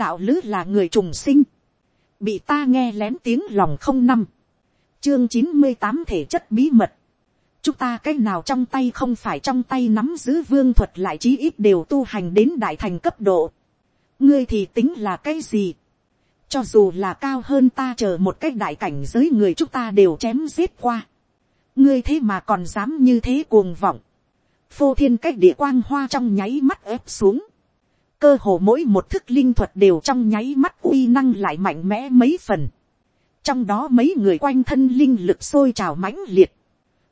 đạo lữ là người trùng sinh, bị ta nghe lén tiếng lòng không năm, chương chín mươi tám thể chất bí mật, chúng ta cái nào trong tay không phải trong tay nắm giữ vương thuật lại chí ít đều tu hành đến đại thành cấp độ, ngươi thì tính là cái gì, cho dù là cao hơn ta chờ một cái đại cảnh giới người chúng ta đều chém giết qua, ngươi thế mà còn dám như thế cuồng vọng, phô thiên cách địa quang hoa trong nháy mắt ép xuống, cơ hồ mỗi một thức linh thuật đều trong nháy mắt uy năng lại mạnh mẽ mấy phần, trong đó mấy người quanh thân linh lực sôi trào mãnh liệt,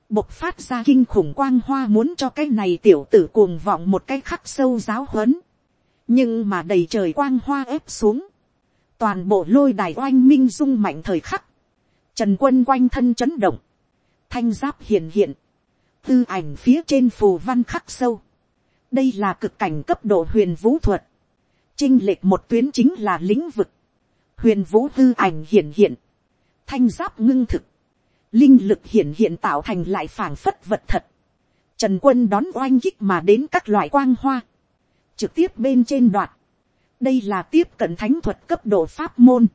bộc phát ra kinh khủng quang hoa muốn cho cái này tiểu tử cuồng vọng một cái khắc sâu giáo huấn, nhưng mà đầy trời quang hoa ép xuống, toàn bộ lôi đài oanh minh dung mạnh thời khắc, trần quân quanh thân chấn động, thanh giáp hiện hiện, tư ảnh phía trên phù văn khắc sâu, đây là cực cảnh cấp độ huyền vũ thuật, chinh lệch một tuyến chính là lĩnh vực, huyền vũ tư ảnh hiện hiện, thanh giáp ngưng thực, linh lực hiện hiện tạo thành lại phảng phất vật thật, trần quân đón oanh kích mà đến các loại quang hoa, trực tiếp bên trên đoạt đây là tiếp cận thánh thuật cấp độ pháp môn,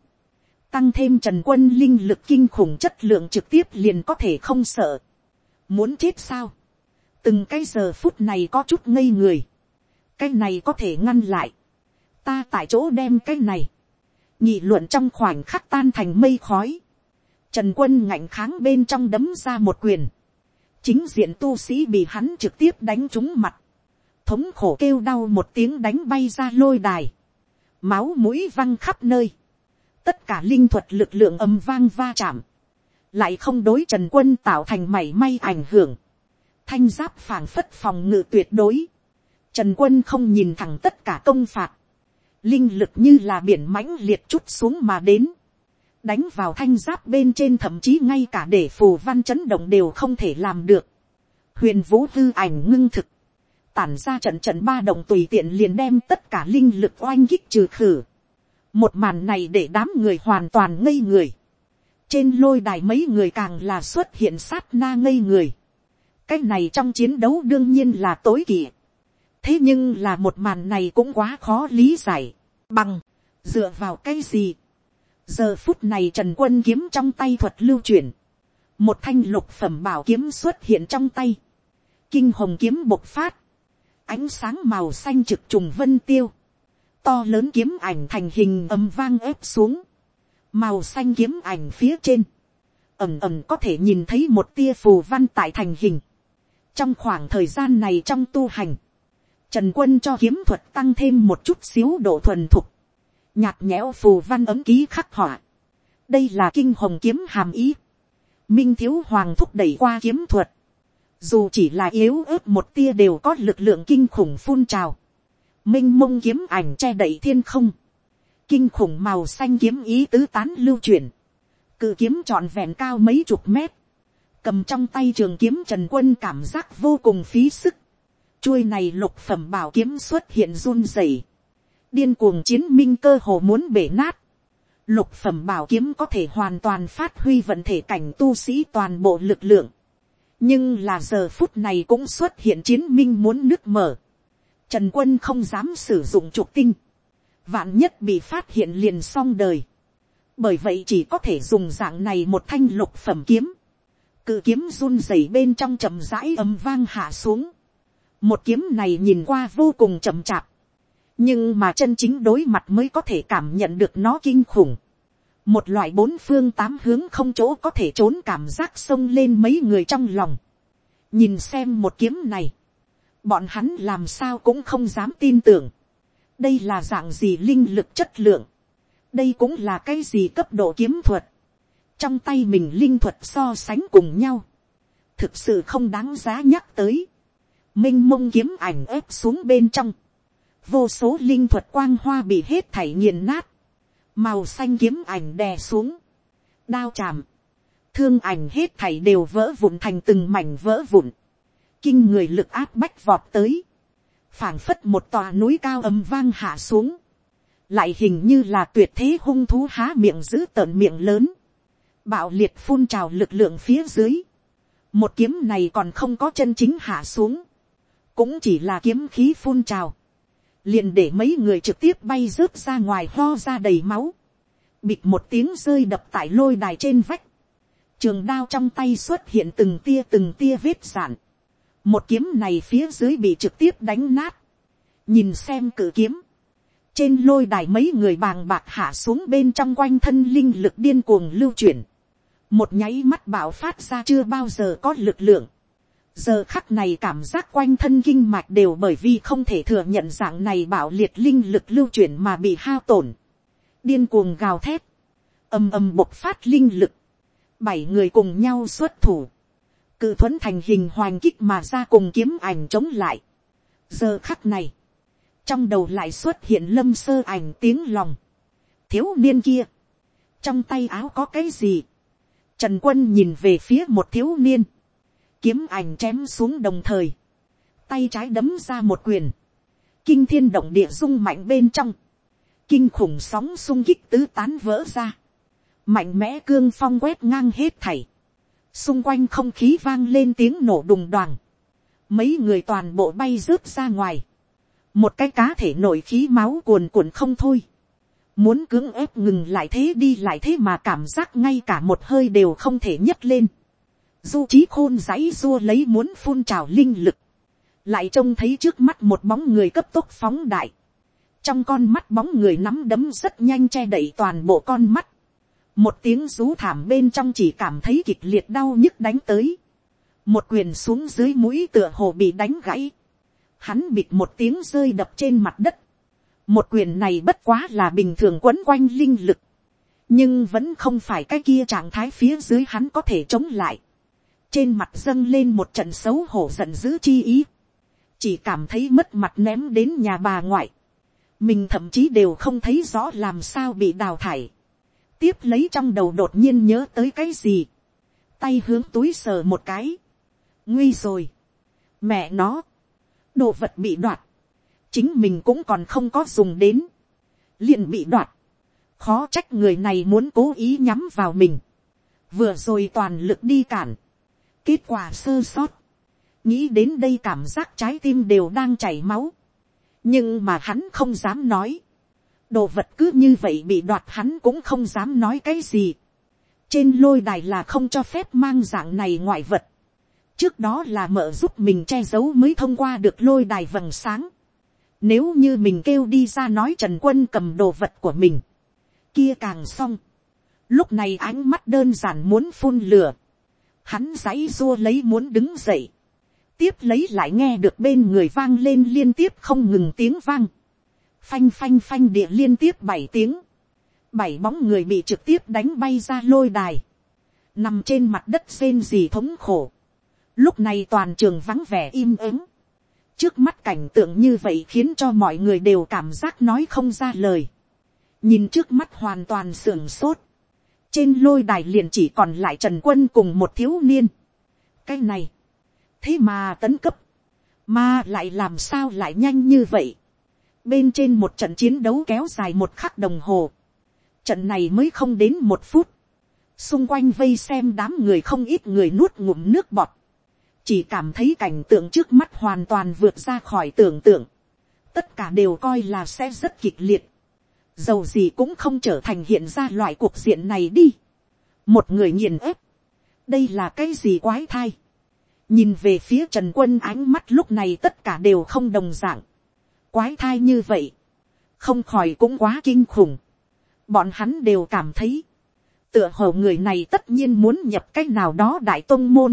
tăng thêm trần quân linh lực kinh khủng chất lượng trực tiếp liền có thể không sợ, muốn chết sao, từng cái giờ phút này có chút ngây người, cái này có thể ngăn lại, ta tại chỗ đem cái này, nhị luận trong khoảnh khắc tan thành mây khói, trần quân ngạnh kháng bên trong đấm ra một quyền, chính diện tu sĩ bị hắn trực tiếp đánh trúng mặt, thống khổ kêu đau một tiếng đánh bay ra lôi đài, máu mũi văng khắp nơi, tất cả linh thuật lực lượng âm vang va chạm, lại không đối trần quân tạo thành mảy may ảnh hưởng, thanh giáp phảng phất phòng ngự tuyệt đối, trần quân không nhìn thẳng tất cả công phạt, linh lực như là biển mãnh liệt chút xuống mà đến, đánh vào thanh giáp bên trên thậm chí ngay cả để phù văn chấn động đều không thể làm được, huyền vũ hư ảnh ngưng thực, tản ra trận trận ba động tùy tiện liền đem tất cả linh lực oanh kích trừ khử. Một màn này để đám người hoàn toàn ngây người. Trên lôi đài mấy người càng là xuất hiện sát na ngây người. Cái này trong chiến đấu đương nhiên là tối kỵ. Thế nhưng là một màn này cũng quá khó lý giải. Bằng, dựa vào cái gì? Giờ phút này Trần Quân kiếm trong tay thuật lưu chuyển. Một thanh lục phẩm bảo kiếm xuất hiện trong tay. Kinh hồng kiếm bộc phát ánh sáng màu xanh trực trùng vân tiêu, to lớn kiếm ảnh thành hình ầm vang ép xuống, màu xanh kiếm ảnh phía trên, ẩm ẩm có thể nhìn thấy một tia phù văn tại thành hình trong khoảng thời gian này trong tu hành, trần quân cho kiếm thuật tăng thêm một chút xíu độ thuần thục, nhạt nhẽo phù văn ấm ký khắc họa. đây là kinh hồng kiếm hàm ý. minh thiếu hoàng thúc đẩy qua kiếm thuật, dù chỉ là yếu ớt một tia đều có lực lượng kinh khủng phun trào, m i n h mông kiếm ảnh che đậy thiên không, kinh khủng màu xanh kiếm ý tứ tán lưu chuyển, cự kiếm trọn vẹn cao mấy chục mét, cầm trong tay trường kiếm trần quân cảm giác vô cùng phí sức, chuôi này lục phẩm bảo kiếm xuất hiện run rẩy, điên cuồng chiến minh cơ hồ muốn bể nát, lục phẩm bảo kiếm có thể hoàn toàn phát huy vận thể cảnh tu sĩ toàn bộ lực lượng, nhưng là giờ phút này cũng xuất hiện chiến minh muốn nước mở. Trần quân không dám sử dụng trục tinh. Vạn nhất bị phát hiện liền xong đời. Bởi vậy chỉ có thể dùng dạng này một thanh lục phẩm kiếm. Cự kiếm run rẩy bên trong chậm rãi ấm vang hạ xuống. Một kiếm này nhìn qua vô cùng chậm chạp. Nhưng mà chân chính đối mặt mới có thể cảm nhận được nó kinh khủng một loại bốn phương tám hướng không chỗ có thể trốn cảm giác xông lên mấy người trong lòng. nhìn xem một kiếm này, bọn hắn làm sao cũng không dám tin tưởng. đây là dạng gì linh lực chất lượng, đây cũng là cái gì cấp độ kiếm thuật trong tay mình linh thuật so sánh cùng nhau, thực sự không đáng giá nhắc tới. m i n h mông kiếm ảnh ép xuống bên trong, vô số linh thuật quang hoa bị hết thảy nghiền nát, màu xanh kiếm ảnh đè xuống, đao chạm, thương ảnh hết thảy đều vỡ vụn thành từng mảnh vỡ vụn, kinh người lực áp bách vọt tới, phảng phất một tòa núi cao ấm vang hạ xuống, lại hình như là tuyệt thế hung thú há miệng giữ tợn miệng lớn, bạo liệt phun trào lực lượng phía dưới, một kiếm này còn không có chân chính hạ xuống, cũng chỉ là kiếm khí phun trào, liền để mấy người trực tiếp bay rớt ra ngoài ho ra đầy máu, bịt một tiếng rơi đập tại lôi đài trên vách, trường đao trong tay xuất hiện từng tia từng tia vết sản, một kiếm này phía dưới bị trực tiếp đánh nát, nhìn xem cử kiếm, trên lôi đài mấy người bàng bạc hạ xuống bên trong quanh thân linh lực điên cuồng lưu chuyển, một nháy mắt bảo phát ra chưa bao giờ có lực lượng, giờ khắc này cảm giác quanh thân kinh mạch đều bởi vì không thể thừa nhận dạng này bảo liệt linh lực lưu chuyển mà bị hao tổn, điên cuồng gào thét, ầm ầm bộc phát linh lực, bảy người cùng nhau xuất thủ, cự thuẫn thành hình hoành kích mà ra cùng kiếm ảnh chống lại. giờ khắc này, trong đầu lại xuất hiện lâm sơ ảnh tiếng lòng, thiếu niên kia, trong tay áo có cái gì, trần quân nhìn về phía một thiếu niên, kiếm ảnh chém xuống đồng thời, tay trái đấm ra một quyền, kinh thiên động địa rung mạnh bên trong, kinh khủng sóng sung kích tứ tán vỡ ra, mạnh mẽ cương phong quét ngang hết thảy, xung quanh không khí vang lên tiếng nổ đùng đoàn, mấy người toàn bộ bay rớt ra ngoài, một cái cá thể nổi khí máu cuồn cuộn không thôi, muốn cưỡng ép ngừng lại thế đi lại thế mà cảm giác ngay cả một hơi đều không thể nhấc lên, du trí khôn giấy rua lấy muốn phun trào linh lực, lại trông thấy trước mắt một bóng người cấp tốc phóng đại, trong con mắt bóng người nắm đấm rất nhanh che đậy toàn bộ con mắt, một tiếng rú thảm bên trong chỉ cảm thấy kịch liệt đau nhức đánh tới, một quyền xuống dưới mũi tựa hồ bị đánh gãy, hắn bịt một tiếng rơi đập trên mặt đất, một quyền này bất quá là bình thường quấn quanh linh lực, nhưng vẫn không phải cái kia trạng thái phía dưới hắn có thể chống lại, trên mặt dâng lên một trận xấu hổ giận dữ chi ý, chỉ cảm thấy mất mặt ném đến nhà bà ngoại, mình thậm chí đều không thấy rõ làm sao bị đào thải, tiếp lấy trong đầu đột nhiên nhớ tới cái gì, tay hướng túi sờ một cái, nguy rồi, mẹ nó, đồ vật bị đoạt, chính mình cũng còn không có dùng đến, liền bị đoạt, khó trách người này muốn cố ý nhắm vào mình, vừa rồi toàn lực đi cản, kết quả sơ sót, nghĩ đến đây cảm giác trái tim đều đang chảy máu, nhưng mà hắn không dám nói, đồ vật cứ như vậy bị đoạt hắn cũng không dám nói cái gì. trên lôi đài là không cho phép mang dạng này ngoại vật. trước đó là mở giúp mình che giấu mới thông qua được lôi đài vầng sáng nếu như mình kêu đi ra nói trần quân cầm đồ vật của mình, kia càng xong. lúc này ánh mắt đơn giản muốn phun lửa. hắn giấy rua lấy muốn đứng dậy. tiếp lấy lại nghe được bên người vang lên liên tiếp không ngừng tiếng vang phanh phanh phanh địa liên tiếp bảy tiếng, bảy bóng người bị trực tiếp đánh bay ra lôi đài, nằm trên mặt đất rên gì thống khổ, lúc này toàn trường vắng vẻ im ắng, trước mắt cảnh tượng như vậy khiến cho mọi người đều cảm giác nói không ra lời, nhìn trước mắt hoàn toàn sưởng sốt, trên lôi đài liền chỉ còn lại trần quân cùng một thiếu niên, cái này, thế mà tấn cấp, mà lại làm sao lại nhanh như vậy, Bên trên một trận chiến đấu kéo dài một khắc đồng hồ. Trận này mới không đến một phút. Xung quanh vây xem đám người không ít người nuốt ngụm nước bọt. Chỉ cảm thấy cảnh tượng trước mắt hoàn toàn vượt ra khỏi tưởng tượng. Tất cả đều coi là sẽ rất kịch liệt. Dầu gì cũng không trở thành hiện ra loại cuộc diện này đi. Một người nhìn ép. Đây là cái gì quái thai. Nhìn về phía Trần Quân ánh mắt lúc này tất cả đều không đồng dạng quái thai như vậy, không khỏi cũng quá kinh khủng. bọn hắn đều cảm thấy, tựa hồ người này tất nhiên muốn nhập c á c h nào đó đại tôn môn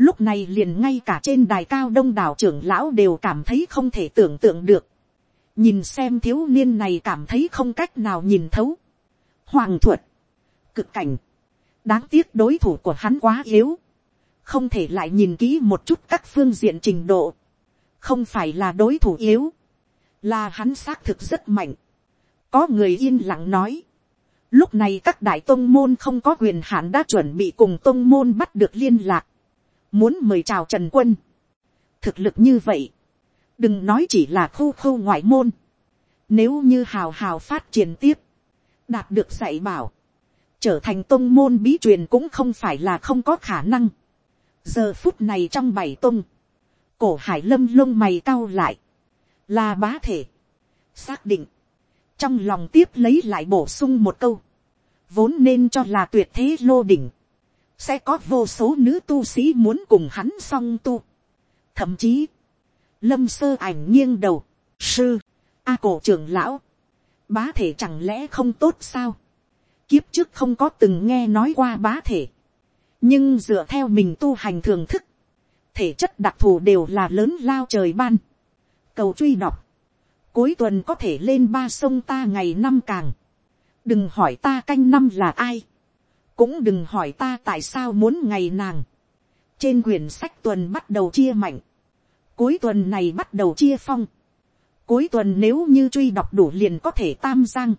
lúc này liền ngay cả trên đài cao đông đảo trưởng lão đều cảm thấy không thể tưởng tượng được. nhìn xem thiếu niên này cảm thấy không cách nào nhìn thấu. hoàng thuật, cực cảnh, đáng tiếc đối thủ của hắn quá yếu, không thể lại nhìn kỹ một chút các phương diện trình độ, không phải là đối thủ yếu, là hắn xác thực rất mạnh. có người yên lặng nói, lúc này các đại tôn môn không có quyền hạn đã chuẩn bị cùng tôn môn bắt được liên lạc, muốn mời chào trần quân. thực lực như vậy, đừng nói chỉ là khu khu ngoại môn, nếu như hào hào phát triển tiếp, đạt được dạy bảo, trở thành tôn môn bí truyền cũng không phải là không có khả năng. giờ phút này trong bảy tôn, cổ hải lâm lông mày cau lại, là bá thể, xác định, trong lòng tiếp lấy lại bổ sung một câu, vốn nên cho là tuyệt thế lô đỉnh, sẽ có vô số nữ tu sĩ muốn cùng hắn song tu. thậm chí, lâm sơ ảnh nghiêng đầu, sư, a cổ trưởng lão, bá thể chẳng lẽ không tốt sao, kiếp trước không có từng nghe nói qua bá thể, nhưng dựa theo mình tu hành thường thức, thể chất đặc thù đều là lớn lao trời ban, cầu truy đọc, cuối tuần có thể lên ba sông ta ngày năm càng, đừng hỏi ta canh năm là ai, cũng đừng hỏi ta tại sao muốn ngày nàng, trên quyển sách tuần bắt đầu chia mạnh, cuối tuần này bắt đầu chia phong, cuối tuần nếu như truy đọc đủ liền có thể tam giang,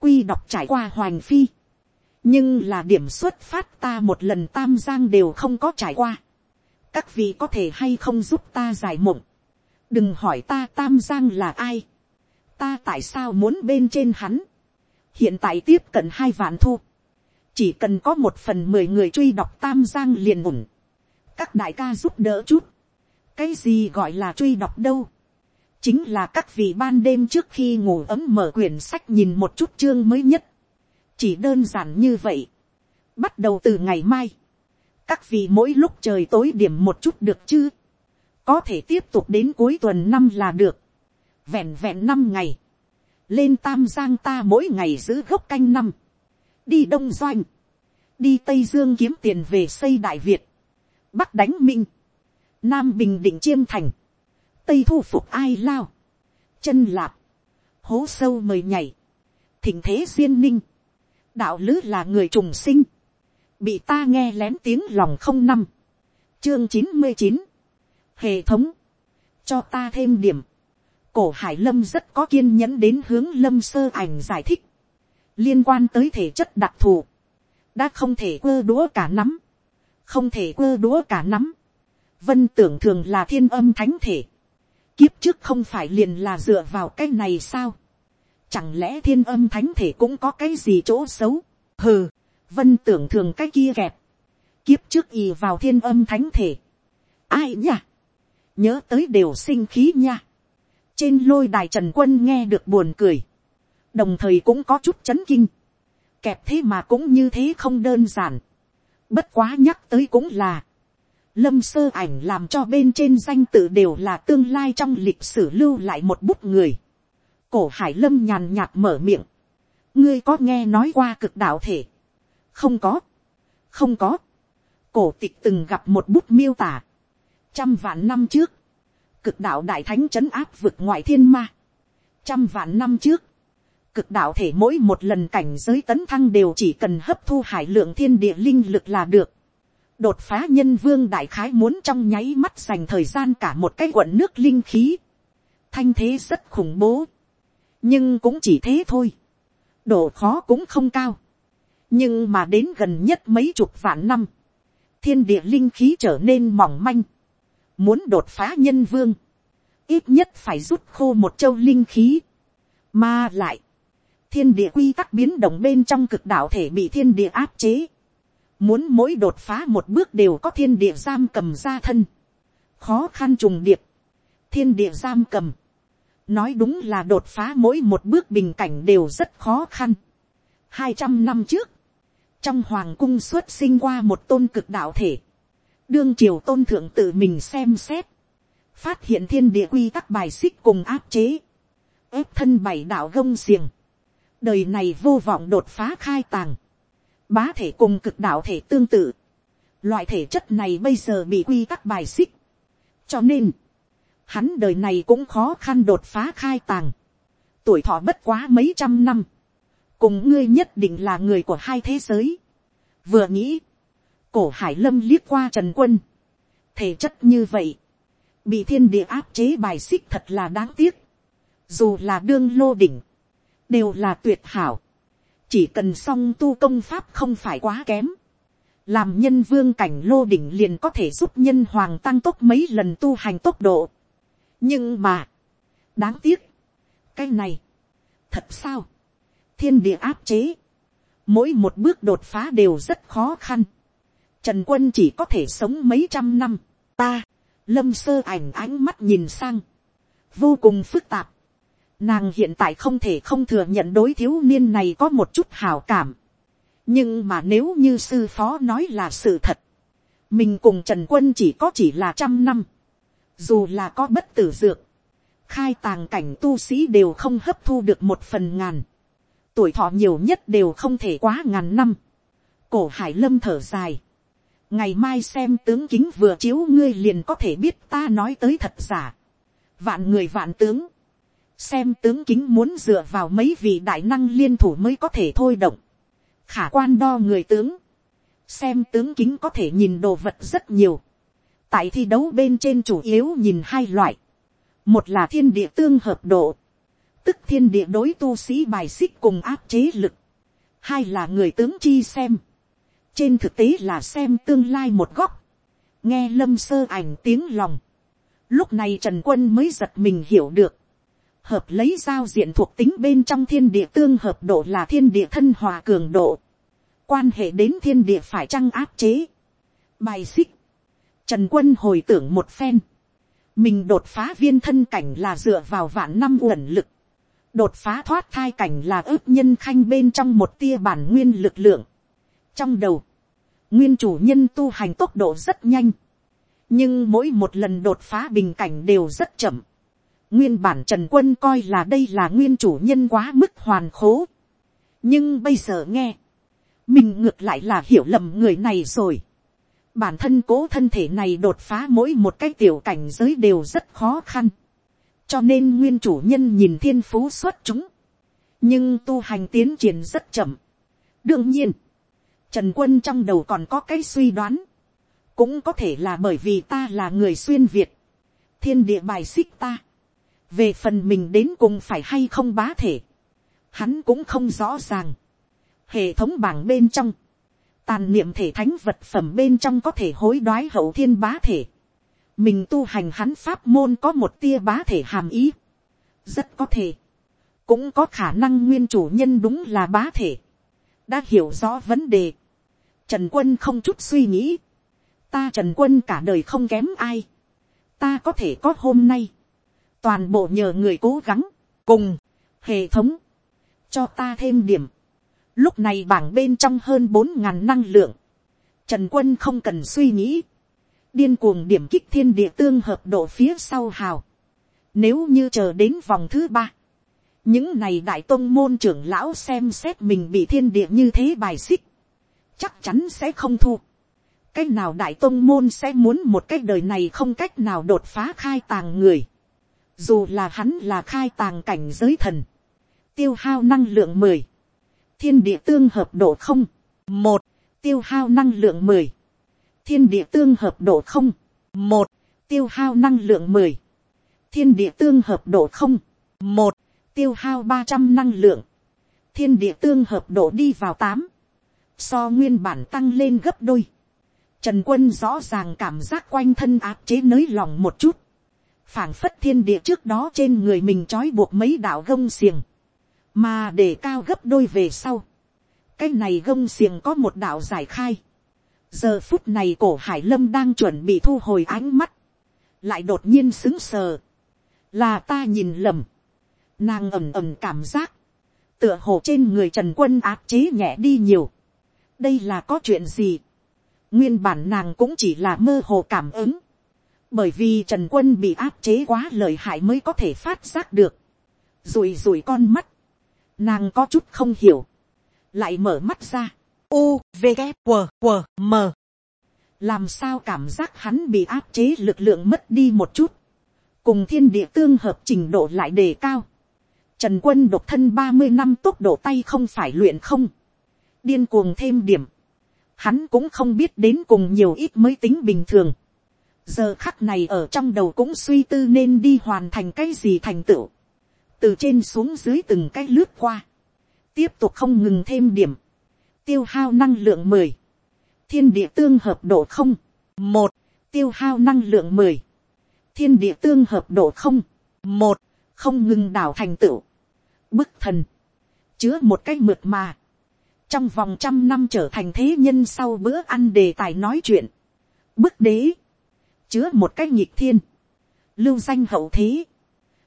quy đọc trải qua hoành phi, nhưng là điểm xuất phát ta một lần tam giang đều không có trải qua, các vị có thể hay không giúp ta giải mộng, đừng hỏi ta tam giang là ai, ta tại sao muốn bên trên hắn, hiện tại tiếp cận hai vạn thu, chỉ cần có một phần mười người truy đọc tam giang liền ủng, các đại ca giúp đỡ chút, cái gì gọi là truy đọc đâu, chính là các vị ban đêm trước khi ngủ ấm mở quyển sách nhìn một chút chương mới nhất, chỉ đơn giản như vậy, bắt đầu từ ngày mai, các vị mỗi lúc trời tối điểm một chút được chứ, có thể tiếp tục đến cuối tuần năm là được, vẹn vẹn năm ngày, lên tam giang ta mỗi ngày giữ gốc canh năm, đi đông doanh, đi tây dương kiếm tiền về xây đại việt, bắc đánh minh, nam bình định chiêm thành, tây thu phục ai lao, chân lạp, hố sâu mời nhảy, thỉnh thế duyên ninh, đạo lứ là người trùng sinh, bị ta nghe lén tiếng lòng không năm, chương chín mươi chín, hệ thống, cho ta thêm điểm, cổ hải lâm rất có kiên nhẫn đến hướng lâm sơ ảnh giải thích, liên quan tới thể chất đặc thù, đã không thể quơ đũa cả nắm, không thể quơ đũa cả nắm, vân tưởng thường là thiên âm thánh thể, kiếp trước không phải liền là dựa vào cái này sao, chẳng lẽ thiên âm thánh thể cũng có cái gì chỗ xấu, hừ, vân tưởng thường cái kia kẹp, kiếp trước ì vào thiên âm thánh thể, ai nhỉ, nhớ tới đều sinh khí nha, trên lôi đài trần quân nghe được buồn cười, đồng thời cũng có chút chấn kinh, kẹp thế mà cũng như thế không đơn giản, bất quá nhắc tới cũng là, lâm sơ ảnh làm cho bên trên danh tự đều là tương lai trong lịch sử lưu lại một bút người. cổ hải lâm nhàn nhạt mở miệng. ngươi có nghe nói qua cực đạo thể. không có. không có. cổ tịch từng gặp một bút miêu tả. trăm vạn năm trước, cực đạo đại thánh trấn áp vực ngoại thiên ma. trăm vạn năm trước, cực đạo thể mỗi một lần cảnh giới tấn thăng đều chỉ cần hấp thu hải lượng thiên địa linh lực là được đột phá nhân vương đại khái muốn trong nháy mắt dành thời gian cả một cái quận nước linh khí. Thanh thế rất khủng bố. Nhưng cũng chỉ thế thôi. Độ khó cũng không cao. Nhưng mà đến gần nhất mấy chục vạn năm. Thiên địa linh khí trở nên mỏng manh. Muốn đột phá nhân vương. Ít nhất phải rút khô một châu linh khí. Mà lại. Thiên địa quy tắc biến động bên trong cực đạo thể bị thiên địa áp chế Muốn mỗi đột phá một bước đều có thiên địa giam cầm ra thân. Khó khăn trùng điệp. Thiên địa giam cầm. Nói đúng là đột phá mỗi một bước bình cảnh đều rất khó khăn. hai trăm năm trước. Trong hoàng cung xuất sinh qua một tôn cực đạo thể. Đương triều tôn thượng tự mình xem xét. Phát hiện thiên địa quy tắc bài xích cùng áp chế. ép thân bảy đạo gông xiềng. Đời này vô vọng đột phá khai tàng bá thể cùng cực đạo thể tương tự. Loại thể chất này bây giờ bị quy tắc bài xích. Cho nên, hắn đời này cũng khó khăn đột phá khai tàng. Tuổi thọ bất quá mấy trăm năm. Cùng ngươi nhất định là người của hai thế giới. Vừa nghĩ, cổ hải lâm liếc qua trần quân. Thể chất như vậy, bị thiên địa áp chế bài xích thật là đáng tiếc. Dù là đương lô đỉnh, đều là tuyệt hảo. Chỉ cần song tu công pháp không phải quá kém, làm nhân vương cảnh lô đỉnh liền có thể giúp nhân hoàng tăng tốc mấy lần tu hành tốc độ. nhưng mà, đáng tiếc, cái này, thật sao, thiên địa áp chế, mỗi một bước đột phá đều rất khó khăn, trần quân chỉ có thể sống mấy trăm năm, ta, lâm sơ ảnh ánh mắt nhìn sang, vô cùng phức tạp, Nàng hiện tại không thể không thừa nhận đối thiếu niên này có một chút hào cảm. Nhưng mà nếu như sư phó nói là sự thật. Mình cùng Trần Quân chỉ có chỉ là trăm năm. Dù là có bất tử dược. Khai tàng cảnh tu sĩ đều không hấp thu được một phần ngàn. Tuổi thọ nhiều nhất đều không thể quá ngàn năm. Cổ hải lâm thở dài. Ngày mai xem tướng kính vừa chiếu ngươi liền có thể biết ta nói tới thật giả. Vạn người vạn tướng xem tướng kính muốn dựa vào mấy vị đại năng liên thủ mới có thể thôi động, khả quan đo người tướng, xem tướng kính có thể nhìn đồ vật rất nhiều, tại thi đấu bên trên chủ yếu nhìn hai loại, một là thiên địa tương hợp độ, tức thiên địa đối tu sĩ bài xích cùng áp chế lực, hai là người tướng chi xem, trên thực tế là xem tương lai một góc, nghe lâm sơ ảnh tiếng lòng, lúc này trần quân mới giật mình hiểu được, hợp lấy giao diện thuộc tính bên trong thiên địa tương hợp độ là thiên địa thân hòa cường độ, quan hệ đến thiên địa phải chăng áp chế, bài xích, trần quân hồi tưởng một phen, mình đột phá viên thân cảnh là dựa vào vạn năm uẩn lực, đột phá thoát thai cảnh là ước nhân khanh bên trong một tia bản nguyên lực lượng. trong đầu, nguyên chủ nhân tu hành tốc độ rất nhanh, nhưng mỗi một lần đột phá bình cảnh đều rất chậm. Nguyên bản Trần Quân coi là đây là nguyên chủ nhân quá mức hoàn khố. Nhưng bây giờ nghe. Mình ngược lại là hiểu lầm người này rồi. Bản thân cố thân thể này đột phá mỗi một cái tiểu cảnh giới đều rất khó khăn. Cho nên nguyên chủ nhân nhìn thiên phú xuất chúng. Nhưng tu hành tiến triển rất chậm. Đương nhiên. Trần Quân trong đầu còn có cái suy đoán. Cũng có thể là bởi vì ta là người xuyên Việt. Thiên địa bài xích ta về phần mình đến cùng phải hay không bá thể, hắn cũng không rõ ràng. hệ thống bảng bên trong, tàn niệm thể thánh vật phẩm bên trong có thể hối đoái hậu thiên bá thể. mình tu hành hắn pháp môn có một tia bá thể hàm ý. rất có thể, cũng có khả năng nguyên chủ nhân đúng là bá thể. đã hiểu rõ vấn đề. trần quân không chút suy nghĩ. ta trần quân cả đời không kém ai. ta có thể có hôm nay toàn bộ nhờ người cố gắng, cùng, hệ thống, cho ta thêm điểm. Lúc này bảng bên trong hơn bốn ngàn năng lượng, trần quân không cần suy nghĩ, điên cuồng điểm kích thiên địa tương hợp độ phía sau hào. Nếu như chờ đến vòng thứ ba, những này đại tôn môn trưởng lão xem xét mình bị thiên địa như thế bài xích, chắc chắn sẽ không thu. cái nào đại tôn môn sẽ muốn một cái đời này không cách nào đột phá khai tàng người dù là hắn là khai tàng cảnh giới thần, tiêu hao năng lượng mười, thiên địa tương hợp độ không, một, tiêu hao năng lượng mười, thiên địa tương hợp độ không, một, tiêu hao năng lượng mười, thiên địa tương hợp độ không, một, tiêu hao ba trăm năng lượng, thiên địa tương hợp độ đi vào tám, so nguyên bản tăng lên gấp đôi, trần quân rõ ràng cảm giác quanh thân áp chế nới lòng một chút, phảng phất thiên địa trước đó trên người mình trói buộc mấy đạo gông xiềng, mà để cao gấp đôi về sau. cái này gông xiềng có một đạo giải khai. giờ phút này cổ hải lâm đang chuẩn bị thu hồi ánh mắt, lại đột nhiên xứng sờ, là ta nhìn lầm, nàng ầm ầm cảm giác, tựa hồ trên người trần quân áp chế nhẹ đi nhiều. đây là có chuyện gì, nguyên bản nàng cũng chỉ là mơ hồ cảm ứng, bởi vì trần quân bị áp chế quá lợi hại mới có thể phát giác được, rùi rùi con mắt, nàng có chút không hiểu, lại mở mắt ra, u v g q q m. Làm sao cảm giác hắn bị áp chế lực lượng mất đi một chút, cùng thiên địa tương hợp trình độ lại đề cao, trần quân độc thân ba mươi năm tốc độ tay không phải luyện không, điên cuồng thêm điểm, hắn cũng không biết đến cùng nhiều ít mới tính bình thường, giờ khắc này ở trong đầu cũng suy tư nên đi hoàn thành cái gì thành tựu, từ trên xuống dưới từng cái lướt qua, tiếp tục không ngừng thêm điểm, tiêu hao năng lượng mười, thiên địa tương hợp độ không, một, tiêu hao năng lượng mười, thiên địa tương hợp độ không, một, không ngừng đảo thành tựu, bức thần, chứa một cái mượt mà, trong vòng trăm năm trở thành thế nhân sau bữa ăn đề tài nói chuyện, bức đế, chứa một cái nhịp thiên, lưu danh hậu thế,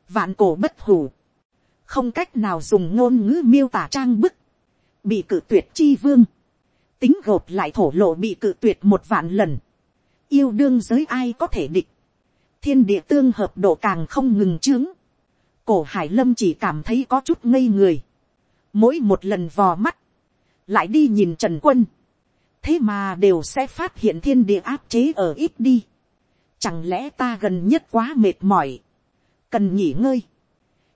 vạn cổ bất hủ, không cách nào dùng ngôn ngữ miêu tả trang bức, bị cự tuyệt chi vương, tính gộp lại thổ lộ bị cự tuyệt một vạn lần, yêu đương giới ai có thể địch, thiên địa tương hợp độ càng không ngừng trướng, cổ hải lâm chỉ cảm thấy có chút ngây người, mỗi một lần vò mắt, lại đi nhìn trần quân, thế mà đều sẽ phát hiện thiên địa áp chế ở ít đi, chẳng lẽ ta gần nhất quá mệt mỏi, cần nghỉ ngơi,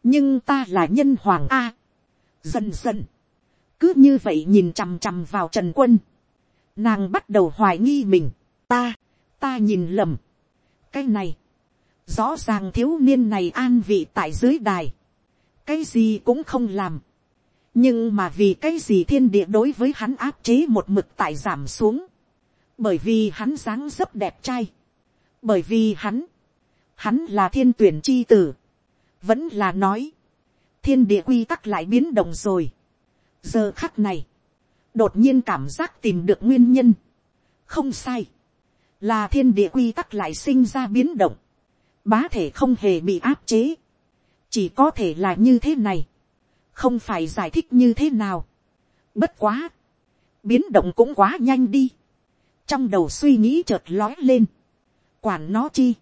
nhưng ta là nhân hoàng a, dần dần, cứ như vậy nhìn chằm chằm vào trần quân, nàng bắt đầu hoài nghi mình, ta, ta nhìn lầm, cái này, rõ ràng thiếu niên này an vị tại dưới đài, cái gì cũng không làm, nhưng mà vì cái gì thiên địa đối với hắn áp chế một mực tại giảm xuống, bởi vì hắn dáng dấp đẹp trai, bởi vì hắn, hắn là thiên tuyển chi tử, vẫn là nói, thiên địa quy tắc lại biến động rồi. giờ khắc này, đột nhiên cảm giác tìm được nguyên nhân, không sai, là thiên địa quy tắc lại sinh ra biến động, bá thể không hề bị áp chế, chỉ có thể là như thế này, không phải giải thích như thế nào. bất quá, biến động cũng quá nhanh đi, trong đầu suy nghĩ chợt lói lên, quản nó chi,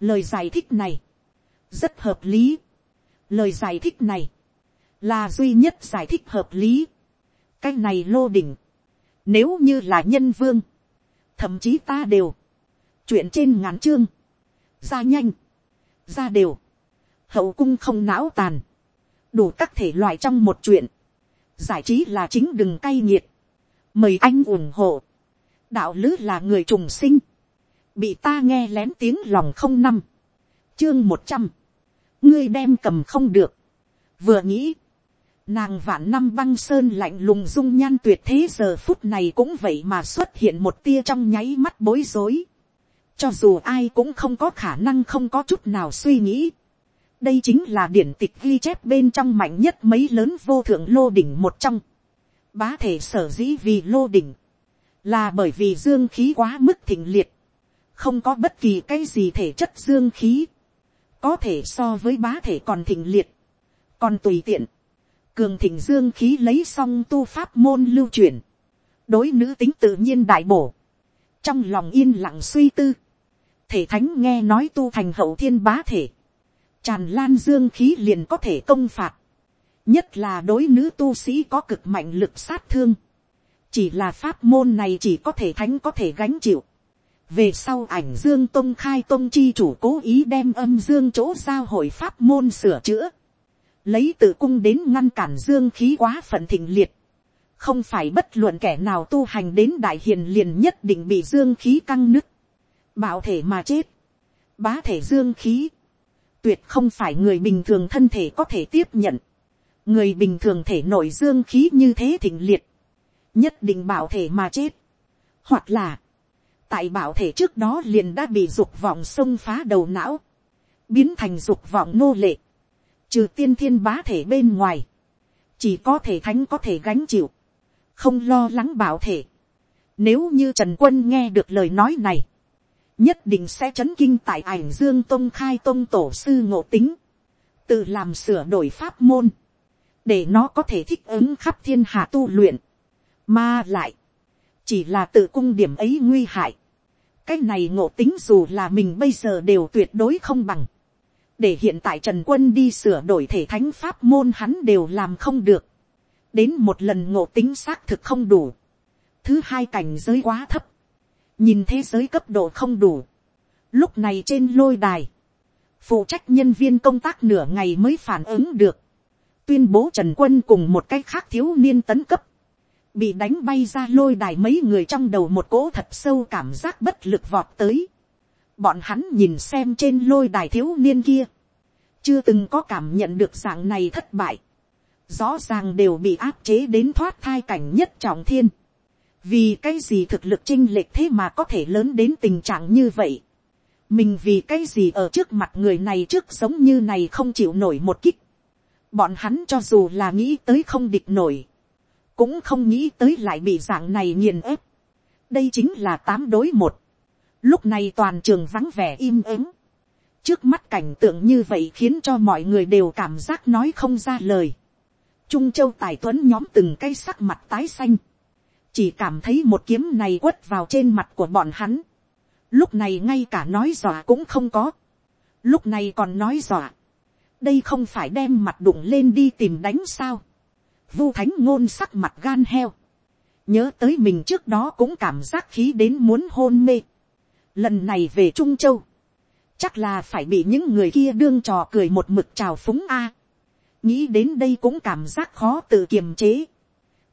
lời giải thích này, rất hợp lý, lời giải thích này, là duy nhất giải thích hợp lý, cái này lô đỉnh, nếu như là nhân vương, thậm chí ta đều, chuyện trên ngắn chương, ra nhanh, ra đều, hậu cung không não tàn, đủ các thể loại trong một chuyện, giải trí là chính đừng cay nghiệt, mời anh ủng hộ, đạo lứ là người trùng sinh, bị ta nghe lén tiếng lòng không năm, chương một trăm, ngươi đem cầm không được, vừa nghĩ, nàng vạn năm băng sơn lạnh lùng dung nhan tuyệt thế giờ phút này cũng vậy mà xuất hiện một tia trong nháy mắt bối rối, cho dù ai cũng không có khả năng không có chút nào suy nghĩ, đây chính là điển tịch ghi chép bên trong mạnh nhất mấy lớn vô thượng lô đỉnh một trong. Bá thể sở dĩ vì lô đỉnh, là bởi vì dương khí quá mức thịnh liệt, không có bất kỳ cái gì thể chất dương khí, có thể so với bá thể còn thịnh liệt, còn tùy tiện, cường thịnh dương khí lấy xong tu pháp môn lưu truyền, đối nữ tính tự nhiên đại bổ, trong lòng yên lặng suy tư, thể thánh nghe nói tu thành hậu thiên bá thể, tràn lan dương khí liền có thể công phạt, nhất là đối nữ tu sĩ có cực mạnh lực sát thương, chỉ là pháp môn này chỉ có thể thánh có thể gánh chịu, về sau ảnh dương tông khai tông chi chủ cố ý đem âm dương chỗ giao hội pháp môn sửa chữa, lấy tự cung đến ngăn cản dương khí quá phận thịnh liệt, không phải bất luận kẻ nào tu hành đến đại hiền liền nhất định bị dương khí căng nứt, bảo thể mà chết, bá thể dương khí, tuyệt không phải người bình thường thân thể có thể tiếp nhận, người bình thường thể nội dương khí như thế thịnh liệt, nhất định bảo thể mà chết, hoặc là, tại bảo thể trước đó liền đã bị dục vọng xông phá đầu não, biến thành dục vọng nô lệ, trừ tiên thiên bá thể bên ngoài, chỉ có thể thánh có thể gánh chịu, không lo lắng bảo thể. Nếu như Trần Quân nghe được lời nói này, nhất định sẽ chấn kinh tại ảnh dương tông khai tông tổ sư ngộ tính, tự làm sửa đổi pháp môn, để nó có thể thích ứng khắp thiên hạ tu luyện, mà lại, chỉ là tự cung điểm ấy nguy hại, cái này ngộ tính dù là mình bây giờ đều tuyệt đối không bằng, để hiện tại trần quân đi sửa đổi thể thánh pháp môn hắn đều làm không được, đến một lần ngộ tính xác thực không đủ, thứ hai cảnh giới quá thấp, nhìn thế giới cấp độ không đủ. Lúc này trên lôi đài, phụ trách nhân viên công tác nửa ngày mới phản ứng được, tuyên bố trần quân cùng một cái khác thiếu niên tấn cấp, bị đánh bay ra lôi đài mấy người trong đầu một cỗ thật sâu cảm giác bất lực vọt tới. Bọn hắn nhìn xem trên lôi đài thiếu niên kia, chưa từng có cảm nhận được dạng này thất bại, rõ ràng đều bị áp chế đến thoát thai cảnh nhất trọng thiên vì cái gì thực lực chinh lệch thế mà có thể lớn đến tình trạng như vậy. mình vì cái gì ở trước mặt người này trước giống như này không chịu nổi một kích. bọn hắn cho dù là nghĩ tới không địch nổi, cũng không nghĩ tới lại bị dạng này nghiền ép. đây chính là tám đối một. lúc này toàn trường vắng vẻ im ắng. trước mắt cảnh tượng như vậy khiến cho mọi người đều cảm giác nói không ra lời. Trung châu tài tuấn nhóm từng cây sắc mặt tái xanh. Chỉ cảm thấy một kiếm này quất vào trên mặt của bọn hắn. Lúc này ngay cả nói dọa cũng không có. Lúc này còn nói dọa. Đây không phải đem mặt đụng lên đi tìm đánh sao. Vu thánh ngôn sắc mặt gan heo. Nhớ tới mình trước đó cũng cảm giác khí đến muốn hôn mê. Lần này về Trung Châu. Chắc là phải bị những người kia đương trò cười một mực trào phúng a nghĩ đến đây cũng cảm giác khó tự kiềm chế,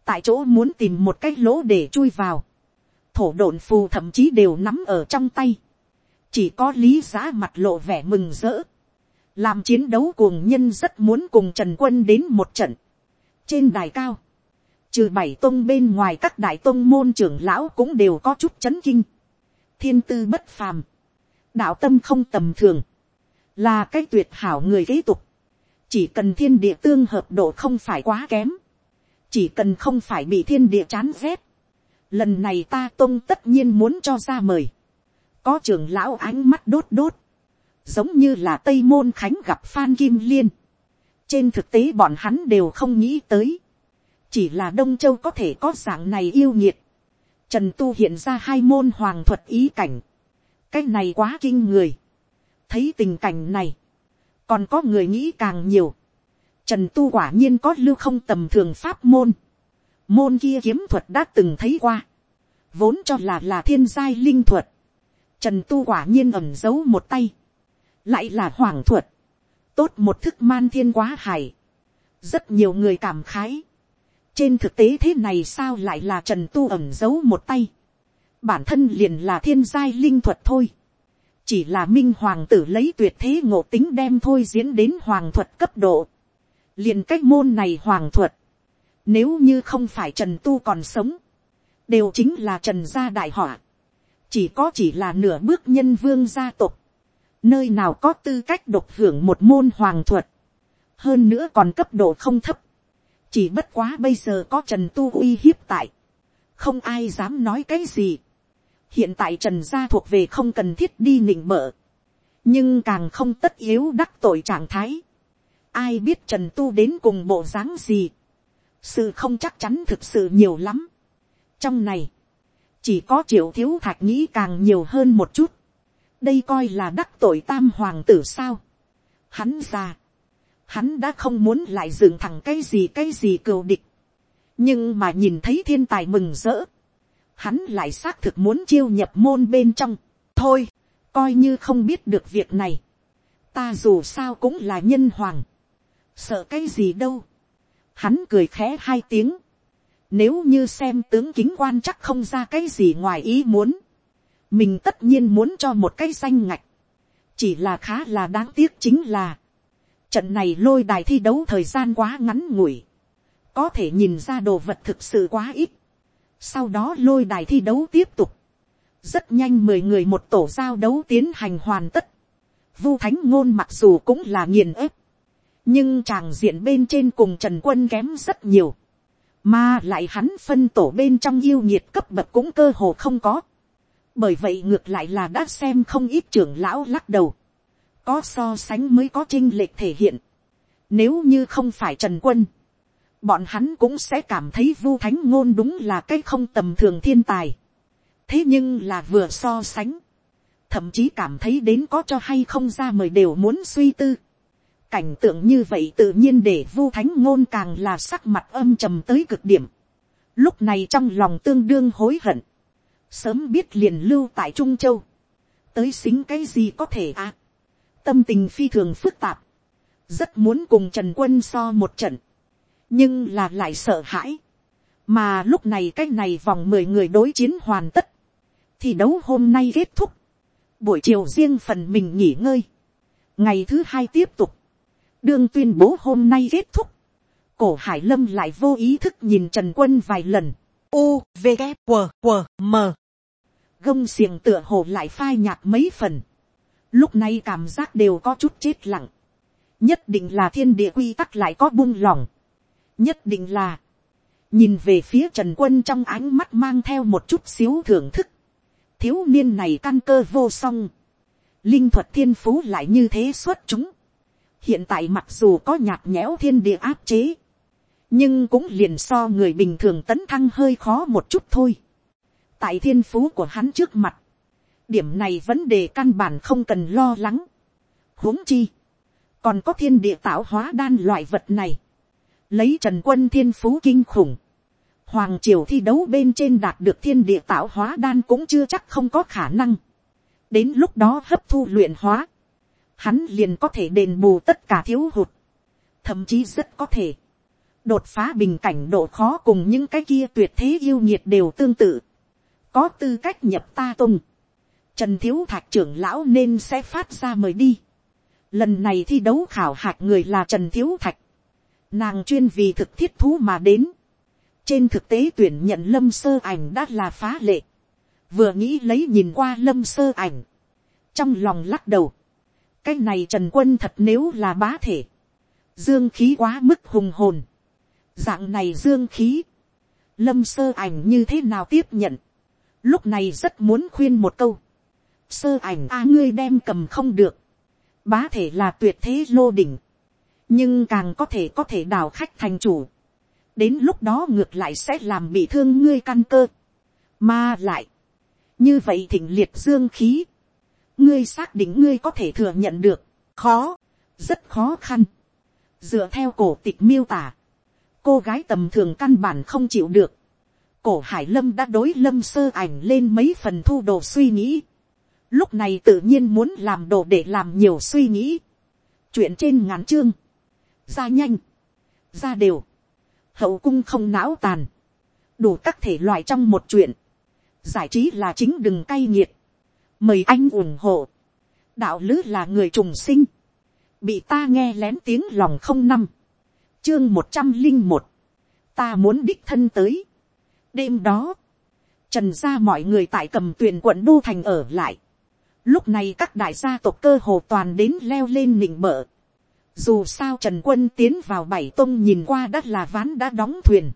tại chỗ muốn tìm một cái lỗ để chui vào, thổ độn phù thậm chí đều nắm ở trong tay, chỉ có lý giá mặt lộ vẻ mừng rỡ, làm chiến đấu cuồng nhân rất muốn cùng trần quân đến một trận, trên đài cao, trừ bảy tôn bên ngoài các đại tôn môn trưởng lão cũng đều có chút chấn kinh, thiên tư bất phàm, đạo tâm không tầm thường, là cái tuyệt hảo người kế tục, chỉ cần thiên địa tương hợp độ không phải quá kém, chỉ cần không phải bị thiên địa chán rét, lần này ta tôn tất nhiên muốn cho ra mời, có trưởng lão ánh mắt đốt đốt, giống như là tây môn khánh gặp phan kim liên, trên thực tế bọn hắn đều không nghĩ tới, chỉ là đông châu có thể có dạng này yêu nhiệt, trần tu hiện ra hai môn hoàng thuật ý cảnh, cái này quá kinh người, thấy tình cảnh này, còn có người nghĩ càng nhiều, trần tu quả nhiên có lưu không tầm thường pháp môn, môn kia kiếm thuật đã từng thấy qua, vốn cho là là thiên giai linh thuật, trần tu quả nhiên ẩm giấu một tay, lại là hoàng thuật, tốt một thức man thiên quá hải, rất nhiều người cảm khái, trên thực tế thế này sao lại là trần tu ẩm giấu một tay, bản thân liền là thiên giai linh thuật thôi, chỉ là minh hoàng tử lấy tuyệt thế ngộ tính đem thôi diễn đến hoàng thuật cấp độ. liền cách môn này hoàng thuật, nếu như không phải trần tu còn sống, đều chính là trần gia đại họa, chỉ có chỉ là nửa bước nhân vương gia tộc, nơi nào có tư cách độc hưởng một môn hoàng thuật, hơn nữa còn cấp độ không thấp, chỉ bất quá bây giờ có trần tu uy hiếp tại, không ai dám nói cái gì, hiện tại trần gia thuộc về không cần thiết đi nịnh bợ, nhưng càng không tất yếu đắc tội trạng thái. ai biết trần tu đến cùng bộ dáng gì, sự không chắc chắn thực sự nhiều lắm. trong này, chỉ có triệu thiếu thạch nghĩ càng nhiều hơn một chút, đây coi là đắc tội tam hoàng tử sao. hắn già, hắn đã không muốn lại dựng thẳng cái gì cái gì cừu địch, nhưng mà nhìn thấy thiên tài mừng rỡ, hắn lại xác thực muốn chiêu nhập môn bên trong. thôi, coi như không biết được việc này. ta dù sao cũng là nhân hoàng. sợ cái gì đâu. hắn cười khẽ hai tiếng. nếu như xem tướng kính quan chắc không ra cái gì ngoài ý muốn mình tất nhiên muốn cho một cái danh ngạch. chỉ là khá là đáng tiếc chính là, trận này lôi đài thi đấu thời gian quá ngắn ngủi. có thể nhìn ra đồ vật thực sự quá ít sau đó lôi đài thi đấu tiếp tục. Rất nhanh mười người một tổ giao đấu tiến hành hoàn tất. Vu Thánh Ngôn mặc dù cũng là nghiền ép. Nhưng chàng diện bên trên cùng Trần Quân kém rất nhiều. Mà lại hắn phân tổ bên trong yêu nhiệt cấp bậc cũng cơ hồ không có. Bởi vậy ngược lại là đã xem không ít trưởng lão lắc đầu. Có so sánh mới có trinh lệch thể hiện. Nếu như không phải Trần Quân bọn hắn cũng sẽ cảm thấy vu thánh ngôn đúng là cái không tầm thường thiên tài. thế nhưng là vừa so sánh, thậm chí cảm thấy đến có cho hay không ra mời đều muốn suy tư. cảnh tượng như vậy tự nhiên để vu thánh ngôn càng là sắc mặt âm trầm tới cực điểm. lúc này trong lòng tương đương hối hận, sớm biết liền lưu tại trung châu, tới xính cái gì có thể à. tâm tình phi thường phức tạp, rất muốn cùng trần quân so một trận. Nhưng là lại sợ hãi, mà lúc này cái này vòng mười người đối chiến hoàn tất, thì đấu hôm nay kết thúc, buổi chiều riêng phần mình nghỉ ngơi, ngày thứ hai tiếp tục, đương tuyên bố hôm nay kết thúc, cổ hải lâm lại vô ý thức nhìn trần quân vài lần, u v g q q m. Gông xiềng tựa hồ lại phai nhạt mấy phần, lúc này cảm giác đều có chút chết lặng, nhất định là thiên địa quy tắc lại có buông lòng, nhất định là, nhìn về phía trần quân trong ánh mắt mang theo một chút xíu thưởng thức, thiếu niên này căn cơ vô song, linh thuật thiên phú lại như thế xuất chúng, hiện tại mặc dù có nhạt nhẽo thiên địa áp chế, nhưng cũng liền so người bình thường tấn thăng hơi khó một chút thôi. tại thiên phú của hắn trước mặt, điểm này vấn đề căn bản không cần lo lắng. huống chi, còn có thiên địa tạo hóa đan loại vật này, lấy trần quân thiên phú kinh khủng, hoàng triều thi đấu bên trên đạt được thiên địa tạo hóa đan cũng chưa chắc không có khả năng. đến lúc đó hấp thu luyện hóa, hắn liền có thể đền bù tất cả thiếu hụt, thậm chí rất có thể, đột phá bình cảnh độ khó cùng những cái kia tuyệt thế yêu nhiệt đều tương tự, có tư cách nhập ta tung, trần thiếu thạch trưởng lão nên sẽ phát ra mời đi, lần này thi đấu khảo hạch người là trần thiếu thạch, nàng chuyên vì thực thiết thú mà đến, trên thực tế tuyển nhận lâm sơ ảnh đã là phá lệ, vừa nghĩ lấy nhìn qua lâm sơ ảnh, trong lòng lắc đầu, cái này trần quân thật nếu là bá thể, dương khí quá mức hùng hồn, dạng này dương khí, lâm sơ ảnh như thế nào tiếp nhận, lúc này rất muốn khuyên một câu, sơ ảnh a ngươi đem cầm không được, bá thể là tuyệt thế lô đỉnh, nhưng càng có thể có thể đào khách thành chủ, đến lúc đó ngược lại sẽ làm bị thương ngươi căn cơ, mà lại, như vậy thịnh liệt dương khí, ngươi xác định ngươi có thể thừa nhận được, khó, rất khó khăn. dựa theo cổ tịch miêu tả, cô gái tầm thường căn bản không chịu được. cổ hải lâm đã đối lâm sơ ảnh lên mấy phần thu đồ suy nghĩ. lúc này tự nhiên muốn làm đồ để làm nhiều suy nghĩ. chuyện trên ngắn chương, ra nhanh, ra đều, hậu cung không não tàn, đủ các thể loại trong một chuyện, giải trí là chính đừng cay nghiệt, mời anh ủng hộ, đạo lứ là người trùng sinh, bị ta nghe lén tiếng lòng không năm, chương một trăm linh một, ta muốn đích thân tới. đêm đó, trần gia mọi người tại cầm tuyền quận đô thành ở lại. lúc này các đại gia tộc cơ hồ toàn đến leo lên nịnh bờ dù sao trần quân tiến vào bảy tông nhìn qua đã là ván đã đóng thuyền.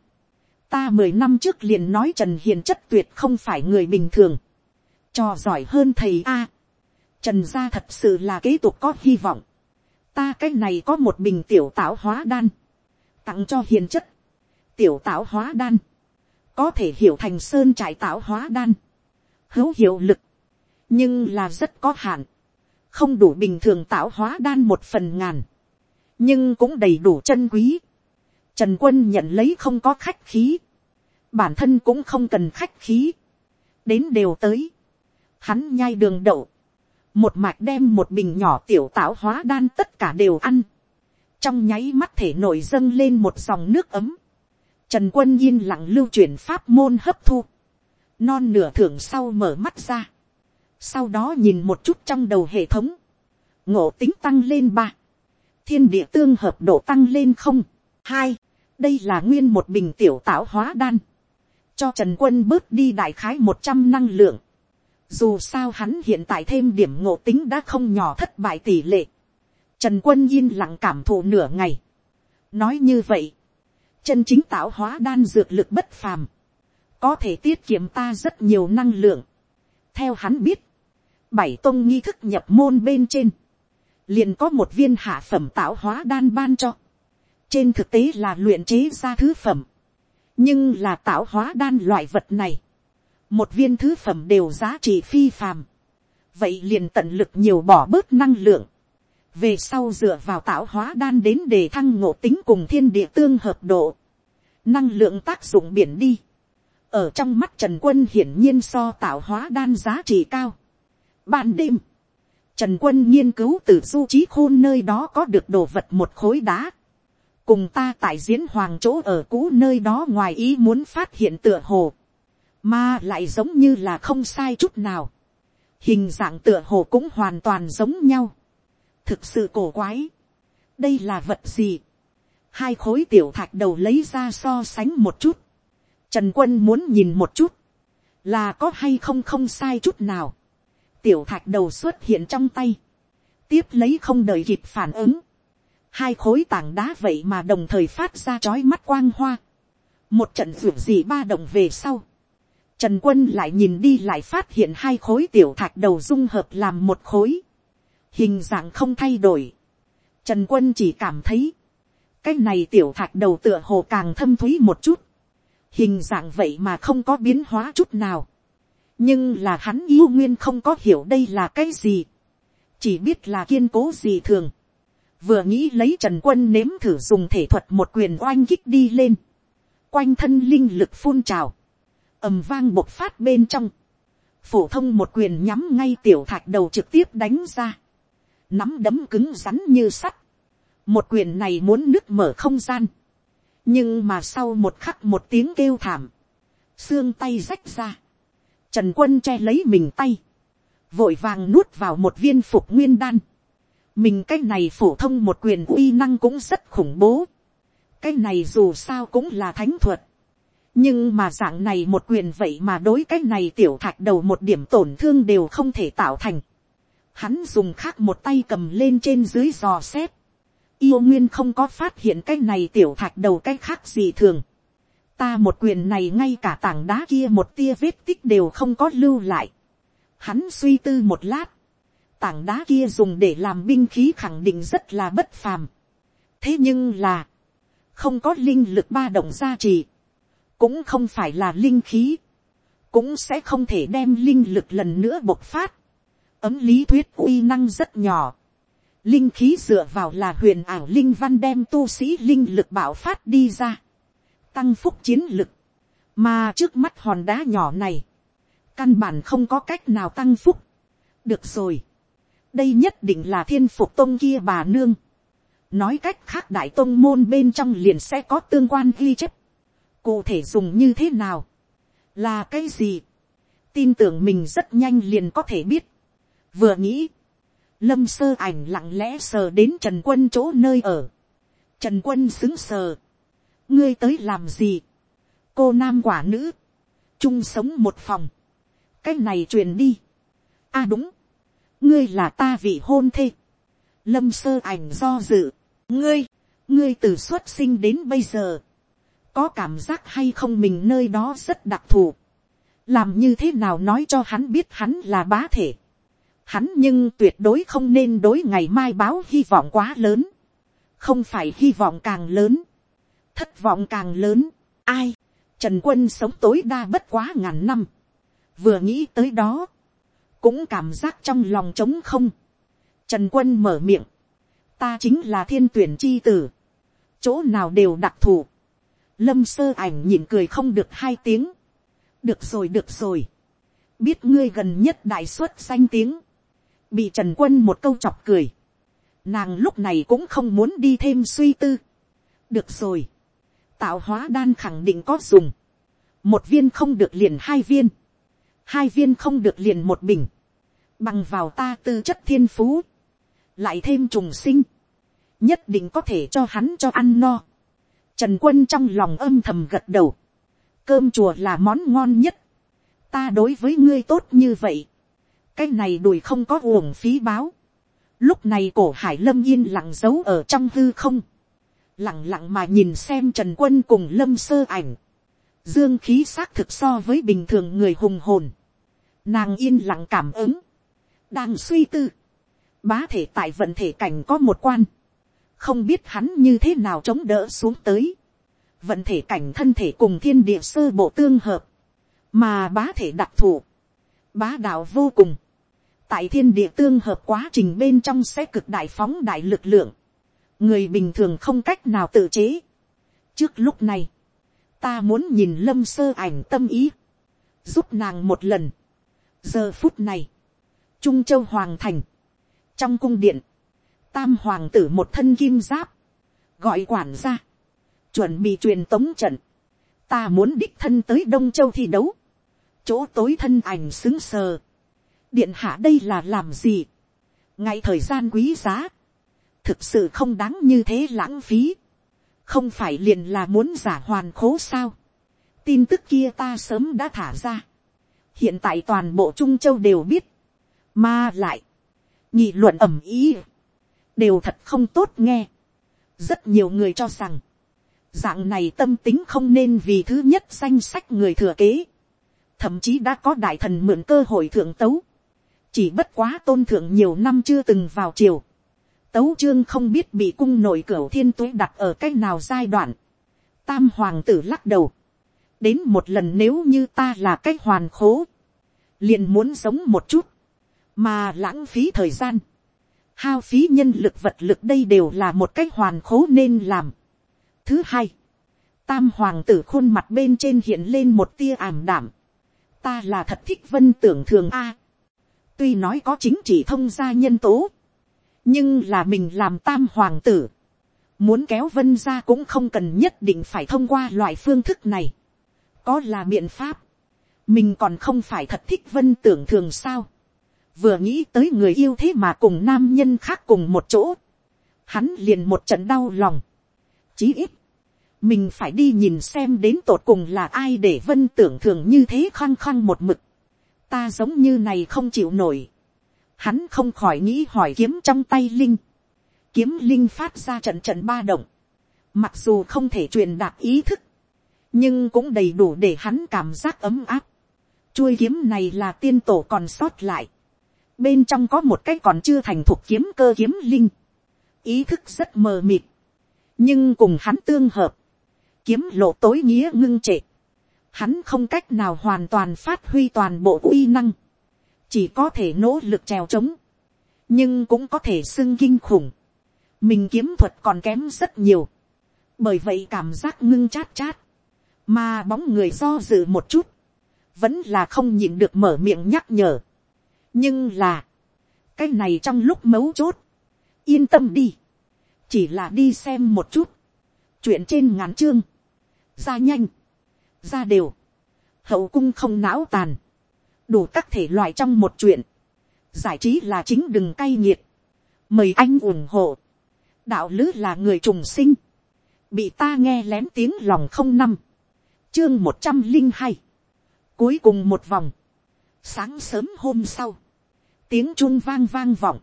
ta mười năm trước liền nói trần hiền chất tuyệt không phải người bình thường. trò giỏi hơn thầy a. trần gia thật sự là kế tục có hy vọng. ta cái này có một bình tiểu tạo hóa đan tặng cho hiền chất, tiểu tạo hóa đan, có thể hiểu thành sơn trải tạo hóa đan, hữu hiệu lực, nhưng là rất có hạn, không đủ bình thường tạo hóa đan một phần ngàn, nhưng cũng đầy đủ chân quý. Trần quân nhận lấy không có khách khí, bản thân cũng không cần khách khí, đến đều tới, hắn nhai đường đậu, một mạch đem một bình nhỏ tiểu tạo hóa đan tất cả đều ăn, trong nháy mắt thể nổi dâng lên một dòng nước ấm, trần quân yên lặng lưu chuyển pháp môn hấp thu, non nửa thưởng sau mở mắt ra, sau đó nhìn một chút trong đầu hệ thống, ngộ tính tăng lên ba, thiên địa tương hợp độ tăng lên không, hai, đây là nguyên một bình tiểu tạo hóa đan, cho trần quân bớt đi đại khái một trăm năng lượng, dù sao hắn hiện tại thêm điểm ngộ tính đã không nhỏ thất bại tỷ lệ, Trần quân yên lặng cảm thụ nửa ngày. Nói như vậy. Chân chính tạo hóa đan dược lực bất phàm. Có thể tiết kiệm ta rất nhiều năng lượng. Theo hắn biết. Bảy tông nghi thức nhập môn bên trên. Liền có một viên hạ phẩm tạo hóa đan ban cho. Trên thực tế là luyện chế ra thứ phẩm. Nhưng là tạo hóa đan loại vật này. Một viên thứ phẩm đều giá trị phi phàm. Vậy liền tận lực nhiều bỏ bớt năng lượng về sau dựa vào tạo hóa đan đến để thăng ngộ tính cùng thiên địa tương hợp độ, năng lượng tác dụng biển đi, ở trong mắt trần quân hiển nhiên so tạo hóa đan giá trị cao. Ban đêm, trần quân nghiên cứu từ du trí khôn nơi đó có được đồ vật một khối đá, cùng ta tại diễn hoàng chỗ ở cũ nơi đó ngoài ý muốn phát hiện tựa hồ, mà lại giống như là không sai chút nào, hình dạng tựa hồ cũng hoàn toàn giống nhau thực sự cổ quái. đây là vật gì. hai khối tiểu thạch đầu lấy ra so sánh một chút. trần quân muốn nhìn một chút. là có hay không không sai chút nào. tiểu thạch đầu xuất hiện trong tay. tiếp lấy không đợi kịp phản ứng. hai khối tảng đá vậy mà đồng thời phát ra chói mắt quang hoa. một trận ruộng gì ba động về sau. Trần quân lại nhìn đi lại phát hiện hai khối tiểu thạch đầu dung hợp làm một khối hình dạng không thay đổi, trần quân chỉ cảm thấy, cái này tiểu thạch đầu tựa hồ càng thâm thúy một chút, hình dạng vậy mà không có biến hóa chút nào, nhưng là hắn yêu nguyên không có hiểu đây là cái gì, chỉ biết là kiên cố gì thường, vừa nghĩ lấy trần quân nếm thử dùng thể thuật một quyền oanh kích đi lên, quanh thân linh lực phun trào, ầm vang bộc phát bên trong, phổ thông một quyền nhắm ngay tiểu thạch đầu trực tiếp đánh ra, nắm đấm cứng rắn như sắt, một quyền này muốn nứt mở không gian, nhưng mà sau một khắc một tiếng kêu thảm, xương tay rách ra, trần quân che lấy mình tay, vội vàng nuốt vào một viên phục nguyên đan, mình cái này phổ thông một quyền uy năng cũng rất khủng bố, cái này dù sao cũng là thánh thuật, nhưng mà dạng này một quyền vậy mà đối cái này tiểu thạch đầu một điểm tổn thương đều không thể tạo thành. Hắn dùng khác một tay cầm lên trên dưới dò xét. Yêu nguyên không có phát hiện cái này tiểu thạch đầu cái khác gì thường. Ta một quyền này ngay cả tảng đá kia một tia vết tích đều không có lưu lại. Hắn suy tư một lát. Tảng đá kia dùng để làm binh khí khẳng định rất là bất phàm. Thế nhưng là. Không có linh lực ba động gia trì cũng không phải là linh khí, cũng sẽ không thể đem linh lực lần nữa bộc phát ấm lý thuyết uy năng rất nhỏ. linh khí dựa vào là huyền ảo linh văn đem tu sĩ linh lực bảo phát đi ra, tăng phúc chiến lực, mà trước mắt hòn đá nhỏ này, căn bản không có cách nào tăng phúc. được rồi, đây nhất định là thiên phục tông kia bà nương. nói cách khác đại tông môn bên trong liền sẽ có tương quan ghi chép cụ thể dùng như thế nào, là cái gì, tin tưởng mình rất nhanh liền có thể biết vừa nghĩ, lâm sơ ảnh lặng lẽ sờ đến trần quân chỗ nơi ở. trần quân xứng sờ. ngươi tới làm gì. cô nam quả nữ, chung sống một phòng. cách này truyền đi. a à đúng, ngươi là ta vị hôn thê. lâm sơ ảnh do dự. ngươi, ngươi từ xuất sinh đến bây giờ có cảm giác hay không mình nơi đó rất đặc thù, làm như thế nào nói cho hắn biết hắn là bá thể, hắn nhưng tuyệt đối không nên đối ngày mai báo hy vọng quá lớn, không phải hy vọng càng lớn, thất vọng càng lớn, ai, trần quân sống tối đa bất quá ngàn năm, vừa nghĩ tới đó, cũng cảm giác trong lòng trống không, trần quân mở miệng, ta chính là thiên tuyển chi tử, chỗ nào đều đặc thù, lâm sơ ảnh nhìn cười không được hai tiếng. được rồi được rồi. biết ngươi gần nhất đại xuất danh tiếng bị trần quân một câu chọc cười. nàng lúc này cũng không muốn đi thêm suy tư. được rồi. tạo hóa đan khẳng định có dùng. một viên không được liền hai viên. hai viên không được liền một bình. bằng vào ta tư chất thiên phú. lại thêm trùng sinh. nhất định có thể cho hắn cho ăn no Trần quân trong lòng âm thầm gật đầu. Cơm chùa là món ngon nhất. Ta đối với ngươi tốt như vậy. Cái này đùi không có uổng phí báo. Lúc này cổ hải lâm yên lặng giấu ở trong hư không. Lặng lặng mà nhìn xem Trần quân cùng lâm sơ ảnh. Dương khí xác thực so với bình thường người hùng hồn. Nàng yên lặng cảm ứng. Đang suy tư. Bá thể tại vận thể cảnh có một quan không biết hắn như thế nào chống đỡ xuống tới. vận thể cảnh thân thể cùng thiên địa sơ bộ tương hợp, mà bá thể đặc thù, bá đạo vô cùng, tại thiên địa tương hợp quá trình bên trong sẽ cực đại phóng đại lực lượng, người bình thường không cách nào tự chế. trước lúc này, ta muốn nhìn lâm sơ ảnh tâm ý, giúp nàng một lần. giờ phút này, trung châu hoàng thành, trong cung điện, tam hoàng tử một thân kim giáp, gọi quản ra, chuẩn bị truyền tống trận, ta muốn đích thân tới đông châu thi đấu, chỗ tối thân ảnh xứng sờ, điện hạ đây là làm gì, ngay thời gian quý giá, thực sự không đáng như thế lãng phí, không phải liền là muốn giả hoàn khố sao, tin tức kia ta sớm đã thả ra, hiện tại toàn bộ trung châu đều biết, mà lại, nghị luận ẩm ý, đều thật không tốt nghe. rất nhiều người cho rằng, dạng này tâm tính không nên vì thứ nhất danh sách người thừa kế, thậm chí đã có đại thần mượn cơ hội thượng tấu, chỉ bất quá tôn thượng nhiều năm chưa từng vào triều, tấu trương không biết bị cung nội cửa thiên tuế đặt ở cái nào giai đoạn, tam hoàng tử lắc đầu, đến một lần nếu như ta là cái hoàn khố, liền muốn sống một chút, mà lãng phí thời gian, hao phí nhân lực vật lực đây đều là một cái hoàn khố nên làm. Thứ hai, tam hoàng tử khuôn mặt bên trên hiện lên một tia ảm đảm. Ta là thật thích vân tưởng thường A. Tuy nói có chính trị thông gia nhân tố, nhưng là mình làm tam hoàng tử. Muốn kéo vân ra cũng không cần nhất định phải thông qua loại phương thức này. Có là biện pháp. Mình còn không phải thật thích vân tưởng thường sao vừa nghĩ tới người yêu thế mà cùng nam nhân khác cùng một chỗ, hắn liền một trận đau lòng. chí ít, mình phải đi nhìn xem đến tột cùng là ai để vân tưởng thường như thế khăng khăng một mực ta giống như này không chịu nổi. hắn không khỏi nghĩ hỏi kiếm trong tay linh. kiếm linh phát ra trận trận ba động. mặc dù không thể truyền đạt ý thức, nhưng cũng đầy đủ để hắn cảm giác ấm áp. chuôi kiếm này là tiên tổ còn sót lại bên trong có một cái còn chưa thành thuộc kiếm cơ kiếm linh, ý thức rất mờ mịt, nhưng cùng hắn tương hợp, kiếm lộ tối nghĩa ngưng trệ, hắn không cách nào hoàn toàn phát huy toàn bộ uy năng, chỉ có thể nỗ lực trèo trống, nhưng cũng có thể xưng kinh khủng, mình kiếm thuật còn kém rất nhiều, bởi vậy cảm giác ngưng chát chát, mà bóng người do dự một chút, vẫn là không nhịn được mở miệng nhắc nhở, nhưng là, cái này trong lúc mấu chốt, yên tâm đi, chỉ là đi xem một chút, chuyện trên ngắn chương, ra nhanh, ra đều, hậu cung không não tàn, đủ các thể loại trong một chuyện, giải trí là chính đừng cay nghiệt, mời anh ủng hộ, đạo lứ là người trùng sinh, bị ta nghe lén tiếng lòng không năm, chương một trăm linh hai, cuối cùng một vòng, sáng sớm hôm sau, tiếng chuông vang vang vọng,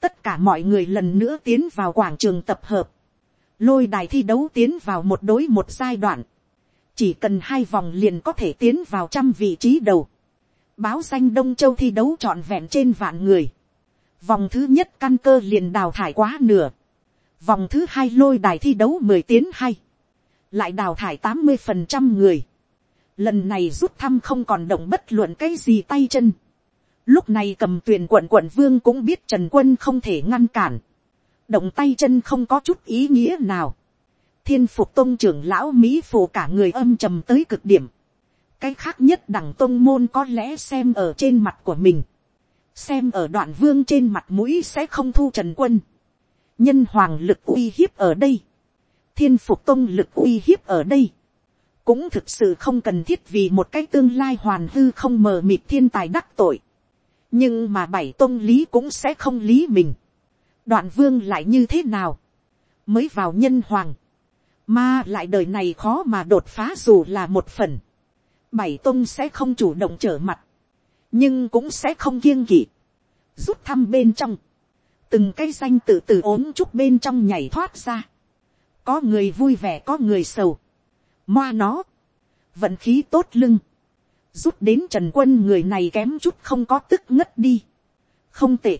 tất cả mọi người lần nữa tiến vào quảng trường tập hợp, lôi đài thi đấu tiến vào một đối một giai đoạn, chỉ cần hai vòng liền có thể tiến vào trăm vị trí đầu, báo danh đông châu thi đấu trọn vẹn trên vạn người, vòng thứ nhất căn cơ liền đào thải quá nửa, vòng thứ hai lôi đài thi đấu mười tiến hay, lại đào thải tám mươi phần trăm người, lần này rút thăm không còn động bất luận cái gì tay chân, Lúc này cầm tuyển quận quận vương cũng biết Trần Quân không thể ngăn cản. Động tay chân không có chút ý nghĩa nào. Thiên phục tôn trưởng lão Mỹ phù cả người âm trầm tới cực điểm. Cái khác nhất đẳng tôn môn có lẽ xem ở trên mặt của mình. Xem ở đoạn vương trên mặt mũi sẽ không thu Trần Quân. Nhân hoàng lực uy hiếp ở đây. Thiên phục tôn lực uy hiếp ở đây cũng thực sự không cần thiết vì một cái tương lai hoàn hư không mờ mịt thiên tài đắc tội nhưng mà bảy tôn lý cũng sẽ không lý mình. đoạn vương lại như thế nào, mới vào nhân hoàng, mà lại đời này khó mà đột phá dù là một phần, bảy Tông sẽ không chủ động trở mặt, nhưng cũng sẽ không kiêng kỵ, rút thăm bên trong, từng cái danh tự từ ốm chúc bên trong nhảy thoát ra, có người vui vẻ có người sầu, moa nó, vận khí tốt lưng, rút đến trần quân người này kém chút không có tức ngất đi. không tệ,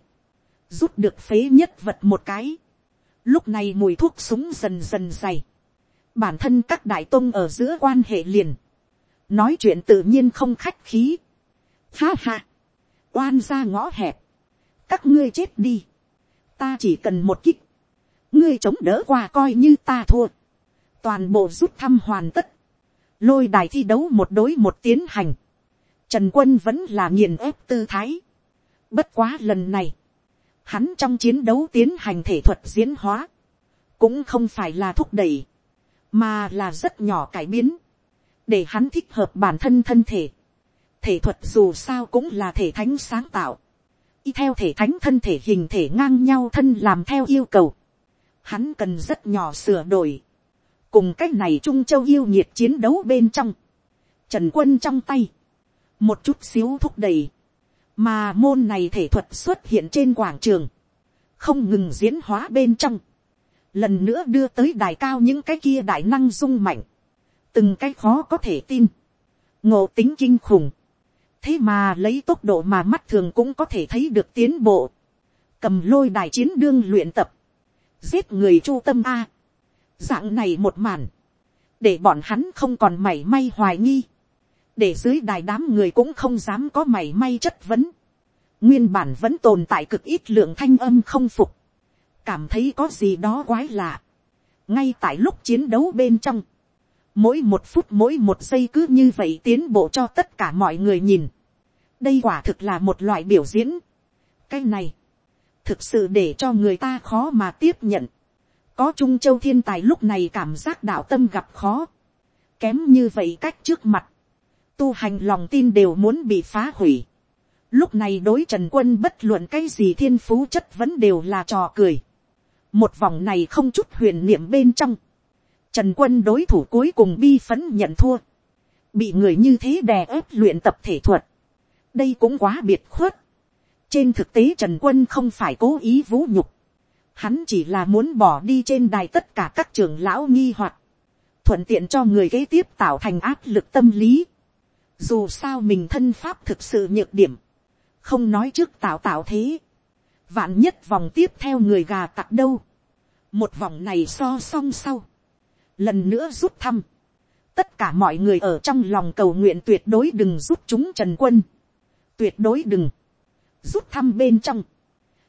rút được phế nhất vật một cái. lúc này mùi thuốc súng dần dần dày bản thân các đại tôn ở giữa quan hệ liền. nói chuyện tự nhiên không khách khí. ha ha, oan ra ngõ hẹp. các ngươi chết đi. ta chỉ cần một kích. ngươi chống đỡ qua coi như ta thua. toàn bộ rút thăm hoàn tất lôi đài thi đấu một đối một tiến hành. Trần quân vẫn là nghiền ép tư thái. Bất quá lần này, hắn trong chiến đấu tiến hành thể thuật diễn hóa, cũng không phải là thúc đẩy, mà là rất nhỏ cải biến, để hắn thích hợp bản thân thân thể. Thể thuật dù sao cũng là thể thánh sáng tạo, y theo thể thánh thân thể hình thể ngang nhau thân làm theo yêu cầu, hắn cần rất nhỏ sửa đổi, cùng cách này trung châu yêu nhiệt chiến đấu bên trong, trần quân trong tay, một chút xíu thúc đẩy, mà môn này thể thuật xuất hiện trên quảng trường, không ngừng diễn hóa bên trong, lần nữa đưa tới đài cao những cái kia đại năng dung mạnh, từng cái khó có thể tin, ngộ tính kinh khủng, thế mà lấy tốc độ mà mắt thường cũng có thể thấy được tiến bộ, cầm lôi đài chiến đương luyện tập, giết người chu tâm a, dạng này một màn, để bọn hắn không còn mảy may hoài nghi, để dưới đài đám người cũng không dám có mảy may chất vấn, nguyên bản vẫn tồn tại cực ít lượng thanh âm không phục, cảm thấy có gì đó quái lạ, ngay tại lúc chiến đấu bên trong, mỗi một phút mỗi một giây cứ như vậy tiến bộ cho tất cả mọi người nhìn, đây quả thực là một loại biểu diễn, cái này, thực sự để cho người ta khó mà tiếp nhận, có trung châu thiên tài lúc này cảm giác đạo tâm gặp khó, kém như vậy cách trước mặt, tu hành lòng tin đều muốn bị phá hủy. Lúc này đối trần quân bất luận cái gì thiên phú chất vẫn đều là trò cười. Một vòng này không chút huyền niệm bên trong. Trần quân đối thủ cuối cùng bi phấn nhận thua. Bị người như thế đè ép luyện tập thể thuật. Đây cũng quá biệt khuất. Trên thực tế Trần Quân không phải cố ý vũ nhục. Hắn chỉ là muốn bỏ đi trên đài tất cả các trưởng lão nghi hoặc Thuận tiện cho người kế tiếp tạo thành áp lực tâm lý. Dù sao mình thân pháp thực sự nhược điểm. Không nói trước tạo tạo thế. Vạn nhất vòng tiếp theo người gà tặc đâu. Một vòng này so song sau. Lần nữa rút thăm. Tất cả mọi người ở trong lòng cầu nguyện tuyệt đối đừng rút chúng Trần Quân. Tuyệt đối đừng. Rút thăm bên trong.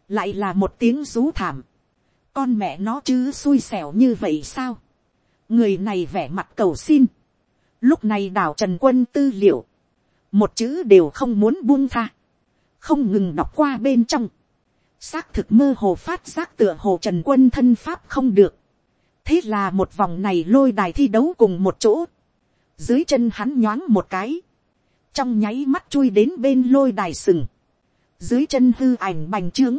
Lại là một tiếng rú thảm. Con mẹ nó chứ xui xẻo như vậy sao? Người này vẻ mặt cầu xin Lúc này đảo Trần Quân tư liệu. Một chữ đều không muốn buông tha. Không ngừng đọc qua bên trong. Xác thực mơ hồ phát giác tựa hồ Trần Quân thân pháp không được. Thế là một vòng này lôi đài thi đấu cùng một chỗ. Dưới chân hắn nhoáng một cái. Trong nháy mắt chui đến bên lôi đài sừng. Dưới chân hư ảnh bành trướng.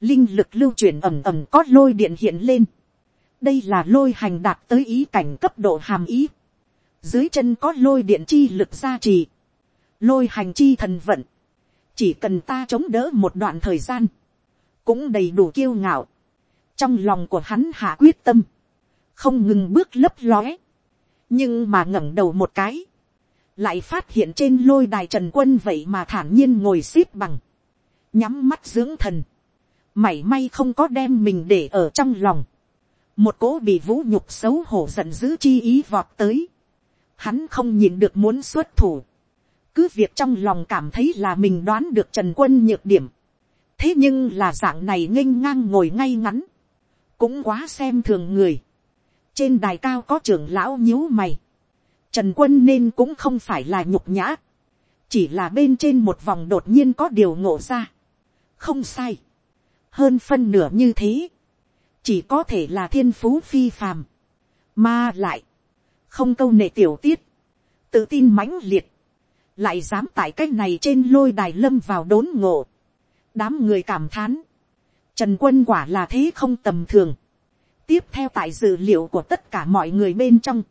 Linh lực lưu chuyển ẩm ẩm có lôi điện hiện lên. Đây là lôi hành đạt tới ý cảnh cấp độ hàm ý dưới chân có lôi điện chi lực gia trì, lôi hành chi thần vận, chỉ cần ta chống đỡ một đoạn thời gian, cũng đầy đủ kiêu ngạo, trong lòng của hắn hạ quyết tâm, không ngừng bước lấp lóe, nhưng mà ngẩng đầu một cái, lại phát hiện trên lôi đài trần quân vậy mà thản nhiên ngồi xếp bằng, nhắm mắt dưỡng thần, mảy may không có đem mình để ở trong lòng, một cỗ bị vũ nhục xấu hổ giận dữ chi ý vọt tới, hắn không nhìn được muốn xuất thủ, cứ việc trong lòng cảm thấy là mình đoán được trần quân nhược điểm, thế nhưng là dạng này nghênh ngang ngồi ngay ngắn, cũng quá xem thường người, trên đài cao có trưởng lão nhíu mày, trần quân nên cũng không phải là nhục nhã, chỉ là bên trên một vòng đột nhiên có điều ngộ ra, không sai, hơn phân nửa như thế, chỉ có thể là thiên phú phi phàm, mà lại, không câu nệ tiểu tiết, tự tin mãnh liệt, lại dám tại cái này trên lôi đài lâm vào đốn ngộ đám người cảm thán, trần quân quả là thế không tầm thường. tiếp theo tại dữ liệu của tất cả mọi người bên trong,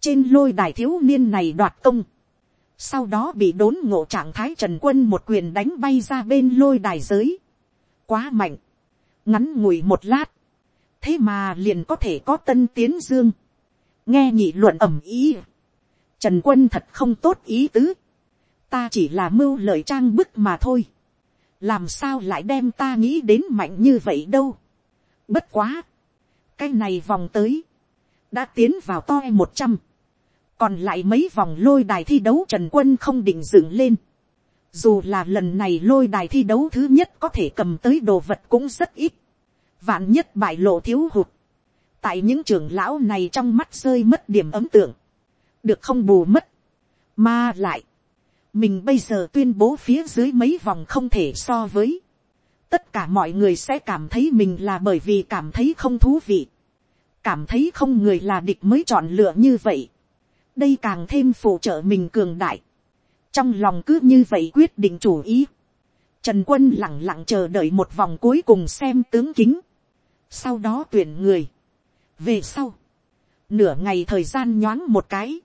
trên lôi đài thiếu niên này đoạt công, sau đó bị đốn ngộ trạng thái trần quân một quyền đánh bay ra bên lôi đài giới. quá mạnh, ngắn ngủi một lát, thế mà liền có thể có tân tiến dương. Nghe nhị luận ẩm ý, trần quân thật không tốt ý tứ, ta chỉ là mưu lời trang bức mà thôi, làm sao lại đem ta nghĩ đến mạnh như vậy đâu, bất quá, cái này vòng tới, đã tiến vào to một trăm, còn lại mấy vòng lôi đài thi đấu trần quân không định dựng lên, dù là lần này lôi đài thi đấu thứ nhất có thể cầm tới đồ vật cũng rất ít, vạn nhất bại lộ thiếu hụt, tại những trưởng lão này trong mắt rơi mất điểm ấm tượng, được không bù mất, mà lại, mình bây giờ tuyên bố phía dưới mấy vòng không thể so với, tất cả mọi người sẽ cảm thấy mình là bởi vì cảm thấy không thú vị, cảm thấy không người là địch mới chọn lựa như vậy, đây càng thêm phụ trợ mình cường đại, trong lòng cứ như vậy quyết định chủ ý, trần quân lẳng lặng chờ đợi một vòng cuối cùng xem tướng kính, sau đó tuyển người, về sau, nửa ngày thời gian nhoáng một cái,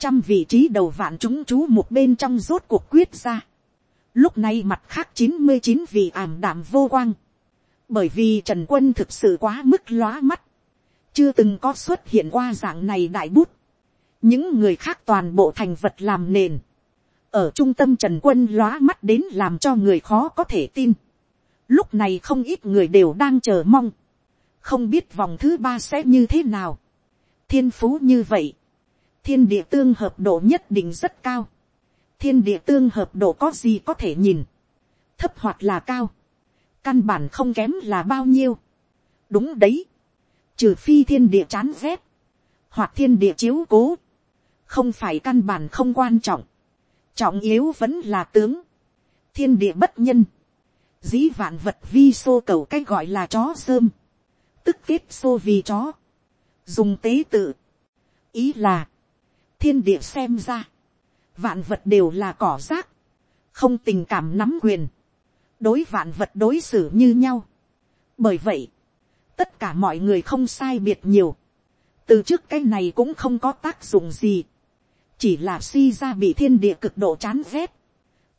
trăm vị trí đầu vạn chúng chú một bên trong rốt cuộc quyết ra. Lúc này mặt khác chín mươi chín vị ảm đạm vô quang. Bởi vì Trần Quân thực sự quá mức lóa mắt. Chưa từng có xuất hiện qua dạng này đại bút. Những người khác toàn bộ thành vật làm nền. ở trung tâm trần quân lóa mắt đến làm cho người khó có thể tin. lúc này không ít người đều đang chờ mong, không biết vòng thứ ba sẽ như thế nào. thiên phú như vậy, thiên địa tương hợp độ nhất định rất cao. thiên địa tương hợp độ có gì có thể nhìn, thấp hoặc là cao, căn bản không kém là bao nhiêu. đúng đấy, trừ phi thiên địa chán rét, hoặc thiên địa chiếu cố, không phải căn bản không quan trọng, trọng yếu vẫn là tướng, thiên địa bất nhân, dĩ vạn vật vi xô cầu cách gọi là chó sơm, tức kết xô vì chó, dùng tế tự, ý là, thiên địa xem ra, vạn vật đều là cỏ rác, không tình cảm nắm quyền, đối vạn vật đối xử như nhau. bởi vậy, tất cả mọi người không sai biệt nhiều, từ trước cái này cũng không có tác dụng gì, chỉ là si ra bị thiên địa cực độ chán ghét,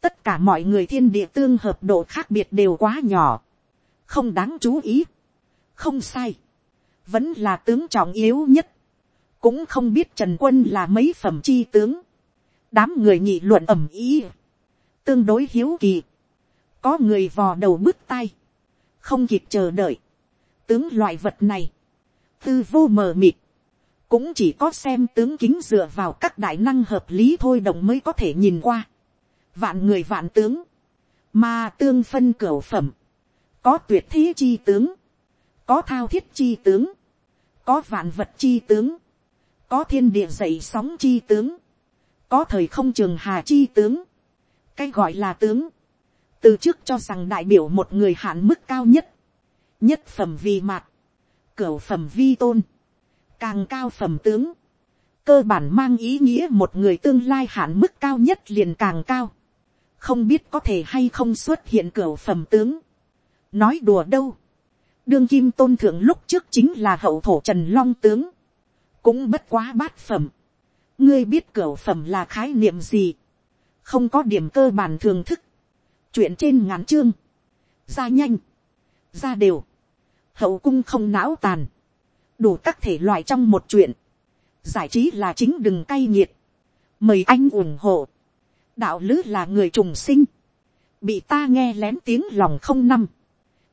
tất cả mọi người thiên địa tương hợp độ khác biệt đều quá nhỏ, không đáng chú ý, không sai, vẫn là tướng trọng yếu nhất, cũng không biết trần quân là mấy phẩm chi tướng, đám người nhị luận ẩm ý, tương đối hiếu kỳ, có người vò đầu bứt tay, không kịp chờ đợi, tướng loại vật này, tư vô mờ mịt, cũng chỉ có xem tướng kính dựa vào các đại năng hợp lý thôi đồng mới có thể nhìn qua. vạn người vạn tướng, mà tương phân cửa phẩm, có tuyệt thế chi tướng, có thao thiết chi tướng, có vạn vật chi tướng, có thiên địa dậy sóng chi tướng, có thời không trường hà chi tướng, cái gọi là tướng, từ trước cho rằng đại biểu một người hạn mức cao nhất, nhất phẩm vi mạt, cửu phẩm vi tôn, càng cao phẩm tướng, cơ bản mang ý nghĩa một người tương lai hạn mức cao nhất liền càng cao, không biết có thể hay không xuất hiện cửa phẩm tướng, nói đùa đâu, đương kim tôn thượng lúc trước chính là hậu thổ trần long tướng, cũng bất quá bát phẩm, ngươi biết cửa phẩm là khái niệm gì, không có điểm cơ bản thường thức, chuyện trên ngắn chương, ra nhanh, ra đều, hậu cung không não tàn, đủ các thể loại trong một chuyện, giải trí là chính đừng cay nghiệt, mời anh ủng hộ, đạo lứ là người trùng sinh, bị ta nghe lén tiếng lòng không năm,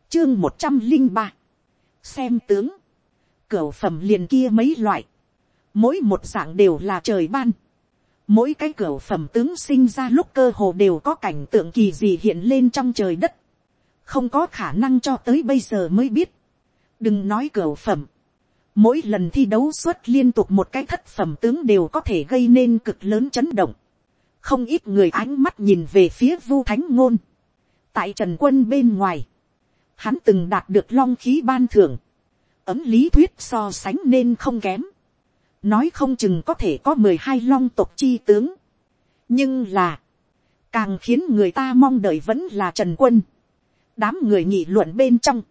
chương một trăm linh ba, xem tướng, cửa phẩm liền kia mấy loại, mỗi một dạng đều là trời ban, mỗi cái cửa phẩm tướng sinh ra lúc cơ hồ đều có cảnh tượng kỳ gì hiện lên trong trời đất, không có khả năng cho tới bây giờ mới biết, đừng nói cửa phẩm, mỗi lần thi đấu xuất liên tục một cái thất phẩm tướng đều có thể gây nên cực lớn chấn động, không ít người ánh mắt nhìn về phía vu thánh ngôn, tại trần quân bên ngoài, hắn từng đạt được long khí ban thưởng, ấm lý thuyết so sánh nên không kém, nói không chừng có thể có mười hai long tộc chi tướng, nhưng là, càng khiến người ta mong đợi vẫn là trần quân, đám người nghị luận bên trong,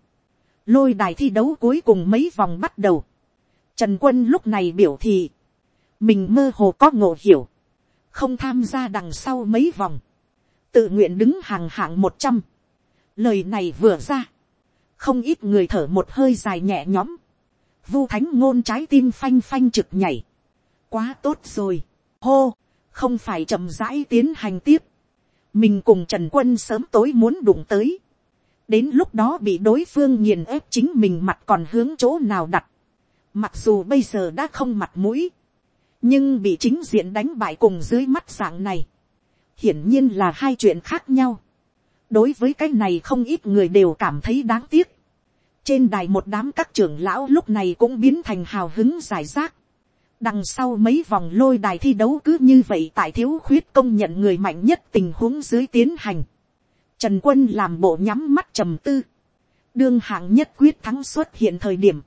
lôi đài thi đấu cuối cùng mấy vòng bắt đầu, trần quân lúc này biểu thị, mình mơ hồ có ngộ hiểu, không tham gia đằng sau mấy vòng, tự nguyện đứng hàng hạng một trăm, lời này vừa ra, không ít người thở một hơi dài nhẹ nhõm, vu thánh ngôn trái tim phanh phanh trực nhảy, quá tốt rồi, hô, không phải chậm rãi tiến hành tiếp, mình cùng trần quân sớm tối muốn đụng tới, đến lúc đó bị đối phương nghiền ép chính mình mặt còn hướng chỗ nào đặt, mặc dù bây giờ đã không mặt mũi, nhưng bị chính diện đánh bại cùng dưới mắt dạng này, hiển nhiên là hai chuyện khác nhau. đối với cái này không ít người đều cảm thấy đáng tiếc trên đài một đám các trưởng lão lúc này cũng biến thành hào hứng giải rác. đằng sau mấy vòng lôi đài thi đấu cứ như vậy tại thiếu khuyết công nhận người mạnh nhất tình huống dưới tiến hành. trần quân làm bộ nhắm mắt trầm tư. đương hạng nhất quyết thắng xuất hiện thời điểm.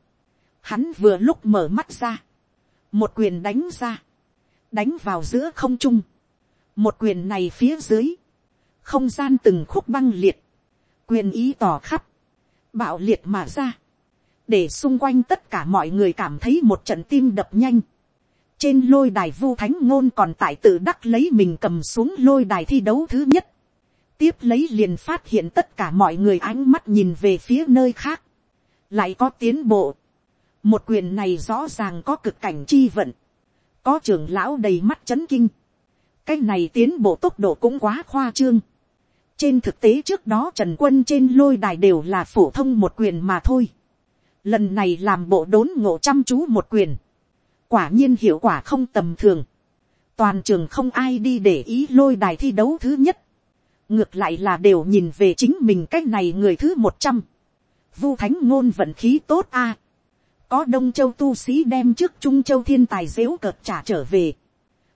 hắn vừa lúc mở mắt ra một quyền đánh ra, đánh vào giữa không trung, một quyền này phía dưới, không gian từng khúc băng liệt, quyền ý tỏ khắp, bạo liệt mà ra, để xung quanh tất cả mọi người cảm thấy một trận tim đập nhanh. trên lôi đài vu thánh ngôn còn tại tự đắc lấy mình cầm xuống lôi đài thi đấu thứ nhất. tiếp lấy liền phát hiện tất cả mọi người ánh mắt nhìn về phía nơi khác. lại có tiến bộ. một quyền này rõ ràng có cực cảnh chi vận. có trưởng lão đầy mắt chấn kinh cái này tiến bộ tốc độ cũng quá khoa trương trên thực tế trước đó trần quân trên lôi đài đều là phổ thông một quyền mà thôi. lần này làm bộ đốn ngộ chăm chú một quyền. quả nhiên hiệu quả không tầm thường. toàn trường không ai đi để ý lôi đài thi đấu thứ nhất. ngược lại là đều nhìn về chính mình cách này người thứ một trăm. vu thánh ngôn vận khí tốt a. có đông châu tu sĩ đem trước trung châu thiên tài dễu cợt trả trở về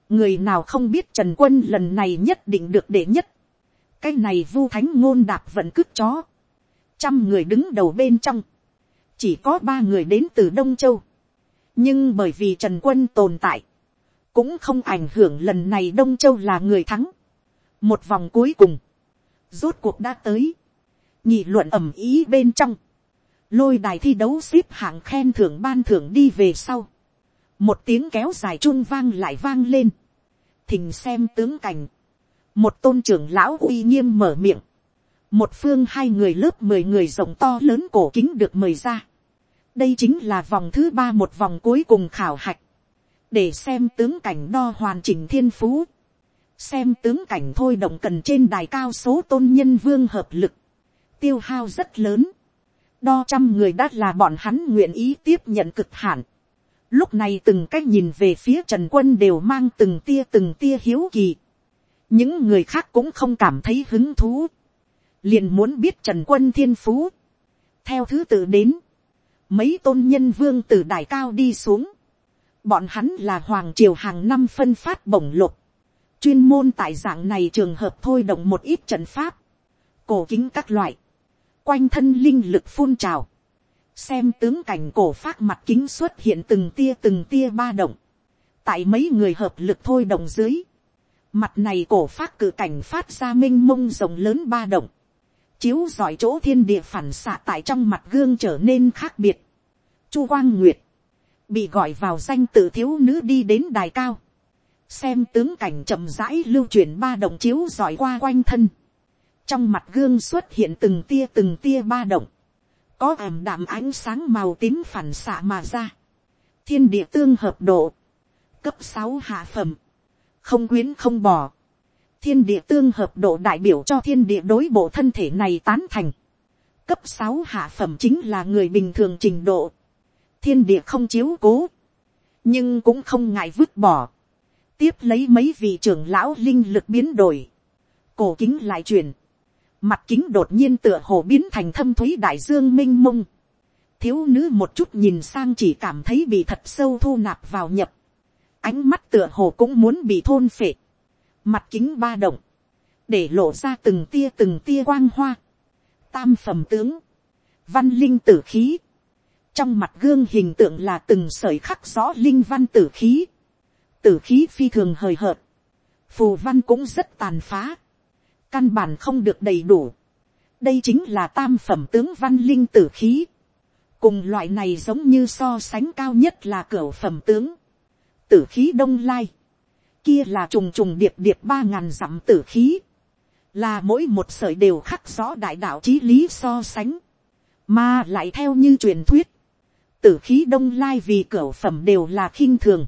người nào không biết trần quân lần này nhất định được đệ nhất cái này vu thánh ngôn đạp vận cướp chó. trăm người đứng đầu bên trong. chỉ có ba người đến từ đông châu. nhưng bởi vì trần quân tồn tại, cũng không ảnh hưởng lần này đông châu là người thắng. một vòng cuối cùng, rốt cuộc đã tới. nhị luận ẩm ý bên trong. lôi đài thi đấu xếp hạng khen thưởng ban thưởng đi về sau một tiếng kéo dài chung vang lại vang lên, thình xem tướng cảnh, một tôn trưởng lão uy nghiêm mở miệng, một phương hai người lớp mười người rộng to lớn cổ kính được mời ra, đây chính là vòng thứ ba một vòng cuối cùng khảo hạch, để xem tướng cảnh đo hoàn chỉnh thiên phú, xem tướng cảnh thôi động cần trên đài cao số tôn nhân vương hợp lực, tiêu hao rất lớn, đo trăm người đã là bọn hắn nguyện ý tiếp nhận cực hạn, Lúc này từng cách nhìn về phía Trần Quân đều mang từng tia từng tia hiếu kỳ. Những người khác cũng không cảm thấy hứng thú. Liền muốn biết Trần Quân thiên phú. Theo thứ tự đến. Mấy tôn nhân vương từ đài cao đi xuống. Bọn hắn là Hoàng Triều hàng năm phân phát bổng lục. Chuyên môn tại dạng này trường hợp thôi động một ít trận pháp. Cổ kính các loại. Quanh thân linh lực phun trào xem tướng cảnh cổ phát mặt kính xuất hiện từng tia từng tia ba động, tại mấy người hợp lực thôi động dưới, mặt này cổ phát cử cảnh phát ra m i n h mông rộng lớn ba động, chiếu giỏi chỗ thiên địa phản xạ tại trong mặt gương trở nên khác biệt. Chu quang nguyệt, bị gọi vào danh tự thiếu nữ đi đến đài cao, xem tướng cảnh chậm rãi lưu chuyển ba động chiếu giỏi qua quanh thân, trong mặt gương xuất hiện từng tia từng tia ba động, có ảm đạm ánh sáng màu tím phản xạ mà ra, thiên địa tương hợp độ, cấp sáu hạ phẩm, không quyến không bỏ, thiên địa tương hợp độ đại biểu cho thiên địa đối bộ thân thể này tán thành, cấp sáu hạ phẩm chính là người bình thường trình độ, thiên địa không chiếu cố, nhưng cũng không ngại vứt bỏ, tiếp lấy mấy vị trưởng lão linh lực biến đổi, cổ kính lại chuyển mặt kính đột nhiên tựa hồ biến thành thâm thúy đại dương minh mông. thiếu nữ một chút nhìn sang chỉ cảm thấy bị thật sâu thu nạp vào nhập ánh mắt tựa hồ cũng muốn bị thôn phệ. mặt kính ba động, để lộ ra từng tia từng tia quang hoa. tam phẩm tướng, văn linh tử khí. trong mặt gương hình tượng là từng sởi khắc rõ linh văn tử khí. tử khí phi thường hời hợt. phù văn cũng rất tàn phá căn bản không được đầy đủ. đây chính là tam phẩm tướng văn linh tử khí. cùng loại này giống như so sánh cao nhất là cửa phẩm tướng tử khí đông lai. kia là trùng trùng điệp điệp ba ngàn dặm tử khí. là mỗi một sợi đều khắc rõ đại đạo trí lý so sánh. mà lại theo như truyền thuyết. tử khí đông lai vì cửa phẩm đều là khinh thường.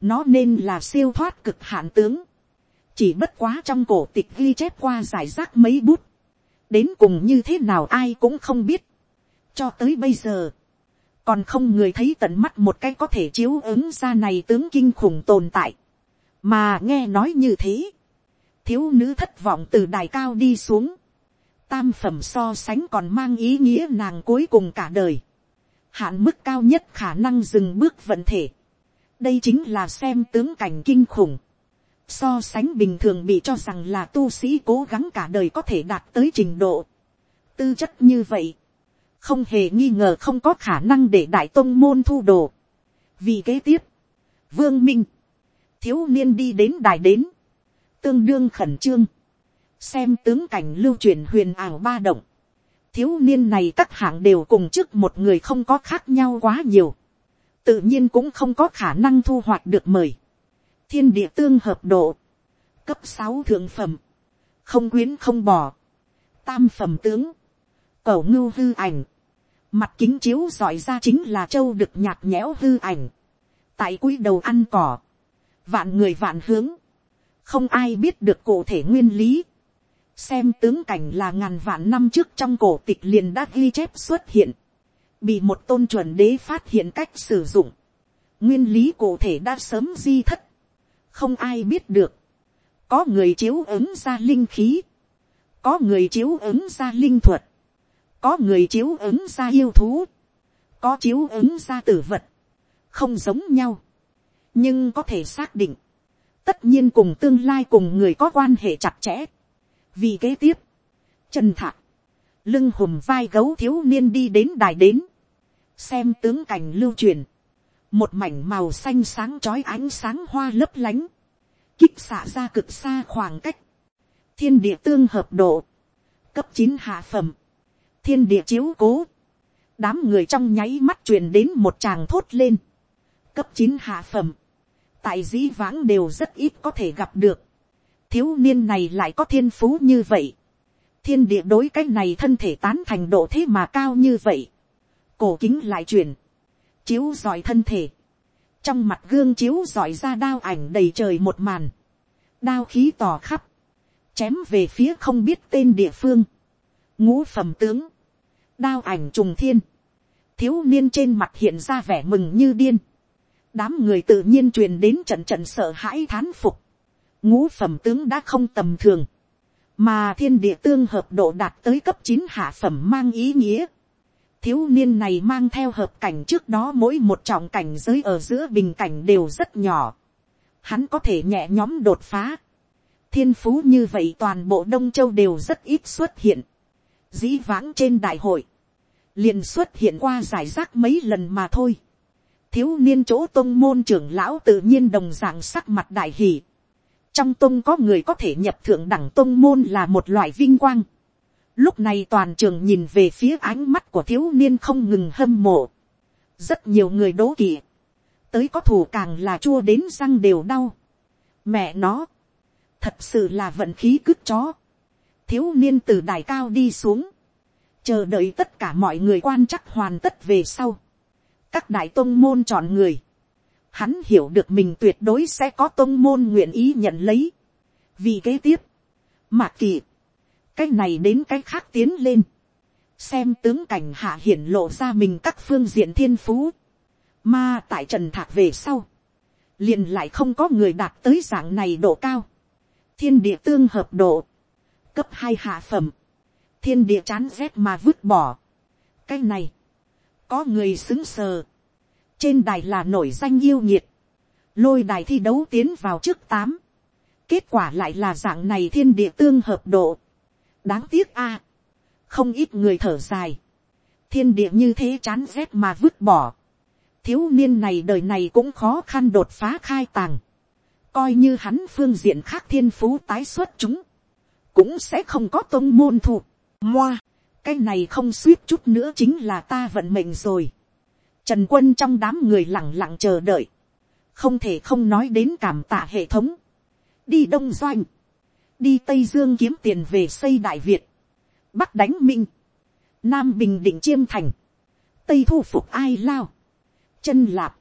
nó nên là siêu thoát cực hạn tướng chỉ bất quá trong cổ tịch ghi chép qua giải rác mấy bút, đến cùng như thế nào ai cũng không biết, cho tới bây giờ, còn không người thấy tận mắt một cái có thể chiếu ứng ra này tướng kinh khủng tồn tại, mà nghe nói như thế, thiếu nữ thất vọng từ đài cao đi xuống, tam phẩm so sánh còn mang ý nghĩa nàng cuối cùng cả đời, hạn mức cao nhất khả năng dừng bước vận thể, đây chính là xem tướng cảnh kinh khủng, so sánh bình thường bị cho rằng là tu sĩ cố gắng cả đời có thể đạt tới trình độ. tư chất như vậy, không hề nghi ngờ không có khả năng để đại tôn môn thu đồ. vì kế tiếp, vương minh, thiếu niên đi đến đài đến, tương đương khẩn trương, xem tướng cảnh lưu truyền huyền ảo ba động, thiếu niên này các hạng đều cùng trước một người không có khác nhau quá nhiều, tự nhiên cũng không có khả năng thu hoạch được mời. Thiên địa tương hợp độ, cấp sáu thượng phẩm, không quyến không bỏ, tam phẩm tướng, cầu ngưu hư ảnh, mặt kính chiếu giỏi ra chính là châu được nhạt nhẽo hư ảnh, tại cúi đầu ăn cỏ, vạn người vạn hướng, không ai biết được cụ thể nguyên lý, xem tướng cảnh là ngàn vạn năm trước trong cổ tịch liền đã ghi chép xuất hiện, bị một tôn chuẩn đế phát hiện cách sử dụng, nguyên lý cụ thể đã sớm di thất, không ai biết được, có người chiếu ứng ra linh khí, có người chiếu ứng ra linh thuật, có người chiếu ứng ra yêu thú, có chiếu ứng ra tử vật, không giống nhau, nhưng có thể xác định, tất nhiên cùng tương lai cùng người có quan hệ chặt chẽ. vì kế tiếp, trần thạc, lưng hùm vai gấu thiếu niên đi đến đài đến, xem tướng cảnh lưu truyền, một mảnh màu xanh sáng trói ánh sáng hoa lấp lánh, kích xạ ra cực xa khoảng cách, thiên địa tương hợp độ, cấp chín hạ phẩm, thiên địa chiếu cố, đám người trong nháy mắt truyền đến một tràng thốt lên, cấp chín hạ phẩm, tại dĩ vãng đều rất ít có thể gặp được, thiếu niên này lại có thiên phú như vậy, thiên địa đối cái này thân thể tán thành độ thế mà cao như vậy, cổ kính lại truyền, chiếu giỏi thân thể, trong mặt gương chiếu giỏi ra đao ảnh đầy trời một màn, đao khí tỏ khắp, chém về phía không biết tên địa phương, ngũ phẩm tướng, đao ảnh trùng thiên, thiếu niên trên mặt hiện ra vẻ mừng như điên, đám người tự nhiên truyền đến trận trận sợ hãi thán phục, ngũ phẩm tướng đã không tầm thường, mà thiên địa tương hợp độ đạt tới cấp chín hạ phẩm mang ý nghĩa, thiếu niên này mang theo hợp cảnh trước đó mỗi một trọng cảnh giới ở giữa bình cảnh đều rất nhỏ. Hắn có thể nhẹ nhóm đột phá. Thiên phú như vậy toàn bộ Đông Châu đều rất ít xuất hiện. Dĩ vãng trên đại hội. liền xuất hiện qua giải rác mấy lần mà thôi. Thiếu niên chỗ tôn môn trưởng lão tự nhiên đồng dạng sắc mặt đại hỷ. Trong tôn có người có thể nhập thượng đẳng tôn môn là một loại vinh quang Lúc này toàn trường nhìn về phía ánh mắt của thiếu niên không ngừng hâm mộ. Rất nhiều người đố kỵ. Tới có thù càng là chua đến răng đều đau. Mẹ nó. Thật sự là vận khí cứt chó. Thiếu niên từ đài cao đi xuống. Chờ đợi tất cả mọi người quan chắc hoàn tất về sau. Các đại tôn môn chọn người. Hắn hiểu được mình tuyệt đối sẽ có tôn môn nguyện ý nhận lấy. Vì kế tiếp. Mạc kỳ cái này đến cái khác tiến lên, xem tướng cảnh hạ hiển lộ ra mình các phương diện thiên phú, mà tại trần thạc về sau, liền lại không có người đạt tới dạng này độ cao, thiên địa tương hợp độ, cấp hai hạ phẩm, thiên địa chán rét mà vứt bỏ, cái này, có người xứng sờ, trên đài là nổi danh yêu nhiệt, lôi đài thi đấu tiến vào trước tám, kết quả lại là dạng này thiên địa tương hợp độ, đáng tiếc a, không ít người thở dài, thiên địa như thế chán rét mà vứt bỏ, thiếu niên này đời này cũng khó khăn đột phá khai tàng, coi như hắn phương diện khác thiên phú tái xuất chúng, cũng sẽ không có tôn môn thụ, moa, cái này không suýt chút nữa chính là ta vận mệnh rồi. Trần quân trong đám người lặng lặng chờ đợi, không thể không nói đến cảm tạ hệ thống, đi đông doanh, đi tây dương kiếm tiền về xây đại việt, bắc đánh minh, nam bình định chiêm thành, tây thu phục ai lao, chân lạp,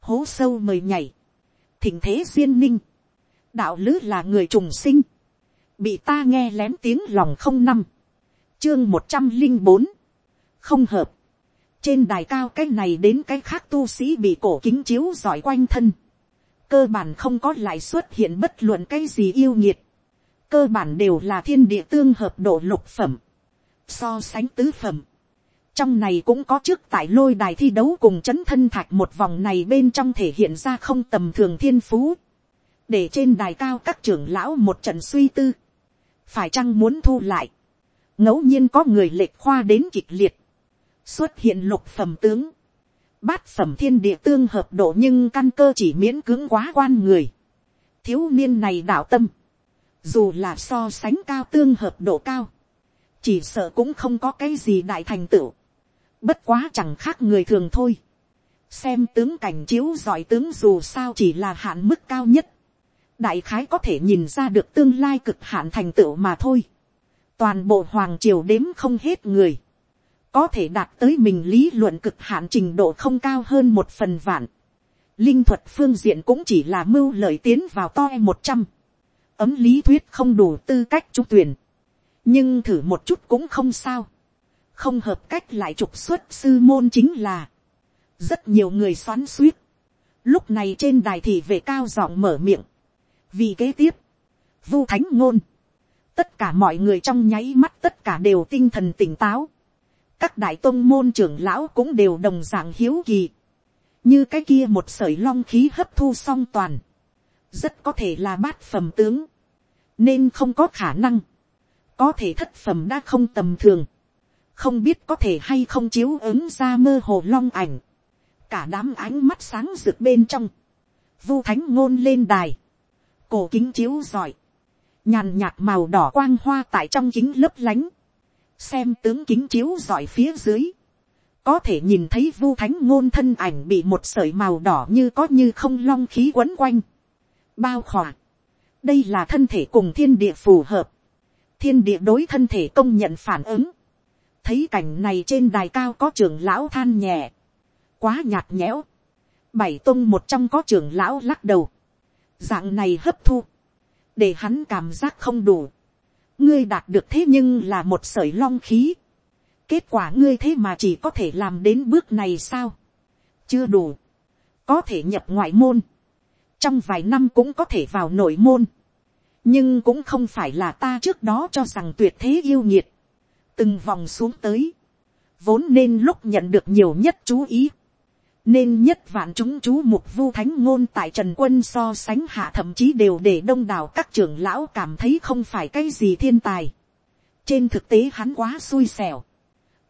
hố sâu mời nhảy, thỉnh thế duyên ninh, đạo lứ là người trùng sinh, bị ta nghe lén tiếng lòng không năm, chương một trăm linh bốn, không hợp, trên đài cao cái này đến cái khác tu sĩ bị cổ kính chiếu giỏi quanh thân, cơ bản không có lại xuất hiện bất luận cái gì yêu nhiệt, cơ bản đều là thiên địa tương hợp độ lục phẩm, so sánh tứ phẩm. Trong này cũng có trước tại lôi đài thi đấu cùng chấn thân thạch một vòng này bên trong thể hiện ra không tầm thường thiên phú. Để trên đài cao các trưởng lão một trận suy tư. Phải chăng muốn thu lại. ngẫu nhiên có người lệch khoa đến kịch liệt. Xuất hiện lục phẩm tướng. Bát phẩm thiên địa tương hợp độ nhưng căn cơ chỉ miễn cưỡng quá quan người. Thiếu niên này đạo tâm dù là so sánh cao tương hợp độ cao, chỉ sợ cũng không có cái gì đại thành tựu, bất quá chẳng khác người thường thôi, xem tướng cảnh chiếu giỏi tướng dù sao chỉ là hạn mức cao nhất, đại khái có thể nhìn ra được tương lai cực hạn thành tựu mà thôi, toàn bộ hoàng triều đếm không hết người, có thể đạt tới mình lý luận cực hạn trình độ không cao hơn một phần vạn, linh thuật phương diện cũng chỉ là mưu lợi tiến vào to e một trăm, ấm lý thuyết không đủ tư cách trúng tuyển, nhưng thử một chút cũng không sao, không hợp cách lại trục xuất sư môn chính là, rất nhiều người xoắn suýt, lúc này trên đài thì về cao giọng mở miệng, vì kế tiếp, vu thánh ngôn, tất cả mọi người trong nháy mắt tất cả đều tinh thần tỉnh táo, các đại tôn môn trưởng lão cũng đều đồng d ạ n g hiếu kỳ, như cái kia một sởi long khí hấp thu song toàn, rất có thể là bát phẩm tướng, nên không có khả năng, có thể thất phẩm đã không tầm thường, không biết có thể hay không chiếu ứng ra mơ hồ long ảnh, cả đám ánh mắt sáng rực bên trong, vu thánh ngôn lên đài, cổ kính chiếu giỏi, nhàn nhạt màu đỏ quang hoa tại trong kính lấp lánh, xem tướng kính chiếu giỏi phía dưới, có thể nhìn thấy vu thánh ngôn thân ảnh bị một sợi màu đỏ như có như không long khí quấn quanh, bao khỏa. đây là thân thể cùng thiên địa phù hợp, thiên địa đối thân thể công nhận phản ứng, thấy cảnh này trên đài cao có trưởng lão than nhẹ, quá nhạt nhẽo, bảy tôn một trong có trưởng lão lắc đầu, dạng này hấp thu, để hắn cảm giác không đủ, ngươi đạt được thế nhưng là một sởi long khí. kết quả ngươi thế mà chỉ có thể làm đến bước này sao. chưa đủ. có thể nhập ngoại môn. trong vài năm cũng có thể vào nội môn. nhưng cũng không phải là ta trước đó cho rằng tuyệt thế yêu nhiệt. từng vòng xuống tới. vốn nên lúc nhận được nhiều nhất chú ý nên nhất vạn chúng chú mục vu thánh ngôn tại trần quân so sánh hạ thậm chí đều để đông đảo các trưởng lão cảm thấy không phải cái gì thiên tài. trên thực tế hắn quá xui xẻo.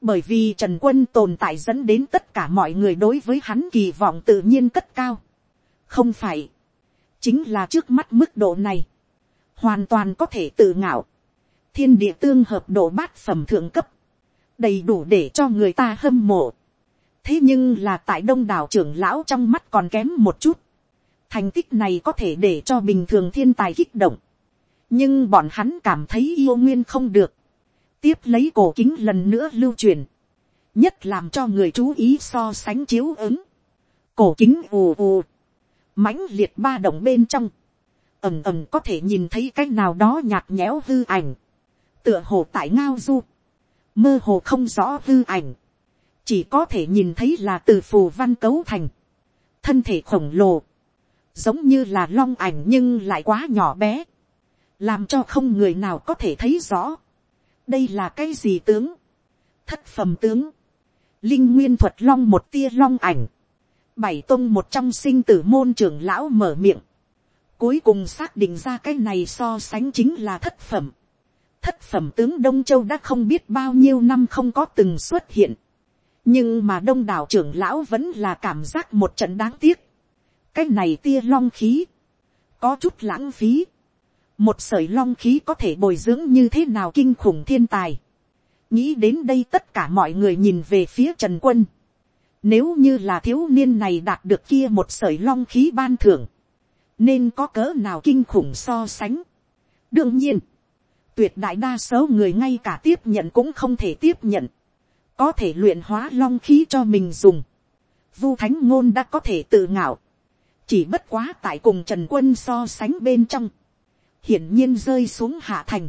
bởi vì trần quân tồn tại dẫn đến tất cả mọi người đối với hắn kỳ vọng tự nhiên cất cao. không phải. chính là trước mắt mức độ này. hoàn toàn có thể tự ngạo. thiên địa tương hợp độ bát phẩm thượng cấp. đầy đủ để cho người ta hâm mộ thế nhưng là tại đông đảo trưởng lão trong mắt còn kém một chút. thành tích này có thể để cho bình thường thiên tài kích động. nhưng bọn hắn cảm thấy yêu nguyên không được. tiếp lấy cổ kính lần nữa lưu truyền. nhất làm cho người chú ý so sánh chiếu ứng. cổ kính ù ù. mãnh liệt ba động bên trong. ầm ầm có thể nhìn thấy cái nào đó nhạt nhẽo hư ảnh. tựa hồ tại ngao du. mơ hồ không rõ hư ảnh chỉ có thể nhìn thấy là từ phù văn cấu thành, thân thể khổng lồ, giống như là long ảnh nhưng lại quá nhỏ bé, làm cho không người nào có thể thấy rõ. đây là cái gì tướng, thất phẩm tướng, linh nguyên thuật long một tia long ảnh, bảy tông một trong sinh tử môn trưởng lão mở miệng, cuối cùng xác định ra cái này so sánh chính là thất phẩm. thất phẩm tướng đông châu đã không biết bao nhiêu năm không có từng xuất hiện nhưng mà đông đảo trưởng lão vẫn là cảm giác một trận đáng tiếc. cái này tia long khí, có chút lãng phí. một sởi long khí có thể bồi dưỡng như thế nào kinh khủng thiên tài. nghĩ đến đây tất cả mọi người nhìn về phía trần quân. nếu như là thiếu niên này đạt được kia một sởi long khí ban thưởng, nên có cỡ nào kinh khủng so sánh. đương nhiên, tuyệt đại đa số người ngay cả tiếp nhận cũng không thể tiếp nhận có thể luyện hóa long khí cho mình dùng. Vu thánh ngôn đã có thể tự ngạo. Chỉ bất quá tại cùng Trần Quân so sánh bên trong. Hiển nhiên rơi xuống hạ thành.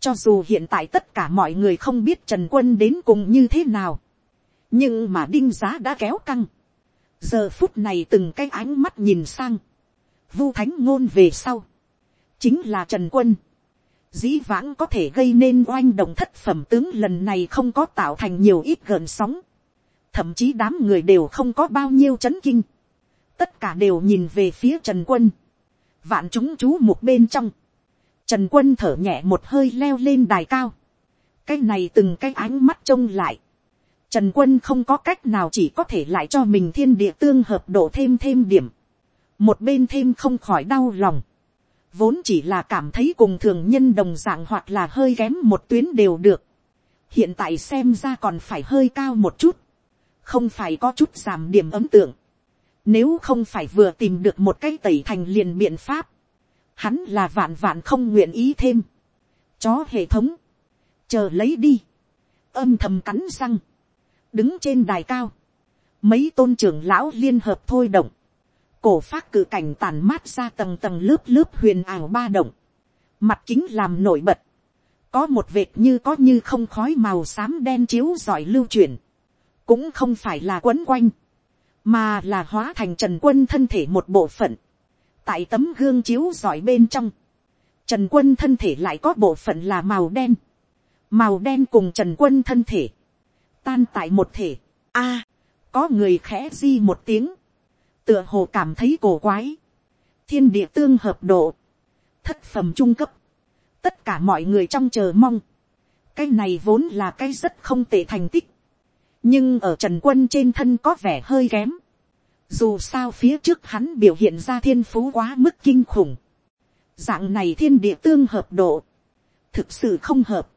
Cho dù hiện tại tất cả mọi người không biết Trần Quân đến cùng như thế nào. Nhưng mà đinh giá đã kéo căng. Giờ phút này từng cái ánh mắt nhìn sang. Vu thánh ngôn về sau. Chính là Trần Quân dĩ vãng có thể gây nên oanh động thất phẩm tướng lần này không có tạo thành nhiều ít gợn sóng. Thậm chí đám người đều không có bao nhiêu chấn kinh. Tất cả đều nhìn về phía Trần Quân. Vạn chúng chú một bên trong. Trần Quân thở nhẹ một hơi leo lên đài cao. Cái này từng cái ánh mắt trông lại. Trần Quân không có cách nào chỉ có thể lại cho mình thiên địa tương hợp độ thêm thêm điểm. Một bên thêm không khỏi đau lòng vốn chỉ là cảm thấy cùng thường nhân đồng dạng hoặc là hơi kém một tuyến đều được. hiện tại xem ra còn phải hơi cao một chút, không phải có chút giảm điểm ấm tượng. nếu không phải vừa tìm được một cái tẩy thành liền biện pháp, hắn là vạn vạn không nguyện ý thêm. chó hệ thống, chờ lấy đi, âm thầm cắn răng, đứng trên đài cao, mấy tôn trưởng lão liên hợp thôi động, cổ phát cử cảnh tàn mát ra tầng tầng lớp lớp huyền ảo ba động, mặt kính làm nổi bật, có một vệt như có như không khói màu xám đen chiếu giỏi lưu chuyển, cũng không phải là quấn quanh, mà là hóa thành trần quân thân thể một bộ phận, tại tấm gương chiếu giỏi bên trong, trần quân thân thể lại có bộ phận là màu đen, màu đen cùng trần quân thân thể, tan tại một thể, a, có người khẽ di một tiếng, tựa hồ cảm thấy cổ quái, thiên địa tương hợp độ, thất phẩm trung cấp, tất cả mọi người trong chờ mong, cái này vốn là cái rất không tệ thành tích, nhưng ở trần quân trên thân có vẻ hơi kém, dù sao phía trước hắn biểu hiện ra thiên phú quá mức kinh khủng, dạng này thiên địa tương hợp độ, thực sự không hợp,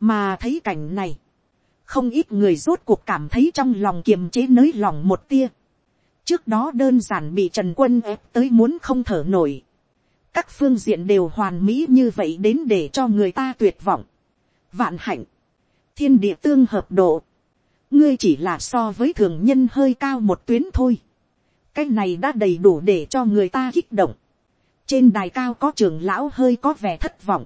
mà thấy cảnh này, không ít người rốt cuộc cảm thấy trong lòng kiềm chế nới lòng một tia, trước đó đơn giản bị trần quân ép tới muốn không thở nổi, các phương diện đều hoàn mỹ như vậy đến để cho người ta tuyệt vọng, vạn hạnh, thiên địa tương hợp độ, ngươi chỉ là so với thường nhân hơi cao một tuyến thôi, cái này đã đầy đủ để cho người ta kích động, trên đài cao có trường lão hơi có vẻ thất vọng,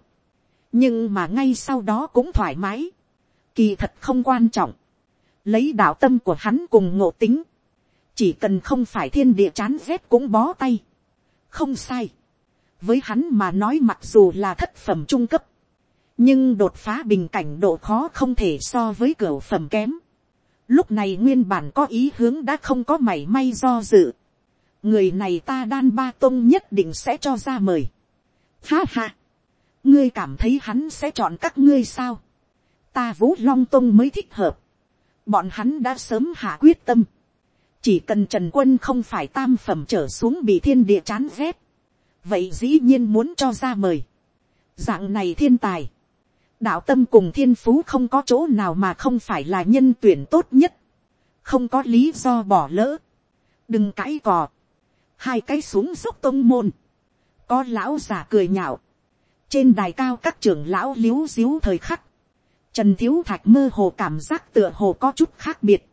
nhưng mà ngay sau đó cũng thoải mái, kỳ thật không quan trọng, lấy đạo tâm của hắn cùng ngộ tính, chỉ cần không phải thiên địa chán rét cũng bó tay, không sai, với hắn mà nói mặc dù là thất phẩm trung cấp, nhưng đột phá bình cảnh độ khó không thể so với cửa phẩm kém. Lúc này nguyên bản có ý hướng đã không có mảy may do dự. Người này ta đan ba tông nhất định sẽ cho ra mời. Ha ha. Ngươi cảm thấy hắn sẽ chọn các ngươi sao? Ta vũ long tông mới thích hợp. Bọn hắn đã sớm hạ quyết tâm. Chỉ cần Trần Quân không phải tam phẩm trở xuống bị thiên địa chán ghét. Vậy dĩ nhiên muốn cho ra mời. Dạng này thiên tài. Đạo tâm cùng thiên phú không có chỗ nào mà không phải là nhân tuyển tốt nhất, không có lý do bỏ lỡ, đừng cãi cò, hai cái xuống dốc tông môn, có lão già cười nhạo, trên đài cao các trưởng lão liếu xíu thời khắc, trần thiếu thạch mơ hồ cảm giác tựa hồ có chút khác biệt,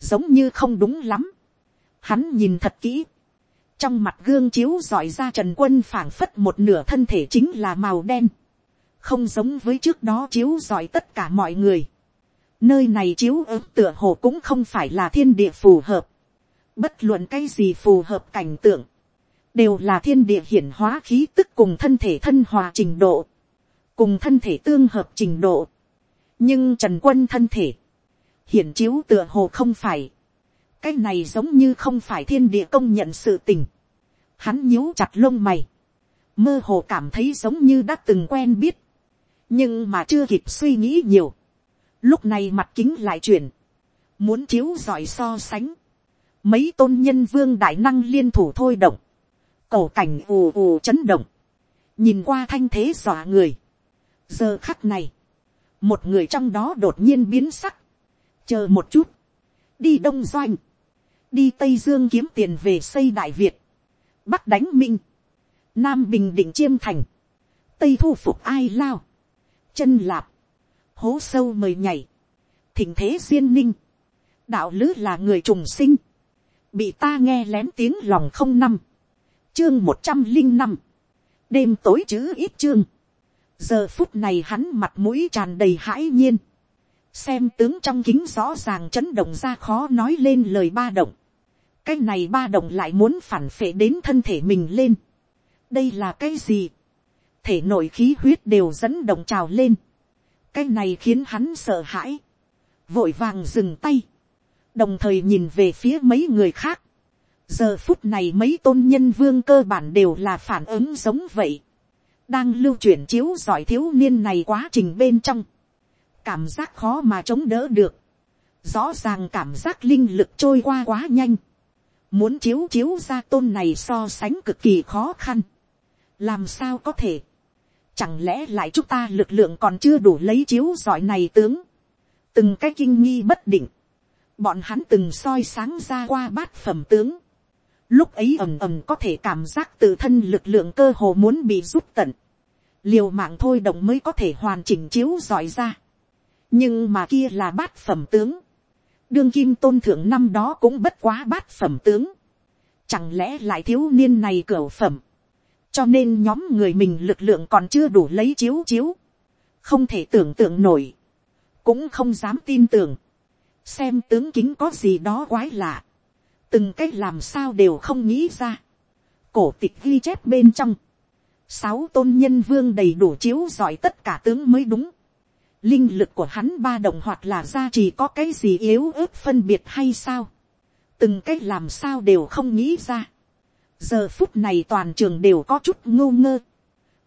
giống như không đúng lắm, hắn nhìn thật kỹ, trong mặt gương chiếu dọi ra trần quân phảng phất một nửa thân thể chính là màu đen, không giống với trước đó chiếu dọi tất cả mọi người. nơi này chiếu ớt tựa hồ cũng không phải là thiên địa phù hợp. bất luận cái gì phù hợp cảnh tượng, đều là thiên địa hiển hóa khí tức cùng thân thể thân hòa trình độ, cùng thân thể tương hợp trình độ. nhưng trần quân thân thể, hiển chiếu tựa hồ không phải, cái này giống như không phải thiên địa công nhận sự tình. Hắn nhíu chặt lông mày, mơ hồ cảm thấy giống như đã từng quen biết, nhưng mà chưa kịp suy nghĩ nhiều, lúc này mặt kính lại chuyển, muốn chiếu giỏi so sánh, mấy tôn nhân vương đại năng liên thủ thôi động, cổ cảnh ù ù chấn động, nhìn qua thanh thế dọa người. giờ khắc này, một người trong đó đột nhiên biến sắc, chờ một chút, đi đông doanh, đi tây dương kiếm tiền về xây đại việt, bắc đánh minh, nam bình định chiêm thành, tây thu phục ai lao, chân lạp, hố sâu mời nhảy, thỉnh thế duyên ninh, đạo lứ là người trùng sinh, bị ta nghe lén tiếng lòng không năm, chương một trăm linh năm, đêm tối chữ ít chương, giờ phút này hắn mặt mũi tràn đầy hãi nhiên, xem tướng trong kính rõ ràng chấn động ra khó nói lên lời ba động, cái này ba động lại muốn phản phệ đến thân thể mình lên, đây là cái gì, thể nội khí huyết đều dẫn động trào lên, cái này khiến hắn sợ hãi, vội vàng dừng tay, đồng thời nhìn về phía mấy người khác, giờ phút này mấy tôn nhân vương cơ bản đều là phản ứng giống vậy, đang lưu chuyển chiếu giỏi thiếu niên này quá trình bên trong, cảm giác khó mà chống đỡ được, rõ ràng cảm giác linh lực trôi qua quá nhanh, muốn chiếu chiếu ra tôn này so sánh cực kỳ khó khăn, làm sao có thể, Chẳng lẽ lại chúng ta lực lượng còn chưa đủ lấy chiếu giỏi này tướng. Từng cái kinh nghi bất định. Bọn hắn từng soi sáng ra qua bát phẩm tướng. Lúc ấy ầm ầm có thể cảm giác tự thân lực lượng cơ hồ muốn bị rút tận. Liều mạng thôi động mới có thể hoàn chỉnh chiếu giỏi ra. Nhưng mà kia là bát phẩm tướng. Đương kim tôn thượng năm đó cũng bất quá bát phẩm tướng. Chẳng lẽ lại thiếu niên này cửa phẩm? Cho nên nhóm người mình lực lượng còn chưa đủ lấy chiếu chiếu, không thể tưởng tượng nổi, cũng không dám tin tưởng, xem tướng kính có gì đó quái lạ, từng cách làm sao đều không nghĩ ra, cổ tịch ghi chép bên trong, sáu tôn nhân vương đầy đủ chiếu giỏi tất cả tướng mới đúng, linh lực của hắn ba động hoặc là ra chỉ có cái gì yếu ớt phân biệt hay sao, từng cách làm sao đều không nghĩ ra, giờ phút này toàn trường đều có chút ngô ngơ,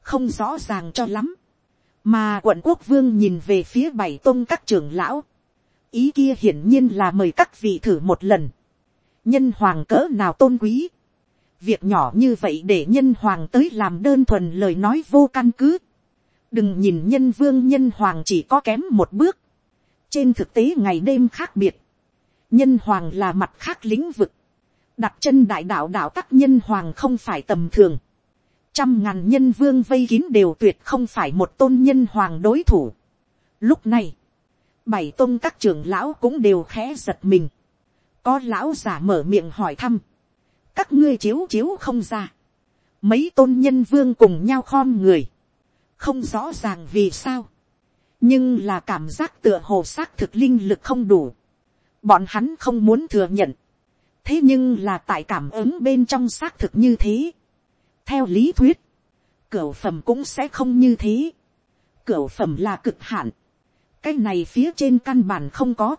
không rõ ràng cho lắm, mà quận quốc vương nhìn về phía bảy tôn các trưởng lão, ý kia hiển nhiên là mời các vị thử một lần, nhân hoàng cỡ nào tôn quý, việc nhỏ như vậy để nhân hoàng tới làm đơn thuần lời nói vô căn cứ, đừng nhìn nhân vương nhân hoàng chỉ có kém một bước, trên thực tế ngày đêm khác biệt, nhân hoàng là mặt khác lĩnh vực, đặt chân đại đạo đạo tắc nhân hoàng không phải tầm thường, trăm ngàn nhân vương vây kín đều tuyệt không phải một tôn nhân hoàng đối thủ. Lúc này, bảy tôn các trưởng lão cũng đều khẽ giật mình, có lão giả mở miệng hỏi thăm, các ngươi chiếu chiếu không ra, mấy tôn nhân vương cùng nhau khom người, không rõ ràng vì sao, nhưng là cảm giác tựa hồ xác thực linh lực không đủ, bọn hắn không muốn thừa nhận, thế nhưng là tại cảm ứng bên trong xác thực như thế. theo lý thuyết, cửa phẩm cũng sẽ không như thế. cửa phẩm là cực hạn, cái này phía trên căn bản không có,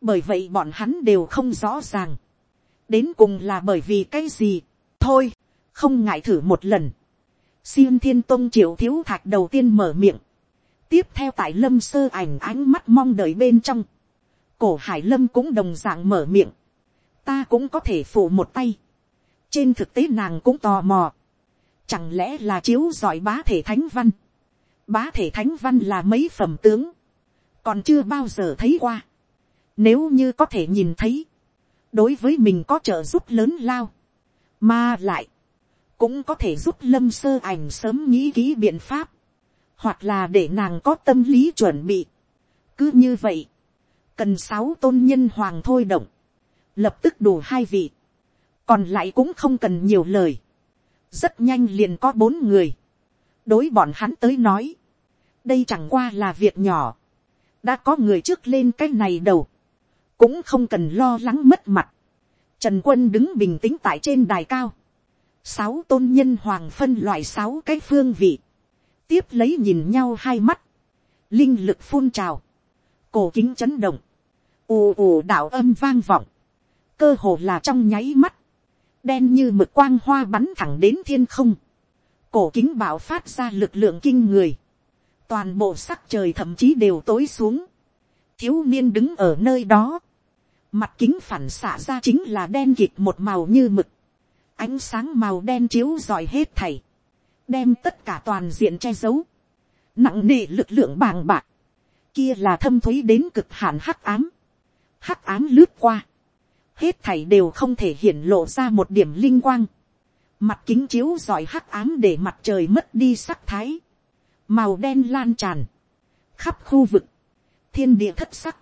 bởi vậy bọn hắn đều không rõ ràng, đến cùng là bởi vì cái gì, thôi, không ngại thử một lần. Siêng thiên tông triệu thiếu thạch đầu tiên mở miệng, tiếp theo tại lâm sơ ảnh ánh mắt mong đợi bên trong, cổ hải lâm cũng đồng dạng mở miệng, ta cũng có thể phụ một tay. trên thực tế nàng cũng tò mò. chẳng lẽ là chiếu giỏi bá thể thánh văn. bá thể thánh văn là mấy phẩm tướng. còn chưa bao giờ thấy qua. nếu như có thể nhìn thấy, đối với mình có trợ giúp lớn lao. mà lại, cũng có thể giúp lâm sơ ảnh sớm nghĩ kỹ biện pháp. hoặc là để nàng có tâm lý chuẩn bị. cứ như vậy, cần sáu tôn nhân hoàng thôi động lập tức đủ hai vị, còn lại cũng không cần nhiều lời, rất nhanh liền có bốn người, đối bọn hắn tới nói, đây chẳng qua là việc nhỏ, đã có người trước lên cái này đầu, cũng không cần lo lắng mất mặt, trần quân đứng bình tĩnh tại trên đài cao, sáu tôn nhân hoàng phân loại sáu cái phương vị, tiếp lấy nhìn nhau hai mắt, linh lực phun trào, cổ kính chấn động, ù ù đạo âm vang vọng, cơ hồ là trong nháy mắt, đen như mực quang hoa bắn thẳng đến thiên không, cổ kính bảo phát ra lực lượng kinh người, toàn bộ sắc trời thậm chí đều tối xuống, thiếu niên đứng ở nơi đó, mặt kính phản xạ ra chính là đen kịt một màu như mực, ánh sáng màu đen chiếu rọi hết thảy, đem tất cả toàn diện che giấu, nặng nề lực lượng bàng bạc, kia là thâm t h ú y đến cực hạn hắc ám, hắc ám lướt qua, hết thảy đều không thể hiển lộ ra một điểm linh quang. Mặt kính chiếu rọi hắc ám để mặt trời mất đi sắc thái. Màu đen lan tràn. Khắp khu vực. Thiên địa thất sắc.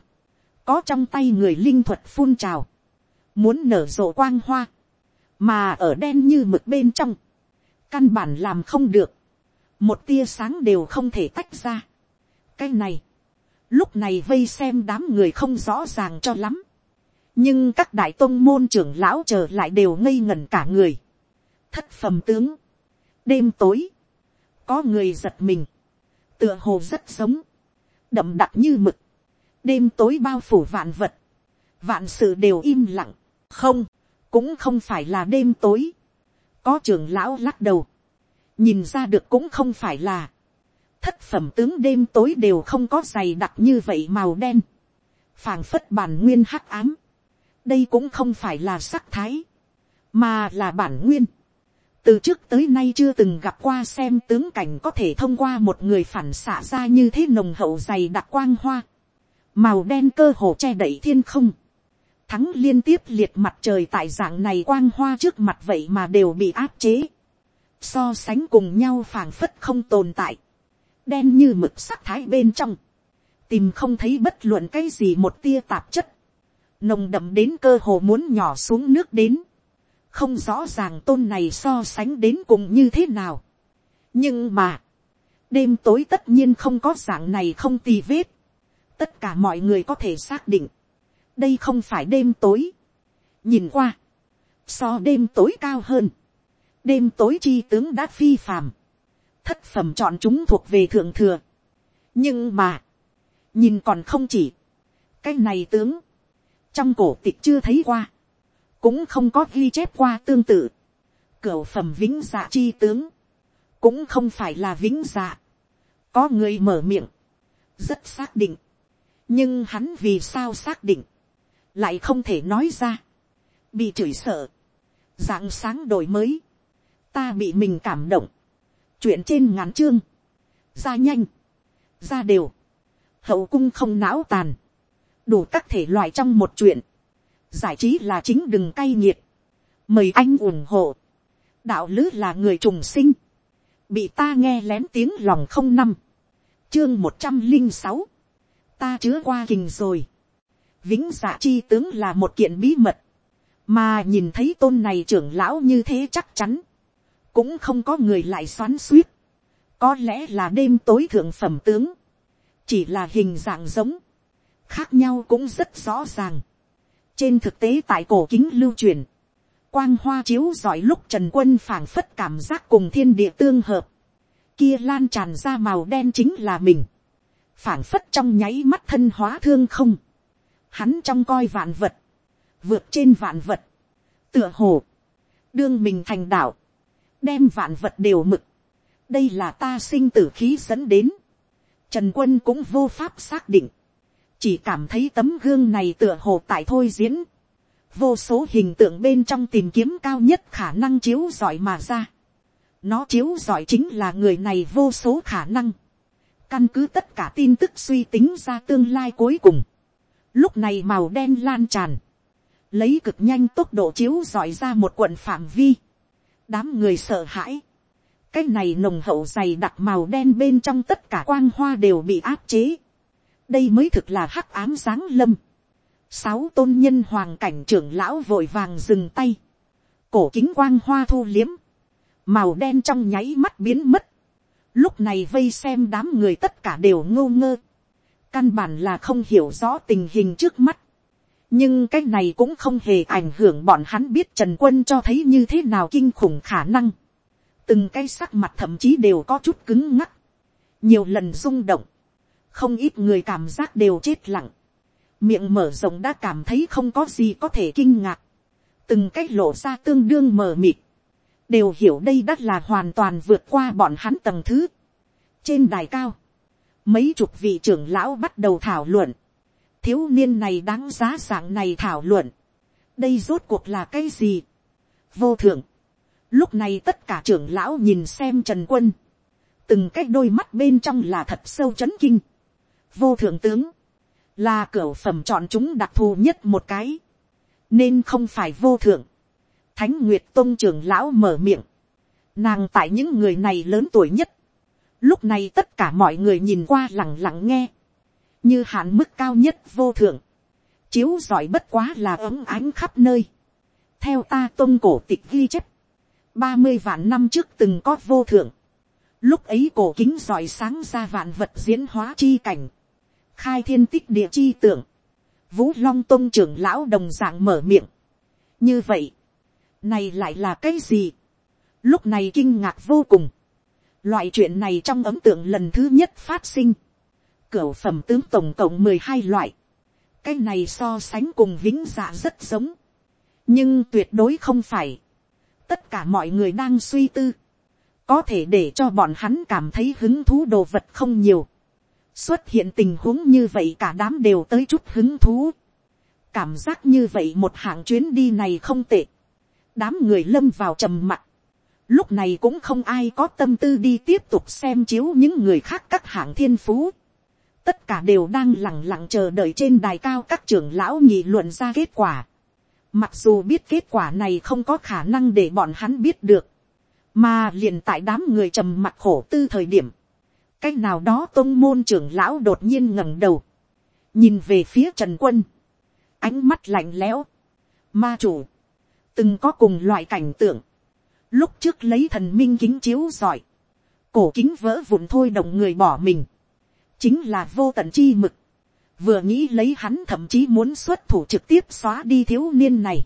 Có trong tay người linh thuật phun trào. Muốn nở rộ quang hoa. Mà ở đen như mực bên trong. Căn bản làm không được. Một tia sáng đều không thể tách ra. Cái này. Lúc này vây xem đám người không rõ ràng cho lắm nhưng các đại tôn môn trưởng lão trở lại đều ngây ngẩn cả người. thất phẩm tướng, đêm tối, có người giật mình, tựa hồ rất sống, đậm đặc như mực, đêm tối bao phủ vạn vật, vạn sự đều im lặng, không, cũng không phải là đêm tối, có trưởng lão lắc đầu, nhìn ra được cũng không phải là, thất phẩm tướng đêm tối đều không có dày đặc như vậy màu đen, phảng phất bản nguyên hắc ám, đây cũng không phải là sắc thái, mà là bản nguyên. từ trước tới nay chưa từng gặp qua xem tướng cảnh có thể thông qua một người phản xạ ra như thế nồng hậu dày đặc quang hoa, màu đen cơ hồ che đậy thiên không, thắng liên tiếp liệt mặt trời tại dạng này quang hoa trước mặt vậy mà đều bị áp chế, so sánh cùng nhau phảng phất không tồn tại, đen như mực sắc thái bên trong, tìm không thấy bất luận cái gì một tia tạp chất, nồng đậm đến cơ hồ muốn nhỏ xuống nước đến, không rõ ràng tôn này so sánh đến cùng như thế nào. nhưng mà, đêm tối tất nhiên không có dạng này không tì vết. tất cả mọi người có thể xác định, đây không phải đêm tối. nhìn qua, so đêm tối cao hơn, đêm tối chi tướng đã phi phàm, thất phẩm chọn chúng thuộc về thượng thừa. nhưng mà, nhìn còn không chỉ, cái này tướng, trong cổ tịch chưa thấy qua, cũng không có ghi chép qua tương tự, cửu phẩm vĩnh dạ chi tướng, cũng không phải là vĩnh dạ, có người mở miệng, rất xác định, nhưng hắn vì sao xác định, lại không thể nói ra, bị chửi sợ, dạng sáng đổi mới, ta bị mình cảm động, chuyện trên ngắn chương, ra nhanh, ra đều, hậu cung không não tàn, đủ các thể loại trong một chuyện, giải trí là chính đừng cay nghiệt, mời anh ủng hộ, đạo lứ là người trùng sinh, bị ta nghe lén tiếng lòng không năm, chương một trăm linh sáu, ta chứa qua kình rồi, vĩnh dạ chi tướng là một kiện bí mật, mà nhìn thấy tôn này trưởng lão như thế chắc chắn, cũng không có người lại xoắn suýt, có lẽ là đêm tối thượng phẩm tướng, chỉ là hình dạng giống, khác nhau cũng rất rõ ràng. trên thực tế tại cổ kính lưu truyền, quang hoa chiếu giỏi lúc trần quân phảng phất cảm giác cùng thiên địa tương hợp, kia lan tràn ra màu đen chính là mình, phảng phất trong nháy mắt thân hóa thương không, hắn trong coi vạn vật, vượt trên vạn vật, tựa hồ, đương mình thành đạo, đem vạn vật đều mực, đây là ta sinh tử khí dẫn đến, trần quân cũng vô pháp xác định, chỉ cảm thấy tấm gương này tựa hồ tại thôi diễn, vô số hình tượng bên trong tìm kiếm cao nhất khả năng chiếu giỏi mà ra. nó chiếu giỏi chính là người này vô số khả năng, căn cứ tất cả tin tức suy tính ra tương lai cuối cùng lúc này màu đen lan tràn, lấy cực nhanh tốc độ chiếu dọi ra một quận phạm vi, đám người sợ hãi, cái này nồng hậu dày đặc màu đen bên trong tất cả quang hoa đều bị áp chế, đây mới thực là hắc ám giáng lâm. sáu tôn nhân hoàng cảnh trưởng lão vội vàng dừng tay. cổ kính quang hoa thu liếm. màu đen trong nháy mắt biến mất. lúc này vây xem đám người tất cả đều ngô ngơ căn bản là không hiểu rõ tình hình trước mắt. nhưng cái này cũng không hề ảnh hưởng bọn hắn biết trần quân cho thấy như thế nào kinh khủng khả năng. từng cái sắc mặt thậm chí đều có chút cứng ngắc. nhiều lần rung động không ít người cảm giác đều chết lặng, miệng mở rộng đã cảm thấy không có gì có thể kinh ngạc, từng cái lộ ra tương đương mờ mịt, đều hiểu đây đã là hoàn toàn vượt qua bọn hắn tầng thứ. trên đài cao, mấy chục vị trưởng lão bắt đầu thảo luận, thiếu niên này đáng giá dạng này thảo luận, đây rốt cuộc là cái gì, vô thượng, lúc này tất cả trưởng lão nhìn xem trần quân, từng cái đôi mắt bên trong là thật sâu c h ấ n kinh, vô thượng tướng, là cửa phẩm chọn chúng đặc thù nhất một cái, nên không phải vô thượng. Thánh Nguyệt Tông trưởng lão mở miệng, nàng tại những người này lớn tuổi nhất, lúc này tất cả mọi người nhìn qua lẳng lặng nghe, như hạn mức cao nhất vô thượng, chiếu giỏi bất quá là ấm ánh khắp nơi. theo ta tôn cổ tịch ghi chép, ba mươi vạn năm trước từng có vô thượng, lúc ấy cổ kính giỏi sáng ra vạn vật diễn hóa chi cảnh, khai thiên tích địa chi tưởng, vũ long tôn trưởng lão đồng dạng mở miệng. như vậy, này lại là cái gì, lúc này kinh ngạc vô cùng, loại chuyện này trong ấm tượng lần thứ nhất phát sinh, Cửu phẩm tướng tổng cộng mười hai loại, cái này so sánh cùng vĩnh dạ rất giống, nhưng tuyệt đối không phải, tất cả mọi người đang suy tư, có thể để cho bọn hắn cảm thấy hứng thú đồ vật không nhiều, xuất hiện tình huống như vậy cả đám đều tới chút hứng thú. cảm giác như vậy một hạng chuyến đi này không tệ. đám người lâm vào trầm mặc lúc này cũng không ai có tâm tư đi tiếp tục xem chiếu những người khác các hạng thiên phú. tất cả đều đang lẳng lặng chờ đợi trên đài cao các trưởng lão nghị luận ra kết quả. mặc dù biết kết quả này không có khả năng để bọn hắn biết được. mà liền tại đám người trầm mặt khổ tư thời điểm cách nào đó tôn môn trưởng lão đột nhiên ngẩng đầu, nhìn về phía trần quân, ánh mắt lạnh lẽo, ma chủ, từng có cùng loại cảnh tượng, lúc trước lấy thần minh kính chiếu giỏi, cổ kính vỡ vụn thôi động người bỏ mình, chính là vô tận chi mực, vừa nghĩ lấy hắn thậm chí muốn xuất thủ trực tiếp xóa đi thiếu niên này,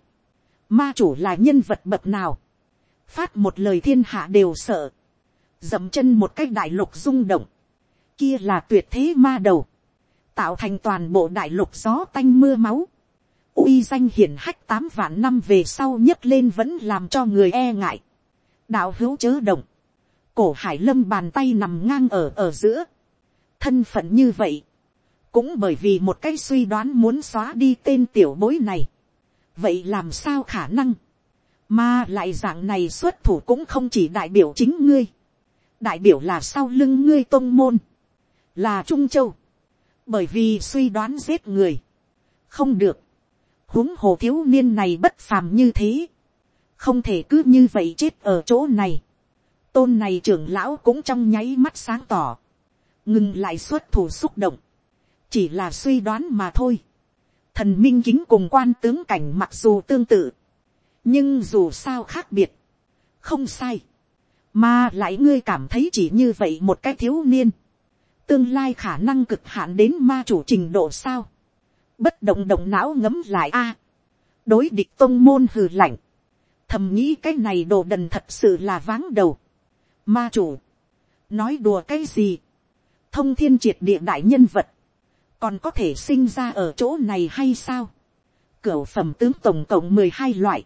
ma chủ là nhân vật bậc nào, phát một lời thiên hạ đều sợ, dậm chân một cách đại lục rung động, kia là tuyệt thế ma đầu, tạo thành toàn bộ đại lục gió tanh mưa máu, uy danh hiển hách tám vạn năm về sau nhấc lên vẫn làm cho người e ngại, đạo hữu chớ động, cổ hải lâm bàn tay nằm ngang ở ở giữa, thân phận như vậy, cũng bởi vì một cái suy đoán muốn xóa đi tên tiểu bối này, vậy làm sao khả năng, mà lại dạng này xuất thủ cũng không chỉ đại biểu chính ngươi, đại biểu là sau lưng ngươi tôn môn, là trung châu, bởi vì suy đoán giết người, không được, huống hồ thiếu niên này bất phàm như thế, không thể cứ như vậy chết ở chỗ này, tôn này trưởng lão cũng trong nháy mắt sáng tỏ, ngừng lại xuất thủ xúc động, chỉ là suy đoán mà thôi. Thần minh kính cùng quan tướng cảnh mặc dù tương tự, nhưng dù sao khác biệt, không sai, mà lại ngươi cảm thấy chỉ như vậy một cái thiếu niên, tương lai khả năng cực hạn đến ma chủ trình độ sao, bất động động não ngấm lại a, đối địch tôn môn hừ lạnh, thầm nghĩ cái này đồ đần thật sự là váng đầu, ma chủ, nói đùa cái gì, thông thiên triệt địa đại nhân vật, còn có thể sinh ra ở chỗ này hay sao. Cửu phẩm tướng tổng cộng mười hai loại,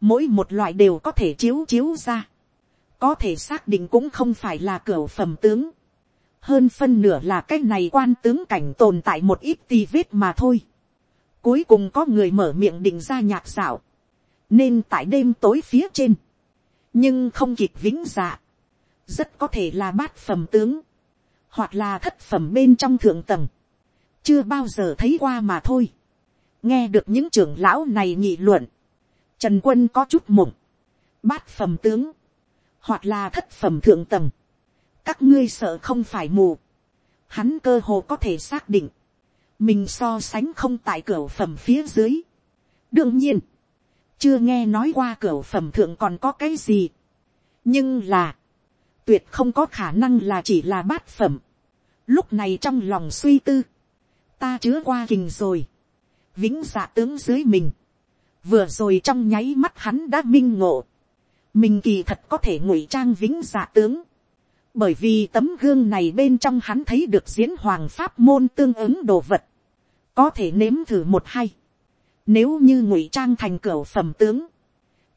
mỗi một loại đều có thể chiếu chiếu ra, có thể xác định cũng không phải là cửu phẩm tướng, hơn phân nửa là cái này quan tướng cảnh tồn tại một ít ti vết mà thôi. Cuối cùng có người mở miệng định ra nhạc dạo, nên tại đêm tối phía trên, nhưng không kịp vĩnh dạ, rất có thể là bát phẩm tướng, hoặc là thất phẩm bên trong thượng tầng, chưa bao giờ thấy qua mà thôi. nghe được những trưởng lão này nghị luận, trần quân có chút mộng, bát phẩm tướng, hoặc là thất phẩm thượng tầng, các ngươi sợ không phải mù, hắn cơ hồ có thể xác định, mình so sánh không tại cửa phẩm phía dưới. đương nhiên, chưa nghe nói qua cửa phẩm thượng còn có cái gì, nhưng là, tuyệt không có khả năng là chỉ là bát phẩm. Lúc này trong lòng suy tư, ta chứa qua kình rồi, vĩnh dạ tướng dưới mình, vừa rồi trong nháy mắt hắn đã minh ngộ, mình kỳ thật có thể ngụy trang vĩnh dạ tướng, bởi vì tấm gương này bên trong hắn thấy được diễn hoàng pháp môn tương ứng đồ vật, có thể nếm thử một hay, nếu như ngụy trang thành cửa phẩm tướng,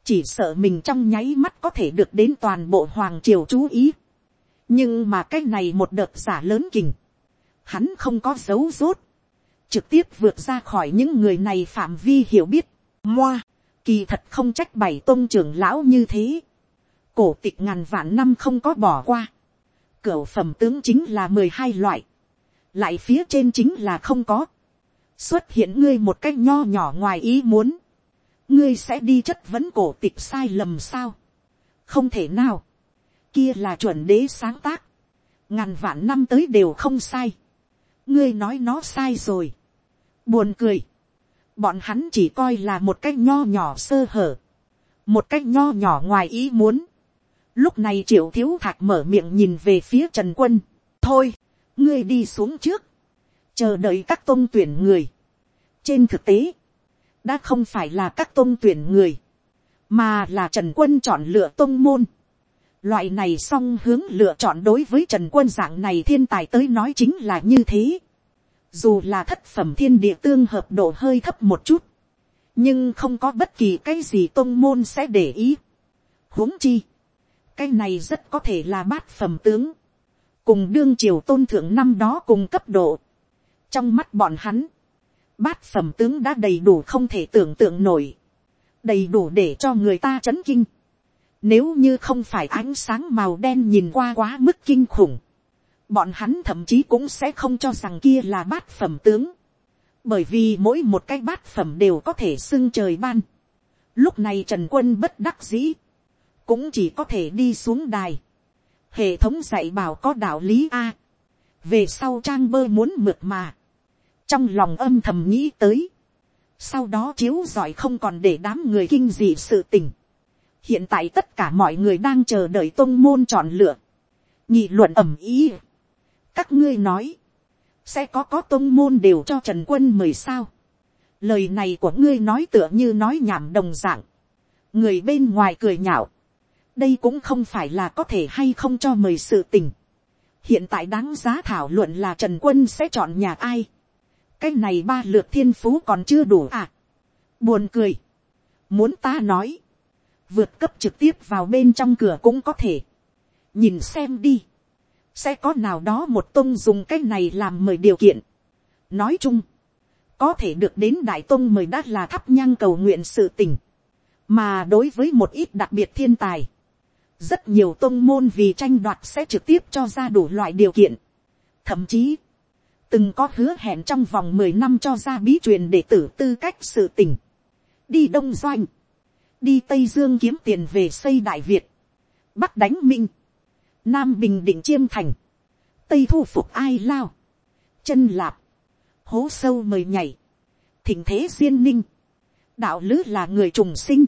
chỉ sợ mình trong nháy mắt có thể được đến toàn bộ hoàng triều chú ý. nhưng mà cái này một đợt giả lớn kình, hắn không có dấu rốt, trực tiếp vượt ra khỏi những người này phạm vi hiểu biết, moa, kỳ thật không trách bảy tôn trưởng lão như thế, cổ tịch ngàn vạn năm không có bỏ qua, cửu phẩm tướng chính là mười hai loại, lại phía trên chính là không có, xuất hiện ngươi một cách nho nhỏ ngoài ý muốn, ngươi sẽ đi chất vấn cổ tịch sai lầm sao, không thể nào, kia là chuẩn đế sáng tác, ngàn vạn năm tới đều không sai, ngươi nói nó sai rồi, buồn cười, bọn hắn chỉ coi là một cách nho nhỏ sơ hở, một cách nho nhỏ ngoài ý muốn, lúc này triệu thiếu thạc mở miệng nhìn về phía trần quân, thôi, ngươi đi xuống trước, chờ đợi các tôn tuyển người. trên thực tế, đã không phải là các tôn tuyển người, mà là trần quân chọn lựa tôn môn. loại này song hướng lựa chọn đối với trần quân dạng này thiên tài tới nói chính là như thế. dù là thất phẩm thiên địa tương hợp độ hơi thấp một chút, nhưng không có bất kỳ cái gì tôn môn sẽ để ý. huống chi, cái này rất có thể là bát phẩm tướng, cùng đương triều tôn thượng năm đó cùng cấp độ trong mắt bọn hắn, bát phẩm tướng đã đầy đủ không thể tưởng tượng nổi, đầy đủ để cho người ta chấn kinh. Nếu như không phải ánh sáng màu đen nhìn qua quá mức kinh khủng, bọn hắn thậm chí cũng sẽ không cho rằng kia là bát phẩm tướng. Bởi vì mỗi một cái bát phẩm đều có thể xưng trời ban. Lúc này Trần Quân bất đắc dĩ, cũng chỉ có thể đi xuống đài. Hệ thống dạy bảo có đạo lý A. Về sau trang bơ muốn mượt mà trong lòng âm thầm nghĩ tới, sau đó chiếu giỏi không còn để đám người kinh dị sự tình. hiện tại tất cả mọi người đang chờ đợi tôn môn chọn lựa, nghị luận ẩm ý. các ngươi nói, sẽ có có tôn môn đều cho trần quân mời sao. lời này của ngươi nói tựa như nói nhảm đồng dạng, người bên ngoài cười nhạo, đây cũng không phải là có thể hay không cho mời sự tình. hiện tại đáng giá thảo luận là trần quân sẽ chọn nhà ai cái này ba lượt thiên phú còn chưa đủ à. buồn cười. muốn ta nói, vượt cấp trực tiếp vào bên trong cửa cũng có thể. nhìn xem đi, sẽ có nào đó một tôn dùng cái này làm mời điều kiện. nói chung, có thể được đến đại tôn mời đã là thắp nhang cầu nguyện sự tình. mà đối với một ít đặc biệt thiên tài, rất nhiều tôn môn vì tranh đoạt sẽ trực tiếp cho ra đủ loại điều kiện. thậm chí, từng có hứa hẹn trong vòng mười năm cho ra bí truyền để tử tư cách sự tình. đi đông doanh, đi tây dương kiếm tiền về xây đại việt, bắc đánh minh, nam bình định chiêm thành, tây thu phục ai lao, chân lạp, hố sâu mời nhảy, thỉnh thế duyên ninh, đạo lứ là người trùng sinh,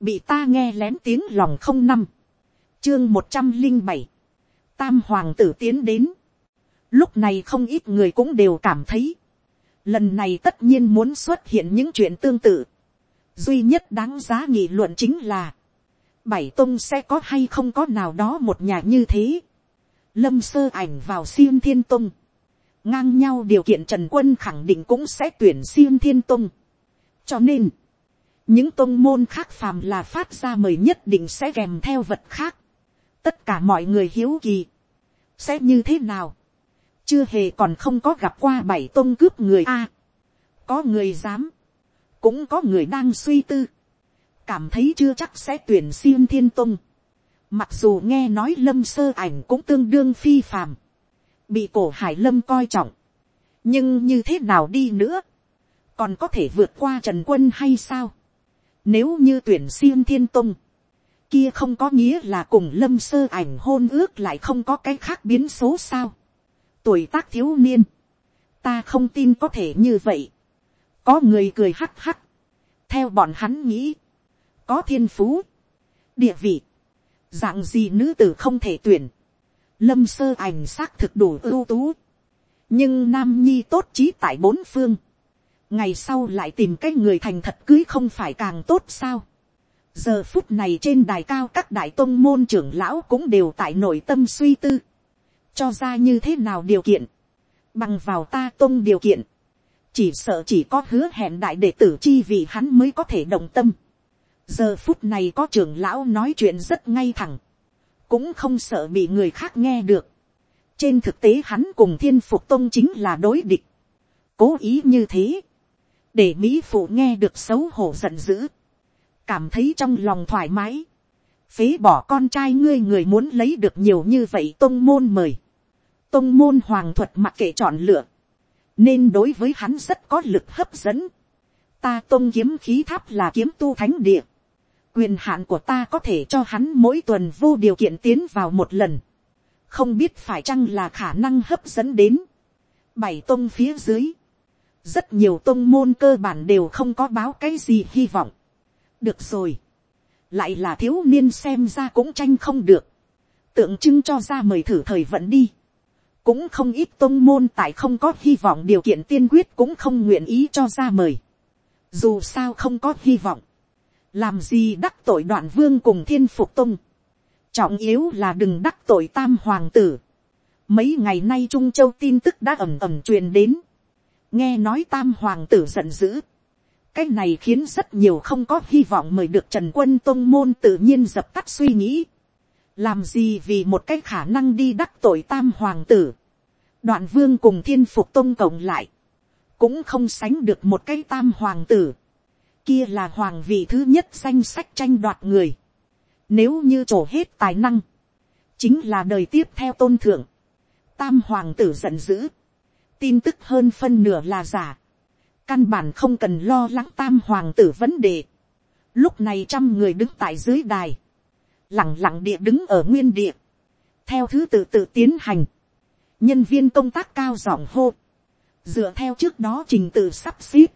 bị ta nghe lén tiếng lòng không năm, chương một trăm linh bảy, tam hoàng tử tiến đến, Lúc này không ít người cũng đều cảm thấy. Lần này tất nhiên muốn xuất hiện những chuyện tương tự. Duy nhất đáng giá nghị luận chính là. Bảy tông sẽ có hay không có nào đó một nhà như thế. Lâm sơ ảnh vào siêu thiên tông. Ngang nhau điều kiện Trần Quân khẳng định cũng sẽ tuyển siêu thiên tông. Cho nên. Những tông môn khác phàm là phát ra mời nhất định sẽ kèm theo vật khác. Tất cả mọi người hiếu kỳ. Sẽ như thế nào? Chưa hề còn không có gặp qua bảy tôn cướp người a. có người dám, cũng có người đang suy tư, cảm thấy chưa chắc sẽ tuyển siêu thiên tôn. mặc dù nghe nói lâm sơ ảnh cũng tương đương phi phàm, bị cổ hải lâm coi trọng, nhưng như thế nào đi nữa, còn có thể vượt qua trần quân hay sao, nếu như tuyển siêu thiên tôn, kia không có nghĩa là cùng lâm sơ ảnh hôn ước lại không có cái khác biến số sao? Tuổi tác thiếu niên, ta không tin có thể như vậy. có người cười hắc hắc, theo bọn hắn nghĩ, có thiên phú, địa vị, dạng gì nữ tử không thể tuyển, lâm sơ ảnh xác thực đủ ưu tú, nhưng nam nhi tốt trí tại bốn phương, ngày sau lại tìm cái người thành thật cưới không phải càng tốt sao. giờ phút này trên đài cao các đại tôn môn trưởng lão cũng đều tại nội tâm suy tư cho ra như thế nào điều kiện, bằng vào ta tôn điều kiện, chỉ sợ chỉ có hứa hẹn đại đệ tử chi vì hắn mới có thể động tâm. giờ phút này có trưởng lão nói chuyện rất ngay thẳng, cũng không sợ bị người khác nghe được. trên thực tế hắn cùng thiên phục tôn chính là đối địch, cố ý như thế, để mỹ phụ nghe được xấu hổ giận dữ, cảm thấy trong lòng thoải mái, phế bỏ con trai ngươi người muốn lấy được nhiều như vậy tôn môn mời tông môn hoàng thuật mặc kệ chọn lựa, nên đối với hắn rất có lực hấp dẫn. Ta tôn kiếm khí tháp là kiếm tu thánh địa. Quyền hạn của ta có thể cho hắn mỗi tuần vô điều kiện tiến vào một lần. Không biết phải chăng là khả năng hấp dẫn đến. Bảy tông phía dưới. Rất nhiều tông môn cơ bản đều không có báo cái gì hy vọng. Được rồi. Lại là thiếu niên xem ra cũng tranh không được. Tượng trưng cho ra mời thử thời vận đi cũng không ít tôn môn tại không có hy vọng điều kiện tiên quyết cũng không nguyện ý cho ra mời. Dù sao không có hy vọng. Làm gì đắc tội đoạn vương cùng thiên phục tôn. Trọng yếu là đừng đắc tội tam hoàng tử. Mấy ngày nay Trung Châu tin tức đã ẩm ẩm truyền đến. Nghe nói tam hoàng tử giận dữ. Cái này khiến rất nhiều không có hy vọng mời được Trần Quân Tôn Môn tự nhiên dập tắt suy nghĩ làm gì vì một cái khả năng đi đắc tội tam hoàng tử, đoạn vương cùng thiên phục tôn cộng lại, cũng không sánh được một cái tam hoàng tử, kia là hoàng vị thứ nhất danh sách tranh đoạt người, nếu như trổ hết tài năng, chính là đời tiếp theo tôn thượng, tam hoàng tử giận dữ, tin tức hơn phân nửa là giả, căn bản không cần lo lắng tam hoàng tử vấn đề, lúc này trăm người đứng tại dưới đài, lẳng lặng địa đứng ở nguyên địa, theo thứ tự tự tiến hành, nhân viên công tác cao giọng hô, dựa theo trước đó trình tự sắp xếp,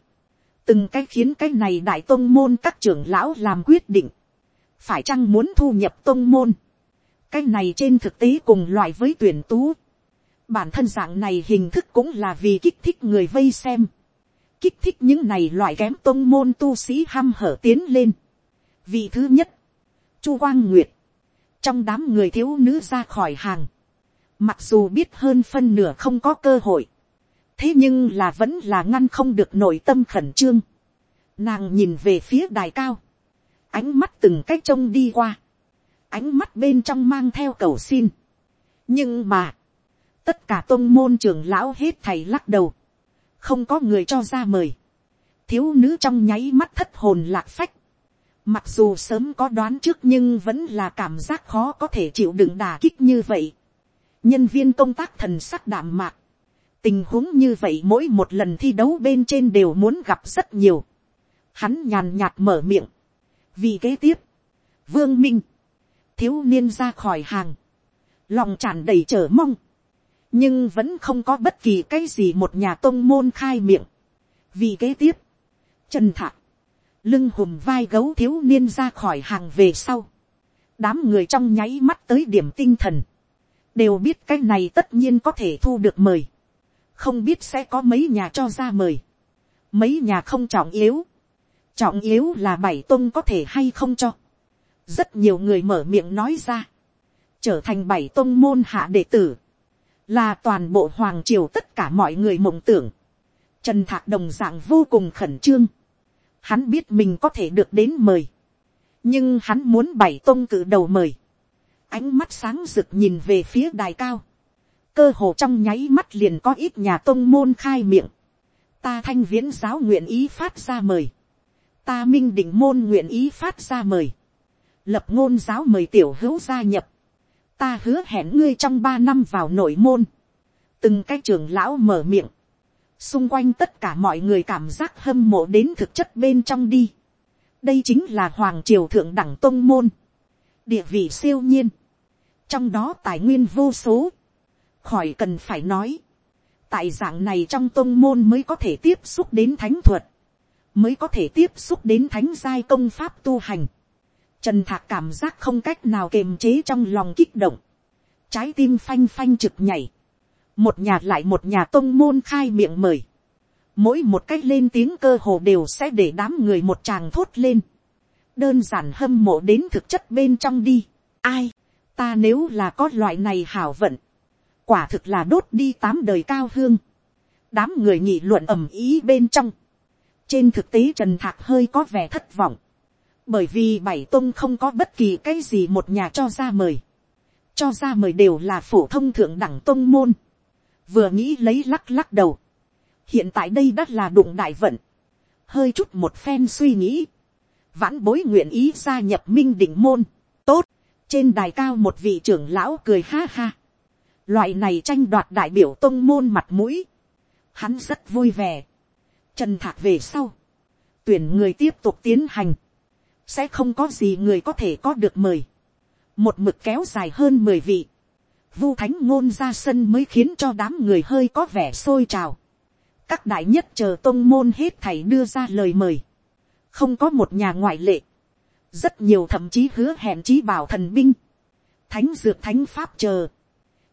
từng cái khiến cái này đại tôn môn các trưởng lão làm quyết định, phải chăng muốn thu nhập tôn môn, cái này trên thực tế cùng loại với tuyển tú, bản thân dạng này hình thức cũng là vì kích thích người vây xem, kích thích những này loại kém tôn môn tu sĩ ham hở tiến lên. Vị thứ nhất, chu quang nguyệt, trong đám người thiếu nữ ra khỏi hàng, mặc dù biết hơn phân nửa không có cơ hội, thế nhưng là vẫn là ngăn không được nội tâm khẩn trương. Nàng nhìn về phía đài cao, ánh mắt từng cách trông đi qua, ánh mắt bên trong mang theo cầu xin. nhưng mà, tất cả tôn môn trưởng lão hết thầy lắc đầu, không có người cho ra mời, thiếu nữ trong nháy mắt thất hồn lạc phách, mặc dù sớm có đoán trước nhưng vẫn là cảm giác khó có thể chịu đựng đà kích như vậy. nhân viên công tác thần sắc đạm mạc, tình huống như vậy mỗi một lần thi đấu bên trên đều muốn gặp rất nhiều. hắn nhàn nhạt mở miệng, vì kế tiếp, vương minh, thiếu niên ra khỏi hàng, lòng tràn đầy trở mong, nhưng vẫn không có bất kỳ cái gì một nhà tôn môn khai miệng. vì kế tiếp, trần thạc, lưng hùm vai gấu thiếu niên ra khỏi hàng về sau, đám người trong nháy mắt tới điểm tinh thần, đều biết cái này tất nhiên có thể thu được mời, không biết sẽ có mấy nhà cho ra mời, mấy nhà không trọng yếu, trọng yếu là bảy tôn có thể hay không cho, rất nhiều người mở miệng nói ra, trở thành bảy tôn môn hạ đệ tử, là toàn bộ hoàng triều tất cả mọi người mộng tưởng. Trần Thạc đồng dạng vô cùng khẩn trương. Hắn biết mình có thể được đến mời. Nhưng hắn muốn bảy tôn cử đầu mời. Ánh mắt sáng rực nhìn về phía đài cao. Cơ hồ trong nháy mắt liền có ít nhà tôn môn khai miệng. Ta thanh viễn giáo nguyện ý phát ra mời. Ta minh định môn nguyện ý phát ra mời. Lập ngôn giáo mời tiểu hữu gia nhập ta hứa hẹn ngươi trong ba năm vào nội môn, từng cái trưởng lão mở miệng, xung quanh tất cả mọi người cảm giác hâm mộ đến thực chất bên trong đi. đây chính là hoàng triều thượng đẳng tôn môn, địa vị siêu nhiên, trong đó tài nguyên vô số, khỏi cần phải nói, tại dạng này trong tôn môn mới có thể tiếp xúc đến thánh thuật, mới có thể tiếp xúc đến thánh giai công pháp tu hành, Trần Thạc cảm giác không cách nào kềm chế trong lòng kích động. Trái tim phanh phanh trực nhảy. Một nhà lại một nhà tôn môn khai miệng mời. Mỗi một cách lên tiếng cơ hồ đều sẽ để đám người một chàng thốt lên. Đơn giản hâm mộ đến thực chất bên trong đi. Ai? Ta nếu là có loại này hảo vận. Quả thực là đốt đi tám đời cao hương. Đám người nghị luận ầm ý bên trong. Trên thực tế Trần Thạc hơi có vẻ thất vọng bởi vì bảy tôn không có bất kỳ cái gì một nhà cho ra mời, cho ra mời đều là phổ thông thượng đẳng tôn môn, vừa nghĩ lấy lắc lắc đầu, hiện tại đây đã là đụng đại vận, hơi chút một phen suy nghĩ, vãn bối nguyện ý gia nhập minh định môn, tốt, trên đài cao một vị trưởng lão cười ha ha, loại này tranh đoạt đại biểu tôn môn mặt mũi, hắn rất vui vẻ, trần thạc về sau, tuyển người tiếp tục tiến hành, sẽ không có gì người có thể có được mời. một mực kéo dài hơn mười vị vu thánh ngôn ra sân mới khiến cho đám người hơi có vẻ sôi trào. các đại nhất chờ tôn môn hết thảy đưa ra lời mời. không có một nhà ngoại lệ. rất nhiều thậm chí hứa hẹn chí bảo thần binh. thánh dược thánh pháp chờ.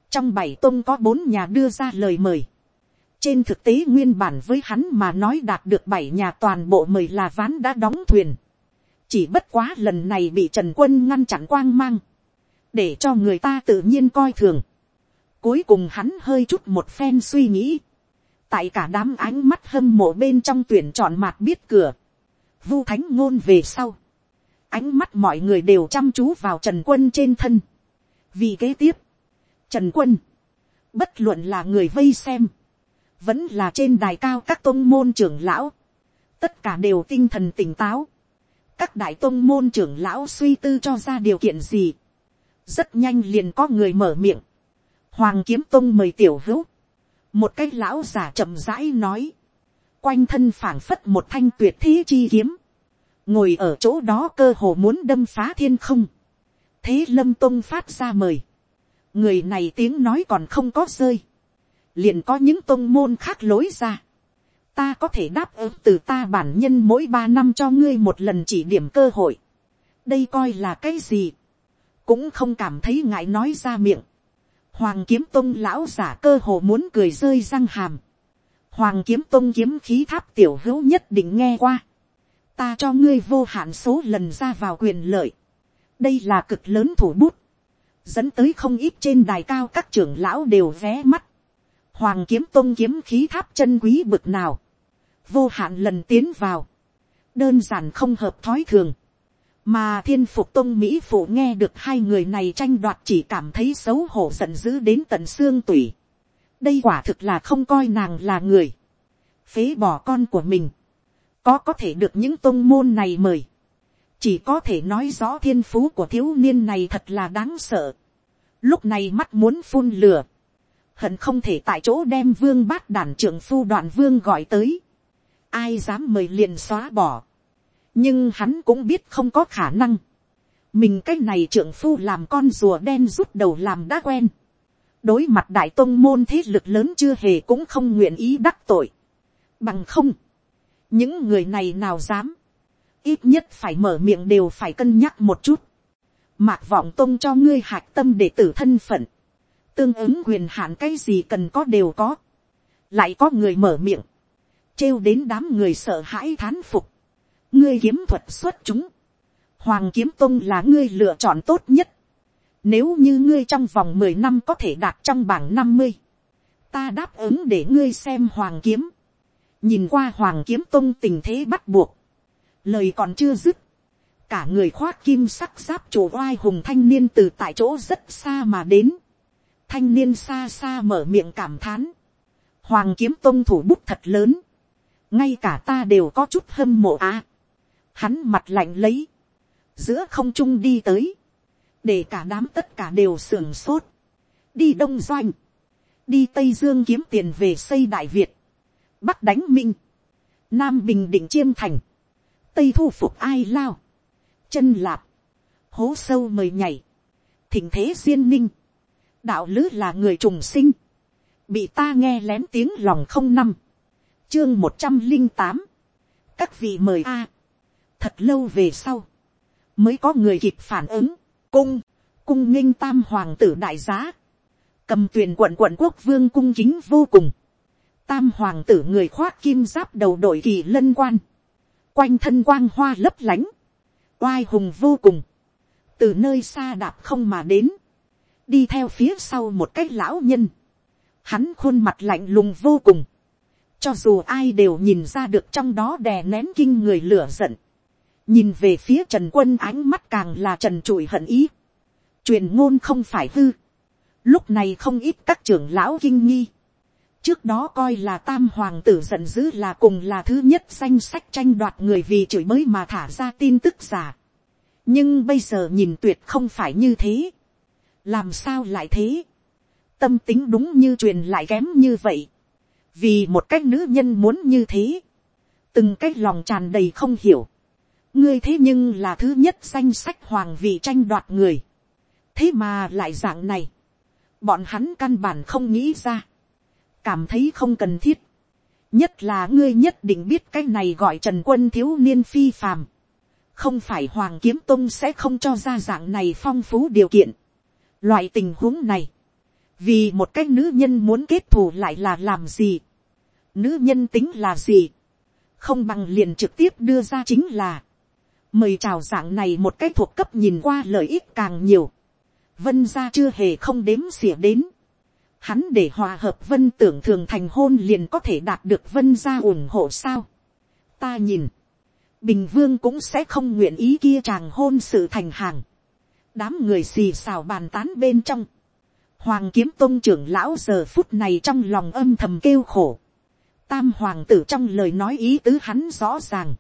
trong bảy tôn có bốn nhà đưa ra lời mời. trên thực tế nguyên bản với hắn mà nói đạt được bảy nhà toàn bộ mời là ván đã đóng thuyền chỉ bất quá lần này bị trần quân ngăn chặn quang mang, để cho người ta tự nhiên coi thường. cuối cùng hắn hơi chút một phen suy nghĩ, tại cả đám ánh mắt hâm mộ bên trong tuyển chọn mạc biết cửa, vu thánh ngôn về sau, ánh mắt mọi người đều chăm chú vào trần quân trên thân, vì kế tiếp, trần quân, bất luận là người vây xem, vẫn là trên đài cao các tôn môn trưởng lão, tất cả đều tinh thần tỉnh táo, các đại tôn môn trưởng lão suy tư cho ra điều kiện gì rất nhanh liền có người mở miệng. hoàng kiếm Tông mời tiểu hữu. một cái lão già chậm rãi nói. quanh thân phảng phất một thanh tuyệt thế chi kiếm. ngồi ở chỗ đó cơ hồ muốn đâm phá thiên không. thế lâm Tông phát ra mời. người này tiếng nói còn không có rơi. liền có những tôn môn khác lối ra ta có thể đáp ứng từ ta bản nhân mỗi ba năm cho ngươi một lần chỉ điểm cơ hội. đây coi là cái gì cũng không cảm thấy ngại nói ra miệng. hoàng kiếm tông lão giả cơ hồ muốn cười rơi răng hàm. hoàng kiếm tông kiếm khí tháp tiểu hữu nhất định nghe qua. ta cho ngươi vô hạn số lần ra vào quyền lợi. đây là cực lớn thủ bút. dẫn tới không ít trên đài cao các trưởng lão đều vé mắt. Hoàng kiếm tông kiếm khí tháp chân quý bực nào vô hạn lần tiến vào, đơn giản không hợp thói thường, mà thiên phục tôn mỹ phụ nghe được hai người này tranh đoạt chỉ cảm thấy xấu hổ giận dữ đến tận xương tủy. đây quả thực là không coi nàng là người, phế bỏ con của mình, có có thể được những tôn môn này mời, chỉ có thể nói rõ thiên phú của thiếu niên này thật là đáng sợ. lúc này mắt muốn phun lửa, hận không thể tại chỗ đem vương bát đàn trưởng phu đoạn vương gọi tới ai dám mời liền xóa bỏ nhưng hắn cũng biết không có khả năng. mình cái này trưởng phu làm con rùa đen rút đầu làm đã quen. đối mặt đại tôn môn thế lực lớn chưa hề cũng không nguyện ý đắc tội. bằng không, những người này nào dám, ít nhất phải mở miệng đều phải cân nhắc một chút. mạc vọng tôn cho ngươi hạc tâm để tử thân phận, tương ứng quyền hạn cái gì cần có đều có. lại có người mở miệng, trêu đến đám người sợ hãi thán phục ngươi kiếm thuật xuất chúng. hoàng kiếm tông là ngươi lựa chọn tốt nhất. nếu như ngươi trong vòng mười năm có thể đạt trong bảng năm mươi, ta đáp ứng để ngươi xem hoàng kiếm. nhìn qua hoàng kiếm tông tình thế bắt buộc. lời còn chưa dứt. cả người khoác kim sắc giáp chủ oai hùng thanh niên từ tại chỗ rất xa mà đến. thanh niên xa xa mở miệng cảm thán. Hoàng kiếm tông thủ bút thật lớn ngay cả ta đều có chút hâm mộ à hắn mặt lạnh lấy, giữa không trung đi tới, để cả đám tất cả đều sưởng sốt, đi đông doanh, đi tây dương kiếm tiền về xây đại việt, bắc đánh minh, nam bình định chiêm thành, tây thu phục ai lao, chân lạp, hố sâu mời nhảy, thỉnh thế duyên ninh, đạo lứ là người trùng sinh, bị ta nghe lén tiếng lòng không năm, chương một trăm linh tám, các vị mời a, thật lâu về sau, mới có người kịp phản ứng, cung, cung nghinh tam hoàng tử đại giá, cầm tuyền quận quận quốc vương cung chính vô cùng, tam hoàng tử người khoác kim giáp đầu đội kỳ lân quan, quanh thân quang hoa lấp lánh, oai hùng vô cùng, từ nơi xa đạp không mà đến, đi theo phía sau một cái lão nhân, hắn khuôn mặt lạnh lùng vô cùng, cho dù ai đều nhìn ra được trong đó đè nén kinh người lửa giận. Nhìn về phía Trần Quân ánh mắt càng là trần trụi hận ý. Truyền ngôn không phải hư. Lúc này không ít các trưởng lão kinh nghi. Trước đó coi là tam hoàng tử giận dữ là cùng là thứ nhất danh sách tranh đoạt người vì chửi mới mà thả ra tin tức giả. Nhưng bây giờ nhìn tuyệt không phải như thế. Làm sao lại thế? Tâm tính đúng như truyền lại kém như vậy vì một cách nữ nhân muốn như thế, từng cách lòng tràn đầy không hiểu, ngươi thế nhưng là thứ nhất danh sách hoàng vị tranh đoạt người, thế mà lại dạng này, bọn hắn căn bản không nghĩ ra, cảm thấy không cần thiết, nhất là ngươi nhất định biết cái này gọi trần quân thiếu niên phi phàm, không phải hoàng kiếm tông sẽ không cho ra dạng này phong phú điều kiện. Loại tình huống này, vì một cái nữ nhân muốn kết thù lại là làm gì, nữ nhân tính là gì, không bằng liền trực tiếp đưa ra chính là, mời chào dạng này một cái thuộc cấp nhìn qua lợi ích càng nhiều, vân gia chưa hề không đếm xỉa đến, hắn để hòa hợp vân tưởng thường thành hôn liền có thể đạt được vân gia ủng hộ sao, ta nhìn, bình vương cũng sẽ không nguyện ý kia chàng hôn sự thành hàng, đám người xì xào bàn tán bên trong, hoàng kiếm tôn trưởng lão giờ phút này trong lòng âm thầm kêu khổ, Tam hoàng tử trong lời nói ý tứ hắn rõ ràng.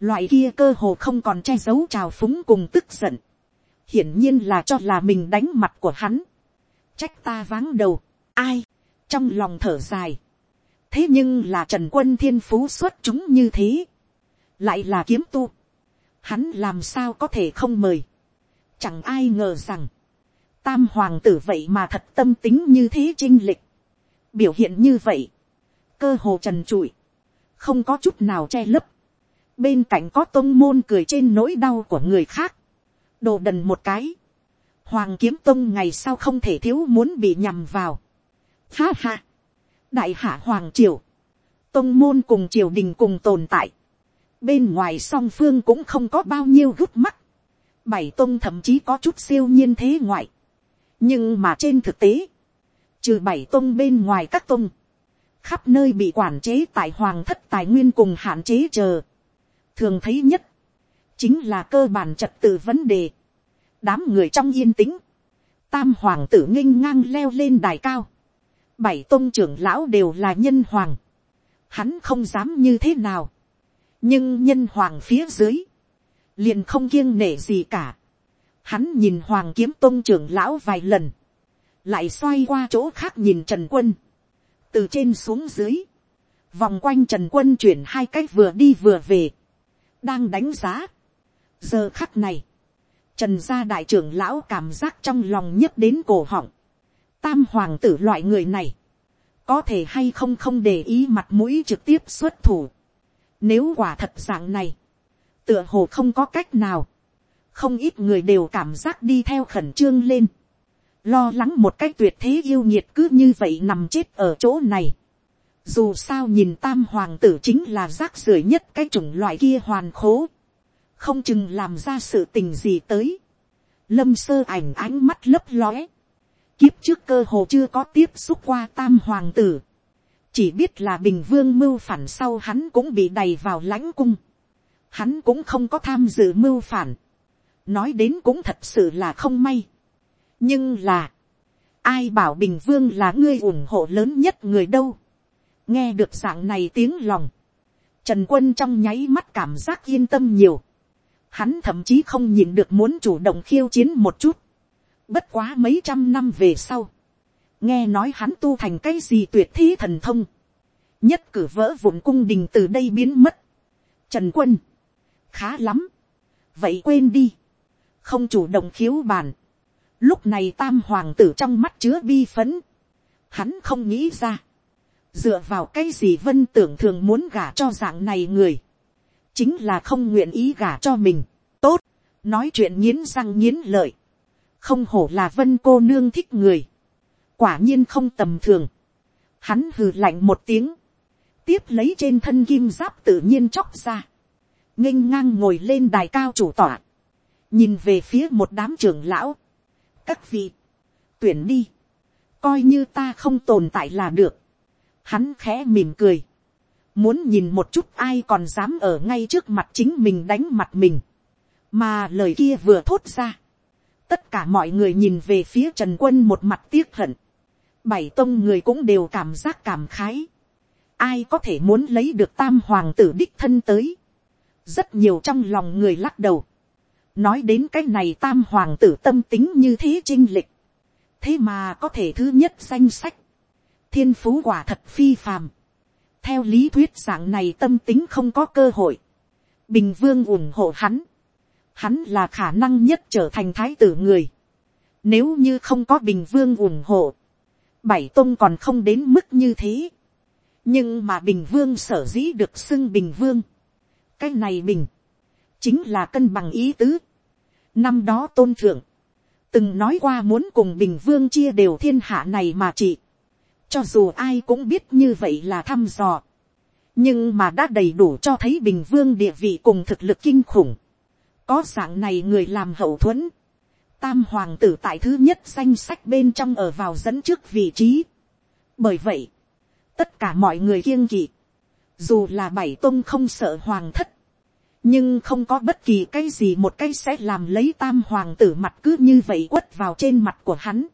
Loại kia cơ hồ không còn che giấu trào phúng cùng tức giận. Hiển nhiên là cho là mình đánh mặt của hắn. Trách ta váng đầu. Ai? Trong lòng thở dài. Thế nhưng là Trần Quân Thiên Phú xuất chúng như thế. Lại là kiếm tu. Hắn làm sao có thể không mời. Chẳng ai ngờ rằng. Tam hoàng tử vậy mà thật tâm tính như thế trinh lịch. Biểu hiện như vậy cơ hồ trần trụi, không có chút nào che lấp, bên cạnh có tôn môn cười trên nỗi đau của người khác, đồ đần một cái, hoàng kiếm tông ngày sau không thể thiếu muốn bị nhầm vào. Ha ha, đại hạ hoàng triều, tôn môn cùng triều đình cùng tồn tại, bên ngoài song phương cũng không có bao nhiêu gút mắt, bảy tôn thậm chí có chút siêu nhiên thế ngoại, nhưng mà trên thực tế, trừ bảy tôn bên ngoài các tôn khắp nơi bị quản chế tại hoàng thất tài nguyên cùng hạn chế chờ, thường thấy nhất, chính là cơ bản trật tự vấn đề, đám người trong yên tĩnh, tam hoàng tử nghênh ngang leo lên đài cao, bảy tôn trưởng lão đều là nhân hoàng, hắn không dám như thế nào, nhưng nhân hoàng phía dưới, liền không kiêng nể gì cả, hắn nhìn hoàng kiếm tôn trưởng lão vài lần, lại xoay qua chỗ khác nhìn trần quân, từ trên xuống dưới, vòng quanh trần quân chuyển hai cách vừa đi vừa về, đang đánh giá. giờ khắc này, trần gia đại trưởng lão cảm giác trong lòng nhất đến cổ họng, tam hoàng tử loại người này, có thể hay không không để ý mặt mũi trực tiếp xuất thủ. Nếu quả thật dạng này, tựa hồ không có cách nào, không ít người đều cảm giác đi theo khẩn trương lên, lo lắng một cách tuyệt thế yêu nhiệt cứ như vậy nằm chết ở chỗ này. Dù sao nhìn tam hoàng tử chính là rác rưởi nhất cái chủng loại kia hoàn khố. Không chừng làm ra sự tình gì tới. Lâm sơ ảnh ánh mắt lấp lóe. Kiếp trước cơ hồ chưa có tiếp xúc qua tam hoàng tử. Chỉ biết là bình vương mưu phản sau hắn cũng bị đầy vào lãnh cung. Hắn cũng không có tham dự mưu phản. Nói đến cũng thật sự là không may. Nhưng là. Ai bảo bình vương là ngươi ủng hộ lớn nhất người đâu nghe được dạng này tiếng lòng, trần quân trong nháy mắt cảm giác yên tâm nhiều, hắn thậm chí không nhìn được muốn chủ động khiêu chiến một chút, bất quá mấy trăm năm về sau, nghe nói hắn tu thành cái gì tuyệt thi thần thông, nhất cử vỡ vụn cung đình từ đây biến mất, trần quân, khá lắm, vậy quên đi, không chủ động khiếu bàn, lúc này tam hoàng tử trong mắt chứa bi phấn, hắn không nghĩ ra, dựa vào cái gì vân tưởng thường muốn gả cho dạng này người, chính là không nguyện ý gả cho mình, tốt, nói chuyện nghiến răng nghiến lợi, không hổ là vân cô nương thích người, quả nhiên không tầm thường, hắn hừ lạnh một tiếng, tiếp lấy trên thân kim giáp tự nhiên chóc ra, nghênh ngang ngồi lên đài cao chủ tọa, nhìn về phía một đám trưởng lão, các vị, tuyển đi, coi như ta không tồn tại là được, Hắn khẽ mỉm cười. Muốn nhìn một chút ai còn dám ở ngay trước mặt chính mình đánh mặt mình. Mà lời kia vừa thốt ra. Tất cả mọi người nhìn về phía Trần Quân một mặt tiếc hận. Bảy tông người cũng đều cảm giác cảm khái. Ai có thể muốn lấy được tam hoàng tử đích thân tới. Rất nhiều trong lòng người lắc đầu. Nói đến cái này tam hoàng tử tâm tính như thế trinh lịch. Thế mà có thể thứ nhất danh sách thiên phú quả thật phi phàm. theo lý thuyết dạng này tâm tính không có cơ hội. bình vương ủng hộ hắn. hắn là khả năng nhất trở thành thái tử người. nếu như không có bình vương ủng hộ, bảy tôn còn không đến mức như thế. nhưng mà bình vương sở dĩ được xưng bình vương. cái này bình, chính là cân bằng ý tứ. năm đó tôn thượng, từng nói qua muốn cùng bình vương chia đều thiên hạ này mà trị cho dù ai cũng biết như vậy là thăm dò. Nhưng mà đã đầy đủ cho thấy Bình Vương địa vị cùng thực lực kinh khủng. Có dạng này người làm hậu thuẫn. Tam hoàng tử tại thứ nhất danh sách bên trong ở vào dẫn trước vị trí. Bởi vậy, tất cả mọi người kiêng kỵ. Dù là bảy tôn không sợ hoàng thất. Nhưng không có bất kỳ cái gì một cái sẽ làm lấy tam hoàng tử mặt cứ như vậy quất vào trên mặt của hắn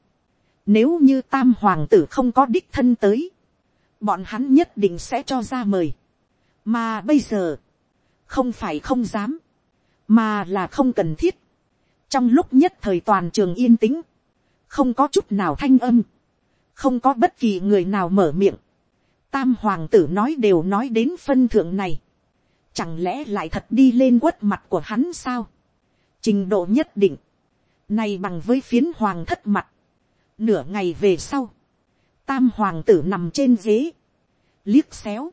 nếu như tam hoàng tử không có đích thân tới, bọn hắn nhất định sẽ cho ra mời. Mà bây giờ, không phải không dám, mà là không cần thiết. Trong lúc nhất thời toàn trường yên tĩnh, không có chút nào thanh âm, không có bất kỳ người nào mở miệng. Tam hoàng tử nói đều nói đến phân thượng này. Chẳng lẽ lại thật đi lên quất mặt của hắn sao? Trình độ nhất định. Này bằng với phiến hoàng thất mặt. Nửa ngày về sau, tam hoàng tử nằm trên ghế, liếc xéo,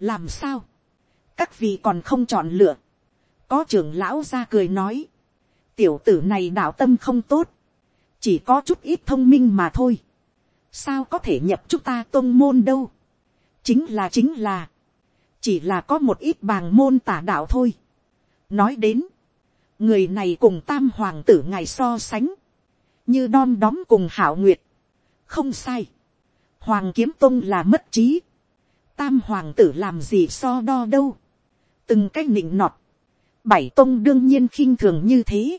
làm sao, các vị còn không chọn lựa, có trưởng lão ra cười nói, tiểu tử này đạo tâm không tốt, chỉ có chút ít thông minh mà thôi, sao có thể nhập chúng ta tôn môn đâu, chính là chính là, chỉ là có một ít bàng môn tả đạo thôi. nói đến, người này cùng tam hoàng tử ngài so sánh, như đom đóm cùng hảo nguyệt, không sai, hoàng kiếm tông là mất trí, tam hoàng tử làm gì so đo đâu, từng cái nịnh nọt, bảy tông đương nhiên khinh thường như thế,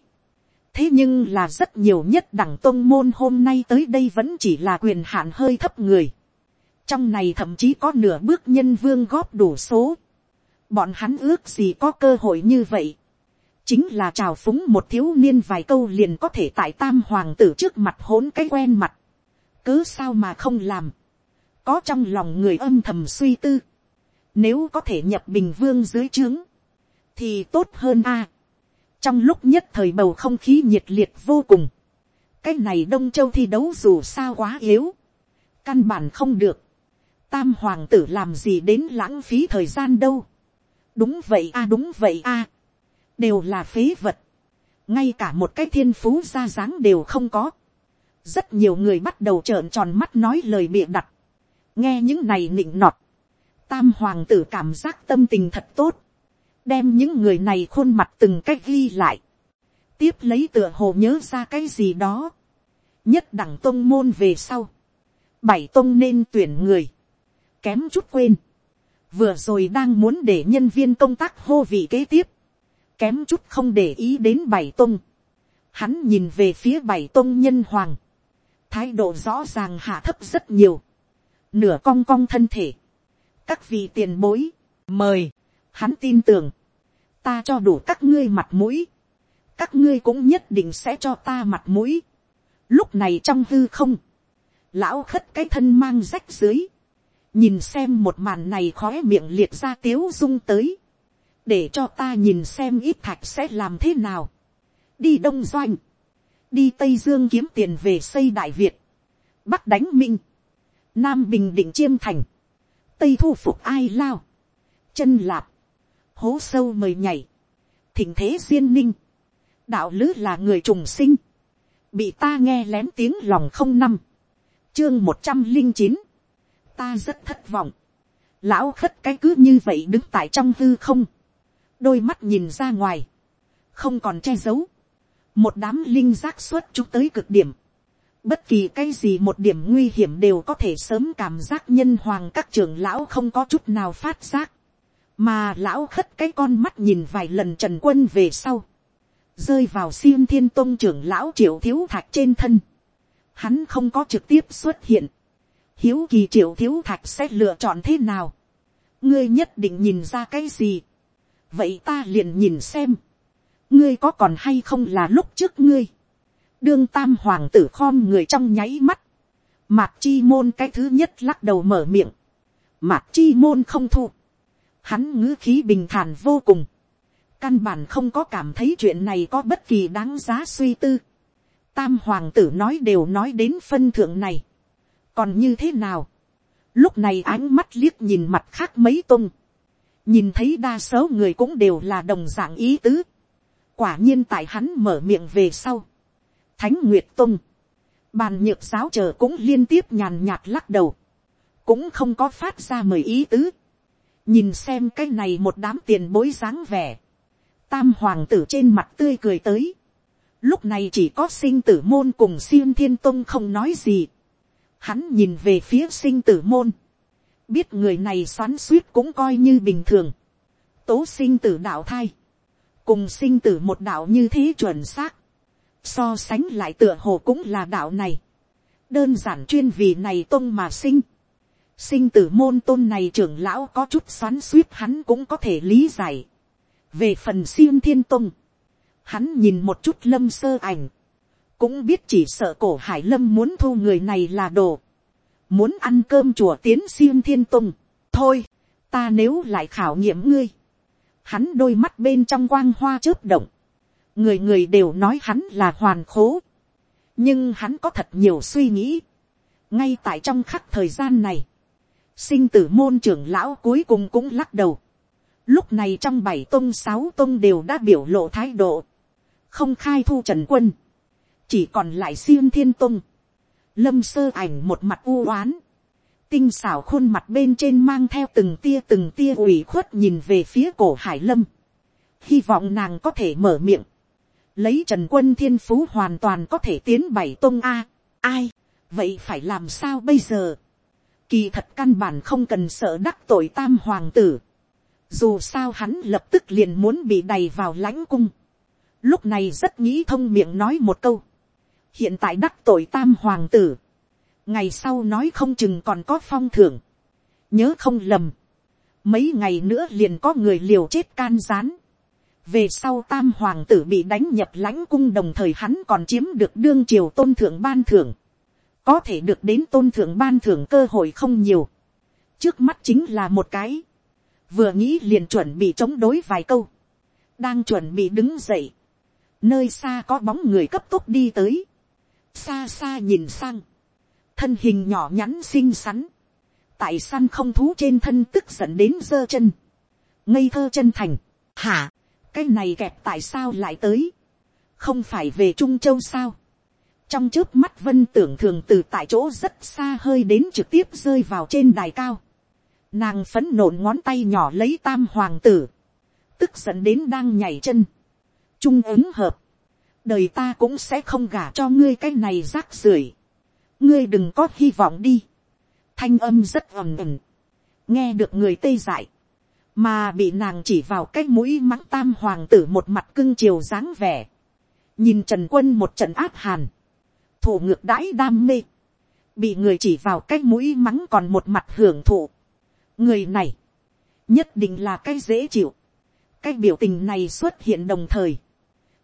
thế nhưng là rất nhiều nhất đẳng tông môn hôm nay tới đây vẫn chỉ là quyền hạn hơi thấp người, trong này thậm chí có nửa bước nhân vương góp đủ số, bọn hắn ước gì có cơ hội như vậy, chính là trào phúng một thiếu niên vài câu liền có thể tại tam hoàng tử trước mặt hỗn cái quen mặt, cứ sao mà không làm, có trong lòng người âm thầm suy tư, nếu có thể nhập bình vương dưới trướng, thì tốt hơn a. trong lúc nhất thời bầu không khí nhiệt liệt vô cùng, cái này đông châu thi đấu dù sao quá yếu, căn bản không được, tam hoàng tử làm gì đến lãng phí thời gian đâu. đúng vậy a đúng vậy a đều là phế vật. ngay cả một cái thiên phú ra dáng đều không có. rất nhiều người bắt đầu trợn tròn mắt nói lời bịa đặt. nghe những này nịnh nọt. tam hoàng tử cảm giác tâm tình thật tốt. đem những người này khuôn mặt từng cách ghi lại. tiếp lấy tựa hồ nhớ ra cái gì đó. nhất đẳng tôn môn về sau. bảy tôn nên tuyển người kém chút quên. Vừa rồi đang muốn để nhân viên công tác hô vị kế tiếp. Kém chút không để ý đến bảy tung. Hắn nhìn về phía bảy tung nhân hoàng. Thái độ rõ ràng hạ thấp rất nhiều. Nửa cong cong thân thể. Các vị tiền bối. Mời. Hắn tin tưởng. Ta cho đủ các ngươi mặt mũi. Các ngươi cũng nhất định sẽ cho ta mặt mũi. Lúc này trong hư không. Lão khất cái thân mang rách dưới nhìn xem một màn này khói miệng liệt ra tiếu dung tới, để cho ta nhìn xem ít thạch sẽ làm thế nào, đi đông doanh, đi tây dương kiếm tiền về xây đại việt, bắc đánh minh, nam bình định chiêm thành, tây thu phục ai lao, chân lạp, hố sâu mời nhảy, thỉnh thế duyên ninh, đạo lứ là người trùng sinh, bị ta nghe lén tiếng lòng không năm, chương một trăm linh chín, ta rất thất vọng. lão khất cái cứ như vậy đứng tại trong hư không, đôi mắt nhìn ra ngoài, không còn che giấu, một đám linh giác xuất chúng tới cực điểm, bất kỳ cái gì một điểm nguy hiểm đều có thể sớm cảm giác nhân hoàng các trưởng lão không có chút nào phát giác, mà lão khất cái con mắt nhìn vài lần trần quân về sau, rơi vào xiêm thiên tôn trưởng lão triệu thiếu thạch trên thân, hắn không có trực tiếp xuất hiện, hiếu kỳ triệu thiếu thạch sẽ lựa chọn thế nào, ngươi nhất định nhìn ra cái gì, vậy ta liền nhìn xem, ngươi có còn hay không là lúc trước ngươi, đương tam hoàng tử khom người trong nháy mắt, mạc chi môn cái thứ nhất lắc đầu mở miệng, mạc chi môn không thu, hắn ngữ khí bình thản vô cùng, căn bản không có cảm thấy chuyện này có bất kỳ đáng giá suy tư, tam hoàng tử nói đều nói đến phân thượng này, còn như thế nào, lúc này ánh mắt liếc nhìn mặt khác mấy tung, nhìn thấy đa số người cũng đều là đồng dạng ý tứ, quả nhiên tại hắn mở miệng về sau, thánh nguyệt tung, bàn nhược giáo chờ cũng liên tiếp nhàn nhạt lắc đầu, cũng không có phát ra mời ý tứ, nhìn xem cái này một đám tiền bối dáng vẻ, tam hoàng tử trên mặt tươi cười tới, lúc này chỉ có sinh tử môn cùng xiêm thiên tông không nói gì, Hắn nhìn về phía sinh tử môn. Biết người này xoắn suýt cũng coi như bình thường. Tố sinh tử đạo thai. Cùng sinh tử một đạo như thế chuẩn xác. So sánh lại tựa hồ cũng là đạo này. Đơn giản chuyên vì này tôn mà sinh. Sinh tử môn tôn này trưởng lão có chút xoắn suýt hắn cũng có thể lý giải. Về phần siêng thiên tôn. Hắn nhìn một chút lâm sơ ảnh cũng biết chỉ sợ cổ hải lâm muốn thu người này là đồ, muốn ăn cơm chùa tiến xiêm thiên tùng, thôi, ta nếu lại khảo nghiệm ngươi, hắn đôi mắt bên trong quang hoa chớp động, người người đều nói hắn là hoàn khố, nhưng hắn có thật nhiều suy nghĩ, ngay tại trong khắc thời gian này, sinh tử môn trưởng lão cuối cùng cũng lắc đầu. lúc này trong bảy tôn sáu tôn đều đã biểu lộ thái độ, không khai thu trần quân, chỉ còn lại xiêm thiên tôn, lâm sơ ảnh một mặt u oán, tinh xảo khuôn mặt bên trên mang theo từng tia từng tia ủy khuất nhìn về phía cổ hải lâm, hy vọng nàng có thể mở miệng, lấy trần quân thiên phú hoàn toàn có thể tiến bảy tôn a, ai, vậy phải làm sao bây giờ, kỳ thật căn bản không cần sợ đắc tội tam hoàng tử, dù sao hắn lập tức liền muốn bị đày vào lãnh cung, lúc này rất nghĩ thông miệng nói một câu, hiện tại đắc tội tam hoàng tử, ngày sau nói không chừng còn có phong thưởng, nhớ không lầm, mấy ngày nữa liền có người liều chết can gián, về sau tam hoàng tử bị đánh nhập lãnh cung đồng thời hắn còn chiếm được đương triều tôn thượng ban thưởng, có thể được đến tôn thượng ban thưởng cơ hội không nhiều, trước mắt chính là một cái, vừa nghĩ liền chuẩn bị chống đối vài câu, đang chuẩn bị đứng dậy, nơi xa có bóng người cấp tốc đi tới, xa xa nhìn sang, thân hình nhỏ nhắn xinh xắn, tại săn không thú trên thân tức giận đến giơ chân, ngây thơ chân thành, hả, cái này kẹp tại sao lại tới, không phải về trung châu sao, trong trước mắt vân tưởng thường từ tại chỗ rất xa hơi đến trực tiếp rơi vào trên đài cao, nàng phấn nộn ngón tay nhỏ lấy tam hoàng tử, tức giận đến đang nhảy chân, trung ứng hợp, đời ta cũng sẽ không gả cho ngươi cái này rác rưởi, ngươi đừng có hy vọng đi, thanh âm rất ầm ầm, nghe được người tê dại, mà bị nàng chỉ vào cái mũi mắng tam hoàng tử một mặt cưng chiều dáng vẻ, nhìn trần quân một trận áp hàn, thủ ngược đãi đam mê, bị người chỉ vào cái mũi mắng còn một mặt hưởng thụ, người này, nhất định là cái dễ chịu, cái biểu tình này xuất hiện đồng thời,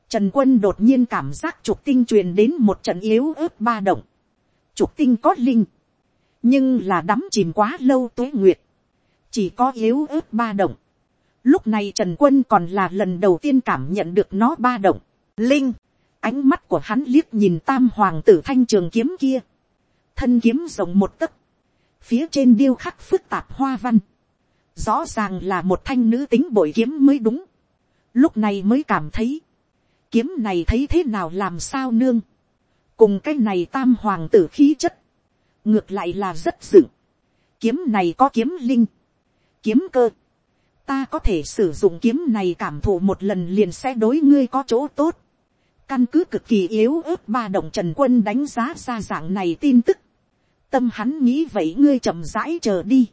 Trần quân đột nhiên cảm giác trục tinh truyền đến một trận yếu ớt ba động. Trục tinh có linh. Nhưng là đắm chìm quá lâu tuế nguyệt. Chỉ có yếu ớt ba động. Lúc này Trần quân còn là lần đầu tiên cảm nhận được nó ba động. Linh. Ánh mắt của hắn liếc nhìn tam hoàng tử thanh trường kiếm kia. Thân kiếm rộng một tấc. Phía trên điêu khắc phức tạp hoa văn. Rõ ràng là một thanh nữ tính bội kiếm mới đúng. Lúc này mới cảm thấy kiếm này thấy thế nào làm sao nương, cùng cái này tam hoàng tử khí chất, ngược lại là rất dựng, kiếm này có kiếm linh, kiếm cơ, ta có thể sử dụng kiếm này cảm thụ một lần liền sẽ đối ngươi có chỗ tốt, căn cứ cực kỳ yếu ớt ba động trần quân đánh giá ra dạng này tin tức, tâm hắn nghĩ vậy ngươi chậm rãi chờ đi,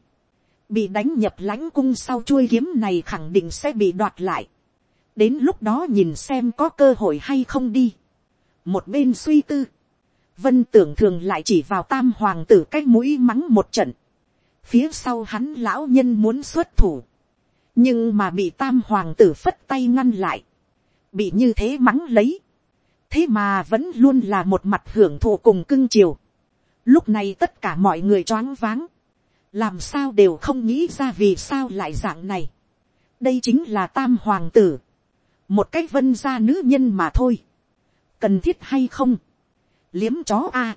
bị đánh nhập lãnh cung sau chuôi kiếm này khẳng định sẽ bị đoạt lại, đến lúc đó nhìn xem có cơ hội hay không đi. một bên suy tư, vân tưởng thường lại chỉ vào tam hoàng tử cái mũi mắng một trận. phía sau hắn lão nhân muốn xuất thủ, nhưng mà bị tam hoàng tử phất tay ngăn lại, bị như thế mắng lấy. thế mà vẫn luôn là một mặt hưởng thụ cùng cưng chiều. lúc này tất cả mọi người choáng váng, làm sao đều không nghĩ ra vì sao lại dạng này. đây chính là tam hoàng tử một cái vân gia nữ nhân mà thôi, cần thiết hay không, liếm chó a,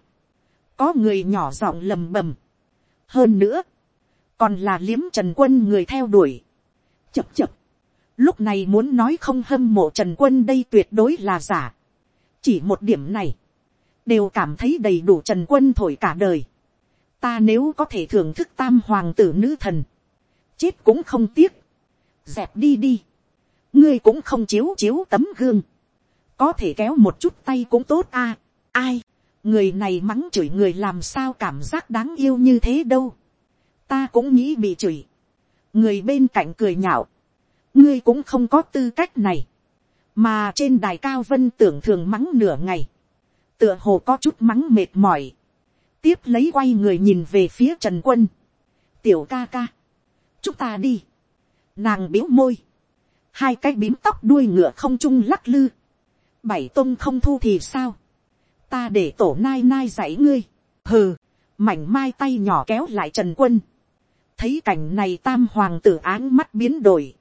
có người nhỏ giọng lầm bầm, hơn nữa, còn là liếm trần quân người theo đuổi, chập chập, lúc này muốn nói không hâm mộ trần quân đây tuyệt đối là giả, chỉ một điểm này, đều cảm thấy đầy đủ trần quân thổi cả đời, ta nếu có thể thưởng thức tam hoàng tử nữ thần, chết cũng không tiếc, dẹp đi đi, ngươi cũng không chiếu chiếu tấm gương, có thể kéo một chút tay cũng tốt a. ai, người này mắng chửi người làm sao cảm giác đáng yêu như thế đâu. ta cũng nghĩ bị chửi. người bên cạnh cười nhạo. ngươi cũng không có tư cách này. mà trên đài cao vân tưởng thường mắng nửa ngày. tựa hồ có chút mắng mệt mỏi. tiếp lấy quay người nhìn về phía trần quân. tiểu ca ca. chúng ta đi. nàng biếu môi hai cái bím tóc đuôi ngựa không trung lắc lư, bảy tôn không thu thì sao, ta để tổ nai nai dạy ngươi, hừ, mảnh mai tay nhỏ kéo lại trần quân, thấy cảnh này tam hoàng tử áng mắt biến đổi,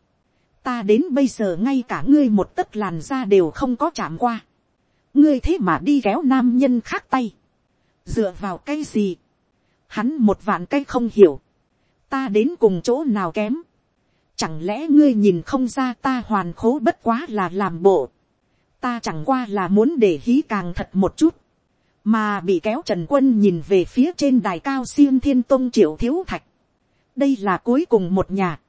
ta đến bây giờ ngay cả ngươi một tấc làn da đều không có chạm qua, ngươi thế mà đi kéo nam nhân khác tay, dựa vào cái gì, hắn một vạn cái không hiểu, ta đến cùng chỗ nào kém, chẳng lẽ ngươi nhìn không ra ta hoàn khố bất quá là làm bộ, ta chẳng qua là muốn để hí càng thật một chút, mà bị kéo trần quân nhìn về phía trên đài cao xiêm thiên tông triệu thiếu thạch, đây là cuối cùng một nhà,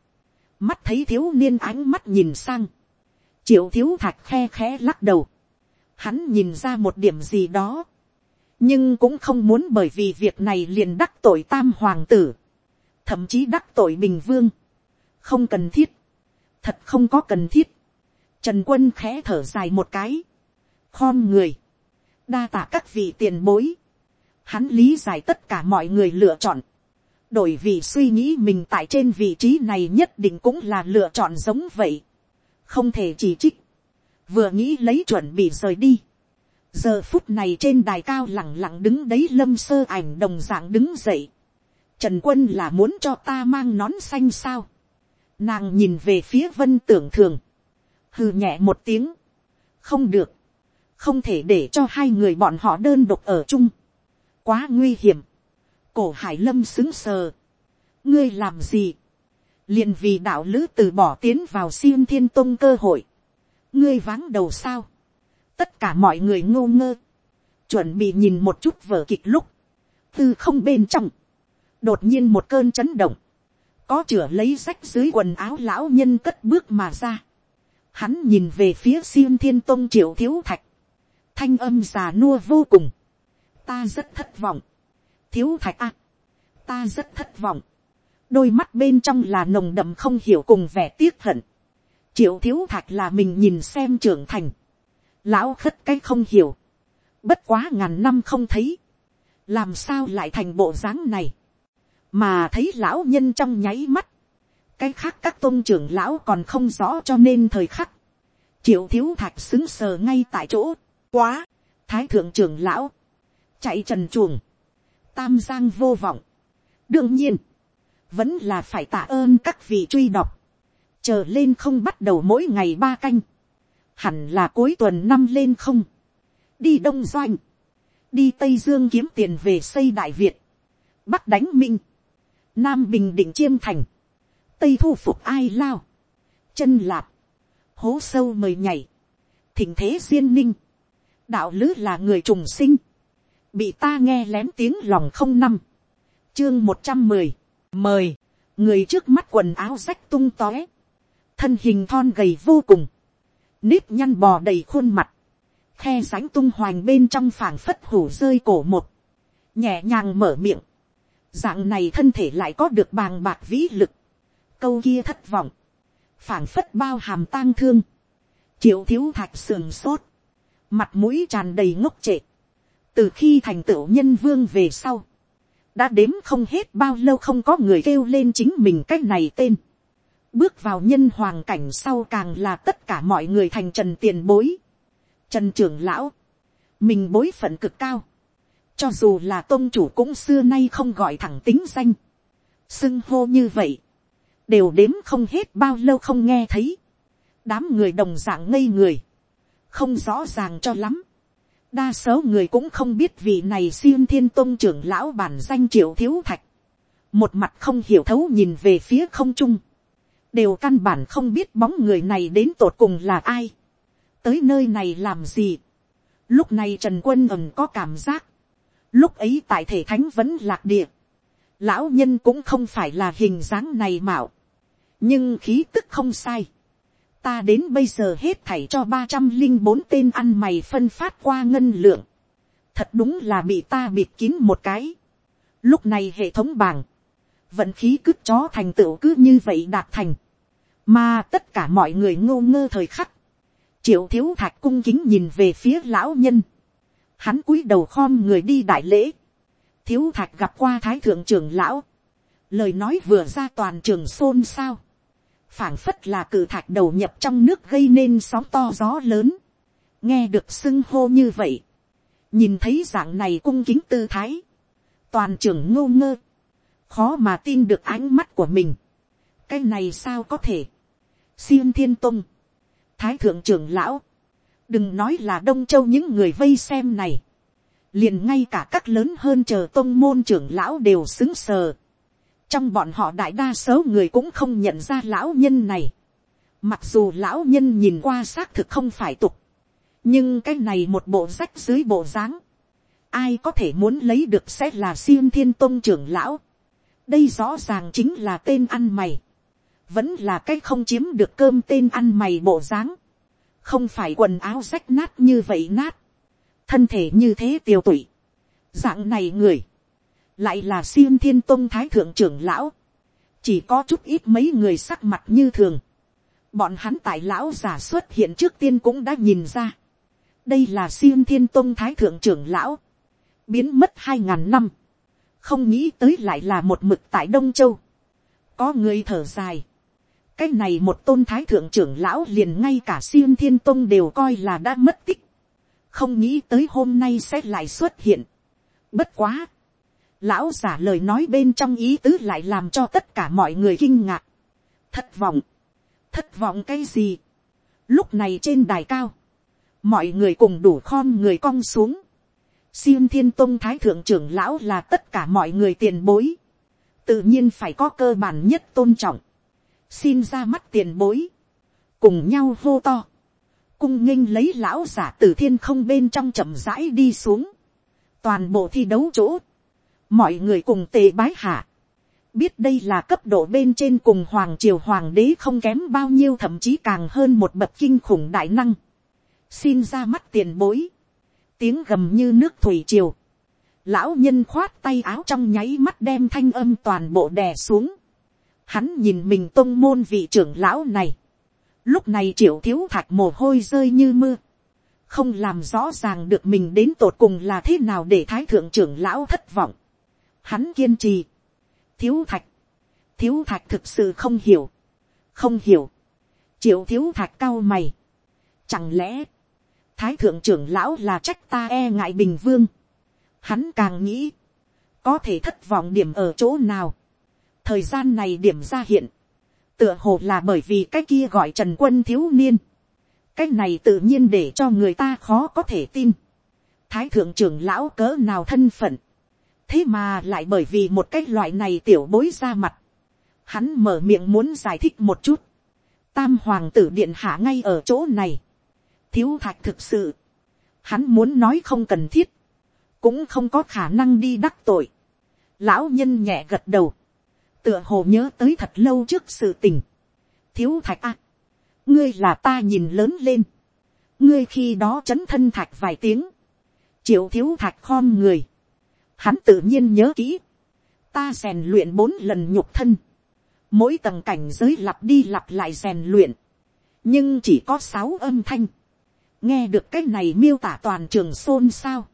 mắt thấy thiếu niên ánh mắt nhìn sang, triệu thiếu thạch khe khẽ lắc đầu, hắn nhìn ra một điểm gì đó, nhưng cũng không muốn bởi vì việc này liền đắc tội tam hoàng tử, thậm chí đắc tội bình vương, không cần thiết, thật không có cần thiết, trần quân khẽ thở dài một cái, khom người, đa tạ các vị tiền bối, hắn lý giải tất cả mọi người lựa chọn, đổi vì suy nghĩ mình tại trên vị trí này nhất định cũng là lựa chọn giống vậy, không thể chỉ trích, vừa nghĩ lấy chuẩn bị rời đi, giờ phút này trên đài cao lẳng lặng đứng đấy lâm sơ ảnh đồng dạng đứng dậy, trần quân là muốn cho ta mang nón xanh sao, nàng nhìn về phía vân tưởng thường, hừ nhẹ một tiếng, không được, không thể để cho hai người bọn họ đơn độc ở chung, quá nguy hiểm, cổ hải lâm xứng sờ, ngươi làm gì, liền vì đạo lữ từ bỏ tiến vào xiêm thiên tông cơ hội, ngươi váng đầu sao, tất cả mọi người ngô ngơ, chuẩn bị nhìn một chút vở kịch lúc, tư không bên trong, đột nhiên một cơn chấn động, có chửa lấy rách dưới quần áo lão nhân cất bước mà ra, hắn nhìn về phía xiêm thiên tông triệu thiếu thạch, thanh âm già nua vô cùng, ta rất thất vọng, thiếu thạch ạ ta rất thất vọng, đôi mắt bên trong là nồng đậm không hiểu cùng vẻ tiếc hận, triệu thiếu thạch là mình nhìn xem trưởng thành, lão khất cái không hiểu, bất quá ngàn năm không thấy, làm sao lại thành bộ dáng này, mà thấy lão nhân trong nháy mắt, cái khác các tôn trưởng lão còn không rõ cho nên thời khắc, triệu thiếu thạch xứng sờ ngay tại chỗ, quá, thái thượng trưởng lão, chạy trần chuồng, tam giang vô vọng, đương nhiên, vẫn là phải tạ ơn các vị truy đọc, chờ lên không bắt đầu mỗi ngày ba canh, hẳn là cuối tuần năm lên không, đi đông doanh, đi tây dương kiếm tiền về xây đại việt, bắc đánh minh, nam bình định chiêm thành, tây thu phục ai lao, chân lạp, hố sâu mời nhảy, thỉnh thế duyên ninh, đạo lứ là người trùng sinh, bị ta nghe lén tiếng lòng không năm, chương một trăm mười, mời, người trước mắt quần áo rách tung tóe, thân hình thon gầy vô cùng, nếp nhăn bò đầy khuôn mặt, khe sánh tung hoành bên trong phảng phất hủ rơi cổ một, nhẹ nhàng mở miệng, dạng này thân thể lại có được bàng bạc vĩ lực, câu kia thất vọng, phảng phất bao hàm tang thương, triệu thiếu thạch sườn sốt, mặt mũi tràn đầy ngốc trệ, từ khi thành tựu nhân vương về sau, đã đếm không hết bao lâu không có người kêu lên chính mình cái này tên, bước vào nhân hoàng cảnh sau càng là tất cả mọi người thành trần tiền bối, trần trưởng lão, mình bối phận cực cao, cho dù là tôn chủ cũng xưa nay không gọi thẳng tính danh, xưng hô như vậy, đều đếm không hết bao lâu không nghe thấy, đám người đồng d ạ n g ngây người, không rõ ràng cho lắm, đa số người cũng không biết vị này xiêm thiên tôn trưởng lão bản danh triệu thiếu thạch, một mặt không hiểu thấu nhìn về phía không trung, đều căn bản không biết bóng người này đến tột cùng là ai, tới nơi này làm gì, lúc này trần quân ẩm có cảm giác, lúc ấy tại thể thánh vẫn lạc địa, lão nhân cũng không phải là hình dáng này mạo, nhưng khí tức không sai. ta đến bây giờ hết thảy cho ba trăm linh bốn tên ăn mày phân phát qua ngân lượng. thật đúng là bị ta bịt kín một cái. lúc này hệ thống bảng, vận khí cứ chó thành tựu cứ như vậy đạt thành. mà tất cả mọi người ngô ngơ thời khắc. triệu thiếu thạch cung kính nhìn về phía lão nhân hắn cúi đầu khom người đi đại lễ. thiếu thạch gặp qua thái thượng trưởng lão. Lời nói vừa ra toàn trường xôn xao. Phảng phất là cử thạch đầu nhập trong nước gây nên sóng to gió lớn, nghe được xưng hô như vậy, nhìn thấy dạng này cung kính tư thái, toàn trưởng ngô ngơ, khó mà tin được ánh mắt của mình, cái này sao có thể, xiêm thiên tông, thái thượng trưởng lão, đừng nói là đông châu những người vây xem này, liền ngay cả các lớn hơn chờ tôn môn trưởng lão đều xứng sờ, trong bọn họ đại đa số người cũng không nhận ra lão nhân này. Mặc dù lão nhân nhìn qua xác thực không phải tục, nhưng cái này một bộ rách dưới bộ dáng, ai có thể muốn lấy được sẽ là xiêm thiên tôn trưởng lão. đây rõ ràng chính là tên ăn mày, vẫn là cái không chiếm được cơm tên ăn mày bộ dáng, không phải quần áo rách nát như vậy nát, thân thể như thế tiêu tụy, dạng này người, lại là siêu thiên tôn thái thượng trưởng lão, chỉ có chút ít mấy người sắc mặt như thường, bọn hắn tại lão giả xuất hiện trước tiên cũng đã nhìn ra, đây là siêu thiên tôn thái thượng trưởng lão, biến mất hai ngàn năm, không nghĩ tới lại là một mực tại đông châu, có người thở dài, cái này một tôn thái thượng trưởng lão liền ngay cả xiêm thiên tông đều coi là đã mất tích, không nghĩ tới hôm nay sẽ lại xuất hiện. Bất quá, lão giả lời nói bên trong ý tứ lại làm cho tất cả mọi người kinh ngạc, thất vọng, thất vọng cái gì. Lúc này trên đài cao, mọi người cùng đủ khom người cong xuống, xiêm thiên tông thái thượng trưởng lão là tất cả mọi người tiền bối. Tự nhiên phải có cơ bản nhất tôn trọng. Xin ra mắt tiền bối. Cùng nhau hô to. Cung nghênh lấy lão giả từ thiên không bên trong chậm rãi đi xuống. Toàn bộ thi đấu chỗ. Mọi người cùng tề bái hạ. Biết đây là cấp độ bên trên cùng hoàng triều hoàng đế không kém bao nhiêu thậm chí càng hơn một bậc kinh khủng đại năng. Xin ra mắt tiền bối tiếng gầm như nước thủy triều. Lão nhân khoát tay áo trong nháy mắt đem thanh âm toàn bộ đè xuống. Hắn nhìn mình tôn môn vị trưởng lão này. Lúc này triệu thiếu thạch mồ hôi rơi như mưa. Không làm rõ ràng được mình đến tột cùng là thế nào để thái thượng trưởng lão thất vọng. Hắn kiên trì. Thiếu thạch. Thiếu thạch thực sự không hiểu. Không hiểu. Triệu thiếu thạch cao mày. Chẳng lẽ thái thượng trưởng lão là trách ta e ngại bình vương. Hắn càng nghĩ, có thể thất vọng điểm ở chỗ nào thời gian này điểm ra hiện, tựa hồ là bởi vì cái kia gọi trần quân thiếu niên. cái này tự nhiên để cho người ta khó có thể tin. thái thượng trưởng lão cỡ nào thân phận. thế mà lại bởi vì một cái loại này tiểu bối ra mặt. hắn mở miệng muốn giải thích một chút. tam hoàng tử điện hạ ngay ở chỗ này thiếu thạch thực sự, hắn muốn nói không cần thiết, cũng không có khả năng đi đắc tội. Lão nhân nhẹ gật đầu, tựa hồ nhớ tới thật lâu trước sự tình. thiếu thạch a, ngươi là ta nhìn lớn lên, ngươi khi đó chấn thân thạch vài tiếng, triệu thiếu thạch khom người, hắn tự nhiên nhớ kỹ, ta rèn luyện bốn lần nhục thân, mỗi tầng cảnh giới lặp đi lặp lại rèn luyện, nhưng chỉ có sáu âm thanh, nghe được cái này miêu tả toàn trường xôn xao.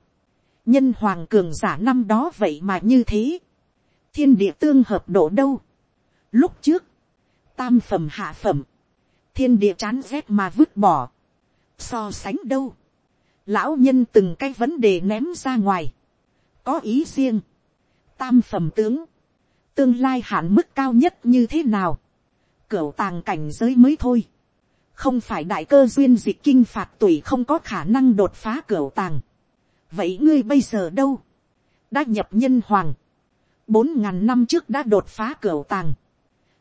nhân hoàng cường giả năm đó vậy mà như thế thiên địa tương hợp độ đâu. lúc trước, tam phẩm hạ phẩm, thiên địa chán rét mà vứt bỏ. so sánh đâu. lão nhân từng cái vấn đề ném ra ngoài. có ý riêng. tam phẩm tướng, tương lai hạn mức cao nhất như thế nào. cửu tàng cảnh giới mới thôi không phải đại cơ duyên dịch kinh phạt tùy không có khả năng đột phá cửu tàng. vậy ngươi bây giờ đâu, đã nhập nhân hoàng, bốn ngàn năm trước đã đột phá cửa tàng.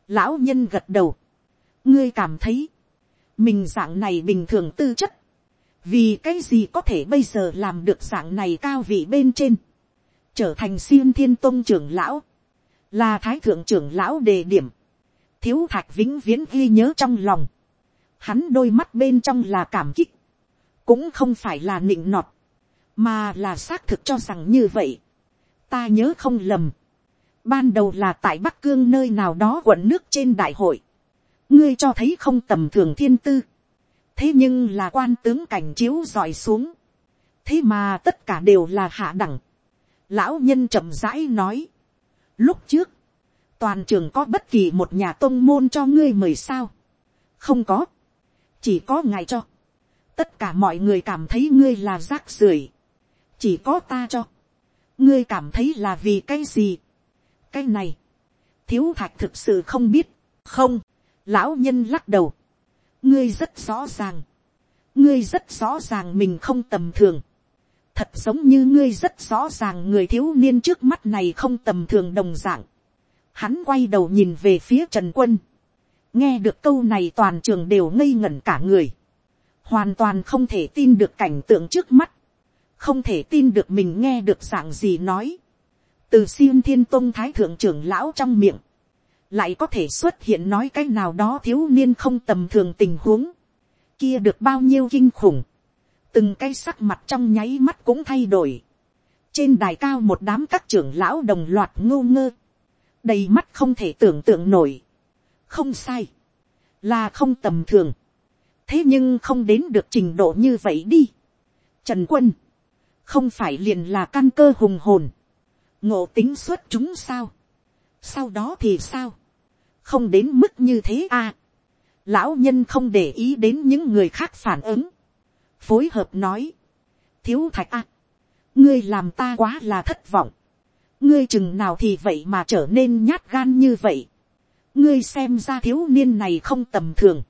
lão nhân gật đầu, ngươi cảm thấy, mình dạng này bình thường tư chất, vì cái gì có thể bây giờ làm được dạng này cao vị bên trên, trở thành siêu thiên tôn trưởng lão, là thái thượng trưởng lão đề điểm, thiếu thạch vĩnh viễn ghi nhớ trong lòng, Hắn đôi mắt bên trong là cảm kích. Cũng không phải là nịnh nọt. Mà là xác thực cho rằng như vậy. Ta nhớ không lầm. Ban đầu là tại Bắc Cương nơi nào đó quận nước trên đại hội. Ngươi cho thấy không tầm thường thiên tư. Thế nhưng là quan tướng cảnh chiếu dọi xuống. Thế mà tất cả đều là hạ đẳng. Lão nhân chậm rãi nói. Lúc trước, toàn trường có bất kỳ một nhà tôn môn cho ngươi mời sao. Không có chỉ có ngài cho, tất cả mọi người cảm thấy ngươi là rác rưởi, chỉ có ta cho, ngươi cảm thấy là vì cái gì, cái này, thiếu thạch thực sự không biết, không, lão nhân lắc đầu, ngươi rất rõ ràng, ngươi rất rõ ràng mình không tầm thường, thật giống như ngươi rất rõ ràng người thiếu niên trước mắt này không tầm thường đồng dạng, Hắn quay đầu nhìn về phía Trần Quân. Nghe được câu này toàn trường đều ngây ngẩn cả người. Hoàn toàn không thể tin được cảnh tượng trước mắt. Không thể tin được mình nghe được dạng gì nói. Từ xiêm thiên tông thái thượng trưởng lão trong miệng. Lại có thể xuất hiện nói cái nào đó thiếu niên không tầm thường tình huống. Kia được bao nhiêu kinh khủng. Từng cái sắc mặt trong nháy mắt cũng thay đổi. Trên đài cao một đám các trưởng lão đồng loạt ngô ngơ đầy mắt không thể tưởng tượng nổi. không sai, là không tầm thường. thế nhưng không đến được trình độ như vậy đi. trần quân, không phải liền là căn cơ hùng hồn, ngộ tính xuất chúng sao. sau đó thì sao, không đến mức như thế à. lão nhân không để ý đến những người khác phản ứng, phối hợp nói, thiếu thạch à, ngươi làm ta quá là thất vọng ngươi chừng nào thì vậy mà trở nên nhát gan như vậy. ngươi xem ra thiếu niên này không tầm thường.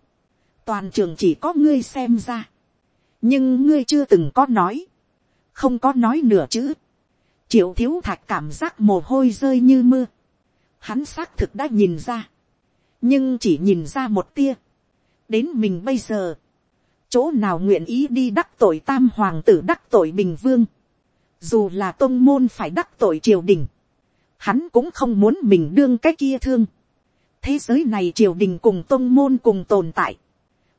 toàn trường chỉ có ngươi xem ra. nhưng ngươi chưa từng có nói. không có nói nửa chữ triệu thiếu thạch cảm giác mồ hôi rơi như mưa. hắn xác thực đã nhìn ra. nhưng chỉ nhìn ra một tia. đến mình bây giờ. chỗ nào nguyện ý đi đắc tội tam hoàng tử đắc tội bình vương dù là tôn môn phải đắc tội triều đình, hắn cũng không muốn mình đương cái kia thương. thế giới này triều đình cùng tôn môn cùng tồn tại,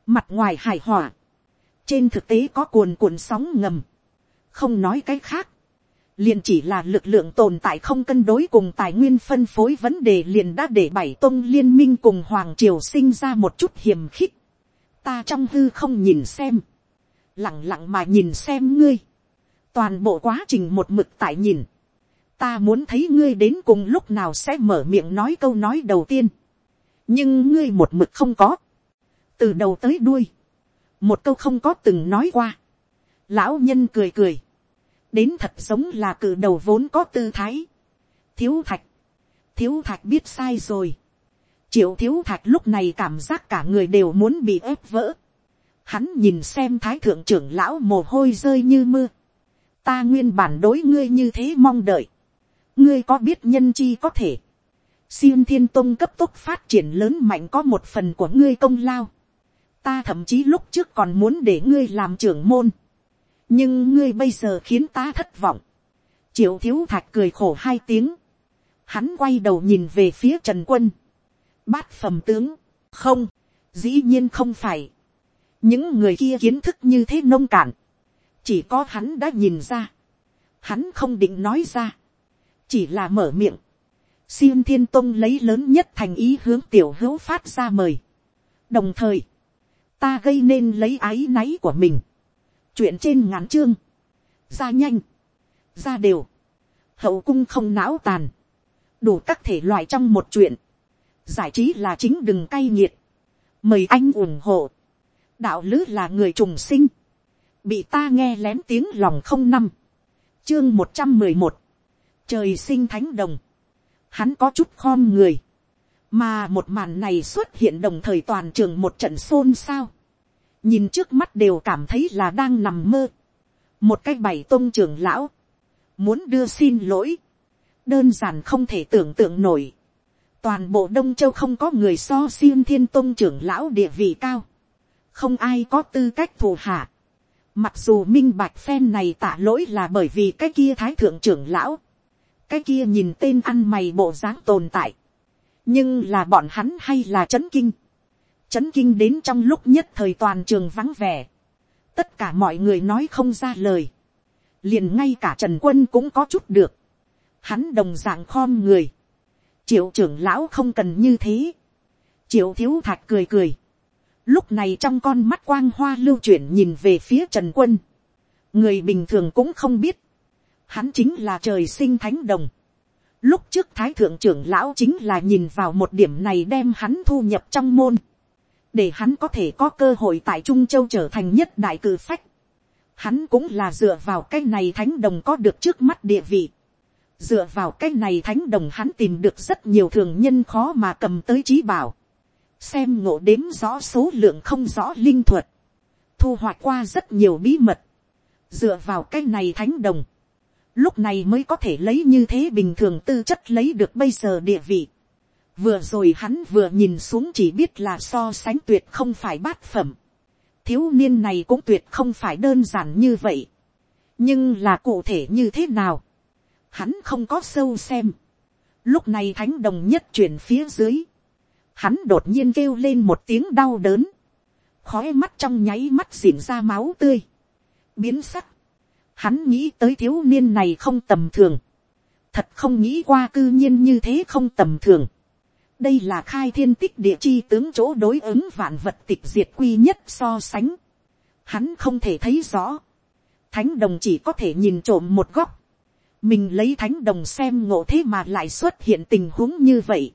mặt ngoài hài hòa, trên thực tế có cuồn cuộn sóng ngầm, không nói cái khác, liền chỉ là lực lượng tồn tại không cân đối cùng tài nguyên phân phối vấn đề liền đã để bảy tôn liên minh cùng hoàng triều sinh ra một chút hiềm khích. ta trong hư không nhìn xem, lặng lặng mà nhìn xem ngươi, toàn bộ quá trình một mực tại nhìn, ta muốn thấy ngươi đến cùng lúc nào sẽ mở miệng nói câu nói đầu tiên, nhưng ngươi một mực không có, từ đầu tới đuôi, một câu không có từng nói qua, lão nhân cười cười, đến thật giống là cử đầu vốn có tư thái, thiếu thạch, thiếu thạch biết sai rồi, triệu thiếu thạch lúc này cảm giác cả người đều muốn bị ép vỡ, hắn nhìn xem thái thượng trưởng lão mồ hôi rơi như mưa, ta nguyên bản đối ngươi như thế mong đợi, ngươi có biết nhân chi có thể, xiêm thiên tông cấp tốc phát triển lớn mạnh có một phần của ngươi công lao, ta thậm chí lúc trước còn muốn để ngươi làm trưởng môn, nhưng ngươi bây giờ khiến ta thất vọng, triệu thiếu thạch cười khổ hai tiếng, hắn quay đầu nhìn về phía trần quân, bát phẩm tướng, không, dĩ nhiên không phải, những người kia kiến thức như thế nông cạn, chỉ có hắn đã nhìn ra, hắn không định nói ra, chỉ là mở miệng, xiêm thiên tông lấy lớn nhất thành ý hướng tiểu hữu phát ra mời, đồng thời, ta gây nên lấy ái náy của mình, chuyện trên ngắn chương, ra nhanh, ra đều, hậu cung không não tàn, đủ các thể loại trong một chuyện, giải trí là chính đừng cay nghiệt, mời anh ủng hộ, đạo lứ là người trùng sinh, bị ta nghe lén tiếng lòng không năm, chương một trăm mười một, trời sinh thánh đồng, hắn có chút khom người, mà một màn này xuất hiện đồng thời toàn trường một trận xôn xao, nhìn trước mắt đều cảm thấy là đang nằm mơ, một cái bảy tôn trưởng lão, muốn đưa xin lỗi, đơn giản không thể tưởng tượng nổi, toàn bộ đông châu không có người so xiêm thiên tôn trưởng lão địa vị cao, không ai có tư cách thù hạ, Mặc dù minh bạch phen này tạ lỗi là bởi vì cái kia thái thượng trưởng lão. Cái kia nhìn tên ăn mày bộ dáng tồn tại. Nhưng là bọn hắn hay là chấn kinh. Chấn kinh đến trong lúc nhất thời toàn trường vắng vẻ. Tất cả mọi người nói không ra lời. Liền ngay cả Trần Quân cũng có chút được. Hắn đồng dạng khom người. Triệu trưởng lão không cần như thế. Triệu thiếu thạch cười cười lúc này trong con mắt quang hoa lưu chuyển nhìn về phía trần quân, người bình thường cũng không biết, hắn chính là trời sinh thánh đồng. Lúc trước thái thượng trưởng lão chính là nhìn vào một điểm này đem hắn thu nhập trong môn, để hắn có thể có cơ hội tại trung châu trở thành nhất đại cử phách. Hắn cũng là dựa vào cái này thánh đồng có được trước mắt địa vị. Dựa vào cái này thánh đồng hắn tìm được rất nhiều thường nhân khó mà cầm tới trí bảo. Xem ngộ đếm rõ số lượng không rõ linh thuật, thu hoạch qua rất nhiều bí mật, dựa vào cái này thánh đồng, lúc này mới có thể lấy như thế bình thường tư chất lấy được bây giờ địa vị, Vừa rồi hắn vừa nhìn xuống chỉ biết là so sánh tuyệt không phải bát phẩm. Thiếu niên này cũng tuyệt không phải đơn giản như vậy. Nhưng là cụ thể như thế nào? Hắn không có sâu xem. Lúc này thánh đồng nhất chuyển phía dưới. Hắn đột nhiên kêu lên một tiếng đau đớn. Khói mắt trong nháy mắt xỉn ra máu tươi. Biến sắc. Hắn nghĩ tới thiếu niên này không tầm thường. Thật không nghĩ qua cư nhiên như thế không tầm thường đây là khai thiên tích địa chi tướng chỗ đối ứng vạn vật tịch diệt quy nhất so sánh. Hắn không thể thấy rõ. Thánh đồng chỉ có thể nhìn trộm một góc. Mình lấy thánh đồng xem ngộ thế mà lại xuất hiện tình huống như vậy.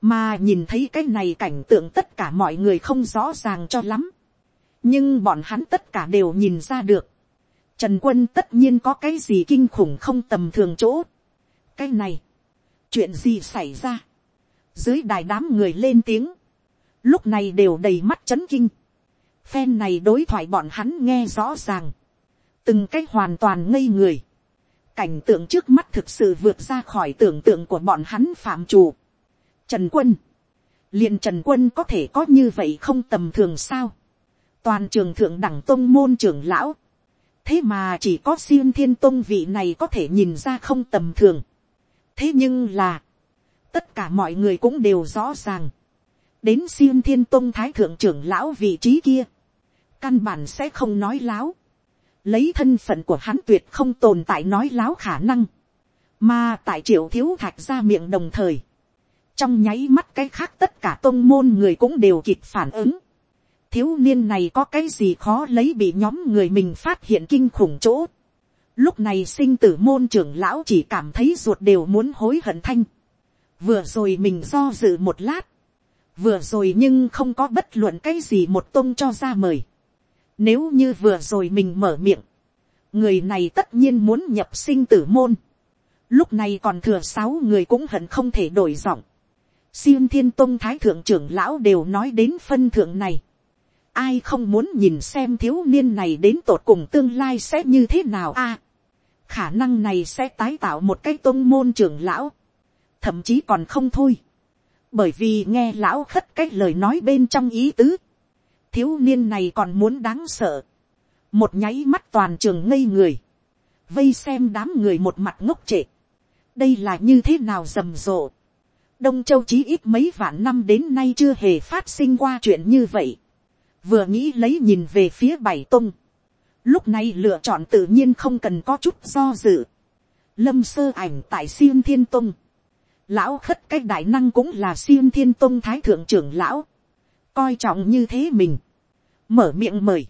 Mà nhìn thấy cái này cảnh tượng tất cả mọi người không rõ ràng cho lắm. Nhưng bọn hắn tất cả đều nhìn ra được. Trần quân tất nhiên có cái gì kinh khủng không tầm thường chỗ. Cái này. Chuyện gì xảy ra dưới đài đám người lên tiếng, lúc này đều đầy mắt c h ấ n kinh, phen này đối thoại bọn hắn nghe rõ ràng, từng cái hoàn toàn ngây người, cảnh tượng trước mắt thực sự vượt ra khỏi tưởng tượng của bọn hắn phạm chủ. Trần quân, liền trần quân có thể có như vậy không tầm thường sao, toàn trường thượng đẳng tôn môn trưởng lão, thế mà chỉ có siêu thiên tôn vị này có thể nhìn ra không tầm thường. thế nhưng là, tất cả mọi người cũng đều rõ ràng, đến xin thiên tôn thái thượng trưởng lão vị trí kia, căn bản sẽ không nói láo, lấy thân phận của hắn tuyệt không tồn tại nói láo khả năng, mà tại triệu thiếu thạch ra miệng đồng thời, trong nháy mắt cái khác tất cả tôn môn người cũng đều kịp phản ứng, thiếu niên này có cái gì khó lấy bị nhóm người mình phát hiện kinh khủng chỗ, lúc này sinh tử môn trưởng lão chỉ cảm thấy ruột đều muốn hối hận thanh, vừa rồi mình do dự một lát, vừa rồi nhưng không có bất luận cái gì một tôn cho ra mời. Nếu như vừa rồi mình mở miệng, người này tất nhiên muốn nhập sinh tử môn. Lúc này còn thừa sáu người cũng hận không thể đổi giọng. Siêng thiên tôn thái thượng trưởng lão đều nói đến phân thượng này. Ai không muốn nhìn xem thiếu niên này đến tột cùng tương lai sẽ như thế nào a à, Khả năng này sẽ tái tạo một cái tôn môn trưởng lão thậm chí còn không thôi, bởi vì nghe lão khất cái lời nói bên trong ý tứ, thiếu niên này còn muốn đáng sợ, một nháy mắt toàn trường ngây người, vây xem đám người một mặt ngốc trệ, đây là như thế nào rầm rộ, đông châu chí ít mấy vạn năm đến nay chưa hề phát sinh qua chuyện như vậy, vừa nghĩ lấy nhìn về phía bảy tung, lúc này lựa chọn tự nhiên không cần có chút do dự, lâm sơ ảnh tại siêu thiên tung, lão khất cái đại năng cũng là siêu thiên tôn thái thượng trưởng lão, coi trọng như thế mình, mở miệng mời,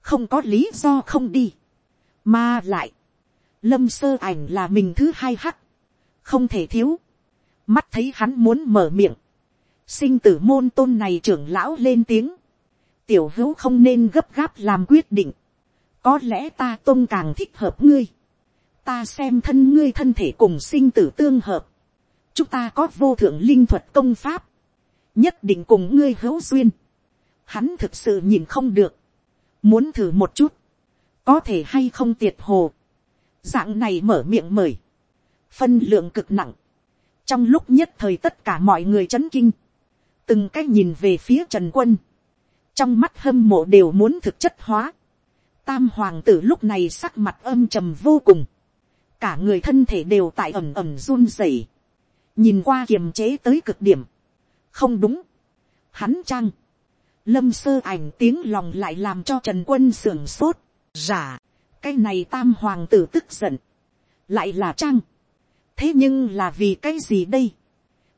không có lý do không đi, mà lại, lâm sơ ảnh là mình thứ hai hắc, không thể thiếu, mắt thấy hắn muốn mở miệng, sinh tử môn tôn này trưởng lão lên tiếng, tiểu hữu không nên gấp gáp làm quyết định, có lẽ ta tôn càng thích hợp ngươi, ta xem thân ngươi thân thể cùng sinh tử tương hợp, chúng ta có vô thượng linh thuật công pháp, nhất định cùng ngươi hữu duyên. Hắn thực sự nhìn không được, muốn thử một chút, có thể hay không tiệt hồ. Dạng này mở miệng mời, phân lượng cực nặng. Trong lúc nhất thời tất cả mọi người chấn kinh, từng cái nhìn về phía Trần Quân, trong mắt hâm mộ đều muốn thực chất hóa. Tam hoàng tử lúc này sắc mặt âm trầm vô cùng, cả người thân thể đều tại ẩm ẩm run rẩy nhìn qua kiềm chế tới cực điểm, không đúng, hắn trang, lâm sơ ảnh tiếng lòng lại làm cho trần quân sưởng sốt, giả, cái này tam hoàng tử tức giận, lại là trang, thế nhưng là vì cái gì đây,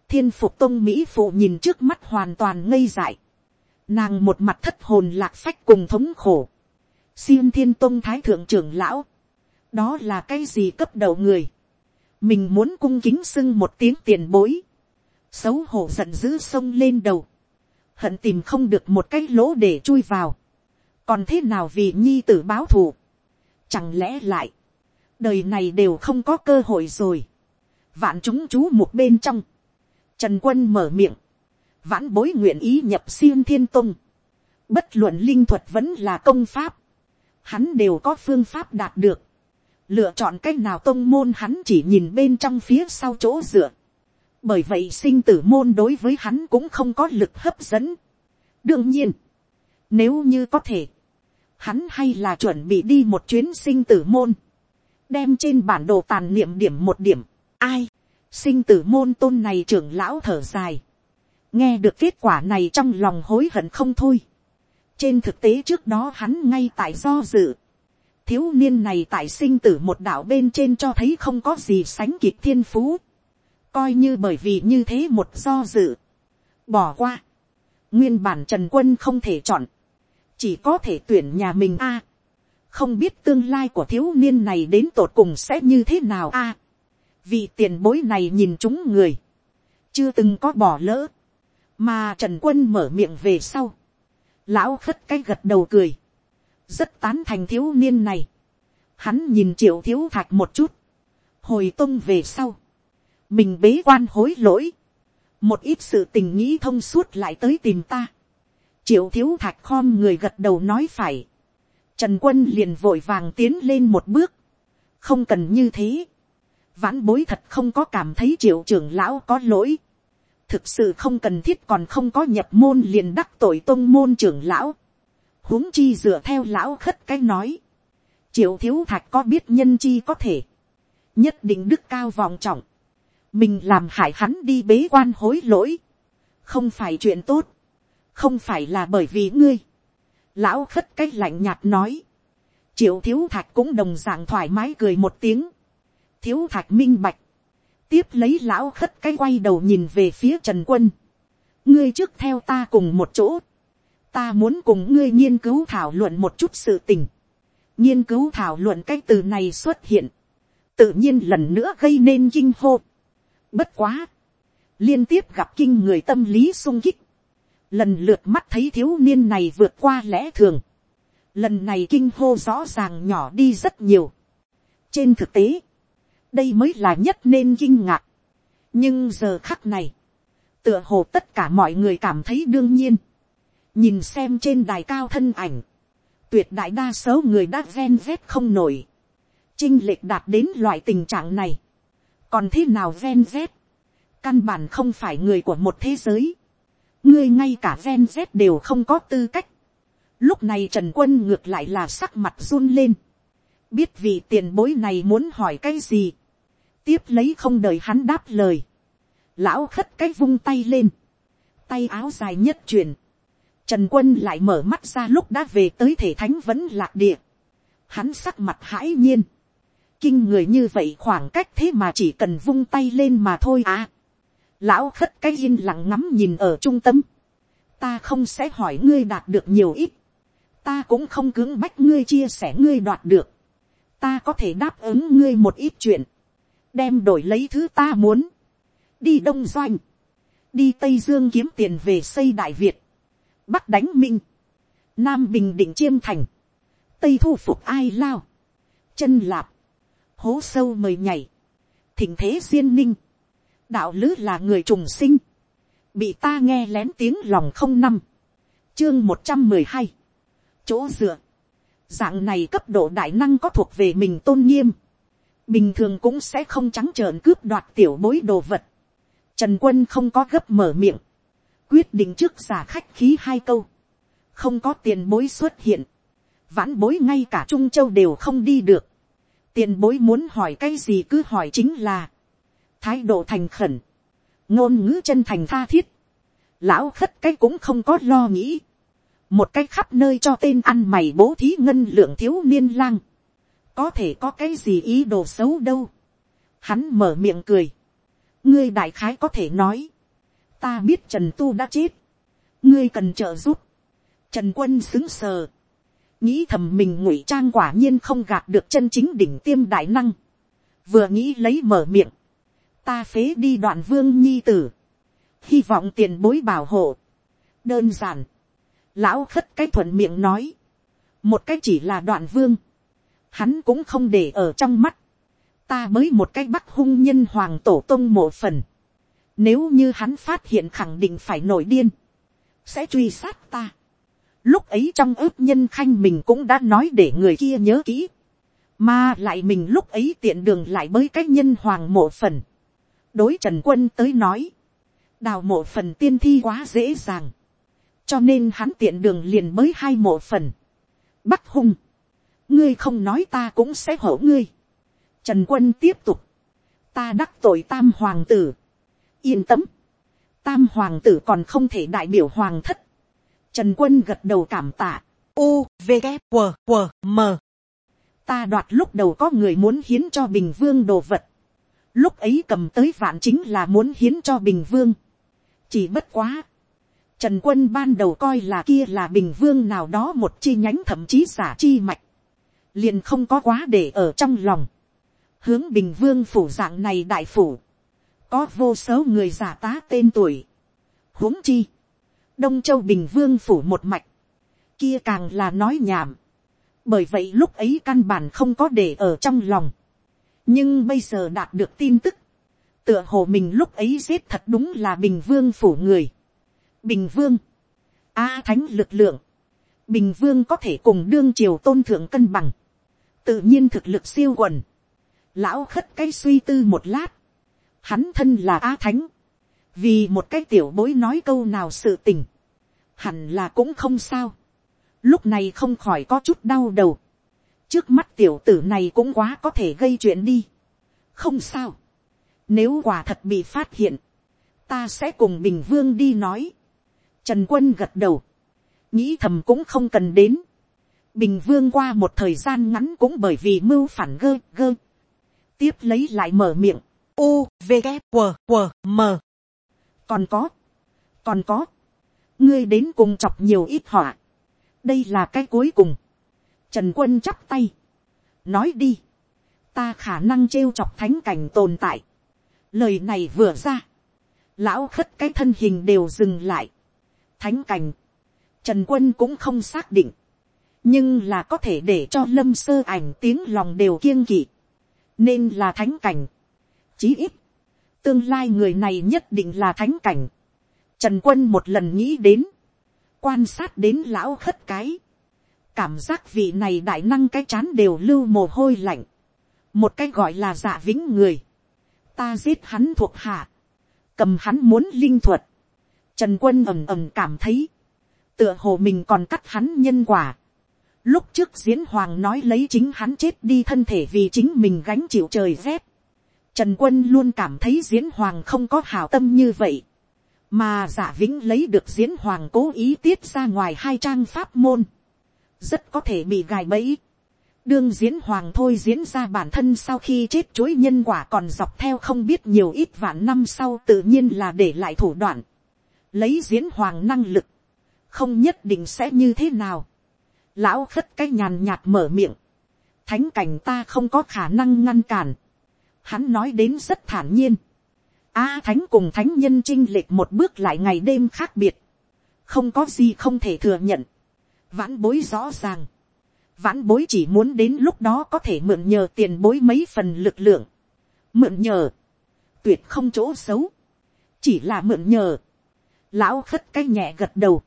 thiên phục tông mỹ phụ nhìn trước mắt hoàn toàn ngây dại, nàng một mặt thất hồn lạc phách cùng thống khổ, xiêm thiên tông thái thượng trưởng lão, đó là cái gì cấp đầu người, mình muốn cung kính xưng một tiếng tiền bối, xấu hổ giận dữ sông lên đầu, hận tìm không được một cái lỗ để chui vào, còn thế nào vì nhi tử báo thù, chẳng lẽ lại, đời này đều không có cơ hội rồi, vạn chúng chú một bên trong, trần quân mở miệng, vãn bối nguyện ý nhập xiêm thiên tông, bất luận linh thuật vẫn là công pháp, hắn đều có phương pháp đạt được, lựa chọn cách nào tông môn hắn chỉ nhìn bên trong phía sau chỗ dựa, bởi vậy sinh tử môn đối với hắn cũng không có lực hấp dẫn. đương nhiên, nếu như có thể, hắn hay là chuẩn bị đi một chuyến sinh tử môn, đem trên bản đồ tàn niệm điểm một điểm, ai, sinh tử môn tôn này trưởng lão thở dài, nghe được kết quả này trong lòng hối hận không thôi. trên thực tế trước đó hắn ngay tại do dự, thiếu niên này tại sinh tử một đạo bên trên cho thấy không có gì sánh kịp thiên phú, coi như bởi vì như thế một do dự, bỏ qua, nguyên bản trần quân không thể chọn, chỉ có thể tuyển nhà mình a, không biết tương lai của thiếu niên này đến tột cùng sẽ như thế nào a, vì tiền bối này nhìn chúng người, chưa từng có bỏ lỡ, mà trần quân mở miệng về sau, lão khất cái gật đầu cười, rất tán thành thiếu niên này, hắn nhìn triệu thiếu thạch một chút, hồi tung về sau, mình bế quan hối lỗi, một ít sự tình nghĩ thông suốt lại tới tìm ta, triệu thiếu thạch khom người gật đầu nói phải, trần quân liền vội vàng tiến lên một bước, không cần như thế, vãn bối thật không có cảm thấy triệu trưởng lão có lỗi, thực sự không cần thiết còn không có nhập môn liền đắc tội tôn môn trưởng lão, huống chi dựa theo lão khất cái nói, triệu thiếu thạch có biết nhân chi có thể, nhất định đức cao vòng trọng, mình làm hại hắn đi bế quan hối lỗi, không phải chuyện tốt, không phải là bởi vì ngươi, lão khất cái lạnh nhạt nói, triệu thiếu thạch cũng đồng d ạ n g thoải mái cười một tiếng, thiếu thạch minh bạch, tiếp lấy lão khất cái quay đầu nhìn về phía trần quân, ngươi trước theo ta cùng một chỗ, ta muốn cùng ngươi nghiên cứu thảo luận một chút sự tình, nghiên cứu thảo luận cái từ này xuất hiện, tự nhiên lần nữa gây nên kinh hô. Bất quá, liên tiếp gặp kinh người tâm lý sung kích, lần lượt mắt thấy thiếu niên này vượt qua lẽ thường, lần này kinh hô rõ ràng nhỏ đi rất nhiều. trên thực tế, đây mới là nhất nên kinh ngạc. nhưng giờ khắc này, tựa hồ tất cả mọi người cảm thấy đương nhiên, nhìn xem trên đài cao thân ảnh, tuyệt đại đa số người đã ven vét không nổi, chinh lệch đạt đến loại tình trạng này, còn thế nào ven vét, căn bản không phải người của một thế giới, ngươi ngay cả ven z đều không có tư cách. lúc này trần quân ngược lại là sắc mặt run lên. biết vì tiền bối này muốn hỏi cái gì. tiếp lấy không đợi hắn đáp lời. lão khất cái vung tay lên. tay áo dài nhất chuyển trần quân lại mở mắt ra lúc đã về tới thể thánh vẫn lạc địa. hắn sắc mặt hãi nhiên. kinh người như vậy khoảng cách thế mà chỉ cần vung tay lên mà thôi à. Lão khất cái yên lặng ngắm nhìn ở trung tâm, ta không sẽ hỏi ngươi đạt được nhiều ít, ta cũng không cưỡng bách ngươi chia sẻ ngươi đoạt được, ta có thể đáp ứng ngươi một ít chuyện, đem đổi lấy thứ ta muốn, đi đông doanh, đi tây dương kiếm tiền về xây đại việt, bắc đánh minh, nam bình định chiêm thành, tây thu phục ai lao, chân lạp, hố sâu mời nhảy, thỉnh thế duyên ninh, đạo lứ là người trùng sinh, bị ta nghe lén tiếng lòng không năm, chương một trăm mười hai, chỗ dựa, dạng này cấp độ đại năng có thuộc về mình tôn nghiêm, bình thường cũng sẽ không trắng trợn cướp đoạt tiểu bối đồ vật, trần quân không có gấp mở miệng, quyết định trước giả khách khí hai câu, không có tiền bối xuất hiện, vãn bối ngay cả trung châu đều không đi được, tiền bối muốn hỏi cái gì cứ hỏi chính là, thái độ thành khẩn, ngôn ngữ chân thành tha thiết, lão khất cái cũng không có lo nghĩ, một cái khắp nơi cho tên ăn mày bố thí ngân lượng thiếu niên lang, có thể có cái gì ý đồ xấu đâu, hắn mở miệng cười, ngươi đại khái có thể nói, ta biết trần tu đã chết, ngươi cần trợ giúp, trần quân xứng sờ, nghĩ thầm mình ngụy trang quả nhiên không gạt được chân chính đỉnh tiêm đại năng, vừa nghĩ lấy mở miệng, ta phế đi đoạn vương nhi tử, hy vọng tiền bối bảo hộ, đơn giản, lão khất cái thuận miệng nói, một cái chỉ là đoạn vương, hắn cũng không để ở trong mắt, ta mới một cái bắt hung nhân hoàng tổ tông mộ phần, nếu như hắn phát hiện khẳng định phải nổi điên, sẽ truy sát ta. Lúc ấy trong ước nhân khanh mình cũng đã nói để người kia nhớ kỹ. Mà lại mình lúc ấy tiện đường lại bới cách nhân hoàng mộ phần đối trần quân tới nói, đào mộ phần tiên thi quá dễ dàng, cho nên hắn tiện đường liền mới hai mộ phần. bắc hung, ngươi không nói ta cũng sẽ hổ ngươi. trần quân tiếp tục, ta đắc tội tam hoàng tử, yên tâm, tam hoàng tử còn không thể đại biểu hoàng thất. trần quân gật đầu cảm tạ, u v g q q m. Ta đoạt lúc đầu có người muốn hiến cho bình vương đồ vật, lúc ấy cầm tới vạn chính là muốn hiến cho bình vương, chỉ bất quá, trần quân ban đầu coi là kia là bình vương nào đó một chi nhánh thậm chí giả chi mạch, liền không có quá để ở trong lòng, hướng bình vương phủ dạng này đại phủ, có vô số người giả tá tên tuổi, huống chi, đông châu bình vương phủ một mạch, kia càng là nói nhảm, bởi vậy lúc ấy căn bản không có để ở trong lòng, nhưng bây giờ đạt được tin tức, tựa hồ mình lúc ấy giết thật đúng là bình vương phủ người, bình vương, a thánh lực lượng, bình vương có thể cùng đương triều tôn thượng cân bằng, tự nhiên thực lực siêu quần, lão khất cái suy tư một lát, hắn thân là a thánh, vì một cái tiểu bối nói câu nào sự tình, hẳn là cũng không sao, lúc này không khỏi có chút đau đầu, trước mắt tiểu tử này cũng quá có thể gây chuyện đi, không sao, nếu quả thật bị phát hiện, ta sẽ cùng bình vương đi nói, trần quân gật đầu, nghĩ thầm cũng không cần đến, bình vương qua một thời gian ngắn cũng bởi vì mưu phản gơ gơ, tiếp lấy lại mở miệng, u v g q q m. Còn có, còn có, ngươi đến cùng chọc nhiều ít họa, đây là cái cuối cùng, trần quân chắp tay, nói đi, ta khả năng trêu chọc thánh cảnh tồn tại, lời này vừa ra, lão khất cái thân hình đều dừng lại, thánh cảnh, trần quân cũng không xác định, nhưng là có thể để cho lâm sơ ảnh tiếng lòng đều kiêng kỵ, nên là thánh cảnh, chí ít, tương lai người này nhất định là thánh cảnh, trần quân một lần nghĩ đến, quan sát đến lão khất cái, cảm giác vị này đại năng cái chán đều lưu mồ hôi lạnh, một cái gọi là giả vĩnh người, ta giết hắn thuộc hạ, cầm hắn muốn linh thuật, trần quân ầm ầm cảm thấy, tựa hồ mình còn cắt hắn nhân quả, lúc trước diễn hoàng nói lấy chính hắn chết đi thân thể vì chính mình gánh chịu trời rét, trần quân luôn cảm thấy diễn hoàng không có hảo tâm như vậy, mà giả vĩnh lấy được diễn hoàng cố ý tiết ra ngoài hai trang pháp môn, rất có thể bị gài bẫy. đương diễn hoàng thôi diễn ra bản thân sau khi chết chối nhân quả còn dọc theo không biết nhiều ít vạn năm sau tự nhiên là để lại thủ đoạn, lấy diễn hoàng năng lực, không nhất định sẽ như thế nào. lão khất cái nhàn nhạt mở miệng, thánh cảnh ta không có khả năng ngăn cản, hắn nói đến rất thản nhiên, A à, thánh cùng thánh nhân trinh lệch một bước lại ngày đêm khác biệt. Không có gì không thể thừa nhận. Vãn bối rõ ràng. Vãn bối chỉ muốn đến lúc đó có thể mượn nhờ tiền bối mấy phần lực lượng. Mượn nhờ. Tuyệt không chỗ xấu. Chỉ là mượn nhờ. Lão khất cái nhẹ gật đầu.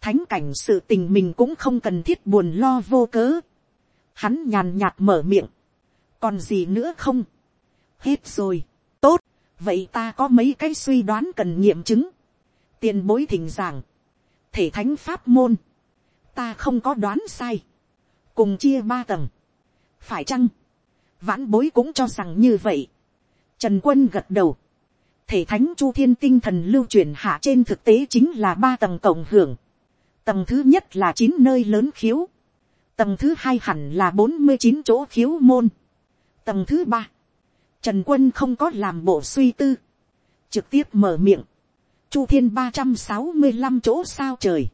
Thánh cảnh sự tình mình cũng không cần thiết buồn lo vô cớ. Hắn nhàn nhạt mở miệng. Còn gì nữa không? Hết rồi. Tốt vậy ta có mấy cái suy đoán cần nghiệm chứng. tiền bối thỉnh giảng, thể thánh pháp môn, ta không có đoán sai, cùng chia ba tầng, phải chăng, vãn bối cũng cho rằng như vậy. Trần quân gật đầu, thể thánh chu thiên tinh thần lưu truyền hạ trên thực tế chính là ba tầng cộng hưởng. Tầng thứ nhất là chín nơi lớn khiếu. Tầng thứ hai hẳn là bốn mươi chín chỗ khiếu môn. Tầng thứ ba Trần quân không có làm bộ suy tư. Trực tiếp mở miệng. Chu thiên ba trăm sáu mươi 365 chỗ sao trời.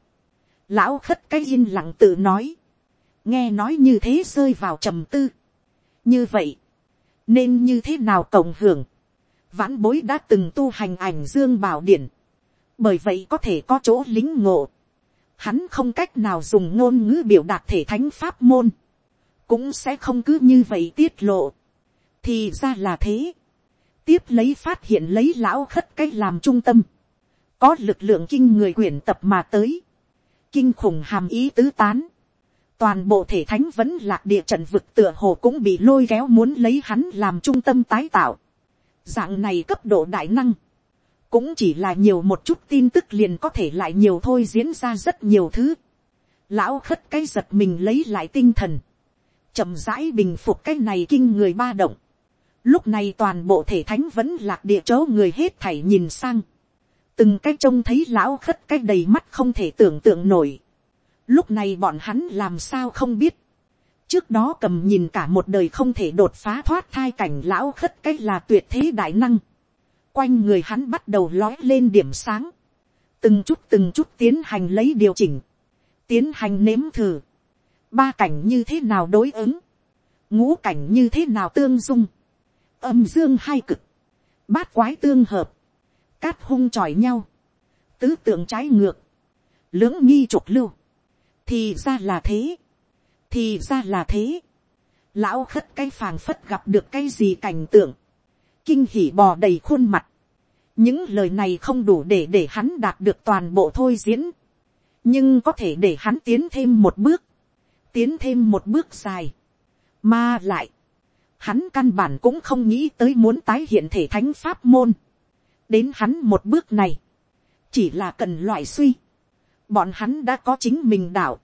Lão khất cái yên lặng tự nói. Nghe nói như thế rơi vào trầm tư. Như vậy. Nên như thế nào cộng hưởng. Vãn bối đã từng tu hành ảnh dương bảo điển. Bởi vậy có thể có chỗ lính ngộ. Hắn không cách nào dùng ngôn ngữ biểu đạt thể thánh pháp môn. Cũng sẽ không cứ như vậy tiết lộ thì ra là thế. tiếp lấy phát hiện lấy lão khất cách làm trung tâm. có lực lượng kinh người quyển tập mà tới. kinh khủng hàm ý tứ tán. toàn bộ thể thánh vẫn lạc địa trận vực tựa hồ cũng bị lôi kéo muốn lấy hắn làm trung tâm tái tạo. dạng này cấp độ đại năng, cũng chỉ là nhiều một chút tin tức liền có thể lại nhiều thôi diễn ra rất nhiều thứ. Lão khất cái giật mình lấy lại tinh thần, chậm rãi bình phục cái này kinh người ba động. Lúc này toàn bộ thể thánh vẫn lạc địa chỗ người hết thảy nhìn sang. Từng cái trông thấy lão khất cái đầy mắt không thể tưởng tượng nổi. Lúc này bọn hắn làm sao không biết. Trước đó cầm nhìn cả một đời không thể đột phá thoát thai cảnh lão khất cái là tuyệt thế đại năng quanh người hắn bắt đầu lói lên điểm sáng, từng chút từng chút tiến hành lấy điều chỉnh, tiến hành nếm thử, ba cảnh như thế nào đối ứng, ngũ cảnh như thế nào tương dung, âm dương hai cực, bát quái tương hợp, cát hung tròi nhau, tứ tượng trái ngược, lưỡng nghi trục lưu, thì ra là thế, thì ra là thế, lão khất cái phàng phất gặp được cái gì cảnh tượng, kinh hỉ bò đầy khuôn mặt. những lời này không đủ để để hắn đạt được toàn bộ thôi diễn, nhưng có thể để hắn tiến thêm một bước, tiến thêm một bước dài, mà lại, hắn căn bản cũng không nghĩ tới muốn tái hiện thể thánh pháp môn, đến hắn một bước này, chỉ là cần loại suy, bọn hắn đã có chính mình đạo,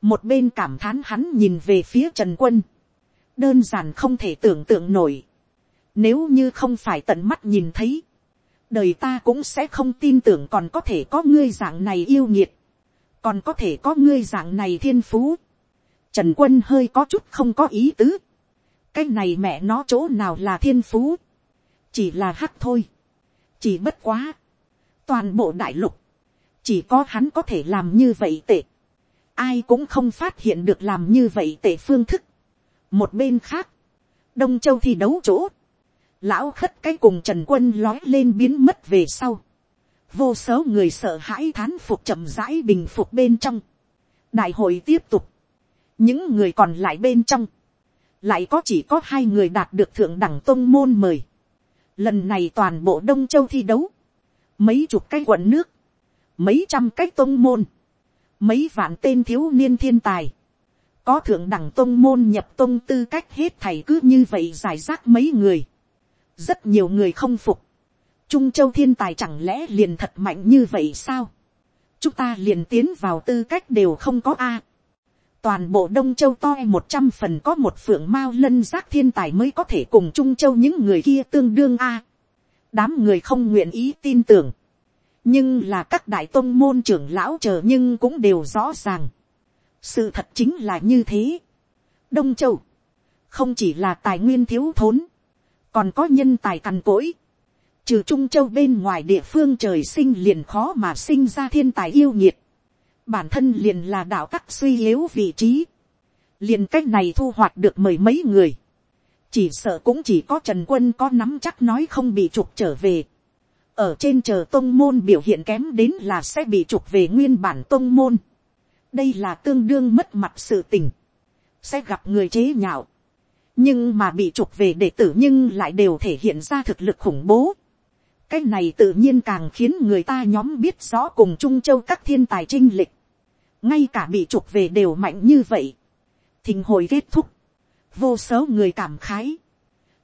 một bên cảm thán hắn nhìn về phía trần quân, đơn giản không thể tưởng tượng nổi, nếu như không phải tận mắt nhìn thấy, đời ta cũng sẽ không tin tưởng còn có thể có ngươi dạng này yêu nhiệt, còn có thể có ngươi dạng này thiên phú. Trần quân hơi có chút không có ý tứ cái này mẹ nó chỗ nào là thiên phú, chỉ là hắc thôi, chỉ bất quá. toàn bộ đại lục, chỉ có hắn có thể làm như vậy tệ. ai cũng không phát hiện được làm như vậy tệ phương thức. một bên khác, đông châu thi đấu chỗ, lão khất cái cùng trần quân lói lên biến mất về sau. vô số người sợ hãi thán phục chậm rãi bình phục bên trong. đại hội tiếp tục. những người còn lại bên trong lại có chỉ có hai người đạt được thượng đẳng tôn môn mời. lần này toàn bộ đông châu thi đấu. mấy chục cái quận nước. mấy trăm cái tôn môn. mấy vạn tên thiếu niên thiên tài có thượng đẳng tôn môn nhập tôn tư cách hết thầy cứ như vậy giải rác mấy người rất nhiều người không phục, trung châu thiên tài chẳng lẽ liền thật mạnh như vậy sao, chúng ta liền tiến vào tư cách đều không có a, toàn bộ đông châu to e một trăm phần có một phượng mao lân giác thiên tài mới có thể cùng trung châu những người kia tương đương a, đám người không nguyện ý tin tưởng, nhưng là các đại tôn môn trưởng lão chờ nhưng cũng đều rõ ràng, sự thật chính là như thế, đông châu, không chỉ là tài nguyên thiếu thốn, còn có nhân tài cằn cỗi, trừ trung châu bên ngoài địa phương trời sinh liền khó mà sinh ra thiên tài yêu nhiệt, bản thân liền là đạo tắc suy yếu vị trí, liền cách này thu hoạch được mười mấy người, chỉ sợ cũng chỉ có trần quân có nắm chắc nói không bị trục trở về, ở trên chờ tôn môn biểu hiện kém đến là sẽ bị trục về nguyên bản tôn môn, đây là tương đương mất mặt sự tình, sẽ gặp người chế nhạo, nhưng mà bị trục về đệ tử nhưng lại đều thể hiện ra thực lực khủng bố cái này tự nhiên càng khiến người ta nhóm biết rõ cùng trung châu các thiên tài trinh lịch. ngay cả bị trục về đều mạnh như vậy. thình hồi kết thúc. vô số người cảm khái.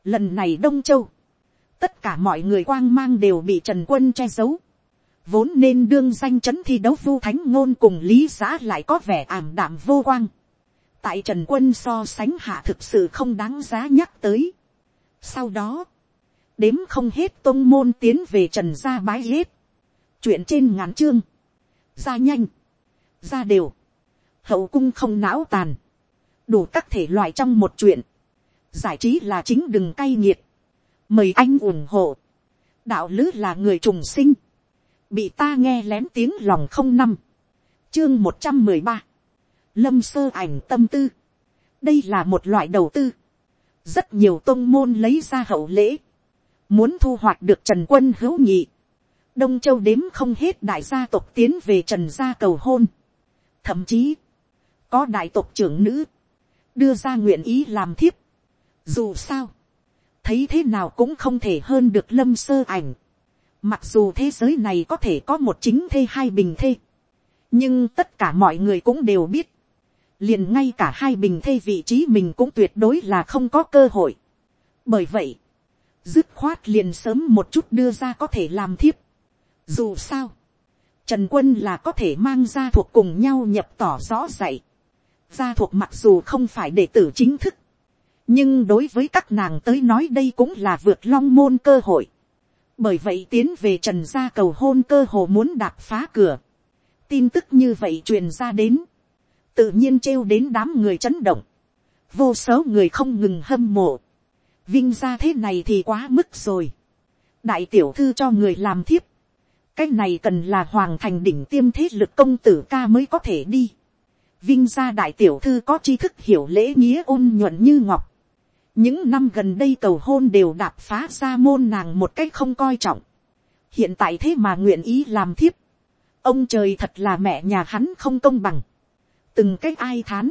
lần này đông châu, tất cả mọi người quang mang đều bị trần quân che giấu. vốn nên đương danh chấn thi đấu vu thánh ngôn cùng lý giã lại có vẻ ảm đạm vô quang tại trần quân so sánh hạ thực sự không đáng giá nhắc tới. sau đó, đếm không hết tôn môn tiến về trần gia bái hết. chuyện trên ngắn chương, ra nhanh, ra đều, hậu cung không não tàn, đủ các thể loại trong một chuyện, giải trí là chính đừng cay nghiệt, mời anh ủng hộ, đạo lứ là người trùng sinh, bị ta nghe lén tiếng lòng không năm, chương một trăm mười ba, lâm sơ ảnh tâm tư. đây là một loại đầu tư. rất nhiều tôn môn lấy ra hậu lễ muốn thu hoạch được trần quân hữu nhị. đông châu đếm không hết đại gia tộc tiến về trần gia cầu hôn. thậm chí, có đại tộc trưởng nữ, đưa ra nguyện ý làm thiếp. dù sao, thấy thế nào cũng không thể hơn được lâm sơ ảnh. Mặc dù thế giới này có thể có một chính thê hai bình thê. Nhưng tất cả mọi người cũng đều biết liền ngay cả hai bình thê vị trí mình cũng tuyệt đối là không có cơ hội. bởi vậy, dứt khoát liền sớm một chút đưa ra có thể làm thiếp. Dù sao, Trần quân là có thể mang ra thuộc cùng nhau nhập tỏ rõ dạy. Gia thuộc mặc dù không phải đệ tử chính thức. Nhưng đối với các nàng tới nói đây cũng là vượt long môn cơ hội. Bởi vậy tiến về trần gia cầu hôn cơ hồ muốn đạp phá cửa. Tin tức như vậy truyền ra đến. Tự nhiên trêu đến đám người chấn động. Vô số người không ngừng hâm mộ. Vinh ra thế này thì quá mức rồi. Đại tiểu thư cho người làm thiếp cái này cần là hoàng thành đỉnh tiêm thế lực công tử ca mới có thể đi. Vinh gia đại tiểu thư có tri thức hiểu lễ nghĩa ôn nhuận như ngọc. Những năm gần đây cầu hôn đều đạp phá ra môn nàng một cách không coi trọng. Hiện tại thế mà nguyện ý làm thiếp. Ông trời thật là mẹ nhà hắn không công bằng. Từng cách ai thán.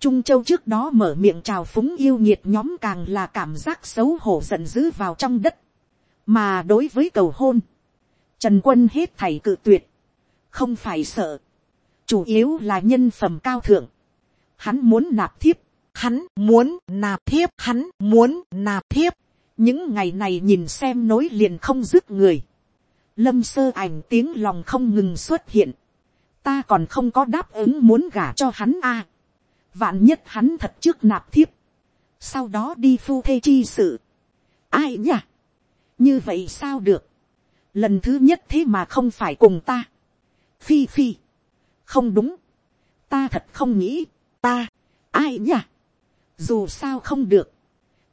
Trung Châu trước đó mở miệng chào phúng yêu nhiệt nhóm càng là cảm giác xấu hổ giận dữ vào trong đất. Mà đối với cầu hôn, Trần quân hết thảy cự tuyệt. Không phải sợ. Chủ yếu là nhân phẩm cao thượng. Hắn muốn nạp thiếp. Hắn muốn nạp thiếp. Hắn muốn nạp thiếp. Những ngày này nhìn xem nối liền không dứt người. Lâm sơ ảnh tiếng lòng không ngừng xuất hiện. Ta còn không có đáp ứng muốn gả cho hắn a. Vạn nhất hắn thật trước nạp thiếp. Sau đó đi phu thê chi sự. Ai nhỉ? Như vậy sao được? lần thứ nhất thế mà không phải cùng ta. phi phi, không đúng, ta thật không nghĩ, ta, ai nhỉ, dù sao không được,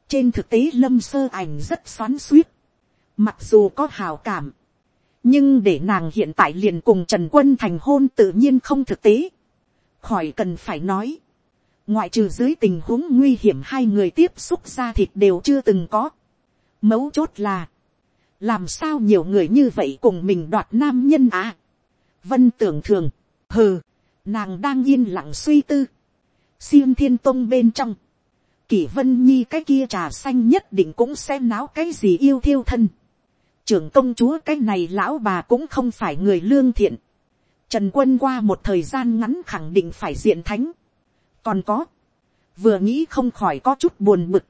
trên thực tế lâm sơ ảnh rất xoắn suýt, mặc dù có hào cảm, nhưng để nàng hiện tại liền cùng trần quân thành hôn tự nhiên không thực tế, khỏi cần phải nói, ngoại trừ dưới tình huống nguy hiểm hai người tiếp xúc ra thịt đều chưa từng có, mấu chốt là, làm sao nhiều người như vậy cùng mình đoạt nam nhân à. vân tưởng thường, hừ, nàng đang yên lặng suy tư, xiêm thiên tông bên trong, kỷ vân nhi cái kia trà xanh nhất định cũng xem náo cái gì yêu thiêu thân. trưởng công chúa cái này lão bà cũng không phải người lương thiện. trần quân qua một thời gian ngắn khẳng định phải diện thánh còn có, vừa nghĩ không khỏi có chút buồn bực.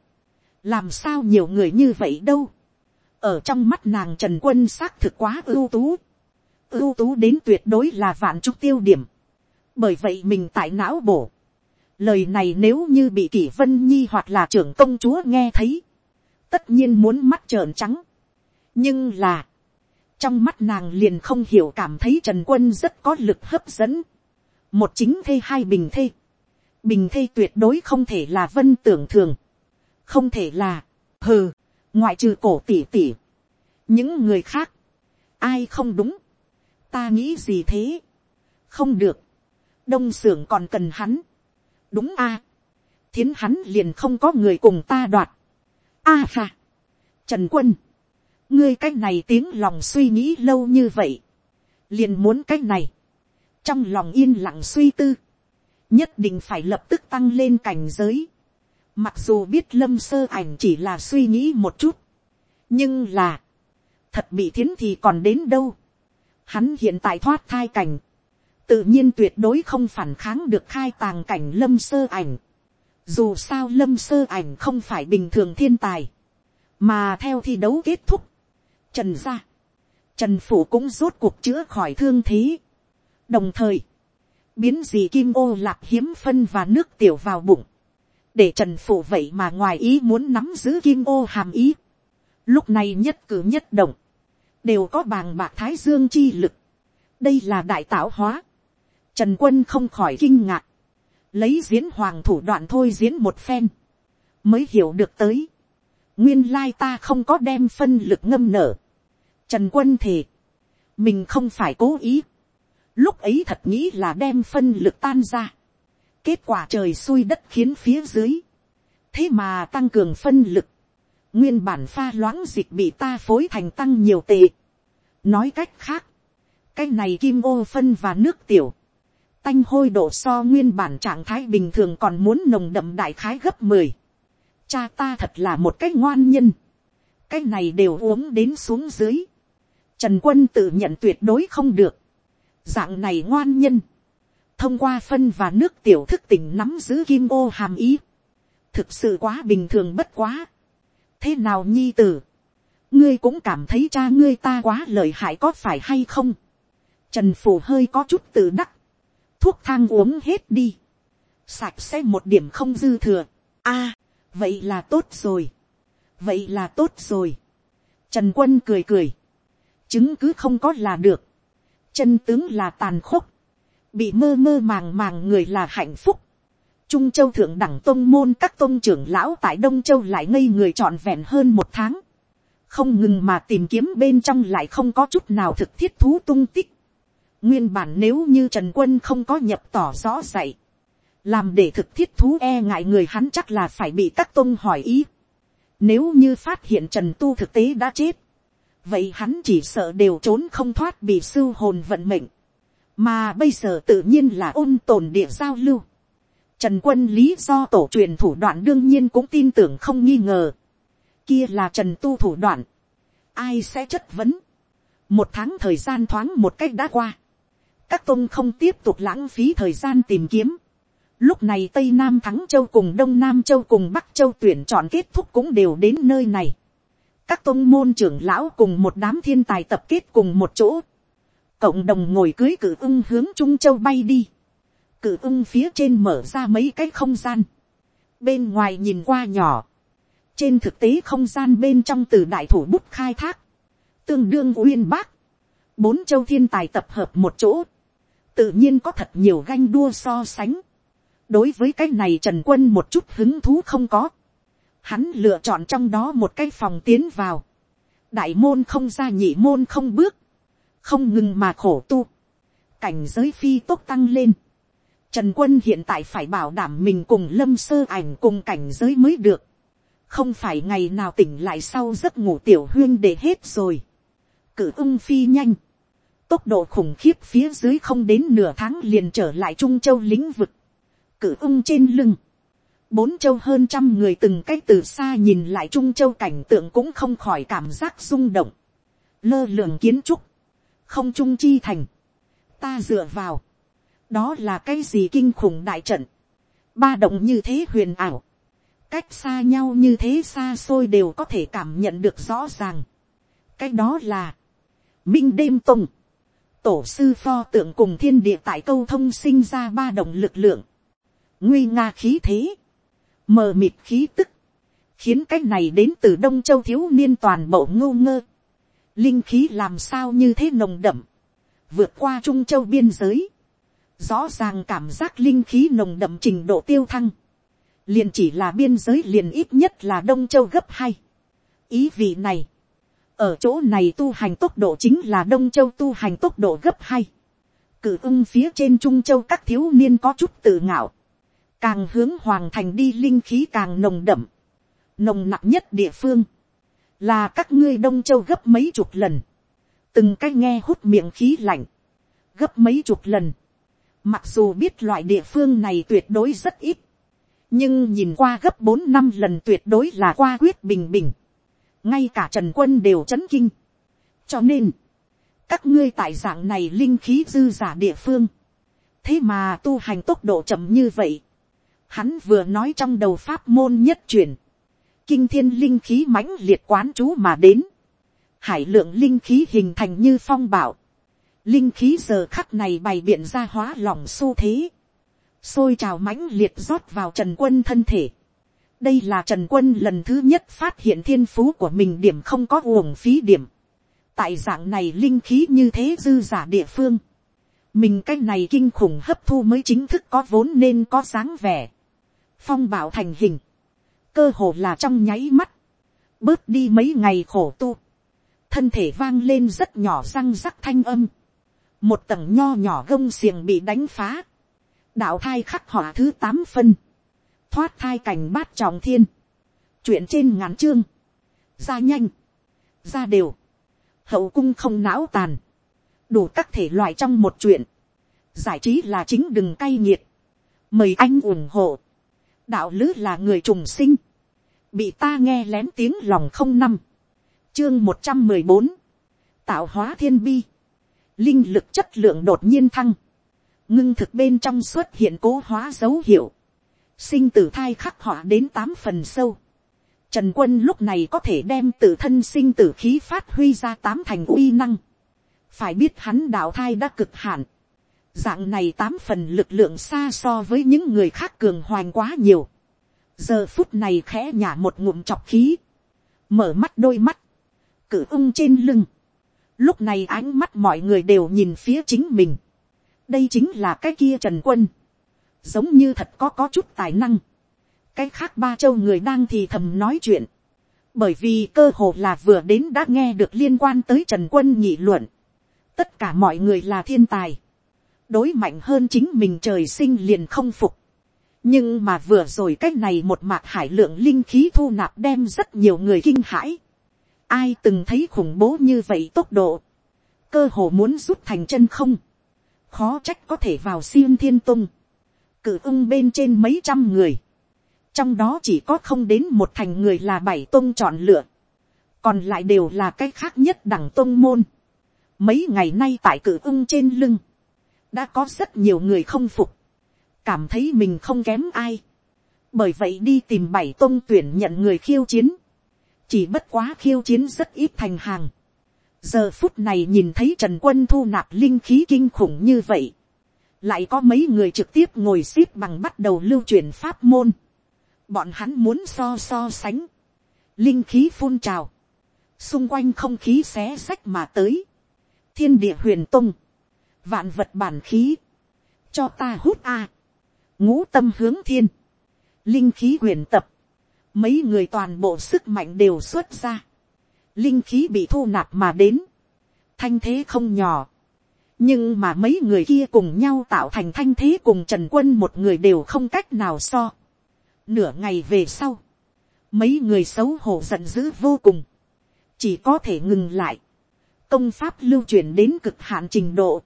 làm sao nhiều người như vậy đâu? Ở trong mắt nàng trần quân xác thực quá ưu tú, ưu tú đến tuyệt đối là vạn trúc tiêu điểm, bởi vậy mình tại não bổ, lời này nếu như bị kỷ vân nhi hoặc là trưởng công chúa nghe thấy, tất nhiên muốn mắt trợn trắng, nhưng là, trong mắt nàng liền không hiểu cảm thấy trần quân rất có lực hấp dẫn, một chính thê hai bình thê, bình thê tuyệt đối không thể là vân tưởng thường, không thể là, hừ, ngoại trừ cổ tỉ tỉ, những người khác, ai không đúng, ta nghĩ gì thế, không được, đông s ư ở n g còn cần hắn, đúng a, thiến hắn liền không có người cùng ta đoạt, a à trần quân, ngươi cái này tiếng lòng suy nghĩ lâu như vậy, liền muốn cái này, trong lòng yên lặng suy tư, nhất định phải lập tức tăng lên cảnh giới, mặc dù biết lâm sơ ảnh chỉ là suy nghĩ một chút, nhưng là, thật bị thiến thì còn đến đâu. Hắn hiện tại thoát thai cảnh, tự nhiên tuyệt đối không phản kháng được khai tàng cảnh lâm sơ ảnh. Dù sao lâm sơ ảnh không phải bình thường thiên tài, mà theo thi đấu kết thúc, trần gia, trần phủ cũng rốt cuộc chữa khỏi thương thế. đồng thời, biến gì kim ô lạc hiếm phân và nước tiểu vào bụng, để trần phủ vậy mà ngoài ý muốn nắm giữ kim ô hàm ý lúc này nhất cử nhất động, đều có bàng bạc thái dương chi lực. đây là đại tạo hóa. trần quân không khỏi kinh ngạc, lấy diễn hoàng thủ đoạn thôi diễn một phen, mới hiểu được tới. nguyên lai ta không có đem phân lực ngâm nở. trần quân thề, mình không phải cố ý lúc ấy thật nghĩ là đem phân lực tan ra. kết quả trời xui đất khiến phía dưới. thế mà tăng cường phân lực nguyên bản pha loãng dịch bị ta phối thành tăng nhiều tệ. nói cách khác, cái này kim ô phân và nước tiểu, tanh hôi độ so nguyên bản trạng thái bình thường còn muốn nồng đậm đại khái gấp mười. cha ta thật là một cái ngoan nhân, cái này đều uống đến xuống dưới. trần quân tự nhận tuyệt đối không được, dạng này ngoan nhân, thông qua phân và nước tiểu thức tỉnh nắm giữ kim ô hàm ý, thực sự quá bình thường bất quá. Thế nào nhi tử, ngươi cũng cảm thấy cha ngươi ta quá lợi hại có phải hay không, trần phù hơi có chút tự đắc, thuốc thang uống hết đi, sạch sẽ một điểm không dư thừa, a, vậy là tốt rồi, vậy là tốt rồi, trần quân cười cười, chứng cứ không có là được, chân tướng là tàn khốc, bị mơ mơ màng màng người là hạnh phúc, Trung Châu Thượng Đẳng tôn Môn các tôn trưởng lão tại Đông Châu lại ngây người trọn vẹn hơn một tháng. Không ngừng mà tìm kiếm bên trong lại không có chút nào thực thiết thú tung tích. Nguyên bản nếu như Trần Quân không có nhập tỏ rõ dạy. Làm để thực thiết thú e ngại người hắn chắc là phải bị các tôn hỏi ý. Nếu như phát hiện Trần Tu thực tế đã chết. Vậy hắn chỉ sợ đều trốn không thoát bị sưu hồn vận mệnh. Mà bây giờ tự nhiên là ôn tồn địa giao lưu Trần quân lý do tổ truyền thủ đoạn đương nhiên cũng tin tưởng không nghi ngờ. Kia là trần tu thủ đoạn. Ai sẽ chất vấn. Một tháng thời gian thoáng một cách đã qua. Các tôn không tiếp tục lãng phí thời gian tìm kiếm. Lúc này Tây Nam Thắng Châu cùng Đông Nam Châu cùng Bắc Châu tuyển chọn kết thúc cũng đều đến nơi này. Các tôn môn trưởng lão cùng một đám thiên tài tập kết cùng một chỗ. Cộng đồng ngồi cưới cử ưng hướng Trung Châu bay đi. Cự ưng phía trên mở ra mấy cái không gian, bên ngoài nhìn qua nhỏ, trên thực tế không gian bên trong từ đại thủ bút khai thác, tương đương uyên bác, bốn châu thiên tài tập hợp một chỗ, tự nhiên có thật nhiều ganh đua so sánh. đối với cái này trần quân một chút hứng thú không có, hắn lựa chọn trong đó một cái phòng tiến vào, đại môn không ra nhị môn không bước, không ngừng mà khổ tu, cảnh giới phi tốt tăng lên, Trần quân hiện tại phải bảo đảm mình cùng lâm sơ ảnh cùng cảnh giới mới được. Không phải ngày nào tỉnh lại sau giấc ngủ tiểu huyên để hết rồi. Cử ưng phi nhanh. Tốc độ khủng khiếp phía dưới không đến nửa tháng liền trở lại Trung Châu lĩnh vực. Cử ưng trên lưng. Bốn châu hơn trăm người từng cách từ xa nhìn lại Trung Châu cảnh tượng cũng không khỏi cảm giác rung động. Lơ lường kiến trúc. Không trung chi thành. Ta dựa vào đó là cái gì kinh khủng đại trận, ba động như thế huyền ảo, cách xa nhau như thế xa xôi đều có thể cảm nhận được rõ ràng. cái đó là, minh đêm tùng, tổ sư pho tượng cùng thiên địa tại câu thông sinh ra ba động lực lượng, nguy nga khí thế, mờ mịt khí tức, khiến cái này đến từ đông châu thiếu niên toàn bộ ngô ngơ, linh khí làm sao như thế nồng đậm, vượt qua trung châu biên giới, rõ ràng cảm giác linh khí nồng đậm trình độ tiêu thăng, liền chỉ là biên giới liền ít nhất là đông châu gấp hai. ý vị này, ở chỗ này tu hành tốc độ chính là đông châu tu hành tốc độ gấp hai. cử ưng phía trên trung châu các thiếu niên có chút tự ngạo, càng hướng hoàng thành đi linh khí càng nồng đậm, nồng nặng nhất địa phương, là các ngươi đông châu gấp mấy chục lần, từng cái nghe hút miệng khí lạnh, gấp mấy chục lần, Mặc dù biết loại địa phương này tuyệt đối rất ít. Nhưng nhìn qua gấp bốn năm lần tuyệt đối là qua quyết bình bình. Ngay cả Trần Quân đều chấn kinh. Cho nên, các ngươi tại dạng này linh khí dư giả địa phương. Thế mà tu hành tốc độ chậm như vậy. Hắn vừa nói trong đầu pháp môn nhất truyền. Kinh thiên linh khí mãnh liệt quán chú mà đến. Hải lượng linh khí hình thành như phong bảo linh khí giờ khắc này bày biện ra hóa lỏng xu thế, xôi trào mãnh liệt rót vào trần quân thân thể. đây là trần quân lần thứ nhất phát hiện thiên phú của mình điểm không có uổng phí điểm. tại dạng này linh khí như thế dư giả địa phương, mình cái này kinh khủng hấp thu mới chính thức có vốn nên có dáng vẻ phong bảo thành hình, cơ hồ là trong nháy mắt, bớt đi mấy ngày khổ tu, thân thể vang lên rất nhỏ răng rắc thanh âm, một tầng nho nhỏ gông xiềng bị đánh phá, đạo thai khắc họa thứ tám phân, thoát thai cảnh bát trọng thiên, chuyện trên ngắn chương, ra nhanh, ra đều, hậu cung không não tàn, đủ các thể loại trong một chuyện, giải trí là chính đừng cay nghiệt, mời anh ủng hộ, đạo lứ là người trùng sinh, bị ta nghe lén tiếng lòng không năm, chương một trăm mười bốn, tạo hóa thiên bi, linh lực chất lượng đột nhiên thăng, ngưng thực bên trong xuất hiện cố hóa dấu hiệu, sinh tử thai khắc họa đến tám phần sâu, Trần quân lúc này có thể đem tự thân sinh tử khí phát huy ra tám thành uy năng. Phải biết hắn đạo thai đã cực hạn. Dạng này tám phần lực lượng xa so với những người khác cường hoành quá nhiều. Giờ phút này khẽ nhả một ngụm chọc khí. Mở mắt đôi mắt. Cử ung trên lưng. Lúc này ánh mắt mọi người đều nhìn phía chính mình. Đây chính là cái kia Trần Quân. Giống như thật có có chút tài năng cái khác ba châu người đang thì thầm nói chuyện, bởi vì cơ hồ là vừa đến đã nghe được liên quan tới trần quân nhị luận, tất cả mọi người là thiên tài, đối mạnh hơn chính mình trời sinh liền không phục, nhưng mà vừa rồi cái này một mạc hải lượng linh khí thu nạp đem rất nhiều người kinh hãi, ai từng thấy khủng bố như vậy tốc độ, cơ hồ muốn rút thành chân không, khó trách có thể vào xiêm thiên tung, cử ưng bên trên mấy trăm người, trong đó chỉ có không đến một thành người là bảy tôn chọn lựa, còn lại đều là cái khác nhất đẳng tôn môn. Mấy ngày nay tại cử ưng trên lưng, đã có rất nhiều người không phục, cảm thấy mình không kém ai, bởi vậy đi tìm bảy tôn tuyển nhận người khiêu chiến, chỉ bất quá khiêu chiến rất ít thành hàng. giờ phút này nhìn thấy trần quân thu nạp linh khí kinh khủng như vậy, lại có mấy người trực tiếp ngồi x ế p bằng bắt đầu lưu truyền pháp môn. Bọn hắn muốn so so sánh, linh khí phun trào, xung quanh không khí xé sách mà tới, thiên địa huyền tung, vạn vật bản khí, cho ta hút a, ngũ tâm hướng thiên, linh khí huyền tập, mấy người toàn bộ sức mạnh đều xuất ra, linh khí bị thu nạp mà đến, thanh thế không nhỏ, nhưng mà mấy người kia cùng nhau tạo thành thanh thế cùng trần quân một người đều không cách nào so. Nửa ngày về sau, mấy người xấu hổ giận dữ vô cùng, chỉ có thể ngừng lại, công pháp lưu truyền đến cực hạn trình độ,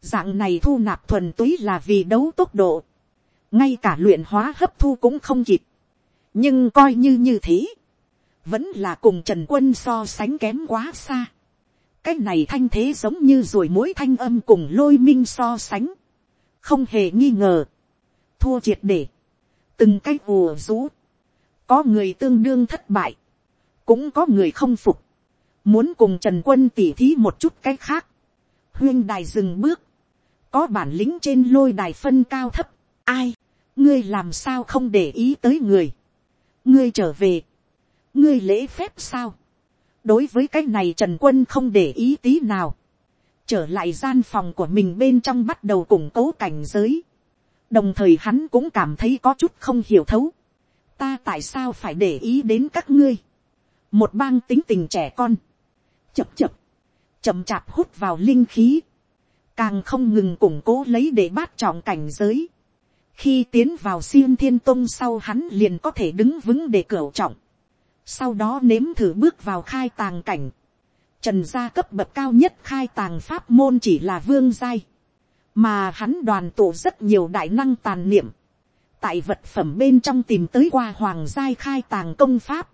dạng này thu nạp thuần túy là vì đấu tốc độ, ngay cả luyện hóa hấp thu cũng không kịp, nhưng coi như như thế, vẫn là cùng trần quân so sánh kém quá xa, cái này thanh thế giống như rồi mỗi thanh âm cùng lôi minh so sánh, không hề nghi ngờ, thua triệt để, từng cái ùa rú, có người tương đương thất bại, cũng có người không phục, muốn cùng trần quân tỉ thí một chút cái khác, huyên đài dừng bước, có bản lĩnh trên lôi đài phân cao thấp, ai, ngươi làm sao không để ý tới người, ngươi trở về, ngươi lễ phép sao, đối với cái này trần quân không để ý tí nào, trở lại gian phòng của mình bên trong bắt đầu củng cố cảnh giới, đồng thời hắn cũng cảm thấy có chút không hiểu thấu. ta tại sao phải để ý đến các ngươi. một bang tính tình trẻ con. chập chập, chậm chạp hút vào linh khí càng không ngừng củng cố lấy để bát trọng cảnh giới. khi tiến vào xiêm thiên tông sau hắn liền có thể đứng vững để cửa trọng. sau đó nếm thử bước vào khai tàng cảnh. trần gia cấp bậc cao nhất khai tàng pháp môn chỉ là vương giai mà hắn đoàn tụ rất nhiều đại năng tàn niệm, tại vật phẩm bên trong tìm tới qua hoàng giai khai tàng công pháp,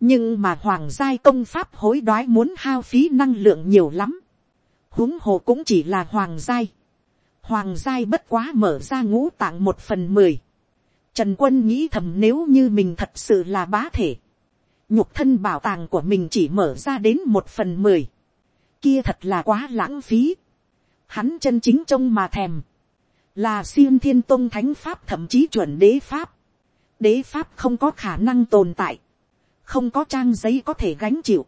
nhưng mà hoàng giai công pháp hối đoái muốn hao phí năng lượng nhiều lắm, huống hồ cũng chỉ là hoàng giai, hoàng giai bất quá mở ra ngũ tạng một phần mười, trần quân nghĩ thầm nếu như mình thật sự là bá thể, nhục thân bảo tàng của mình chỉ mở ra đến một phần mười, kia thật là quá lãng phí, hắn chân chính trông mà thèm, là siêu thiên tôn thánh pháp thậm chí chuẩn đế pháp. đế pháp không có khả năng tồn tại, không có trang giấy có thể gánh chịu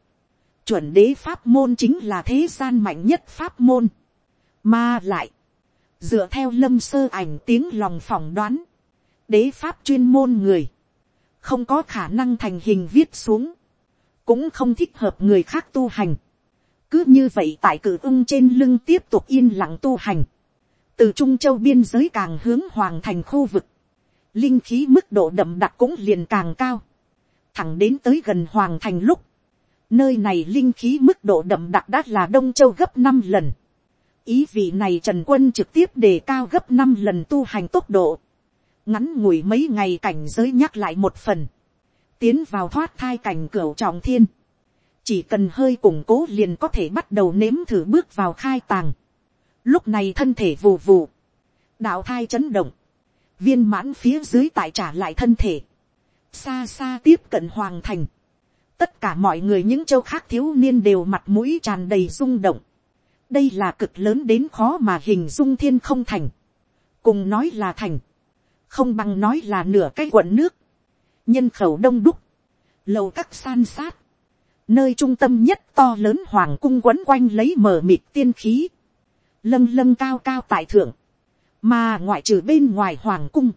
chuẩn đế pháp môn chính là thế gian mạnh nhất pháp môn, mà lại, dựa theo lâm sơ ảnh tiếng lòng phỏng đoán, đế pháp chuyên môn người, không có khả năng thành hình viết xuống, cũng không thích hợp người khác tu hành cứ như vậy tại cử ung trên lưng tiếp tục yên lặng tu hành. từ trung châu biên giới càng hướng hoàng thành khu vực. linh khí mức độ đậm đặc cũng liền càng cao. thẳng đến tới gần hoàng thành lúc nơi này linh khí mức độ đậm đặc đã là đông châu gấp năm lần. ý vị này trần quân trực tiếp đề cao gấp năm lần tu hành tốc độ. ngắn ngủi mấy ngày cảnh giới nhắc lại một phần. tiến vào thoát thai cảnh cửa trọng thiên chỉ cần hơi củng cố liền có thể bắt đầu nếm thử bước vào khai tàng. Lúc này thân thể vù vù, đạo thai chấn động, viên mãn phía dưới tại trả lại thân thể, xa xa tiếp cận hoàng thành, tất cả mọi người những châu khác thiếu niên đều mặt mũi tràn đầy rung động, đây là cực lớn đến khó mà hình dung thiên không thành, cùng nói là thành, không bằng nói là nửa cái quận nước, nhân khẩu đông đúc, lầu các san sát, nơi trung tâm nhất to lớn hoàng cung quấn quanh lấy mờ mịt tiên khí, lâng lâng cao cao tại thượng, mà ngoại trừ bên ngoài hoàng cung,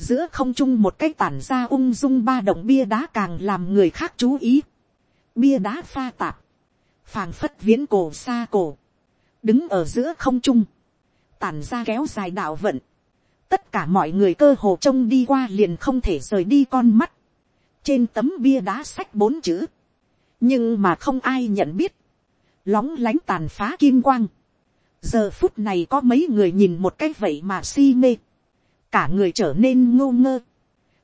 giữa không trung một cái tản ra ung dung ba động bia đá càng làm người khác chú ý, bia đá pha tạp, phàng phất viễn cổ xa cổ, đứng ở giữa không trung, tản ra kéo dài đạo vận, tất cả mọi người cơ hồ trông đi qua liền không thể rời đi con mắt, trên tấm bia đá sách bốn chữ, nhưng mà không ai nhận biết, lóng lánh tàn phá kim quang, giờ phút này có mấy người nhìn một cái vậy mà si mê, cả người trở nên ngô ngơ,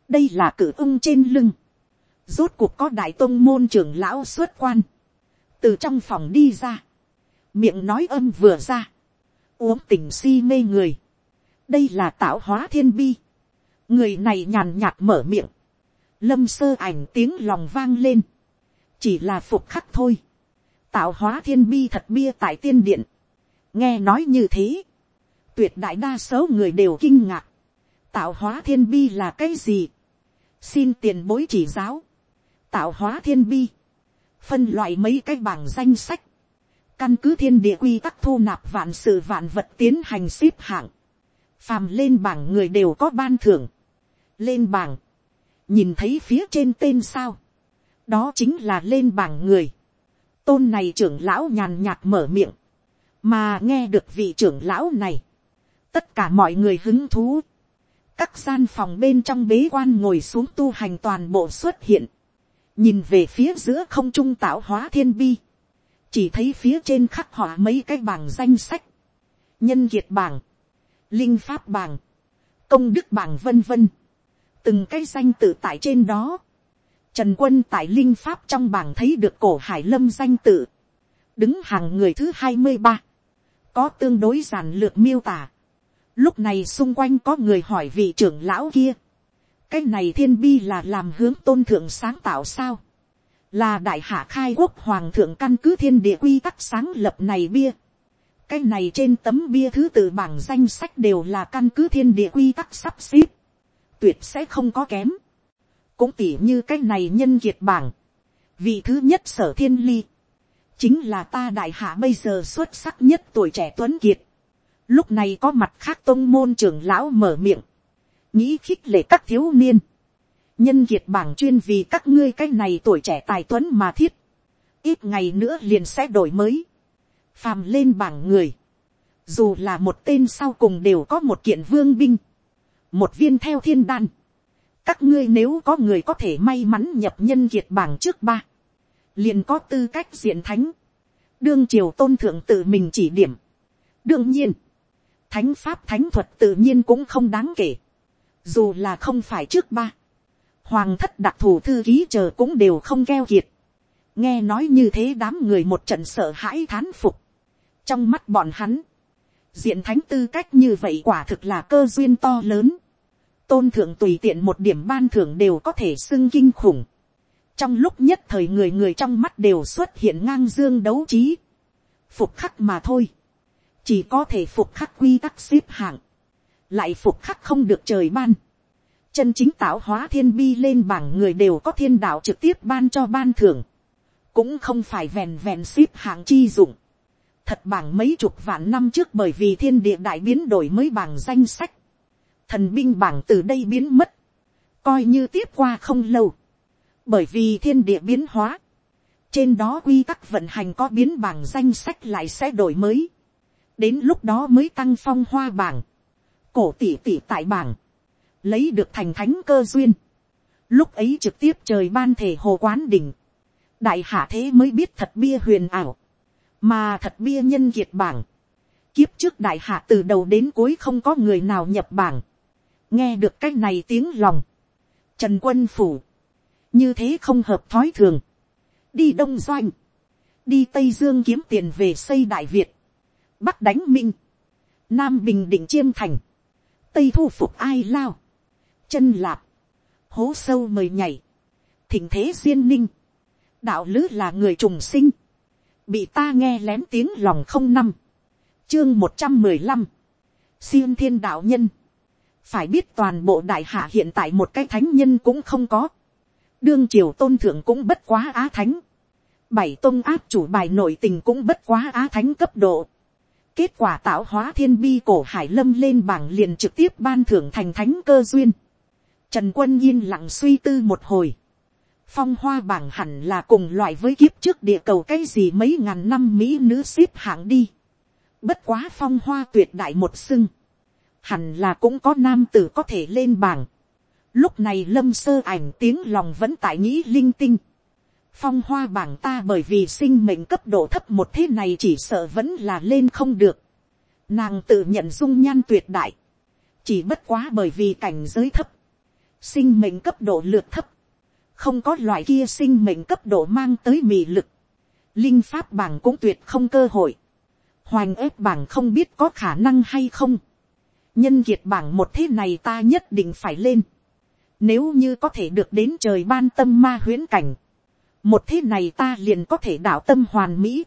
đây là cử ưng trên lưng, rốt cuộc có đại tôn môn trưởng lão xuất quan, từ trong phòng đi ra, miệng nói âm vừa ra, uống tình si mê người, đây là tạo hóa thiên bi, người này nhàn nhạt mở miệng, lâm sơ ảnh tiếng lòng vang lên, chỉ là phục khắc thôi, tạo hóa thiên bi thật bia tại tiên điện, nghe nói như thế, tuyệt đại đa số người đều kinh ngạc, tạo hóa thiên bi là cái gì, xin tiền bối chỉ giáo, tạo hóa thiên bi, phân loại mấy cái bảng danh sách, căn cứ thiên địa quy tắc thu nạp vạn sự vạn vật tiến hành xếp hạng, phàm lên bảng người đều có ban thưởng, lên bảng, nhìn thấy phía trên tên sao, đó chính là lên bảng người, tôn này trưởng lão nhàn nhạt mở miệng, mà nghe được vị trưởng lão này, tất cả mọi người hứng thú, các gian phòng bên trong bế quan ngồi xuống tu hành toàn bộ xuất hiện, nhìn về phía giữa không trung tạo hóa thiên bi, chỉ thấy phía trên khắc họa mấy cái bảng danh sách, nhân kiệt bảng, linh pháp bảng, công đức bảng vân vân, từng cái danh tự tại trên đó, trần quân tại linh pháp trong bảng thấy được cổ hải lâm danh tự, đứng hàng người thứ hai mươi ba, có tương đối giản lược miêu tả, lúc này xung quanh có người hỏi vị trưởng lão kia, cái này thiên bi là làm hướng tôn thượng sáng tạo sao, là đại hạ khai quốc hoàng thượng căn cứ thiên địa quy tắc sáng lập này bia, cái này trên tấm bia thứ tự bảng danh sách đều là căn cứ thiên địa quy tắc sắp xếp, tuyệt sẽ không có kém. cũng tỉ như cái này nhân kiệt bảng, vị thứ nhất sở thiên ly, chính là ta đại hạ bây giờ xuất sắc nhất tuổi trẻ tuấn kiệt lúc này có mặt khác tôn môn trưởng lão mở miệng, nghĩ khích lệ các thiếu niên, nhân kiệt bảng chuyên vì các ngươi cái này tuổi trẻ tài tuấn mà thiết, ít ngày nữa liền sẽ đổi mới, phàm lên bảng người, dù là một tên sau cùng đều có một kiện vương binh, một viên theo thiên đan, các ngươi nếu có người có thể may mắn nhập nhân kiệt bảng trước ba, liền có tư cách diện thánh, đương triều tôn thượng tự mình chỉ điểm. đương nhiên, thánh pháp thánh thuật tự nhiên cũng không đáng kể, dù là không phải trước ba, hoàng thất đặc thù thư ký chờ cũng đều không keo kiệt, nghe nói như thế đám người một trận sợ hãi thán phục, trong mắt bọn hắn, diện thánh tư cách như vậy quả thực là cơ duyên to lớn, tôn thượng tùy tiện một điểm ban thưởng đều có thể xưng kinh khủng, trong lúc nhất thời người người trong mắt đều xuất hiện ngang dương đấu trí, phục khắc mà thôi, chỉ có thể phục khắc quy tắc xếp hạng, lại phục khắc không được trời ban, chân chính tạo hóa thiên bi lên bảng người đều có thiên đạo trực tiếp ban cho ban thưởng, cũng không phải vèn vèn xếp hạng chi dụng, thật bảng mấy chục vạn năm trước bởi vì thiên địa đại biến đổi mới bảng danh sách, thần binh bảng từ đây biến mất, coi như tiếp qua không lâu, bởi vì thiên địa biến hóa, trên đó quy tắc vận hành có biến bảng danh sách lại sẽ đổi mới, đến lúc đó mới tăng phong hoa bảng, cổ tỷ tỷ tại bảng, lấy được thành thánh cơ duyên, lúc ấy trực tiếp trời ban thể hồ quán đỉnh, đại hạ thế mới biết thật bia huyền ảo, mà thật bia nhân kiệt bảng, kiếp trước đại hạ từ đầu đến cuối không có người nào nhập bảng, nghe được cái này tiếng lòng, trần quân phủ, như thế không hợp thói thường, đi đông doanh, đi tây dương kiếm tiền về xây đại việt, bắc đánh minh, nam bình định chiêm thành, tây thu phục ai lao, chân lạp, hố sâu mời nhảy, thỉnh thế duyên ninh, đạo lữ là người trùng sinh, bị ta nghe lén tiếng lòng không năm, chương một trăm mười lăm, siêng thiên đạo nhân, phải biết toàn bộ đại hạ hiện tại một cái thánh nhân cũng không có, đương triều tôn thượng cũng bất quá á thánh, bảy tôn áp chủ bài nội tình cũng bất quá á thánh cấp độ, kết quả tạo hóa thiên bi cổ hải lâm lên bảng liền trực tiếp ban thưởng thành thánh cơ duyên, trần quân yên lặng suy tư một hồi, phong hoa bảng hẳn là cùng loại với kiếp trước địa cầu cái gì mấy ngàn năm mỹ nữ xếp hạng đi. Bất quá phong hoa tuyệt đại một xưng. Hẳn là cũng có nam tử có thể lên bảng. Lúc này lâm sơ ảnh tiếng lòng vẫn tại nghĩ linh tinh. Phong hoa bảng ta bởi vì sinh mệnh cấp độ thấp một thế này chỉ sợ vẫn là lên không được. Nàng tự nhận dung nhan tuyệt đại. Chỉ bất quá bởi vì cảnh giới thấp. Sinh mệnh cấp độ lượt thấp không có loại kia sinh mệnh cấp độ mang tới mị lực, linh pháp bảng cũng tuyệt không cơ hội, hoành ép bảng không biết có khả năng hay không, nhân kiệt bảng một thế này ta nhất định phải lên, nếu như có thể được đến trời ban tâm ma huyễn cảnh, một thế này ta liền có thể đạo tâm hoàn mỹ,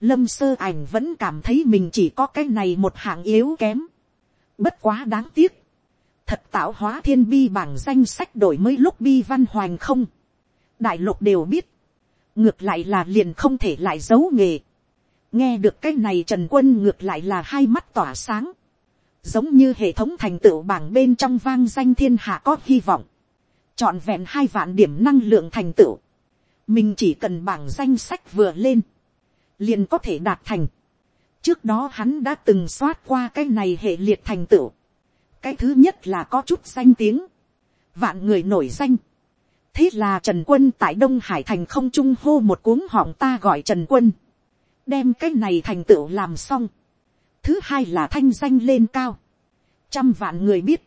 lâm sơ ảnh vẫn cảm thấy mình chỉ có cái này một hạng yếu kém, bất quá đáng tiếc, thật tạo hóa thiên bi bảng danh sách đổi mới lúc bi văn hoành không. đại lục đều biết. ngược lại là liền không thể lại giấu nghề. nghe được cái này trần quân ngược lại là hai mắt tỏa sáng. giống như hệ thống thành tựu bảng bên trong vang danh thiên hạ có hy vọng. chọn vẹn hai vạn điểm năng lượng thành tựu mình chỉ cần bảng danh sách vừa lên. liền có thể đạt thành. trước đó hắn đã từng soát qua cái này hệ liệt thành tựu cái thứ nhất là có chút danh tiếng, vạn người nổi danh. thế là trần quân tại đông hải thành không trung hô một cuống họng ta gọi trần quân, đem cái này thành tựu làm xong. thứ hai là thanh danh lên cao, trăm vạn người biết,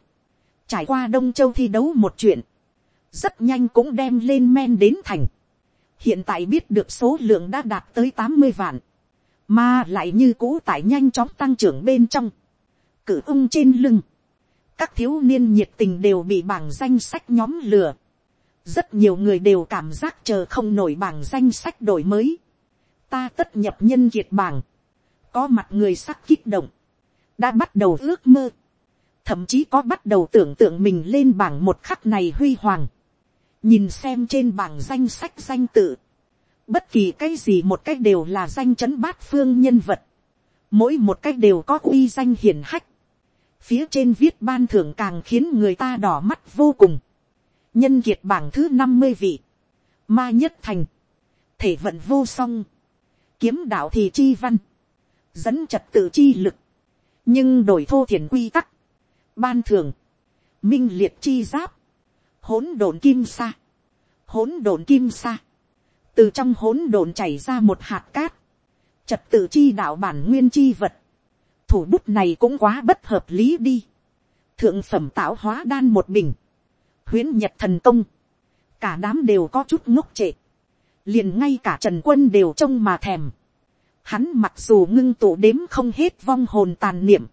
trải qua đông châu thi đấu một chuyện, rất nhanh cũng đem lên men đến thành hiện tại biết được số lượng đã đạt tới tám mươi vạn, mà lại như cũ tại nhanh chóng tăng trưởng bên trong, cử ung trên lưng, các thiếu niên nhiệt tình đều bị bảng danh sách nhóm lừa. rất nhiều người đều cảm giác chờ không nổi bảng danh sách đổi mới. ta tất nhập nhân kiệt bảng. có mặt người sắc kích động. đã bắt đầu ước mơ. thậm chí có bắt đầu tưởng tượng mình lên bảng một khắc này huy hoàng nhìn xem trên bảng danh sách danh tự. bất kỳ cái gì một cách đều là danh chấn bát phương nhân vật. mỗi một cách đều có uy danh hiển hách. Phía trên viết ban thưởng càng khiến người ta đỏ mắt vô cùng. nhân kiệt bảng thứ năm mươi vị, ma nhất thành, thể vận vô song, kiếm đạo thì chi văn, dẫn trật tự chi lực, nhưng đổi thô thiền quy tắc, ban thưởng, minh liệt chi giáp, hỗn độn kim sa, hỗn độn kim sa, từ trong hỗn độn chảy ra một hạt cát, trật tự chi đạo bản nguyên chi vật, thủ bút này cũng quá bất hợp lý đi. thượng phẩm tạo hóa đan một bình, huyễn nhật thần công, cả đám đều có chút ngốc trệ, liền ngay cả trần quân đều trông mà thèm. Hắn mặc dù ngưng tụ đếm không hết vong hồn tàn niệm,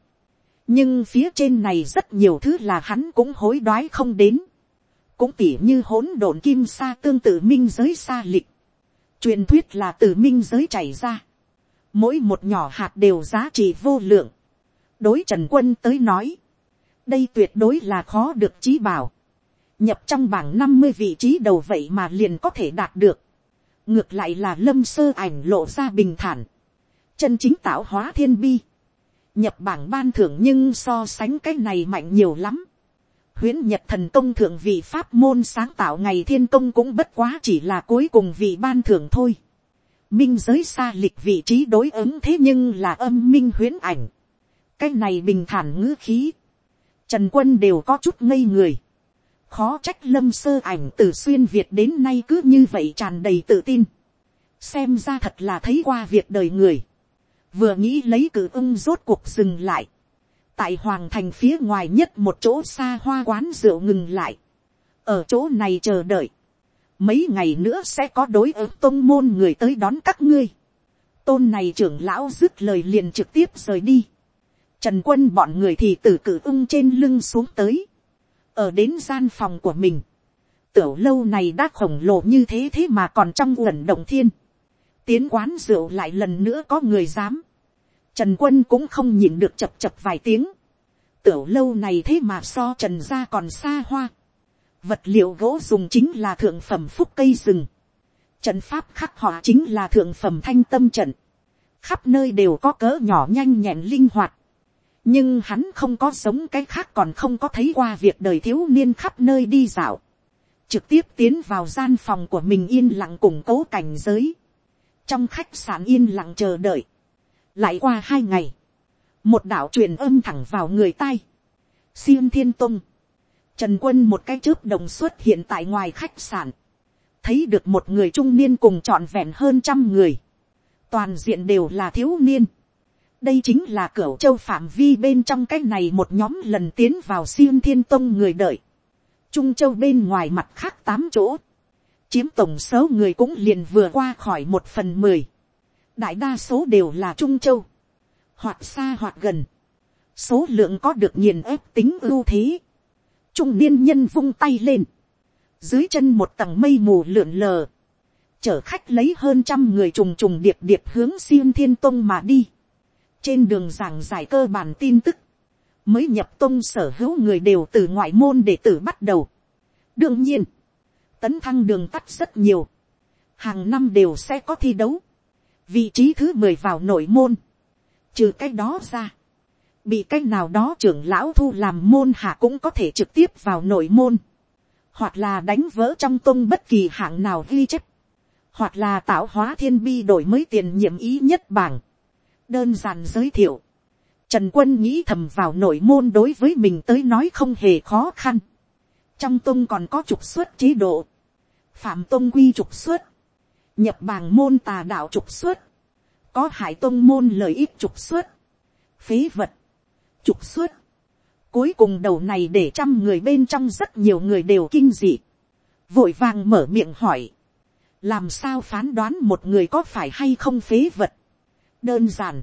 nhưng phía trên này rất nhiều thứ là hắn cũng hối đoái không đến cũng tỉ như hỗn độn kim sa tương tự minh giới sa lịch. truyền thuyết là từ minh giới chảy ra mỗi một nhỏ hạt đều giá trị vô lượng. đối trần quân tới nói, đây tuyệt đối là khó được trí bảo. nhập trong bảng năm mươi vị trí đầu vậy mà liền có thể đạt được. ngược lại là lâm sơ ảnh lộ ra bình thản. chân chính tạo hóa thiên bi. nhập bảng ban thưởng nhưng so sánh cái này mạnh nhiều lắm huyễn nhật thần công thượng vị pháp môn sáng tạo ngày thiên công cũng bất quá chỉ là cuối cùng vị ban thưởng thôi minh giới xa lịch vị trí đối ứng thế nhưng là âm minh huyễn ảnh. cái này bình thản ngữ khí. trần quân đều có chút ngây người. khó trách lâm sơ ảnh từ xuyên việt đến nay cứ như vậy tràn đầy tự tin. xem ra thật là thấy qua việc đời người. vừa nghĩ lấy cử ưng rốt cuộc dừng lại tại hoàng thành phía ngoài nhất một chỗ xa hoa quán rượu ngừng lại. ở chỗ này chờ đợi mấy ngày nữa sẽ có đối ứng tôn môn người tới đón các ngươi. tôn này trưởng lão dứt lời liền trực tiếp rời đi. trần quân bọn người thì từ cử ung trên lưng xuống tới. ở đến gian phòng của mình. Tiểu lâu này đã khổng lồ như thế thế mà còn trong uẩn động thiên. Tiến quán rượu lại lần nữa có người dám. Trần quân cũng không nhìn được chập chập vài tiếng. Tiểu lâu này thế mà so trần ra còn xa hoa. Vật liệu gỗ dùng chính là thượng phẩm phúc cây rừng. Trận pháp khắc họa chính là thượng phẩm thanh tâm trận. Khắp nơi đều có cỡ nhỏ nhanh nhẹn linh hoạt. Nhưng hắn không có sống cái khác còn không có thấy qua việc đời thiếu niên khắp nơi đi dạo. Trực tiếp tiến vào gian phòng của mình yên lặng củng cố cảnh giới. Trong khách sạn yên lặng chờ đợi. Lại qua hai ngày. Một đạo truyền âm thẳng vào người tai. xiêm thiên tông. Trần quân một cái chớp đồng xuất hiện tại ngoài khách sạn. Thấy được một người trung niên cùng trọn vẹn hơn trăm người. Toàn diện đều là thiếu niên. Đây chính là cửa châu phạm vi bên trong cái này một nhóm lần tiến vào xiêm thiên tông người đợi. Trung châu bên ngoài mặt khác tám chỗ. Chiếm tổng số người cũng liền vừa qua khỏi một phần mười. Đại đa số đều là Trung châu. Hoặc xa hoặc gần. Số lượng có được nghiền ép tính ưu thế trung niên nhân vung tay lên, dưới chân một tầng mây mù lượn lờ, chở khách lấy hơn trăm người trùng trùng điệp điệp hướng xiêm thiên tông mà đi, trên đường giảng giải cơ bản tin tức, mới nhập tông sở hữu người đều từ ngoại môn để tử bắt đầu. đương nhiên, tấn thăng đường tắt rất nhiều, hàng năm đều sẽ có thi đấu, vị trí thứ mười vào nội môn, trừ cái đó ra, bị cái nào đó trưởng lão thu làm môn hạ cũng có thể trực tiếp vào nội môn, hoặc là đánh vỡ trong tôn bất kỳ hạng nào ghi chép, hoặc là tạo hóa thiên bi đổi mới tiền nhiệm ý nhất bảng. đơn giản giới thiệu, trần quân nghĩ thầm vào nội môn đối với mình tới nói không hề khó khăn. trong tôn còn có trục xuất chế độ, phạm tôn quy trục xuất, nhập bàng môn tà đạo trục xuất, có hải tôn môn lợi ích trục xuất, phế vật, trục xuất. Cuối cùng đầu này để trăm người bên trong rất nhiều người đều kinh dị. Vội vàng mở miệng hỏi. Làm sao phán đoán một người có phải hay không phế vật. Đơn giản.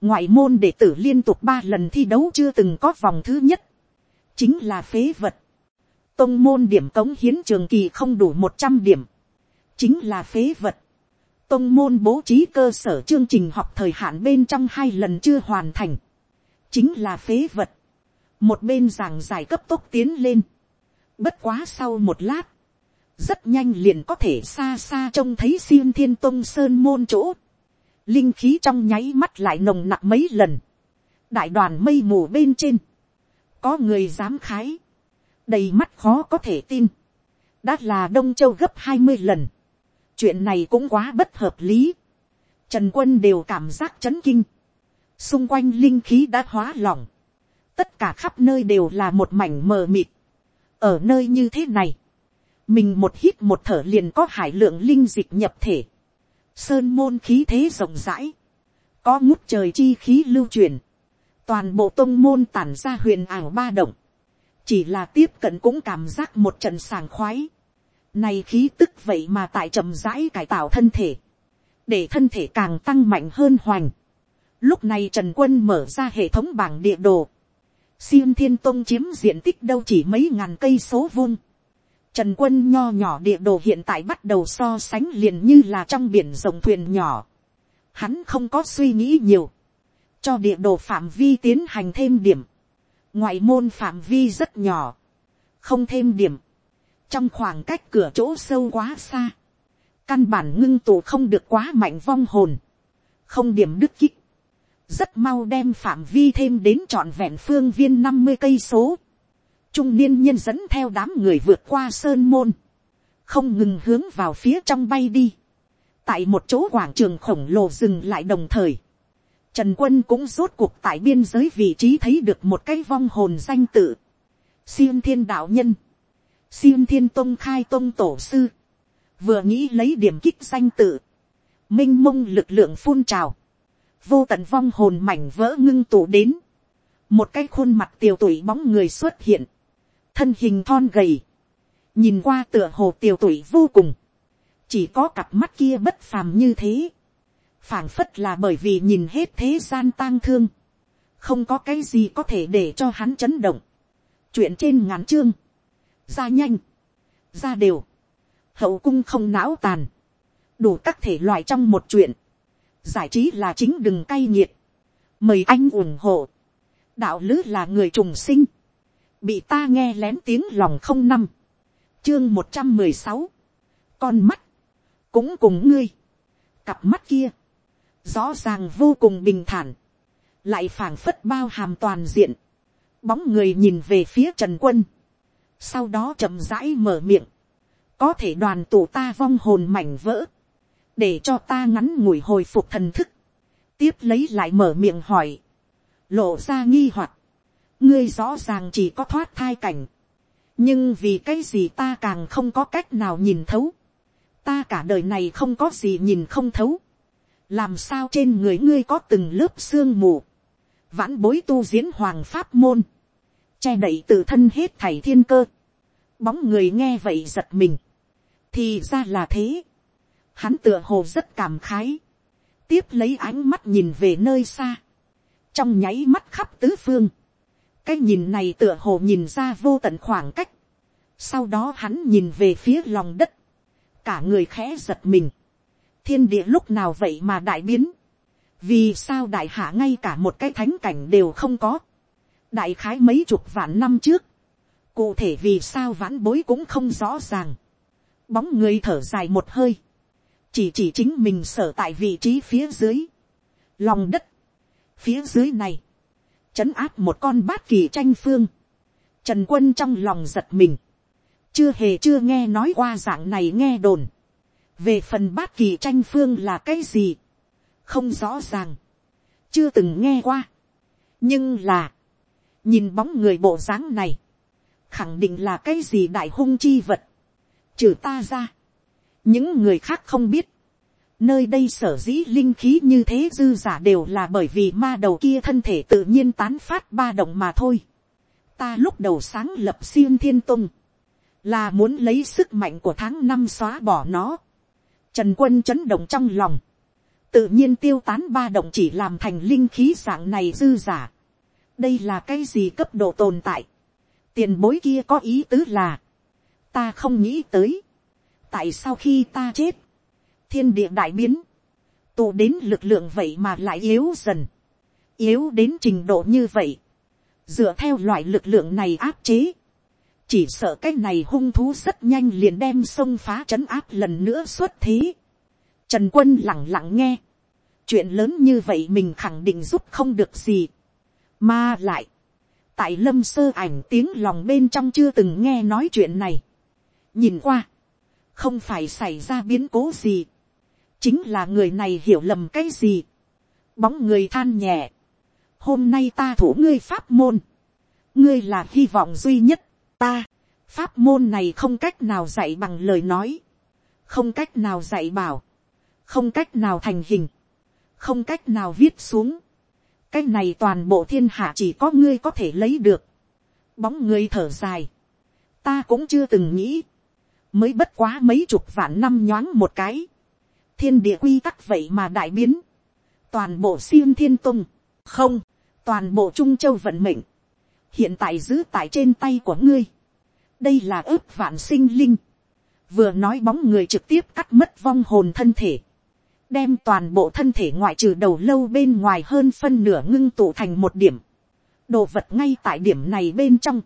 Ngoại môn đệ tử liên tục ba lần thi đấu chưa từng có vòng thứ nhất. Chính là phế vật. Tông môn điểm cống hiến trường kỳ không đủ một trăm điểm. Chính là phế vật. Tông môn bố trí cơ sở chương trình học thời hạn bên trong hai lần chưa hoàn thành chính là phế vật. một bên giảng giải cấp tốc tiến lên. bất quá sau một lát, rất nhanh liền có thể xa xa trông thấy siêu thiên tông sơn môn chỗ. linh khí trong nháy mắt lại nồng nặc mấy lần. đại đoàn mây mù bên trên. có người dám khái. đầy mắt khó có thể tin. đã là đông châu gấp hai mươi lần chuyện này cũng quá bất hợp lý. trần quân đều cảm giác chấn kinh. Xung quanh linh khí đã hóa lỏng, tất cả khắp nơi đều là một mảnh mờ mịt. ở nơi như thế này, mình một hít một thở liền có hải lượng linh dịch nhập thể, sơn môn khí thế rộng rãi, có ngút trời chi khí lưu truyền, toàn bộ tông môn tản ra huyền ảo ba động, chỉ là tiếp cận cũng cảm giác một trận sàng khoái, này khí tức vậy mà tại chậm rãi cải tạo thân thể, để thân thể càng tăng mạnh hơn hoành, Lúc này Trần Quân mở ra hệ thống bảng địa đồ. Siêng Thiên Tông chiếm diện tích đâu chỉ mấy ngàn cây số vuông. Trần Quân nho nhỏ địa đồ hiện tại bắt đầu so sánh liền như là trong biển rồng thuyền nhỏ. Hắn không có suy nghĩ nhiều. Cho địa đồ phạm vi tiến hành thêm điểm. Ngoại môn phạm vi rất nhỏ. Không thêm điểm. Trong khoảng cách cửa chỗ sâu quá xa. Căn bản ngưng tụ không được quá mạnh vong hồn. Không điểm đức kích rất mau đem phạm vi thêm đến trọn vẹn phương viên năm mươi cây số. Trung niên nhân dẫn theo đám người vượt qua sơn môn, không ngừng hướng vào phía trong bay đi. Tại một chỗ quảng trường khổng lồ dừng lại đồng thời. Trần quân cũng rốt cuộc tại biên giới vị trí thấy được một cái vong hồn danh tự. Siêng thiên đạo nhân. Xin thiên tông khai tông tổ sư. Vừa nghĩ lấy điểm kích danh tự. Minh mông lực lượng phun trào. Vô tận vong hồn mảnh vỡ ngưng tụ đến, một cái khuôn mặt tiều tụy bóng người xuất hiện, thân hình thon gầy, nhìn qua tựa hồ tiều tụy vô cùng, chỉ có cặp mắt kia bất phàm như thế, phảng phất là bởi vì nhìn hết thế gian tang thương, không có cái gì có thể để cho hắn chấn động, chuyện trên ngắn chương, ra nhanh, ra đều, hậu cung không não tàn, đủ các thể loại trong một chuyện, giải trí là chính đừng cay nghiệt, mời anh ủng hộ, đạo lứ là người trùng sinh, bị ta nghe lén tiếng lòng không năm, chương một trăm mười sáu, con mắt, cũng cùng ngươi, cặp mắt kia, rõ ràng vô cùng bình thản, lại phảng phất bao hàm toàn diện, bóng người nhìn về phía trần quân, sau đó chậm rãi mở miệng, có thể đoàn tụ ta vong hồn mảnh vỡ, để cho ta ngắn ngủi hồi phục thần thức, tiếp lấy lại mở miệng hỏi, lộ ra nghi hoặc, ngươi rõ ràng chỉ có thoát thai cảnh, nhưng vì cái gì ta càng không có cách nào nhìn thấu, ta cả đời này không có gì nhìn không thấu, làm sao trên người ngươi có từng lớp xương mù, vãn bối tu diễn hoàng pháp môn, che đậy tự thân hết thảy thiên cơ, bóng người nghe vậy giật mình, thì ra là thế, hắn tựa hồ rất cảm khái, tiếp lấy ánh mắt nhìn về nơi xa, trong nháy mắt khắp tứ phương, cái nhìn này tựa hồ nhìn ra vô tận khoảng cách, sau đó hắn nhìn về phía lòng đất, cả người khẽ giật mình, thiên địa lúc nào vậy mà đại biến, vì sao đại hạ ngay cả một cái thánh cảnh đều không có, đại khái mấy chục vạn năm trước, cụ thể vì sao vãn bối cũng không rõ ràng, bóng người thở dài một hơi, chỉ chỉ chính mình sở tại vị trí phía dưới, lòng đất, phía dưới này, chấn áp một con bát kỳ tranh phương, trần quân trong lòng giật mình, chưa hề chưa nghe nói qua dạng này nghe đồn, về phần bát kỳ tranh phương là cái gì, không rõ ràng, chưa từng nghe qua, nhưng là, nhìn bóng người bộ dáng này, khẳng định là cái gì đại hung chi vật, trừ ta ra, những người khác không biết, nơi đây sở dĩ linh khí như thế dư giả đều là bởi vì ma đầu kia thân thể tự nhiên tán phát ba động mà thôi. ta lúc đầu sáng lập xiêm thiên tung, là muốn lấy sức mạnh của tháng năm xóa bỏ nó. Trần quân chấn động trong lòng, tự nhiên tiêu tán ba động chỉ làm thành linh khí dạng này dư giả đây là cái gì cấp độ tồn tại. tiền bối kia có ý tứ là, ta không nghĩ tới. tại sao khi ta chết, thiên địa đại biến, tụ đến lực lượng vậy mà lại yếu dần, yếu đến trình độ như vậy, dựa theo loại lực lượng này áp chế, chỉ sợ cái này hung thú rất nhanh liền đem sông phá trấn áp lần nữa xuất thế. Trần quân lẳng lặng nghe, chuyện lớn như vậy mình khẳng định giúp không được gì, mà lại, tại lâm sơ ảnh tiếng lòng bên trong chưa từng nghe nói chuyện này, nhìn qua, không phải xảy ra biến cố gì, chính là người này hiểu lầm cái gì, bóng người than nhẹ, hôm nay ta thủ ngươi pháp môn, ngươi là hy vọng duy nhất, ta, pháp môn này không cách nào dạy bằng lời nói, không cách nào dạy bảo, không cách nào thành hình, không cách nào viết xuống, cái này toàn bộ thiên hạ chỉ có ngươi có thể lấy được, bóng ngươi thở dài, ta cũng chưa từng nghĩ, mới bất quá mấy chục vạn năm nhoáng một cái, thiên địa quy tắc vậy mà đại biến, toàn bộ siêu thiên tung, không, toàn bộ trung châu vận mệnh, hiện tại giữ tại trên tay của ngươi, đây là ước vạn sinh linh, vừa nói bóng người trực tiếp cắt mất vong hồn thân thể, đem toàn bộ thân thể ngoại trừ đầu lâu bên ngoài hơn phân nửa ngưng tụ thành một điểm, đồ vật ngay tại điểm này bên trong,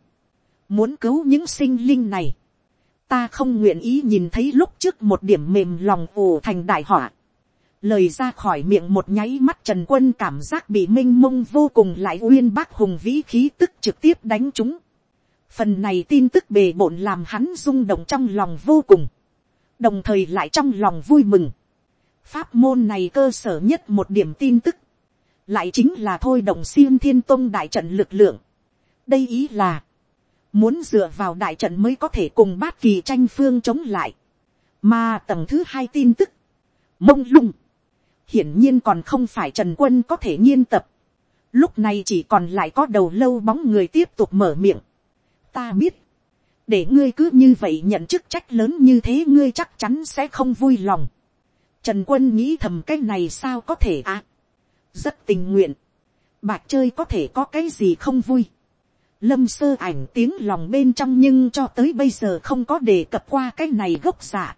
muốn cứu những sinh linh này, ta không nguyện ý nhìn thấy lúc trước một điểm mềm lòng ù thành đại họa. Lời ra khỏi miệng một nháy mắt Trần Quân cảm giác bị minh mông vô cùng lại uyên bác hùng vĩ khí tức trực tiếp đánh chúng. Phần này tin tức bề bộn làm hắn rung động trong lòng vô cùng. Đồng thời lại trong lòng vui mừng. Pháp môn này cơ sở nhất một điểm tin tức. Lại chính là thôi động siêng thiên tông đại trận lực lượng. Đây ý là muốn dựa vào đại trận mới có thể cùng bát kỳ tranh phương chống lại. mà tầng thứ hai tin tức, mông lung, hiển nhiên còn không phải trần quân có thể nghiên tập. lúc này chỉ còn lại có đầu lâu bóng người tiếp tục mở miệng. ta biết, để ngươi cứ như vậy nhận chức trách lớn như thế ngươi chắc chắn sẽ không vui lòng. Trần quân nghĩ thầm cái này sao có thể à. rất tình nguyện. bạc chơi có thể có cái gì không vui lâm sơ ảnh tiếng lòng bên trong nhưng cho tới bây giờ không có đề cập qua cái này gốc giả.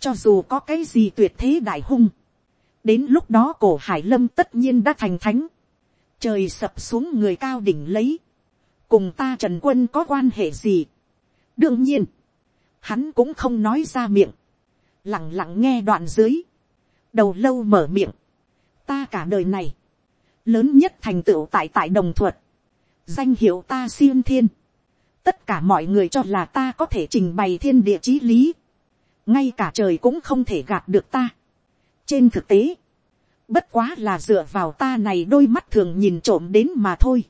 cho dù có cái gì tuyệt thế đại hung. đến lúc đó cổ hải lâm tất nhiên đã thành thánh. trời sập xuống người cao đỉnh lấy. cùng ta trần quân có quan hệ gì. đương nhiên, hắn cũng không nói ra miệng lẳng lặng nghe đoạn dưới. đầu lâu mở miệng. ta cả đời này, lớn nhất thành tựu tại tại đồng thuật danh hiệu ta siêu thiên, tất cả mọi người cho là ta có thể trình bày thiên địa chí lý, ngay cả trời cũng không thể gạt được ta. trên thực tế, bất quá là dựa vào ta này đôi mắt thường nhìn trộm đến mà thôi.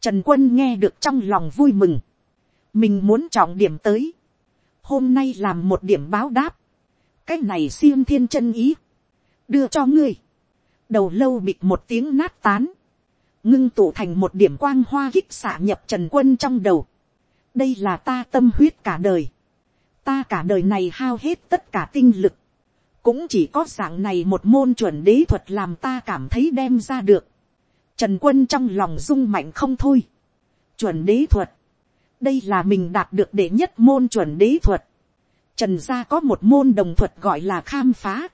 Trần quân nghe được trong lòng vui mừng, mình muốn trọng điểm tới, hôm nay làm một điểm báo đáp, cái này xiêm thiên chân ý, đưa cho ngươi, đầu lâu bịt một tiếng nát tán, ngưng tụ thành một điểm quang hoa kích xạ nhập trần quân trong đầu. đây là ta tâm huyết cả đời. ta cả đời này hao hết tất cả tinh lực. cũng chỉ có dạng này một môn chuẩn đế thuật làm ta cảm thấy đem ra được. trần quân trong lòng rung mạnh không thôi. chuẩn đế thuật. đây là mình đạt được đệ nhất môn chuẩn đế thuật trần gia có một môn đồng thuật gọi là khám phá.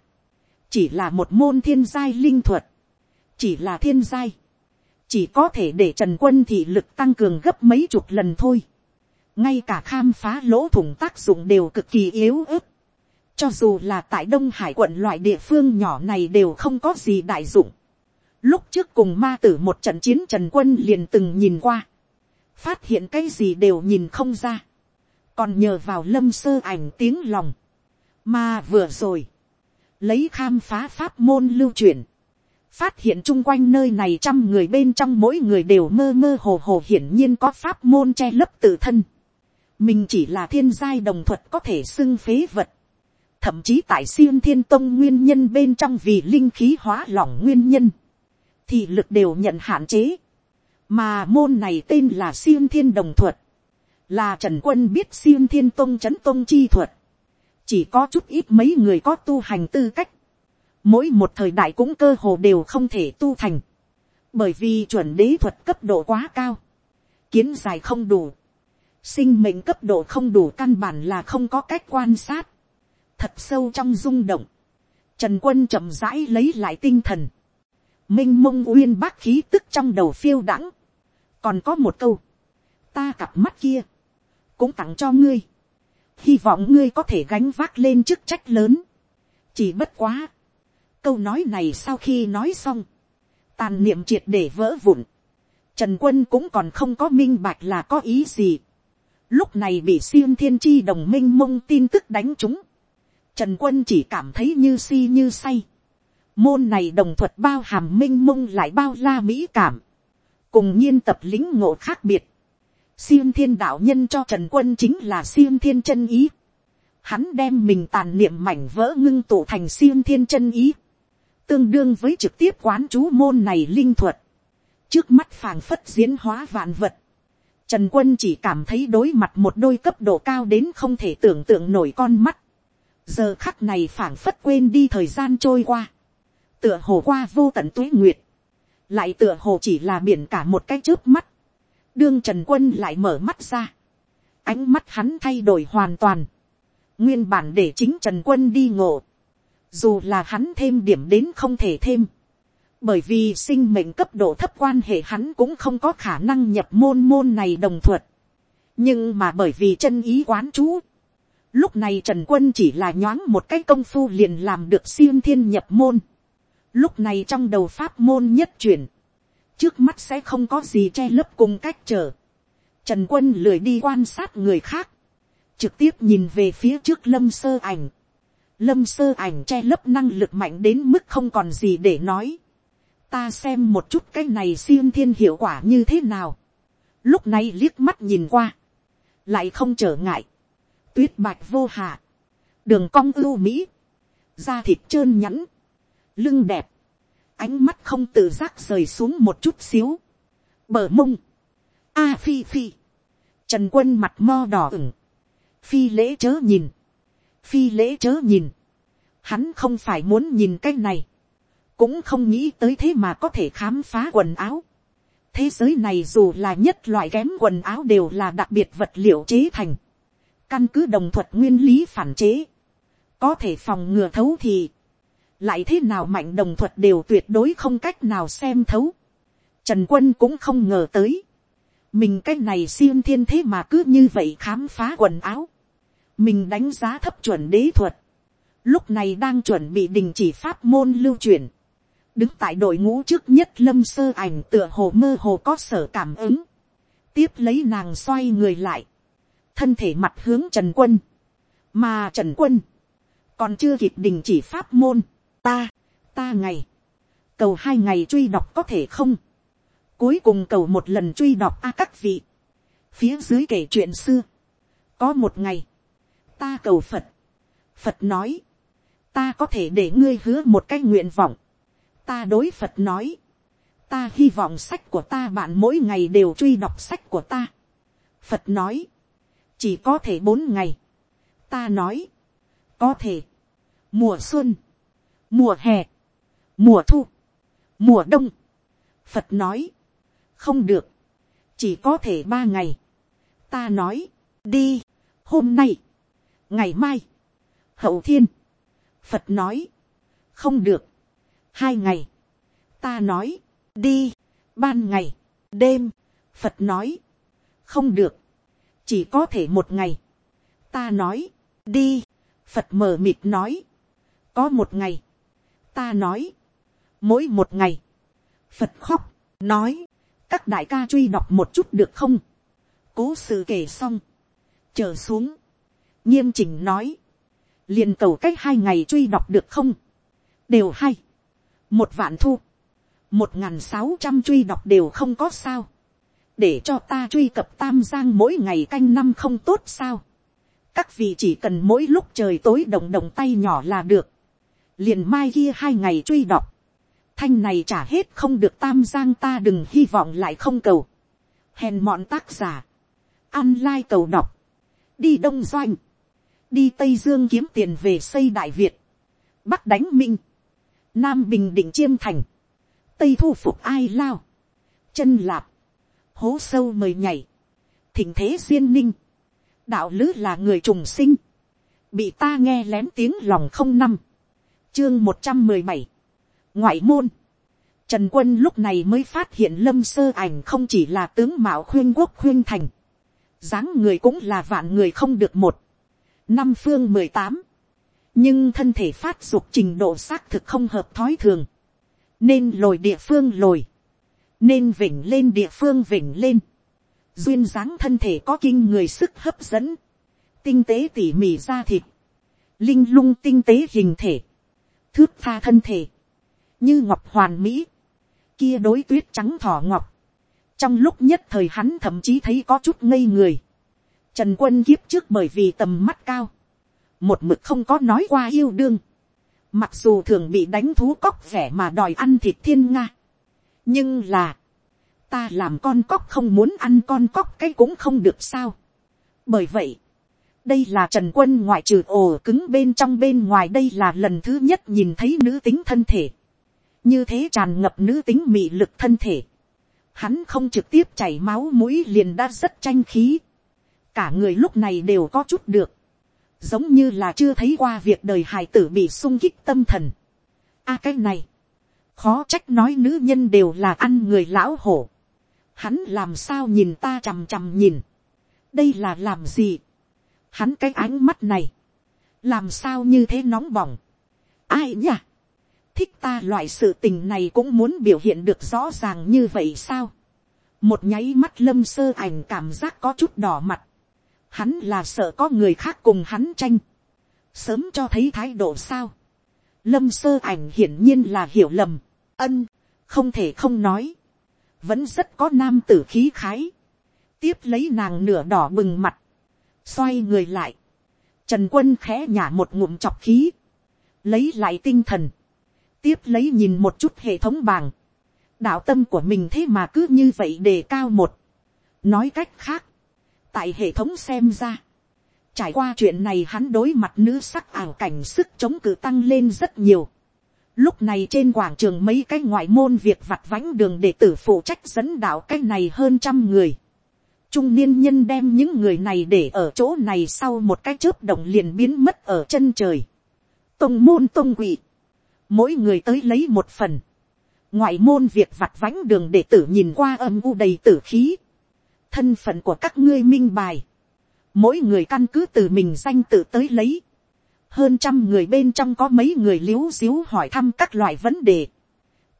chỉ là một môn thiên giai linh thuật. chỉ là thiên giai chỉ có thể để trần quân thị lực tăng cường gấp mấy chục lần thôi. ngay cả khám phá lỗ thủng tác dụng đều cực kỳ yếu ớt. cho dù là tại đông hải quận loại địa phương nhỏ này đều không có gì đại dụng. lúc trước cùng ma tử một trận chiến trần quân liền từng nhìn qua. phát hiện cái gì đều nhìn không ra còn nhờ vào lâm sơ ảnh tiếng lòng. mà vừa rồi, lấy khám phá pháp môn lưu truyền phát hiện chung quanh nơi này trăm người bên trong mỗi người đều mơ mơ hồ hồ hiển nhiên có pháp môn che lấp tự thân. mình chỉ là thiên giai đồng thuật có thể xưng phế vật. thậm chí tại siêu thiên tông nguyên nhân bên trong vì linh khí hóa lỏng nguyên nhân, thì lực đều nhận hạn chế. mà môn này tên là siêu thiên đồng thuật, là trần quân biết siêu thiên tông c h ấ n tông chi thuật. chỉ có chút ít mấy người có tu hành tư cách. Mỗi một thời đại cũng cơ hồ đều không thể tu thành, bởi vì chuẩn đế thuật cấp độ quá cao, kiến dài không đủ, sinh mệnh cấp độ không đủ căn bản là không có cách quan sát, thật sâu trong rung động, trần quân chậm rãi lấy lại tinh thần, m i n h mông uyên bác khí tức trong đầu phiêu đãng, còn có một câu, ta cặp mắt kia, cũng tặng cho ngươi, hy vọng ngươi có thể gánh vác lên chức trách lớn, chỉ bất quá, câu nói này sau khi nói xong, tàn niệm triệt để vỡ vụn, trần quân cũng còn không có minh bạch là có ý gì. lúc này bị siêu thiên chi đồng minh mông tin tức đánh chúng, trần quân chỉ cảm thấy như si như say. môn này đồng thuật bao hàm minh mông lại bao la mỹ cảm, cùng nhiên tập lính ngộ khác biệt siêu thiên đạo nhân cho trần quân chính là siêu thiên chân ý. Hắn đem mình tàn niệm mảnh vỡ ngưng tụ thành siêu thiên chân ý. Tương đương với trực tiếp quán chú môn này linh thuật, trước mắt phảng phất diễn hóa vạn vật, trần quân chỉ cảm thấy đối mặt một đôi cấp độ cao đến không thể tưởng tượng nổi con mắt, giờ khắc này phảng phất quên đi thời gian trôi qua, tựa hồ qua vô tận tuế nguyệt, lại tựa hồ chỉ là biển cả một cái trước mắt, đương trần quân lại mở mắt ra, ánh mắt hắn thay đổi hoàn toàn, nguyên bản để chính trần quân đi ngộ, dù là hắn thêm điểm đến không thể thêm, bởi vì sinh mệnh cấp độ thấp quan hệ hắn cũng không có khả năng nhập môn môn này đồng thuật, nhưng mà bởi vì chân ý quán chú, lúc này trần quân chỉ là nhoáng một cái công phu liền làm được siêu thiên nhập môn, lúc này trong đầu pháp môn nhất chuyển, trước mắt sẽ không có gì che lấp cùng cách trở, trần quân lười đi quan sát người khác, trực tiếp nhìn về phía trước lâm sơ ảnh, lâm sơ ảnh che lấp năng lực mạnh đến mức không còn gì để nói. ta xem một chút cái này siêng thiên hiệu quả như thế nào. lúc này liếc mắt nhìn qua, lại không trở ngại. tuyết bạch vô hạ, đường cong ưu mỹ, da thịt trơn nhẵn, lưng đẹp, ánh mắt không tự giác rời xuống một chút xíu, bờ mông, a phi phi, trần quân mặt mo đỏ ửng, phi lễ chớ nhìn, phi lễ chớ nhìn, hắn không phải muốn nhìn cái này, cũng không nghĩ tới thế mà có thể khám phá quần áo, thế giới này dù là nhất loại kém quần áo đều là đặc biệt vật liệu chế thành, căn cứ đồng thuật nguyên lý phản chế, có thể phòng ngừa thấu thì, lại thế nào mạnh đồng thuật đều tuyệt đối không cách nào xem thấu. Trần quân cũng không ngờ tới, mình cái này siêu thiên thế mà cứ như vậy khám phá quần áo, mình đánh giá thấp chuẩn đế thuật, lúc này đang chuẩn bị đình chỉ pháp môn lưu truyền, đứng tại đội ngũ trước nhất lâm sơ ảnh tựa hồ mơ hồ có sở cảm ứng, tiếp lấy nàng xoay người lại, thân thể mặt hướng trần quân, mà trần quân, còn chưa kịp đình chỉ pháp môn, ta, ta ngày, cầu hai ngày truy đọc có thể không, cuối cùng cầu một lần truy đọc a các vị, phía dưới kể chuyện xưa, có một ngày, ta cầu phật, phật nói, ta có thể để ngươi hứa một cái nguyện vọng, ta đối phật nói, ta hy vọng sách của ta bạn mỗi ngày đều truy đọc sách của ta. phật nói, chỉ có thể bốn ngày. ta nói, có thể, mùa xuân, mùa hè, mùa thu, mùa đông. phật nói, không được, chỉ có thể ba ngày. ta nói, đi, hôm nay, ngày mai, hậu thiên. phật nói, không được, hai ngày, ta nói, đi, ban ngày, đêm, phật nói, không được, chỉ có thể một ngày, ta nói, đi, phật mờ mịt nói, có một ngày, ta nói, mỗi một ngày, phật khóc, nói, các đại ca truy đọc một chút được không, cố sự kể xong, chờ xuống, nghiêm chỉnh nói, liền cầu cách hai ngày truy đọc được không, đều hay, một vạn thu, một ngàn sáu trăm truy đọc đều không có sao, để cho ta truy cập tam giang mỗi ngày canh năm không tốt sao, các vị chỉ cần mỗi lúc trời tối đồng đồng tay nhỏ là được, liền mai kia hai ngày truy đọc, thanh này trả hết không được tam giang ta đừng hy vọng lại không cầu, hèn mọn tác giả, ăn lai cầu đọc, đi đông doanh, đi tây dương kiếm tiền về xây đại việt, bắc đánh minh, nam bình định chiêm thành, tây thu phục ai lao, chân lạp, hố sâu mời nhảy, thỉnh thế duyên ninh, đạo lứ là người trùng sinh, bị ta nghe lén tiếng lòng không năm, chương một trăm mười bảy, ngoại môn, trần quân lúc này mới phát hiện lâm sơ ảnh không chỉ là tướng mạo khuyên quốc khuyên thành, dáng người cũng là vạn người không được một, năm phương mười tám, nhưng thân thể phát dục trình độ xác thực không hợp thói thường, nên lồi địa phương lồi, nên vỉnh lên địa phương vỉnh lên, duyên dáng thân thể có kinh người sức hấp dẫn, tinh tế tỉ mỉ da thịt, linh lung tinh tế hình thể, thước tha thân thể, như ngọc hoàn mỹ, kia đối tuyết trắng thỏ ngọc, trong lúc nhất thời hắn thậm chí thấy có chút ngây người, trần quân kiếp trước bởi vì tầm mắt cao, một mực không có nói qua yêu đương, mặc dù thường bị đánh thú cóc vẻ mà đòi ăn thịt thiên nga, nhưng là, ta làm con cóc không muốn ăn con cóc cái cũng không được sao. bởi vậy, đây là trần quân ngoại trừ ổ cứng bên trong bên ngoài đây là lần thứ nhất nhìn thấy nữ tính thân thể, như thế tràn ngập nữ tính mị lực thân thể, hắn không trực tiếp chảy máu mũi liền đã rất tranh khí, cả người lúc này đều có chút được, giống như là chưa thấy qua việc đời hài tử bị sung kích tâm thần. a à, cái này, khó trách nói nữ nhân đều là ăn người lão hổ. hắn làm sao nhìn ta chằm chằm nhìn. đây là làm gì hắn cái ánh mắt này, làm sao như thế nóng bỏng. ai nhỉ? thích ta loại sự tình này cũng muốn biểu hiện được rõ ràng như vậy sao. một nháy mắt lâm sơ ảnh cảm giác có chút đỏ mặt hắn là sợ có người khác cùng hắn tranh, sớm cho thấy thái độ sao. lâm sơ ảnh hiển nhiên là hiểu lầm, ân, không thể không nói, vẫn rất có nam tử khí khái, tiếp lấy nàng nửa đỏ bừng mặt, xoay người lại, trần quân khẽ nhả một ngụm chọc khí, lấy lại tinh thần, tiếp lấy nhìn một chút hệ thống bảng, đạo tâm của mình thế mà cứ như vậy đề cao một, nói cách khác, tại hệ thống xem ra, trải qua chuyện này hắn đối mặt nữ sắc ảo cảnh sức chống cự tăng lên rất nhiều. Lúc này trên quảng trường mấy cái ngoại môn việc vặt vãnh đường để tử phụ trách dẫn đạo cái này hơn trăm người. Trung niên nhân đem những người này để ở chỗ này sau một cái chớp động liền biến mất ở chân trời. Tông môn tông quỷ. Mỗi người tới lấy một phần. Ngoại môn việc vặt vánh đường để tử nhìn qua âm u đầy tử khí. Thân phận của các ngươi minh bài. Mỗi người căn cứ từ mình danh tự tới lấy hơn trăm người bên trong có mấy người liếu xíu hỏi thăm các loại vấn đề.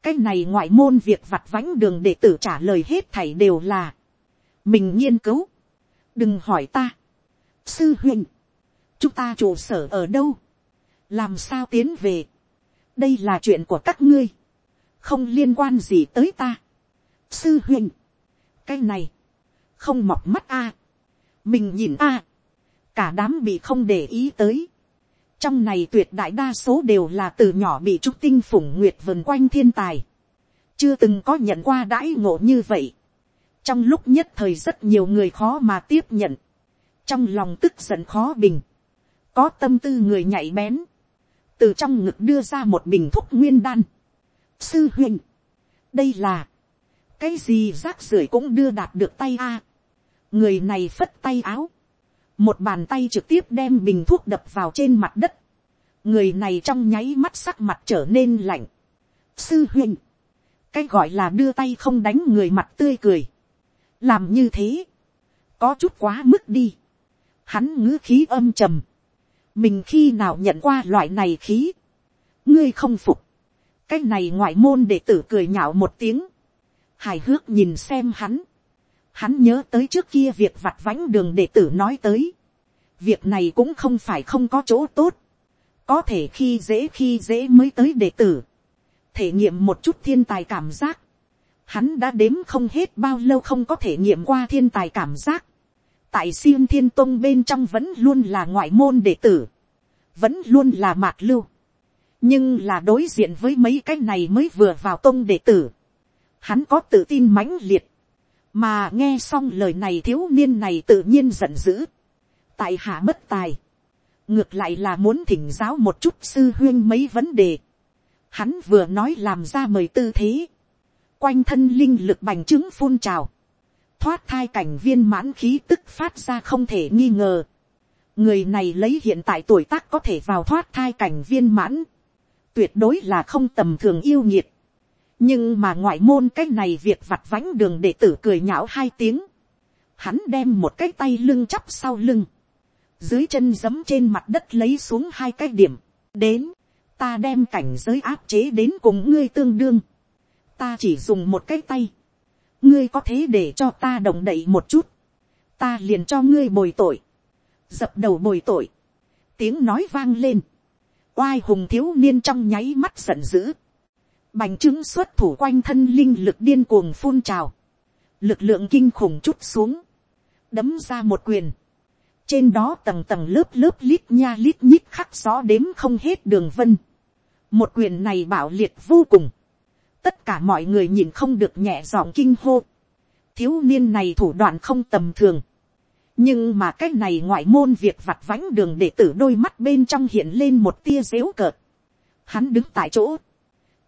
cái này ngoại môn việc vặt vánh đường để tử trả lời hết thảy đều là, mình nghiên cứu, đừng hỏi ta, sư huynh, chúng ta trụ sở ở đâu, làm sao tiến về, đây là chuyện của các ngươi, không liên quan gì tới ta, sư huynh, cái này, không mọc mắt a, mình nhìn a, cả đám bị không để ý tới, trong này tuyệt đại đa số đều là từ nhỏ bị trúc tinh phủng nguyệt vần quanh thiên tài, chưa từng có nhận qua đãi ngộ như vậy trong lúc nhất thời rất nhiều người khó mà tiếp nhận, trong lòng tức giận khó bình, có tâm tư người nhạy bén, từ trong ngực đưa ra một bình thuốc nguyên đan. sư huynh, đây là, cái gì rác rưởi cũng đưa đạt được tay a. người này phất tay áo, một bàn tay trực tiếp đem bình thuốc đập vào trên mặt đất, người này trong nháy mắt sắc mặt trở nên lạnh. sư huynh, cái gọi là đưa tay không đánh người mặt tươi cười, làm như thế, có chút quá mức đi, hắn ngữ khí âm trầm, mình khi nào nhận qua loại này khí, ngươi không phục, cái này ngoại môn đệ tử cười nhạo một tiếng, hài hước nhìn xem hắn, hắn nhớ tới trước kia việc vặt vãnh đường đệ tử nói tới. việc này cũng không phải không có chỗ tốt. có thể khi dễ khi dễ mới tới đệ tử. thể nghiệm một chút thiên tài cảm giác hắn đã đếm không hết bao lâu không có thể nghiệm qua thiên tài cảm giác. tại siêng thiên tông bên trong vẫn luôn là ngoại môn đệ tử. vẫn luôn là mạt lưu. nhưng là đối diện với mấy cái này mới vừa vào tông đệ tử. hắn có tự tin mãnh liệt mà nghe xong lời này thiếu niên này tự nhiên giận dữ, tại hạ bất tài, ngược lại là muốn thỉnh giáo một chút sư huyên mấy vấn đề, hắn vừa nói làm ra mời tư thế, quanh thân linh lực bành trướng phun trào, thoát thai cảnh viên mãn khí tức phát ra không thể nghi ngờ, người này lấy hiện tại tuổi tác có thể vào thoát thai cảnh viên mãn, tuyệt đối là không tầm thường yêu nhiệt, nhưng mà ngoại môn cái này việc vặt vánh đường đệ tử cười nhạo hai tiếng, hắn đem một cái tay lưng chắp sau lưng, dưới chân giấm trên mặt đất lấy xuống hai cái điểm, đến, ta đem cảnh giới áp chế đến cùng ngươi tương đương, ta chỉ dùng một cái tay, ngươi có thế để cho ta động đậy một chút, ta liền cho ngươi bồi tội, dập đầu bồi tội, tiếng nói vang lên, oai hùng thiếu niên trong nháy mắt giận dữ, bành trướng xuất thủ quanh thân linh lực điên cuồng phun trào, lực lượng kinh khủng chút xuống, đấm ra một quyền, trên đó tầng tầng lớp lớp lít nha lít nhít khắc gió đếm không hết đường vân, một quyền này bảo liệt vô cùng, tất cả mọi người nhìn không được nhẹ giọng kinh hô, thiếu niên này thủ đoạn không tầm thường, nhưng mà cái này ngoại môn việc vặt vánh đường để tử đôi mắt bên trong hiện lên một tia dếu cợt, hắn đứng tại chỗ,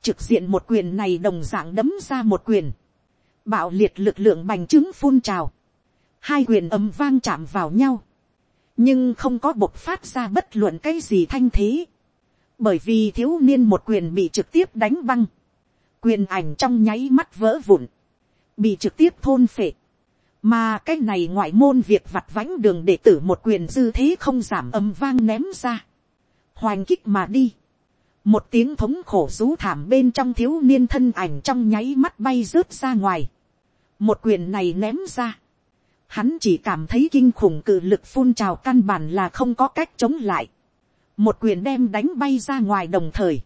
trực diện một quyền này đồng dạng đấm ra một quyền, bạo liệt lực lượng bành trướng phun trào, hai quyền ấm vang chạm vào nhau, nhưng không có bộc phát ra bất luận cái gì thanh thế, bởi vì thiếu niên một quyền bị trực tiếp đánh băng, quyền ảnh trong nháy mắt vỡ vụn, bị trực tiếp thôn phệ, mà cái này ngoại môn việc vặt vãnh đường đệ tử một quyền dư thế không giảm âm vang ném ra, hoành kích mà đi, một tiếng thống khổ rú thảm bên trong thiếu niên thân ảnh trong nháy mắt bay rớt ra ngoài. một quyền này ném ra. hắn chỉ cảm thấy kinh khủng cự lực phun trào căn bản là không có cách chống lại. một quyền đem đánh bay ra ngoài đồng thời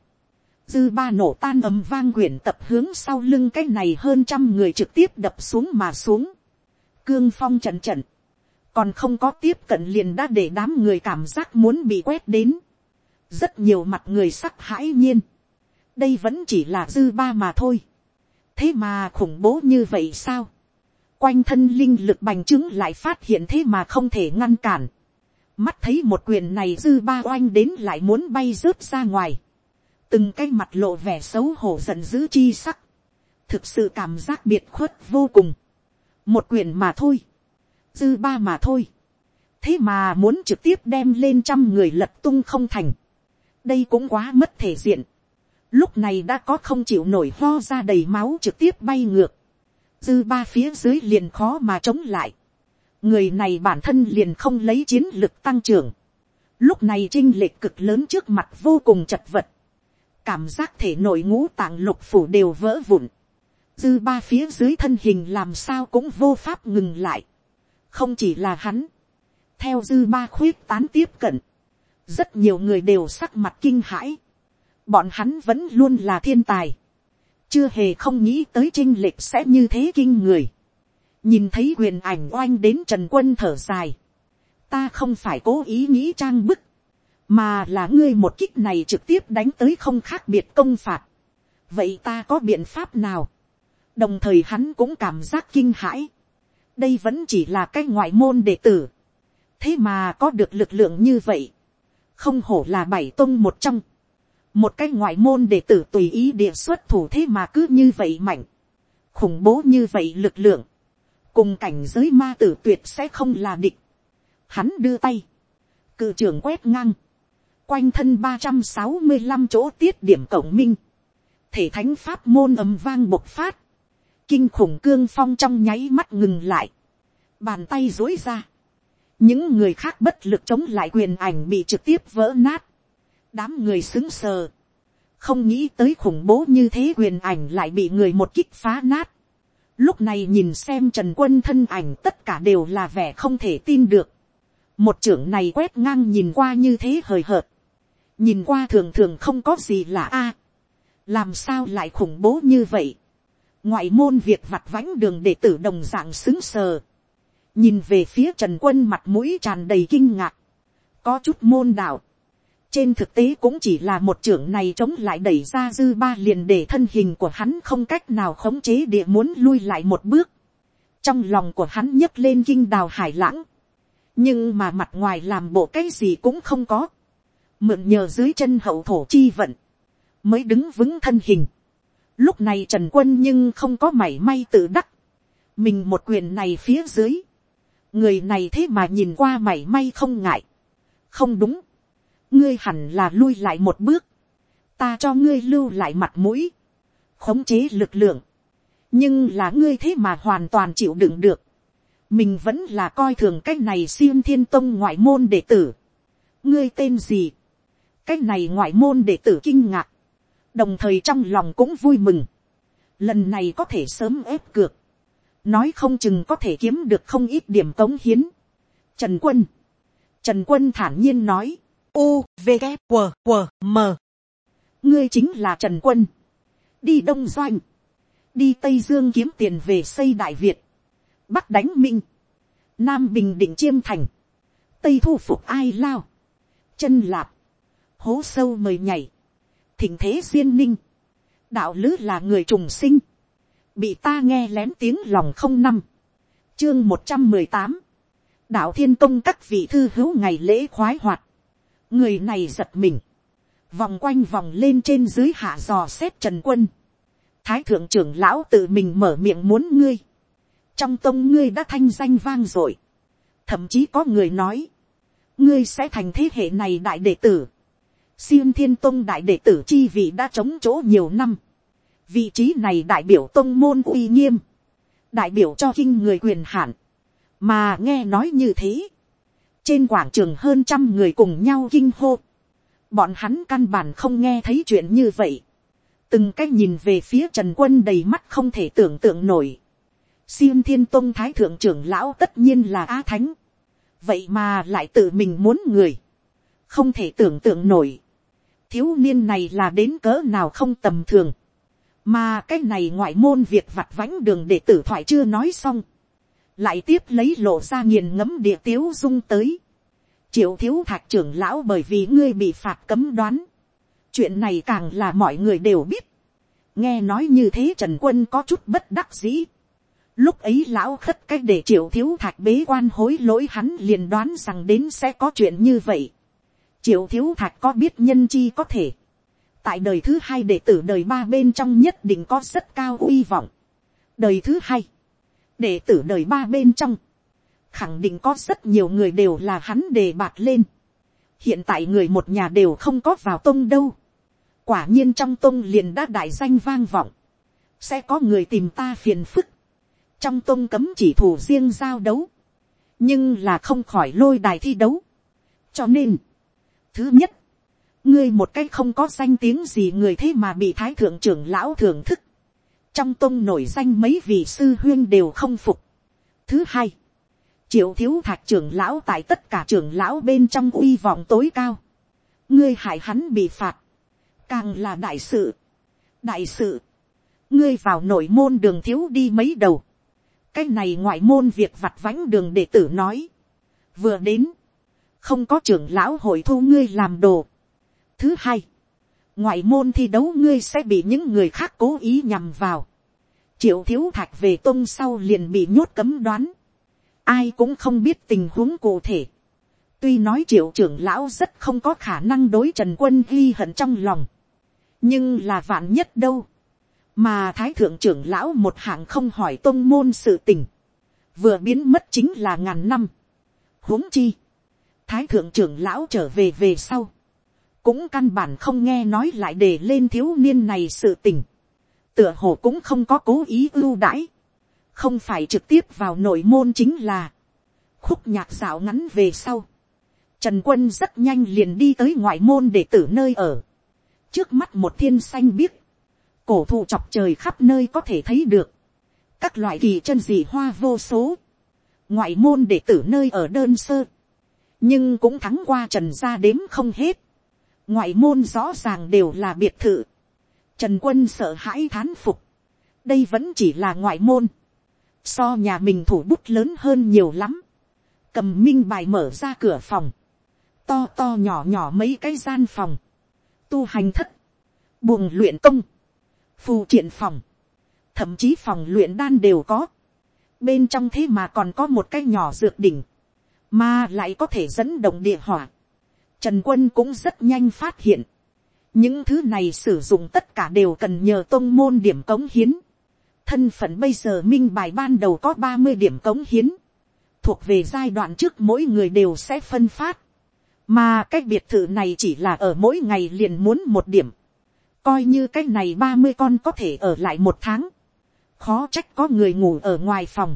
dư ba nổ tan ầm vang quyển tập hướng sau lưng cái này hơn trăm người trực tiếp đập xuống mà xuống. cương phong trận trận. còn không có tiếp cận liền đã để đám người cảm giác muốn bị quét đến. Rất nhiều mặt người sắc hãi nhiên, đây vẫn chỉ là dư ba mà thôi, thế mà khủng bố như vậy sao, quanh thân linh lực bành trướng lại phát hiện thế mà không thể ngăn cản, mắt thấy một quyền này dư ba oanh đến lại muốn bay rớt ra ngoài, từng cái mặt lộ vẻ xấu hổ giận dữ chi sắc, thực sự cảm giác biệt khuất vô cùng, một quyển mà thôi, dư ba mà thôi, thế mà muốn trực tiếp đem lên trăm người lật tung không thành, đây cũng quá mất thể diện, lúc này đã có không chịu nổi ho ra đầy máu trực tiếp bay ngược, dư ba phía dưới liền khó mà chống lại, người này bản thân liền không lấy chiến lực tăng trưởng, lúc này trinh lệch cực lớn trước mặt vô cùng chật vật, cảm giác thể nội ngũ tạng lục phủ đều vỡ vụn, dư ba phía dưới thân hình làm sao cũng vô pháp ngừng lại, không chỉ là hắn, theo dư ba khuyết tán tiếp cận, rất nhiều người đều sắc mặt kinh hãi, bọn hắn vẫn luôn là thiên tài, chưa hề không nghĩ tới trinh lệch sẽ như thế kinh người, nhìn thấy quyền ảnh oanh đến trần quân thở dài, ta không phải cố ý nghĩ trang bức, mà là ngươi một kích này trực tiếp đánh tới không khác biệt công phạt. vậy ta có biện pháp nào. đồng thời hắn cũng cảm giác kinh hãi. đây vẫn chỉ là cái ngoại môn đệ tử. thế mà có được lực lượng như vậy. không hổ là bảy tông một trong. một cái ngoại môn đệ tử tùy ý địa xuất thủ thế mà cứ như vậy mạnh. khủng bố như vậy lực lượng. cùng cảnh giới ma tử tuyệt sẽ không là địch. hắn đưa tay. cự trưởng quét ngang quanh thân ba trăm sáu mươi 365 chỗ tiết điểm cộng minh. Thể thánh pháp môn ầm vang bộc phát. Kinh khủng cương phong trong nháy mắt ngừng lại. Bàn tay dối ra. Những người khác bất lực chống lại quyền ảnh bị trực tiếp vỡ nát. Đám người xứng sờ. Không nghĩ tới khủng bố như thế quyền ảnh lại bị người một kích phá nát. Lúc này nhìn xem Trần Quân thân ảnh tất cả đều là vẻ không thể tin được. Một trưởng này quét ngang nhìn qua như thế hời hợt nhìn qua thường thường không có gì là a, làm sao lại khủng bố như vậy, ngoại môn việc vặt vãnh đường để tử đồng dạng xứng sờ, nhìn về phía trần quân mặt mũi tràn đầy kinh ngạc, có chút môn đạo, trên thực tế cũng chỉ là một trưởng này chống lại đẩy ra dư ba liền để thân hình của hắn không cách nào khống chế địa muốn lui lại một bước. Trong lòng của hắn nhấc lên kinh đào hải lãng. Nhưng mà mặt ngoài làm bộ cái gì cũng không có mượn nhờ dưới chân hậu thổ chi vận, mới đứng vững thân hình. Lúc này trần quân nhưng không có mảy may tự đắc, mình một quyền này phía dưới, người này thế mà nhìn qua mảy may không ngại, không đúng, ngươi hẳn là lui lại một bước, ta cho ngươi lưu lại mặt mũi, khống chế lực lượng, nhưng là ngươi thế mà hoàn toàn chịu đựng được, mình vẫn là coi thường cách này xiêm thiên tông ngoại môn đệ tử, ngươi tên gì, cái này ngoại môn đệ tử kinh ngạc, đồng thời trong lòng cũng vui mừng, lần này có thể sớm ép cược, nói không chừng có thể kiếm được không ít điểm cống hiến. Trần quân, trần quân thản nhiên nói, u v g q q m. Ngươi chính là trần quân, đi đông doanh, đi tây dương kiếm tiền về xây đại việt, bắc đánh minh, nam bình định chiêm thành, tây thu phục ai lao, chân lạp, hố sâu mời nhảy, thỉnh thế duyên ninh, đạo lứ là người trùng sinh, bị ta nghe lén tiếng lòng không năm, chương một trăm mười tám, đạo thiên công các vị thư hữu ngày lễ khoái hoạt, người này giật mình, vòng quanh vòng lên trên dưới hạ dò xét trần quân, thái thượng trưởng lão tự mình mở miệng muốn ngươi, trong tông ngươi đã thanh danh vang dội, thậm chí có người nói, ngươi sẽ thành thế hệ này đại đệ tử, Siêng thiên tông đại đệ tử chi vị đã chống chỗ nhiều năm. Vị trí này đại biểu tông môn uy nghiêm. Đại biểu cho kinh người quyền hạn. Mà nghe nói như thế. Trên quảng trường hơn trăm người cùng nhau kinh hô. Bọn hắn căn bản không nghe thấy chuyện như vậy. Từng cách nhìn về phía Trần Quân đầy mắt không thể tưởng tượng nổi. Siêng thiên tông thái thượng trưởng lão tất nhiên là Á Thánh. Vậy mà lại tự mình muốn người. Không thể tưởng tượng nổi thiếu niên này là đến cỡ nào không tầm thường. Mà cái này ngoại môn việc vặt vãnh đường để tử thoại chưa nói xong. Lại tiếp lấy lộ ra nghiền ngấm địa tiếu dung tới. Triệu thiếu thạc trưởng lão bởi vì ngươi bị phạt cấm đoán. Chuyện này càng là mọi người đều biết. Nghe nói như thế Trần Quân có chút bất đắc dĩ. Lúc ấy lão khất cách để triệu thiếu thạch bế quan hối lỗi hắn liền đoán rằng đến sẽ có chuyện như vậy triệu thiếu thạch có biết nhân chi có thể, tại đời thứ hai đệ tử đời ba bên trong nhất định có rất cao uy vọng. đời thứ hai, đệ tử đời ba bên trong, khẳng định có rất nhiều người đều là hắn đề bạt lên. hiện tại người một nhà đều không có vào tông đâu. quả nhiên trong tông liền đã đại danh vang vọng. sẽ có người tìm ta phiền phức. trong tông cấm chỉ thủ riêng giao đấu. nhưng là không khỏi lôi đài thi đấu. cho nên, thứ nhất, ngươi một cách không có danh tiếng gì người thế mà bị thái thượng trưởng lão thưởng thức. trong tông nổi danh mấy vị sư huyên đều không phục. thứ hai, triệu thiếu thạch trưởng lão tại tất cả trưởng lão bên trong uy vọng tối cao. ngươi hại hắn bị phạt, càng là đại sự. đại sự, ngươi vào nội môn đường thiếu đi mấy đầu. cái này ngoại môn việc vặt vánh đường đệ tử nói. vừa đến, không có trưởng lão hội thu ngươi làm đồ. thứ hai, ngoại môn thi đấu ngươi sẽ bị những người khác cố ý nhằm vào. triệu thiếu thạch về tôn sau liền bị nhốt cấm đoán ai cũng không biết tình huống cụ thể. tuy nói triệu trưởng lão rất không có khả năng đối trần quân ghi hận trong lòng. nhưng là vạn nhất đâu. mà thái thượng trưởng lão một hạng không hỏi tôn môn sự tình. vừa biến mất chính là ngàn năm. huống chi thái thượng trưởng lão trở về về sau. cũng căn bản không nghe nói lại để lên thiếu niên này sự tình. tựa hồ cũng không có cố ý ưu đãi. Không phải trực tiếp vào nội môn chính là, khúc nhạc dạo ngắn về sau, trần quân rất nhanh liền đi tới ngoại môn để tử nơi ở, trước mắt một thiên xanh biếc, cổ thụ chọc trời khắp nơi có thể thấy được, các loại kỳ chân dị hoa vô số, ngoại môn để tử nơi ở đơn sơ, nhưng cũng thắng qua trần gia đếm không hết, ngoại môn rõ ràng đều là biệt thự, trần quân sợ hãi thán phục, đây vẫn chỉ là ngoại môn, so nhà mình thủ bút lớn hơn nhiều lắm, cầm minh bài mở ra cửa phòng, to to nhỏ nhỏ mấy cái gian phòng, tu hành thất, buồng luyện công, phù triện phòng, thậm chí phòng luyện đan đều có, bên trong thế mà còn có một cái nhỏ dược đỉnh, mà lại có thể dẫn động địa hỏa. Trần quân cũng rất nhanh phát hiện, những thứ này sử dụng tất cả đều cần nhờ tôn môn điểm cống hiến. Thân phận bây giờ minh bài ban đầu có ba mươi điểm cống hiến, thuộc về giai đoạn trước mỗi người đều sẽ phân phát, mà cái biệt thự này chỉ là ở mỗi ngày liền muốn một điểm, coi như cái này ba mươi con có thể ở lại một tháng, khó trách có người ngủ ở ngoài phòng,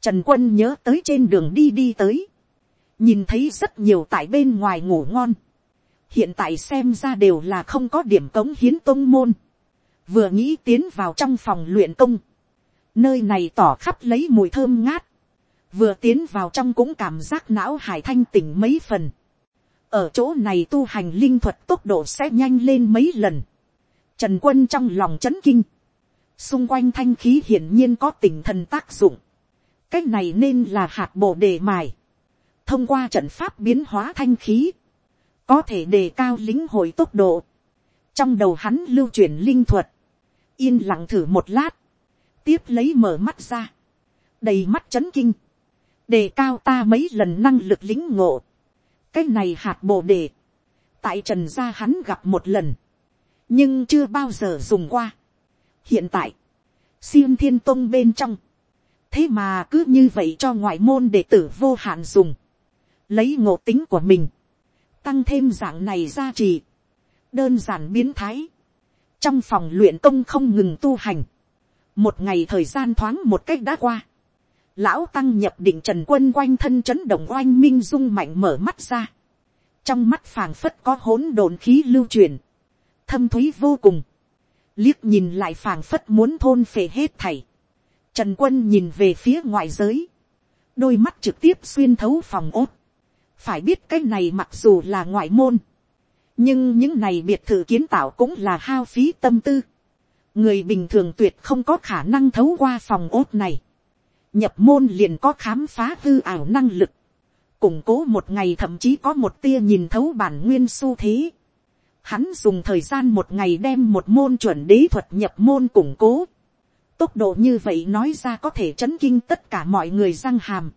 trần quân nhớ tới trên đường đi đi tới, nhìn thấy rất nhiều tại bên ngoài ngủ ngon, hiện tại xem ra đều là không có điểm cống hiến tôn môn, vừa nghĩ tiến vào trong phòng luyện công, nơi này tỏ khắp lấy mùi thơm ngát, vừa tiến vào trong cũng cảm giác não hải thanh tỉnh mấy phần, ở chỗ này tu hành linh thuật tốc độ sẽ nhanh lên mấy lần, trần quân trong lòng c h ấ n kinh, xung quanh thanh khí hiển nhiên có tỉnh thần tác dụng, cái này nên là hạt bộ đề mài, thông qua trận pháp biến hóa thanh khí, có thể đề cao lính hội tốc độ, trong đầu hắn lưu truyền linh thuật, yên lặng thử một lát, tiếp lấy mở mắt ra, đầy mắt c h ấ n kinh, đề cao ta mấy lần năng lực lính ngộ, cái này hạt bồ đề, tại trần gia hắn gặp một lần, nhưng chưa bao giờ dùng qua. hiện tại, xiêm thiên tông bên trong, thế mà cứ như vậy cho ngoại môn đệ tử vô hạn dùng, lấy ngộ tính của mình, tăng thêm dạng này ra trì, đơn giản biến thái, trong phòng luyện công không ngừng tu hành, một ngày thời gian thoáng một cách đã qua, lão tăng nhập định trần quân quanh thân chấn động oanh minh dung mạnh mở mắt ra, trong mắt phàng phất có hỗn độn khí lưu truyền, thâm t h ú y vô cùng, liếc nhìn lại phàng phất muốn thôn phệ hết thảy, trần quân nhìn về phía ngoại giới, đôi mắt trực tiếp xuyên thấu phòng ốt, phải biết cái này mặc dù là ngoại môn, nhưng những này biệt thự kiến tạo cũng là hao phí tâm tư. người bình thường tuyệt không có khả năng thấu qua phòng ốt này. nhập môn liền có khám phá hư ảo năng lực. củng cố một ngày thậm chí có một tia nhìn thấu bản nguyên xu thế. hắn dùng thời gian một ngày đem một môn chuẩn đế thuật nhập môn củng cố. tốc độ như vậy nói ra có thể chấn kinh tất cả mọi người răng hàm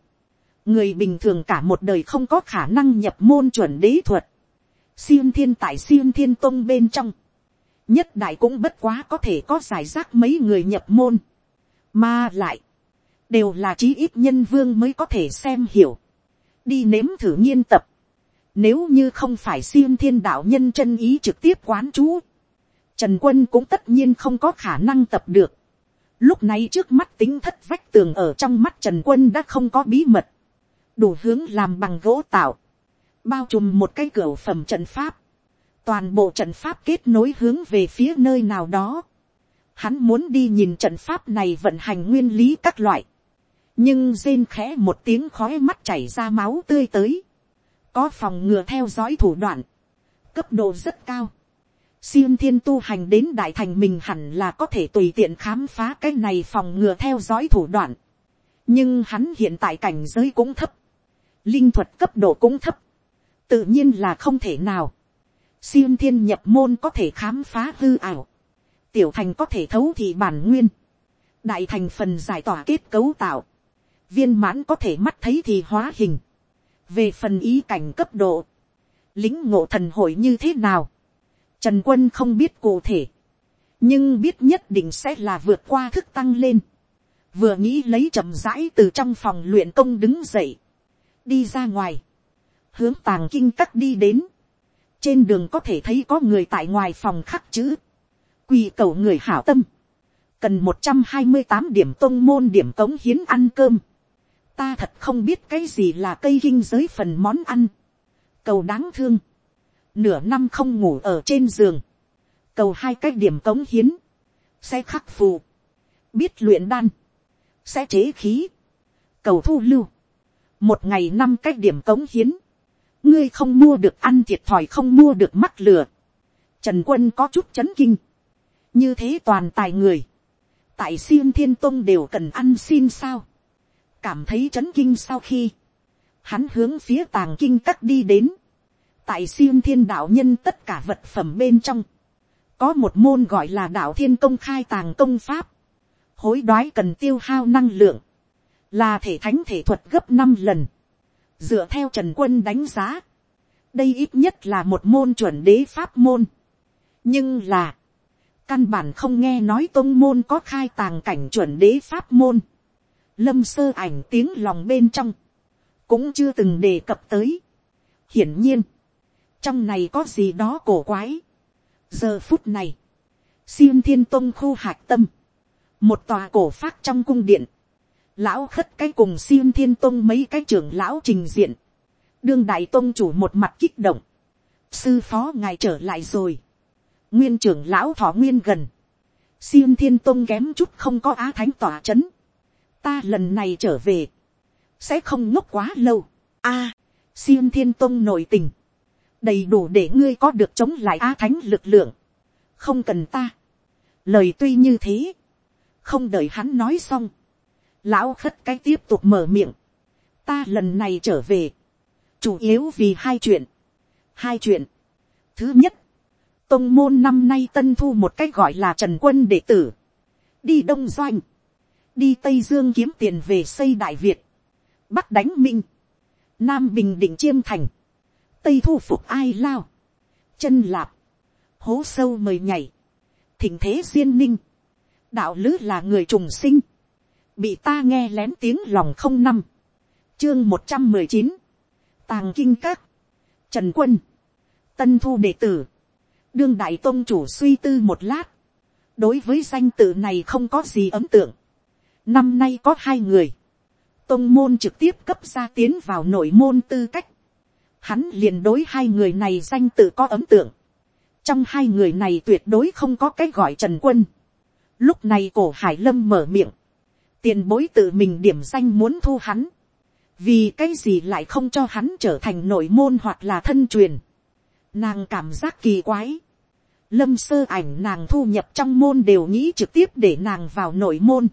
người bình thường cả một đời không có khả năng nhập môn chuẩn đế thuật. Xiêm thiên tại xiêm thiên tông bên trong. nhất đại cũng bất quá có thể có giải rác mấy người nhập môn, mà lại, đều là chí ít nhân vương mới có thể xem hiểu, đi nếm thử nghiên tập, nếu như không phải siêng thiên đạo nhân chân ý trực tiếp quán chú, trần quân cũng tất nhiên không có khả năng tập được. Lúc này trước mắt tính thất vách tường ở trong mắt trần quân đã không có bí mật, đủ hướng làm bằng gỗ tạo, bao trùm một cái cửa phẩm trận pháp, toàn bộ trận pháp kết nối hướng về phía nơi nào đó. Hắn muốn đi nhìn trận pháp này vận hành nguyên lý các loại. Nhưng rên khẽ một tiếng khói mắt chảy ra máu tươi tới. Có phòng ngừa theo dõi thủ đoạn. Cấp độ rất cao. Siêng thiên tu hành đến đại thành mình hẳn là có thể tùy tiện khám phá cái này phòng ngừa theo dõi thủ đoạn. Nhưng hắn hiện tại cảnh giới cũng thấp. Linh thuật cấp độ cũng thấp. Tự nhiên là không thể nào. Xuyên thiên nhập môn có thể khám phá hư ảo, tiểu thành có thể thấu thị bản nguyên, đại thành phần giải tỏa kết cấu tạo, viên mãn có thể mắt thấy thì hóa hình, về phần ý cảnh cấp độ, lính ngộ thần hội như thế nào, trần quân không biết cụ thể, nhưng biết nhất định sẽ là vượt qua thức tăng lên, vừa nghĩ lấy chậm rãi từ trong phòng luyện công đứng dậy, đi ra ngoài, hướng tàng kinh cắt đi đến, trên đường có thể thấy có người tại ngoài phòng khắc chữ, quỳ cầu người hảo tâm, cần một trăm hai mươi tám điểm tôn môn điểm cống hiến ăn cơm, ta thật không biết cái gì là cây kinh giới phần món ăn, cầu đáng thương, nửa năm không ngủ ở trên giường, cầu hai cái điểm cống hiến, sẽ khắc phù, biết luyện đan, sẽ chế khí, cầu thu lưu, một ngày năm cái điểm cống hiến, ngươi không mua được ăn thiệt thòi không mua được mắc lừa. Trần quân có chút chấn kinh. Như thế toàn tài người. Tại xiêm thiên tông đều cần ăn xin sao. Cảm thấy chấn kinh sau khi. Hắn hướng phía tàng kinh cắt đi đến. Tại xiêm thiên đạo nhân tất cả vật phẩm bên trong. Có một môn gọi là đạo thiên công khai tàng công pháp. Hối đoái cần tiêu hao năng lượng. Là thể thánh thể thuật gấp năm lần dựa theo trần quân đánh giá, đây ít nhất là một môn chuẩn đế pháp môn. nhưng là, căn bản không nghe nói tôn môn có khai tàng cảnh chuẩn đế pháp môn. lâm sơ ảnh tiếng lòng bên trong, cũng chưa từng đề cập tới. hiển nhiên, trong này có gì đó cổ quái. giờ phút này, siêng thiên tôn khu hạc tâm, một tòa cổ phát trong cung điện, lão khất cái cùng xiêm thiên tông mấy cái trưởng lão trình diện, đương đại tông chủ một mặt kích động, sư phó ngài trở lại rồi, nguyên trưởng lão thọ nguyên gần, xiêm thiên tông kém chút không có á thánh tỏa c h ấ n ta lần này trở về, sẽ không ngốc quá lâu, a, à, xiêm thiên tông nội tình, đầy đủ để ngươi có được chống lại á thánh lực lượng, không cần ta, lời tuy như thế, không đợi hắn nói xong, Lão khất cái tiếp tục mở miệng. Ta lần này trở về. Chủ yếu vì hai chuyện. Hai chuyện. Thứ nhất. Tông môn năm nay tân thu một cách gọi là Trần Quân đệ tử. Đi Đông Doanh. Đi Tây Dương kiếm tiền về xây Đại Việt. Bắc đánh Minh. Nam Bình Định Chiêm Thành. Tây thu phục ai lao. Chân lạp. Hố sâu mời nhảy. Thỉnh thế duyên ninh. Đạo lứ là người trùng sinh bị ta nghe lén tiếng lòng không năm, chương một trăm mười chín, tàng kinh các, trần quân, tân thu đệ tử, đương đại tôn chủ suy tư một lát, đối với danh tự này không có gì ấn tượng, năm nay có hai người, tôn môn trực tiếp cấp ra tiến vào nội môn tư cách, hắn liền đối hai người này danh tự có ấn tượng, trong hai người này tuyệt đối không có cái gọi trần quân, lúc này cổ hải lâm mở miệng, tiền bối tự mình điểm danh muốn thu hắn, vì cái gì lại không cho hắn trở thành nội môn hoặc là thân truyền, nàng cảm giác kỳ quái, lâm sơ ảnh nàng thu nhập trong môn đều nghĩ trực tiếp để nàng vào nội môn,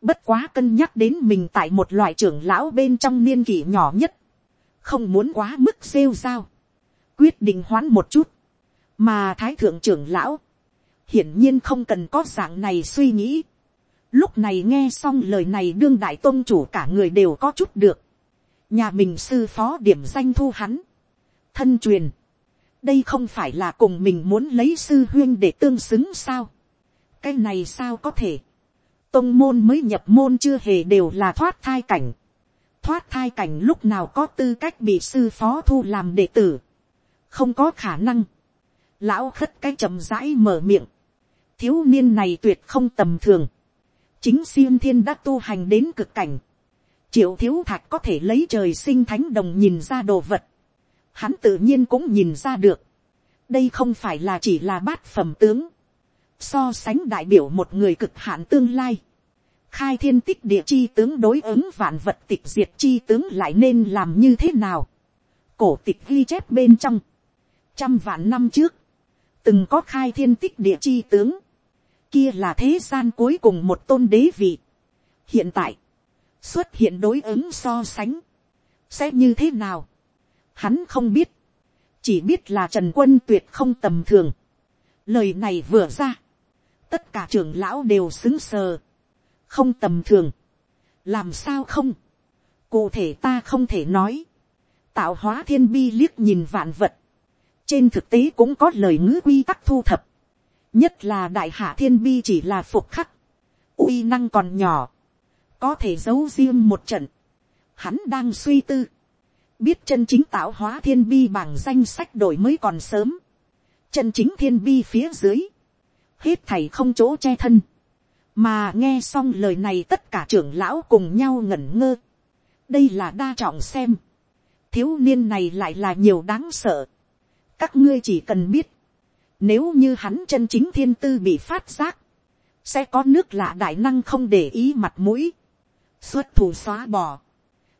bất quá cân nhắc đến mình tại một loại trưởng lão bên trong niên kỷ nhỏ nhất, không muốn quá mức rêu sao, quyết định hoán một chút, mà thái thượng trưởng lão, hiển nhiên không cần có dạng này suy nghĩ, Lúc này nghe xong lời này đương đại tôn chủ cả người đều có chút được. Nhà mình sư phó điểm danh thu hắn. Thân truyền. đây không phải là cùng mình muốn lấy sư huyên để tương xứng sao. cái này sao có thể. tông môn mới nhập môn chưa hề đều là thoát thai cảnh. thoát thai cảnh lúc nào có tư cách bị sư phó thu làm đệ tử. không có khả năng. lão khất cái chậm rãi mở miệng. thiếu niên này tuyệt không tầm thường chính siêng thiên đã tu hành đến cực cảnh. triệu thiếu thạch có thể lấy trời sinh thánh đồng nhìn ra đồ vật. Hắn tự nhiên cũng nhìn ra được, đây không phải là chỉ là bát phẩm tướng, so sánh đại biểu một người cực hạn tương lai, khai thiên tích địa chi tướng đối ứng vạn vật tịch diệt chi tướng lại nên làm như thế nào, cổ tịch ghi chép bên trong, trăm vạn năm trước, từng có khai thiên tích địa chi tướng, kia là thế gian cuối cùng một tôn đế vị. hiện tại, xuất hiện đối ứng so sánh, sẽ như thế nào, Hắn không biết. Chỉ biết là Trần Quân tuyệt không tầm thường. Lời này vừa ra. Tất cả trưởng lão đều xứng sờ. Không tầm thường. Làm sao không? Cụ thể ta không thể nói. Tạo hóa thiên bi liếc nhìn vạn vật. Trên thực tế cũng có lời ngữ quy tắc thu thập. Nhất là đại hạ thiên bi chỉ là phục khắc. uy năng còn nhỏ. Có thể giấu riêng một trận. Hắn đang suy tư. Biết chân chính tạo hóa thiên bi bằng danh sách đổi mới còn sớm, chân chính thiên bi phía dưới, hết thầy không chỗ che thân, mà nghe xong lời này tất cả trưởng lão cùng nhau ngẩn ngơ, đây là đa trọng xem, thiếu niên này lại là nhiều đáng sợ, các ngươi chỉ cần biết, nếu như hắn chân chính thiên tư bị phát giác, sẽ có nước lạ đại năng không để ý mặt mũi, xuất thủ xóa bỏ,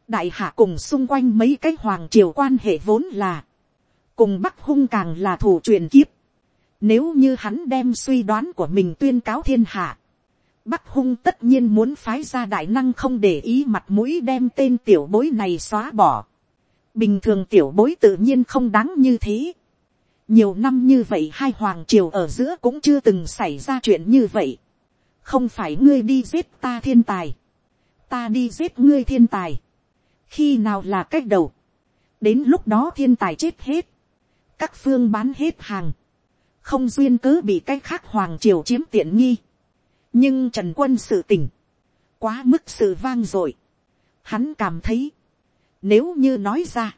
đại hạ cùng xung quanh mấy cái hoàng triều quan hệ vốn là, cùng bắc hung càng là thủ truyền kiếp. Nếu như hắn đem suy đoán của mình tuyên cáo thiên hạ, bắc hung tất nhiên muốn phái ra đại năng không để ý mặt mũi đem tên tiểu bối này xóa bỏ. bình thường tiểu bối tự nhiên không đáng như thế nhiều năm như vậy hai hoàng triều ở giữa cũng chưa từng xảy ra chuyện như vậy. không phải ngươi đi giết ta thiên tài, ta đi giết ngươi thiên tài. Khi nào là cách đầu, đến lúc đó thiên tài chết hết, các phương bán hết hàng, không duyên cớ bị cái khác hoàng triều chiếm tiện nghi, nhưng trần quân sự tỉnh, quá mức sự vang dội, hắn cảm thấy, nếu như nói ra,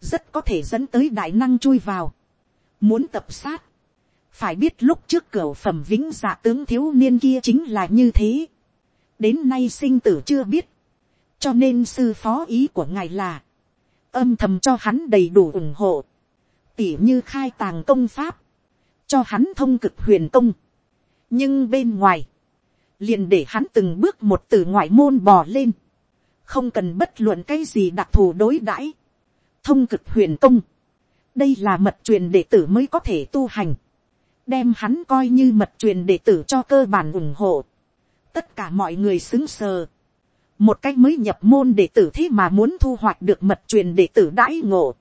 rất có thể dẫn tới đại năng chui vào, muốn tập sát, phải biết lúc trước cửa phẩm vĩnh dạ tướng thiếu niên kia chính là như thế, đến nay sinh tử chưa biết, cho nên sư phó ý của ngài là, âm thầm cho hắn đầy đủ ủng hộ, tỉ như khai tàng công pháp, cho hắn thông cực huyền công. nhưng bên ngoài, liền để hắn từng bước một từ ngoại môn bò lên, không cần bất luận cái gì đặc thù đối đãi, thông cực huyền công, đây là mật truyền đệ tử mới có thể tu hành, đem hắn coi như mật truyền đệ tử cho cơ bản ủng hộ, tất cả mọi người xứng sờ, một cách mới nhập môn đệ tử thế mà muốn thu hoạch được mật truyền đệ tử đãi ngộ.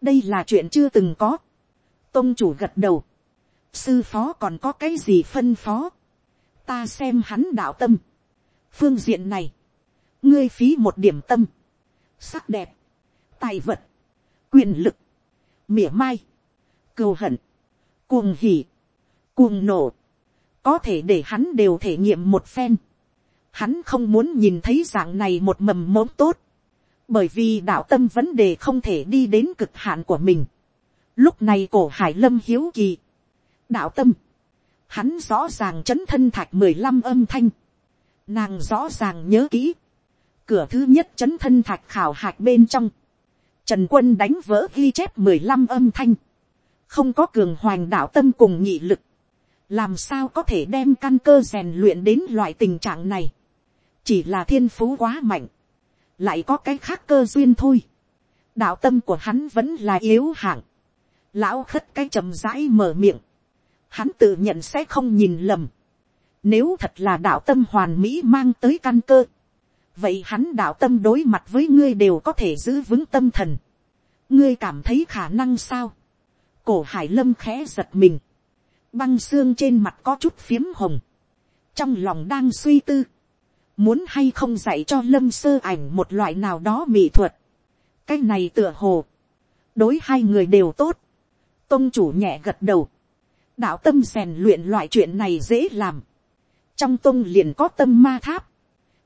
đây là chuyện chưa từng có. tôn chủ gật đầu. sư phó còn có cái gì phân phó. ta xem hắn đạo tâm. phương diện này, ngươi phí một điểm tâm, sắc đẹp, tài vật, quyền lực, mỉa mai, cừu hận, cuồng hỉ, cuồng nổ, có thể để hắn đều thể nghiệm một phen. Hắn không muốn nhìn thấy dạng này một mầm mống tốt, bởi vì đạo tâm vấn đề không thể đi đến cực hạn của mình. Lúc này cổ hải lâm hiếu kỳ, đạo tâm, hắn rõ ràng chấn thân thạch mười lăm âm thanh, nàng rõ ràng nhớ kỹ, cửa thứ nhất chấn thân thạch khảo hạch bên trong, trần quân đánh vỡ ghi chép mười lăm âm thanh, không có cường hoành đạo tâm cùng nhị lực, làm sao có thể đem căn cơ rèn luyện đến loại tình trạng này? Chỉ là thiên phú quá mạnh, lại có cái khác cơ duyên thôi. đạo tâm của hắn vẫn là yếu hạng, lão khất cái chầm rãi mở miệng, hắn tự nhận sẽ không nhìn lầm, nếu thật là đạo tâm hoàn mỹ mang tới căn cơ, vậy hắn đạo tâm đối mặt với ngươi đều có thể giữ vững tâm thần, ngươi cảm thấy khả năng sao, cổ hải lâm khẽ giật mình, băng xương trên mặt có chút phiếm hồng, trong lòng đang suy tư, muốn hay không dạy cho lâm sơ ảnh một loại nào đó mỹ thuật. cái này tựa hồ, đối hai người đều tốt, tôn chủ nhẹ gật đầu, đạo tâm rèn luyện loại chuyện này dễ làm, trong tôn liền có tâm ma tháp,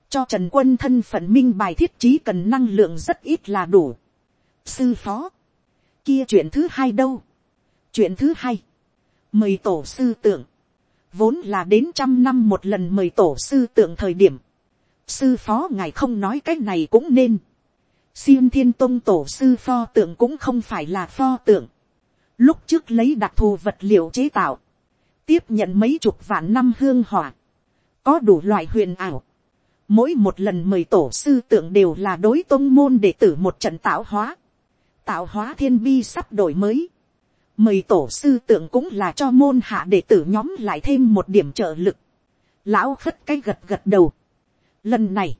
cho trần quân thân phận minh bài thiết trí cần năng lượng rất ít là đủ. sư phó, kia chuyện thứ hai đâu, chuyện thứ hai, mời tổ sư tượng, vốn là đến trăm năm một lần mời tổ sư tượng thời điểm, sư phó ngài không nói cái này cũng nên, Xin thiên tôn tổ sư pho tượng cũng không phải là pho tượng. Lúc trước lấy đặc thù vật liệu chế tạo. Tiếp nhận mấy chục vạn năm hương hỏa. Có đủ loại huyền ảo. Mỗi một lần mời tổ sư tượng đều là đối tôn môn đệ tử một trận tạo hóa. Tạo hóa thiên bi sắp đổi mới. Mời tổ sư tượng cũng là cho môn hạ đệ tử nhóm lại thêm một điểm trợ lực. Lão khất cái gật gật đầu. Lần này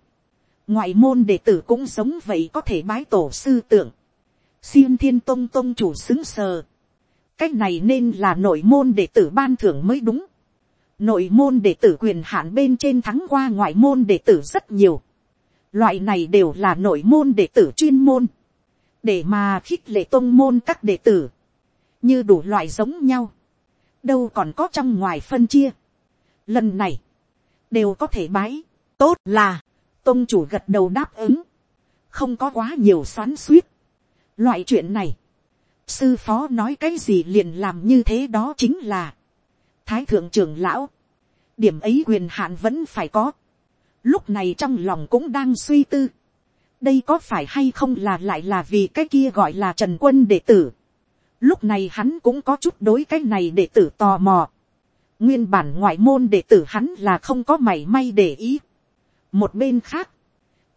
ngoại môn đệ tử cũng giống vậy có thể bái tổ sư tượng, xin thiên tông tông chủ xứng sờ, cách này nên là nội môn đệ tử ban thưởng mới đúng, nội môn đệ tử quyền hạn bên trên thắng qua ngoại môn đệ tử rất nhiều, loại này đều là nội môn đệ tử chuyên môn, để mà khích lệ tông môn các đệ tử, như đủ loại giống nhau, đâu còn có trong ngoài phân chia. Lần này, đều có thể bái, tốt là, tôn chủ gật đầu đáp ứng, không có quá nhiều xoắn suýt. Loại chuyện này, sư phó nói cái gì liền làm như thế đó chính là, thái thượng trưởng lão, điểm ấy quyền hạn vẫn phải có. Lúc này trong lòng cũng đang suy tư, đây có phải hay không là lại là vì cái kia gọi là trần quân đệ tử. Lúc này hắn cũng có chút đối cái này đệ tử tò mò. Nguyên bản ngoại môn đệ tử hắn là không có mảy may để ý. Một bên khác,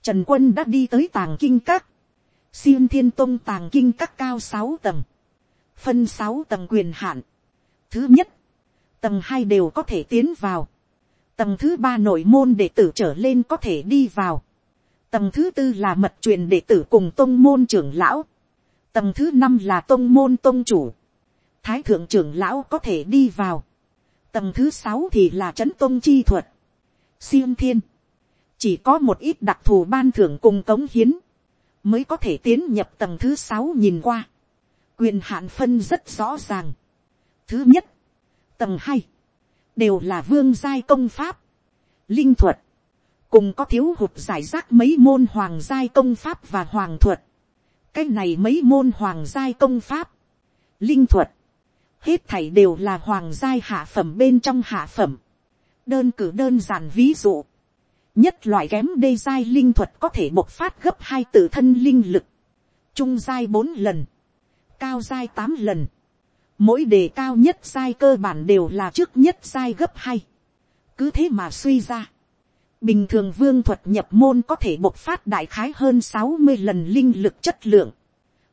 Trần Quân đã đi tới tàng kinh các. Siêng thiên tông tàng kinh các cao sáu tầng. Phân sáu tầng quyền hạn. Thứ nhất, tầng hai đều có thể tiến vào. Tầng thứ ba nội môn đệ tử trở lên có thể đi vào. Tầng thứ tư là mật truyền đệ tử cùng tôn môn trưởng lão. Tầng thứ năm là tôn môn tôn chủ. Thái thượng trưởng lão có thể đi vào. Tầng thứ sáu thì là trấn tôn chi thuật. Siêng thiên chỉ có một ít đặc thù ban thưởng cùng cống hiến, mới có thể tiến nhập tầng thứ sáu nhìn qua. quyền hạn phân rất rõ ràng. thứ nhất, tầng hai, đều là vương giai công pháp, linh thuật, cùng có thiếu hụt giải rác mấy môn hoàng giai công pháp và hoàng thuật. cái này mấy môn hoàng giai công pháp, linh thuật, hết thảy đều là hoàng giai hạ phẩm bên trong hạ phẩm. đơn cử đơn giản ví dụ, nhất loại kém đê giai linh thuật có thể bộc phát gấp hai tự thân linh lực, trung giai bốn lần, cao giai tám lần, mỗi đề cao nhất sai cơ bản đều là trước nhất sai gấp hai, cứ thế mà suy ra, bình thường vương thuật nhập môn có thể bộc phát đại khái hơn sáu mươi lần linh lực chất lượng,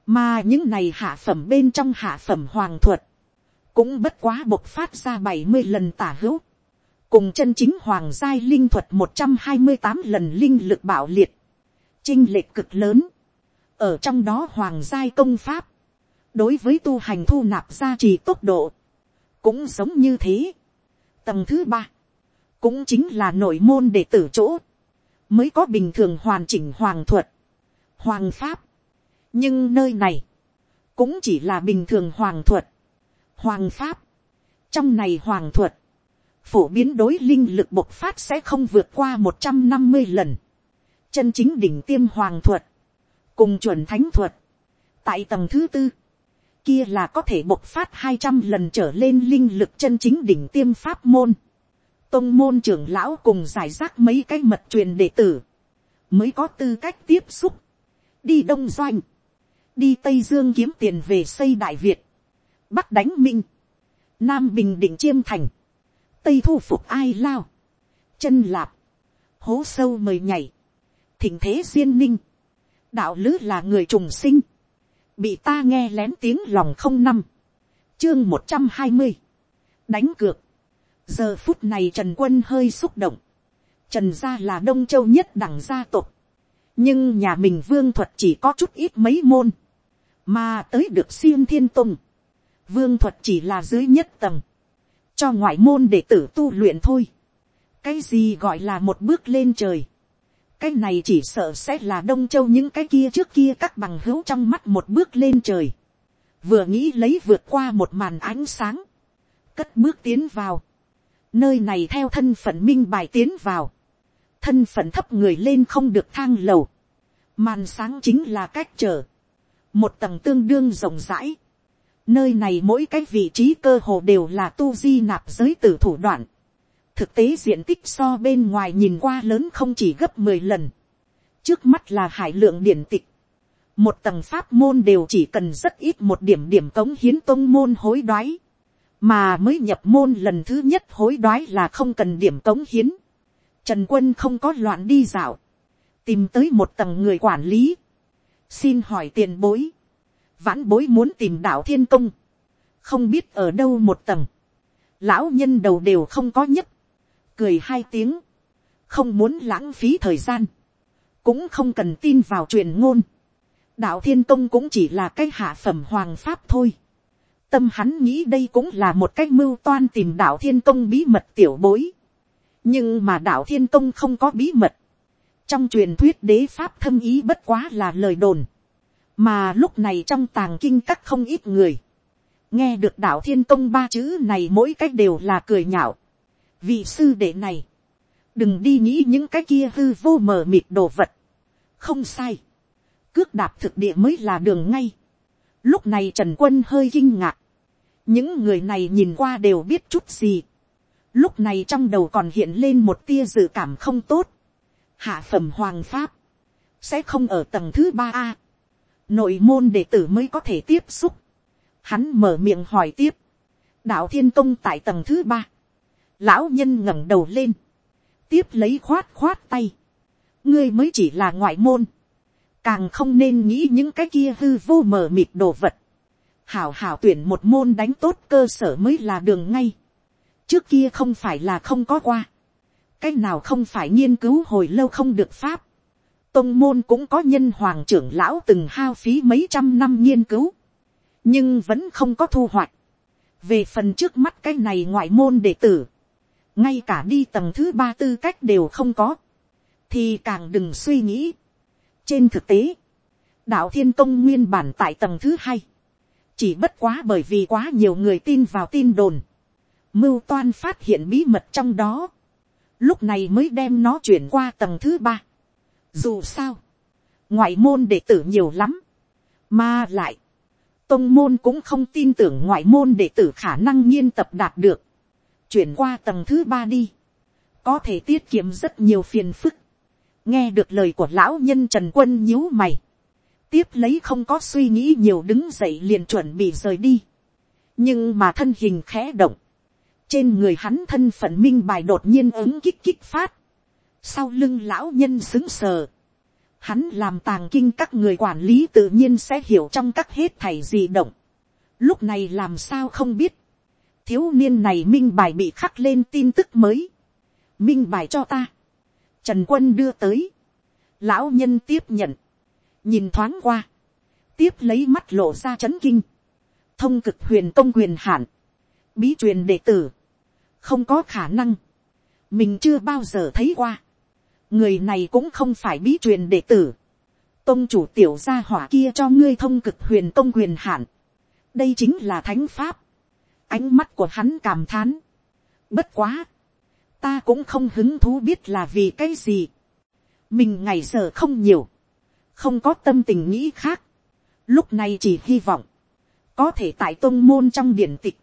mà những này hạ phẩm bên trong hạ phẩm hoàng thuật, cũng bất quá bộc phát ra bảy mươi lần tả hữu, cùng chân chính hoàng giai linh thuật một trăm hai mươi tám lần linh lực bạo liệt, chinh lệch cực lớn, ở trong đó hoàng giai công pháp, đối với tu hành thu nạp gia trì tốc độ, cũng giống như thế. Tầng thứ ba, cũng chính là nội môn đệ tử chỗ, mới có bình thường hoàn chỉnh hoàng thuật, hoàng pháp. nhưng nơi này, cũng chỉ là bình thường hoàng thuật, hoàng pháp. trong này hoàng thuật, phổ biến đối linh lực bộc phát sẽ không vượt qua một trăm năm mươi lần. Chân chính đỉnh tiêm hoàng thuật, cùng chuẩn thánh thuật. Tại tầng thứ tư, kia là có thể bộc phát hai trăm lần trở lên linh lực chân chính đỉnh tiêm pháp môn. Tông môn trưởng lão cùng giải rác mấy cái mật truyền đệ tử, mới có tư cách tiếp xúc. Đi Đông Doanh, đi Tây Dương kiếm tiền về xây Đại Việt, Bắc đánh Minh, Nam Bình Định Chiêm Thành, tây thu phục ai lao, chân lạp, hố sâu mời nhảy, thỉnh thế duyên ninh, đạo lứ là người trùng sinh, bị ta nghe lén tiếng lòng không năm, chương một trăm hai mươi, đánh cược, giờ phút này trần quân hơi xúc động, trần gia là đông châu nhất đẳng gia tộc, nhưng nhà mình vương thuật chỉ có chút ít mấy môn, mà tới được xuyên thiên tùng, vương thuật chỉ là dưới nhất tầng, cho ngoại môn để tử tu luyện thôi. cái gì gọi là một bước lên trời cái này chỉ sợ sẽ là đông châu những cái kia trước kia các bằng hữu trong mắt một bước lên trời. vừa nghĩ lấy vượt qua một màn ánh sáng, cất bước tiến vào, nơi này theo thân phận minh bài tiến vào, thân phận thấp người lên không được thang lầu, màn sáng chính là cách trở, một tầng tương đương rộng rãi, nơi này mỗi cái vị trí cơ hồ đều là tu di nạp giới tử thủ đoạn, thực tế diện tích so bên ngoài nhìn qua lớn không chỉ gấp mười lần, trước mắt là hải lượng điển tịch, một tầng pháp môn đều chỉ cần rất ít một điểm điểm cống hiến tông môn hối đoái, mà mới nhập môn lần thứ nhất hối đoái là không cần điểm cống hiến, trần quân không có loạn đi dạo, tìm tới một tầng người quản lý, xin hỏi tiền bối, vãn bối muốn tìm đạo thiên công, không biết ở đâu một tầng, lão nhân đầu đều không có nhất, cười hai tiếng, không muốn lãng phí thời gian, cũng không cần tin vào truyền ngôn, đạo thiên công cũng chỉ là cái hạ phẩm hoàng pháp thôi, tâm hắn nghĩ đây cũng là một cách mưu toan tìm đạo thiên công bí mật tiểu bối, nhưng mà đạo thiên công không có bí mật, trong truyền thuyết đế pháp thâm ý bất quá là lời đồn, mà lúc này trong tàng kinh các không ít người, nghe được đạo thiên công ba chữ này mỗi cách đều là cười nhạo, vị sư đệ này, đừng đi nghĩ những cái kia hư vô mờ mịt đồ vật, không sai, cước đạp thực địa mới là đường ngay, lúc này trần quân hơi kinh ngạc, những người này nhìn qua đều biết chút gì, lúc này trong đầu còn hiện lên một tia dự cảm không tốt, hạ phẩm hoàng pháp, sẽ không ở tầng thứ ba a, nội môn đệ tử mới có thể tiếp xúc, hắn mở miệng hỏi tiếp, đạo thiên công tại tầng thứ ba, lão nhân ngẩng đầu lên, tiếp lấy khoát khoát tay, ngươi mới chỉ là ngoại môn, càng không nên nghĩ những cái kia hư vô mờ mịt đồ vật, hảo hảo tuyển một môn đánh tốt cơ sở mới là đường ngay, trước kia không phải là không có qua, cái nào không phải nghiên cứu hồi lâu không được pháp, tông môn cũng có nhân hoàng trưởng lão từng hao phí mấy trăm năm nghiên cứu, nhưng vẫn không có thu hoạch. về phần trước mắt cái này ngoại môn đệ tử, ngay cả đi tầng thứ ba tư cách đều không có, thì càng đừng suy nghĩ. trên thực tế, đạo thiên công nguyên bản tại tầng thứ hai, chỉ bất quá bởi vì quá nhiều người tin vào tin đồn, mưu toan phát hiện bí mật trong đó, lúc này mới đem nó chuyển qua tầng thứ ba. Dù sao, ngoại môn đệ tử nhiều lắm, mà lại, tông môn cũng không tin tưởng ngoại môn đệ tử khả năng nghiên tập đạt được, chuyển qua tầng thứ ba đi, có thể tiết kiệm rất nhiều phiền phức. nghe được lời của lão nhân trần quân nhíu mày, tiếp lấy không có suy nghĩ nhiều đứng dậy liền chuẩn bị rời đi, nhưng mà thân hình khẽ động, trên người hắn thân phận minh bài đột nhiên ứng kích kích phát, sau lưng lão nhân xứng sờ, hắn làm tàng kinh các người quản lý tự nhiên sẽ hiểu trong các hết thảy gì động, lúc này làm sao không biết, thiếu niên này minh bài bị khắc lên tin tức mới, minh bài cho ta, trần quân đưa tới, lão nhân tiếp nhận, nhìn thoáng qua, tiếp lấy mắt lộ ra c h ấ n kinh, thông cực huyền công quyền hạn, bí truyền đệ tử, không có khả năng, mình chưa bao giờ thấy qua, người này cũng không phải bí truyền đệ tử, tôn chủ tiểu gia hỏa kia cho ngươi thông cực huyền công quyền hạn, đây chính là thánh pháp, Ánh mắt của hắn cảm thán. Bất quá. Ta cũng không hứng thú biết là vì cái gì. Mình ngày giờ không nhiều. Không có tâm tình nghĩ khác. Lúc này chỉ hy vọng. Có thể tại tôn môn trong điển tịch.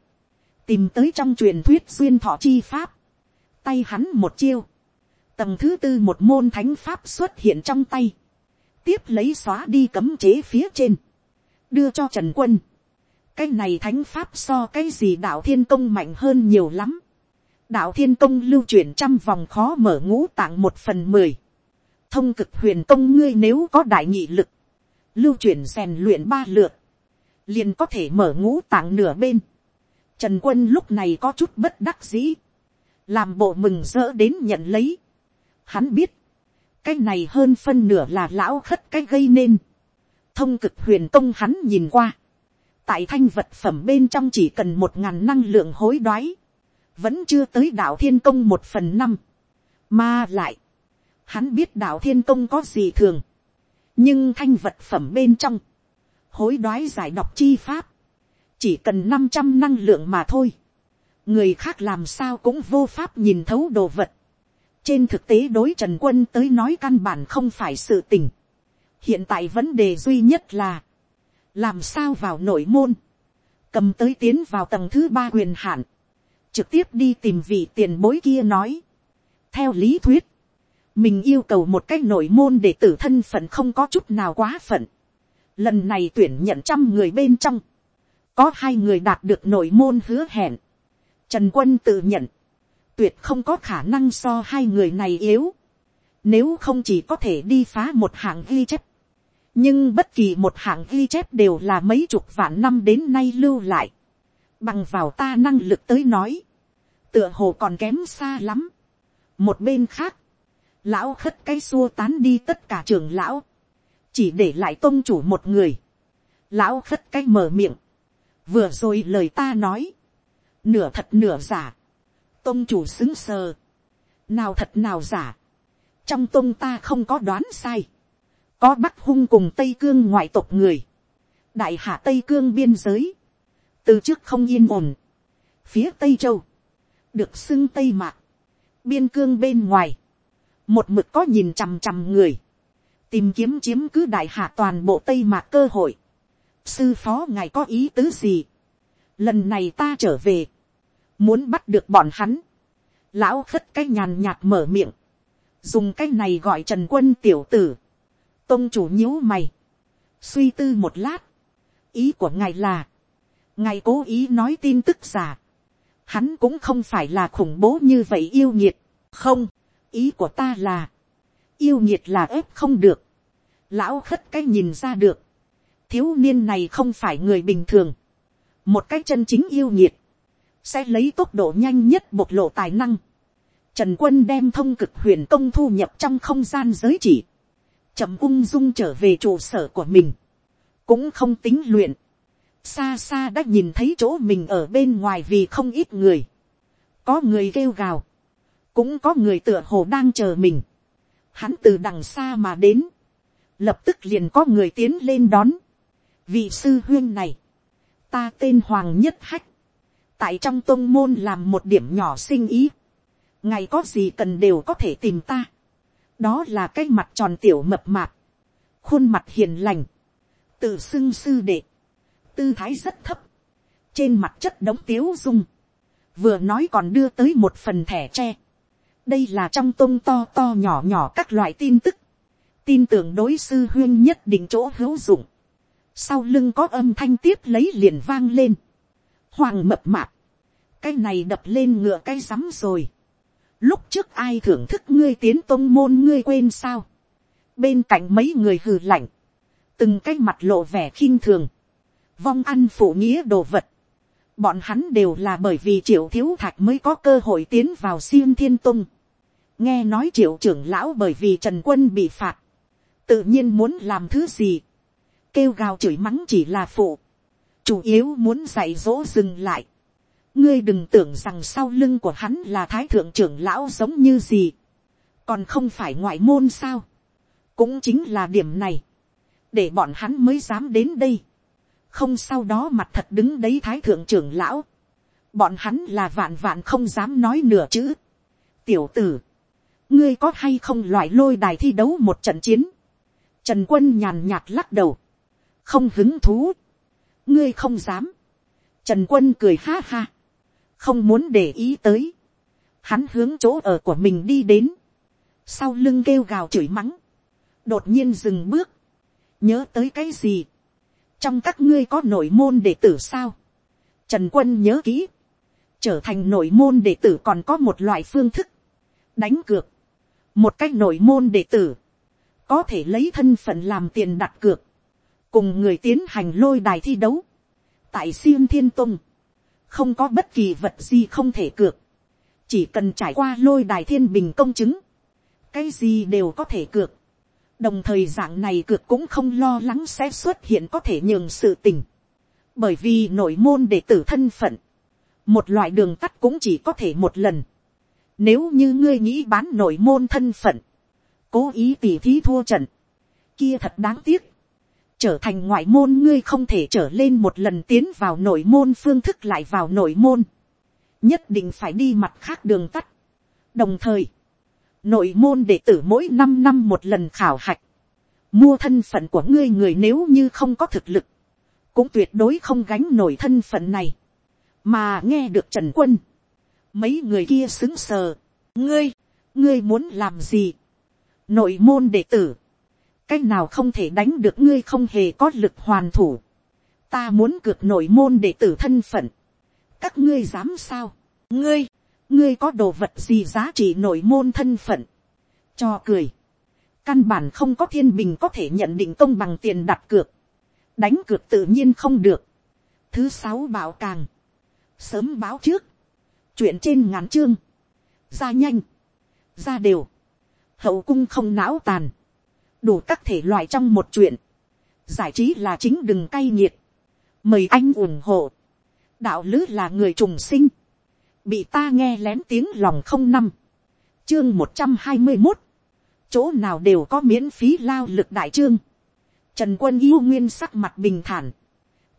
Tìm tới trong truyền thuyết xuyên thọ chi pháp. Tay hắn một chiêu. Tầng thứ tư một môn thánh pháp xuất hiện trong tay. Tiếp lấy xóa đi cấm chế phía trên. Đưa cho Trần Quân cái này thánh pháp so cái gì đạo thiên công mạnh hơn nhiều lắm. đạo thiên công lưu chuyển trăm vòng khó mở ngũ tạng một phần mười. thông cực huyền công ngươi nếu có đại nghị lực, lưu chuyển rèn luyện ba lượt, liền có thể mở ngũ tạng nửa bên. Trần quân lúc này có chút bất đắc dĩ, làm bộ mừng rỡ đến nhận lấy. Hắn biết, cái này hơn phân nửa là lão khất cái gây nên. thông cực huyền công hắn nhìn qua tại thanh vật phẩm bên trong chỉ cần một ngàn năng lượng hối đoái, vẫn chưa tới đạo thiên công một phần năm, mà lại, hắn biết đạo thiên công có gì thường, nhưng thanh vật phẩm bên trong, hối đoái giải đọc chi pháp, chỉ cần năm trăm năng lượng mà thôi, người khác làm sao cũng vô pháp nhìn thấu đồ vật. trên thực tế đối trần quân tới nói căn bản không phải sự tình. hiện tại vấn đề duy nhất là, làm sao vào nội môn, cầm tới tiến vào tầng thứ ba quyền hạn, trực tiếp đi tìm vị tiền bối kia nói. theo lý thuyết, mình yêu cầu một cái nội môn để tử thân phận không có chút nào quá phận. lần này tuyển nhận trăm người bên trong, có hai người đạt được nội môn hứa hẹn. trần quân tự nhận, tuyệt không có khả năng so hai người này yếu. nếu không chỉ có thể đi phá một hạng ghi chép nhưng bất kỳ một hạng ghi chép đều là mấy chục vạn năm đến nay lưu lại. bằng vào ta năng lực tới nói, tựa hồ còn kém xa lắm. một bên khác, lão khất cái xua tán đi tất cả trường lão, chỉ để lại tôn chủ một người. lão khất cái mở miệng, vừa rồi lời ta nói, nửa thật nửa giả, tôn chủ xứng sờ, nào thật nào giả, trong tôn ta không có đoán sai, có bắc hung cùng tây cương ngoại tộc người, đại hạ tây cương biên giới, từ trước không yên ổn, phía tây châu, được xưng tây mạc, biên cương bên ngoài, một mực có nhìn chằm chằm người, tìm kiếm chiếm cứ đại hạ toàn bộ tây mạc cơ hội. sư phó ngài có ý tứ gì. lần này ta trở về, muốn bắt được bọn hắn. lão khất cái nhàn nhạt mở miệng, dùng cái này gọi trần quân tiểu tử tôn chủ nhíu mày, suy tư một lát, ý của ngài là, ngài cố ý nói tin tức giả. hắn cũng không phải là khủng bố như vậy yêu nhiệt, không ý của ta là, yêu nhiệt là ép không được, lão khất cái nhìn ra được, thiếu niên này không phải người bình thường, một cái chân chính yêu nhiệt, sẽ lấy tốc độ nhanh nhất bộc lộ tài năng. Trần quân đem thông cực huyền công thu nhập trong không gian giới chỉ, chậm ung dung trở về trụ sở của mình, cũng không tính luyện, xa xa đã nhìn thấy chỗ mình ở bên ngoài vì không ít người, có người kêu gào, cũng có người tựa hồ đang chờ mình. Hắn từ đằng xa mà đến, lập tức liền có người tiến lên đón. vị sư huyên này, ta tên hoàng nhất hách, tại trong tôn môn làm một điểm nhỏ sinh ý, ngày có gì cần đều có thể tìm ta đó là cái mặt tròn tiểu mập mạp, khuôn mặt hiền lành, tự xưng sư đệ, tư thái rất thấp, trên mặt chất đống tiếu dung, vừa nói còn đưa tới một phần thẻ tre, đây là trong tôn to to nhỏ nhỏ các loại tin tức, tin tưởng đối sư huyên nhất định chỗ hữu dụng, sau lưng có âm thanh tiếp lấy liền vang lên, hoàng mập mạp, cái này đập lên ngựa cái rắm rồi, lúc trước ai thưởng thức ngươi tiến tôn môn ngươi quên sao, bên cạnh mấy người hừ lạnh, từng cái mặt lộ vẻ khinh thường, vong ăn phụ nghĩa đồ vật, bọn hắn đều là bởi vì triệu thiếu thạch mới có cơ hội tiến vào xiêm thiên tôn. nghe nói triệu trưởng lão bởi vì trần quân bị phạt, tự nhiên muốn làm thứ gì, kêu gào chửi mắng chỉ là phụ, chủ yếu muốn dạy dỗ dừng lại, ngươi đừng tưởng rằng sau lưng của hắn là thái thượng trưởng lão giống như gì, còn không phải ngoại môn sao, cũng chính là điểm này, để bọn hắn mới dám đến đây, không sau đó mặt thật đứng đấy thái thượng trưởng lão, bọn hắn là vạn vạn không dám nói nửa chữ. tiểu tử, ngươi có hay không loại lôi đài thi đấu một trận chiến. Trần quân nhàn nhạt lắc đầu. Không hứng thú. Ngươi không dám. Trần quân cười ha ha. Không muốn để ý tới. Hắn hướng chỗ ở của mình đi đến. Sau lưng kêu gào chửi mắng. Đột nhiên dừng bước. Nhớ tới cái gì. Trong các ngươi có nội môn đệ tử sao. Trần quân nhớ kỹ. Trở thành nội môn đệ tử còn có một loại phương thức. Đánh cược một cách nội môn đệ tử, có thể lấy thân phận làm tiền đặt cược, cùng người tiến hành lôi đài thi đấu, tại siêu thiên tông, không có bất kỳ vật gì không thể cược, chỉ cần trải qua lôi đài thiên bình công chứng, cái gì đều có thể cược, đồng thời dạng này cược cũng không lo lắng sẽ xuất hiện có thể nhường sự tình, bởi vì nội môn đệ tử thân phận, một loại đường tắt cũng chỉ có thể một lần, nếu như ngươi nghĩ bán nội môn thân phận, cố ý tỉ thí thua trận, kia thật đáng tiếc trở thành ngoại môn ngươi không thể trở lên một lần tiến vào nội môn phương thức lại vào nội môn, nhất định phải đi mặt khác đường tắt. đồng thời, nội môn đệ tử mỗi năm năm một lần khảo hạch, mua thân phận của ngươi người nếu như không có thực lực, cũng tuyệt đối không gánh nổi thân phận này, mà nghe được trần quân, mấy người kia xứng sờ, ngươi, ngươi muốn làm gì, nội môn đệ tử, cái nào không thể đánh được ngươi không hề có lực hoàn thủ, ta muốn cược nội môn để tử thân phận, các ngươi dám sao, ngươi, ngươi có đồ vật gì giá trị nội môn thân phận, cho cười, căn bản không có thiên bình có thể nhận định công bằng tiền đặt cược, đánh cược tự nhiên không được. thứ sáu bảo càng, sớm báo trước, chuyện trên ngắn chương, ra nhanh, ra đều, hậu cung không não tàn, đủ các thể loại trong một chuyện, giải trí là chính đừng cay nghiệt, mời anh ủng hộ, đạo lứ là người trùng sinh, bị ta nghe lén tiếng lòng không năm, chương một trăm hai mươi một, chỗ nào đều có miễn phí lao lực đại trương, trần quân yêu nguyên sắc mặt bình thản,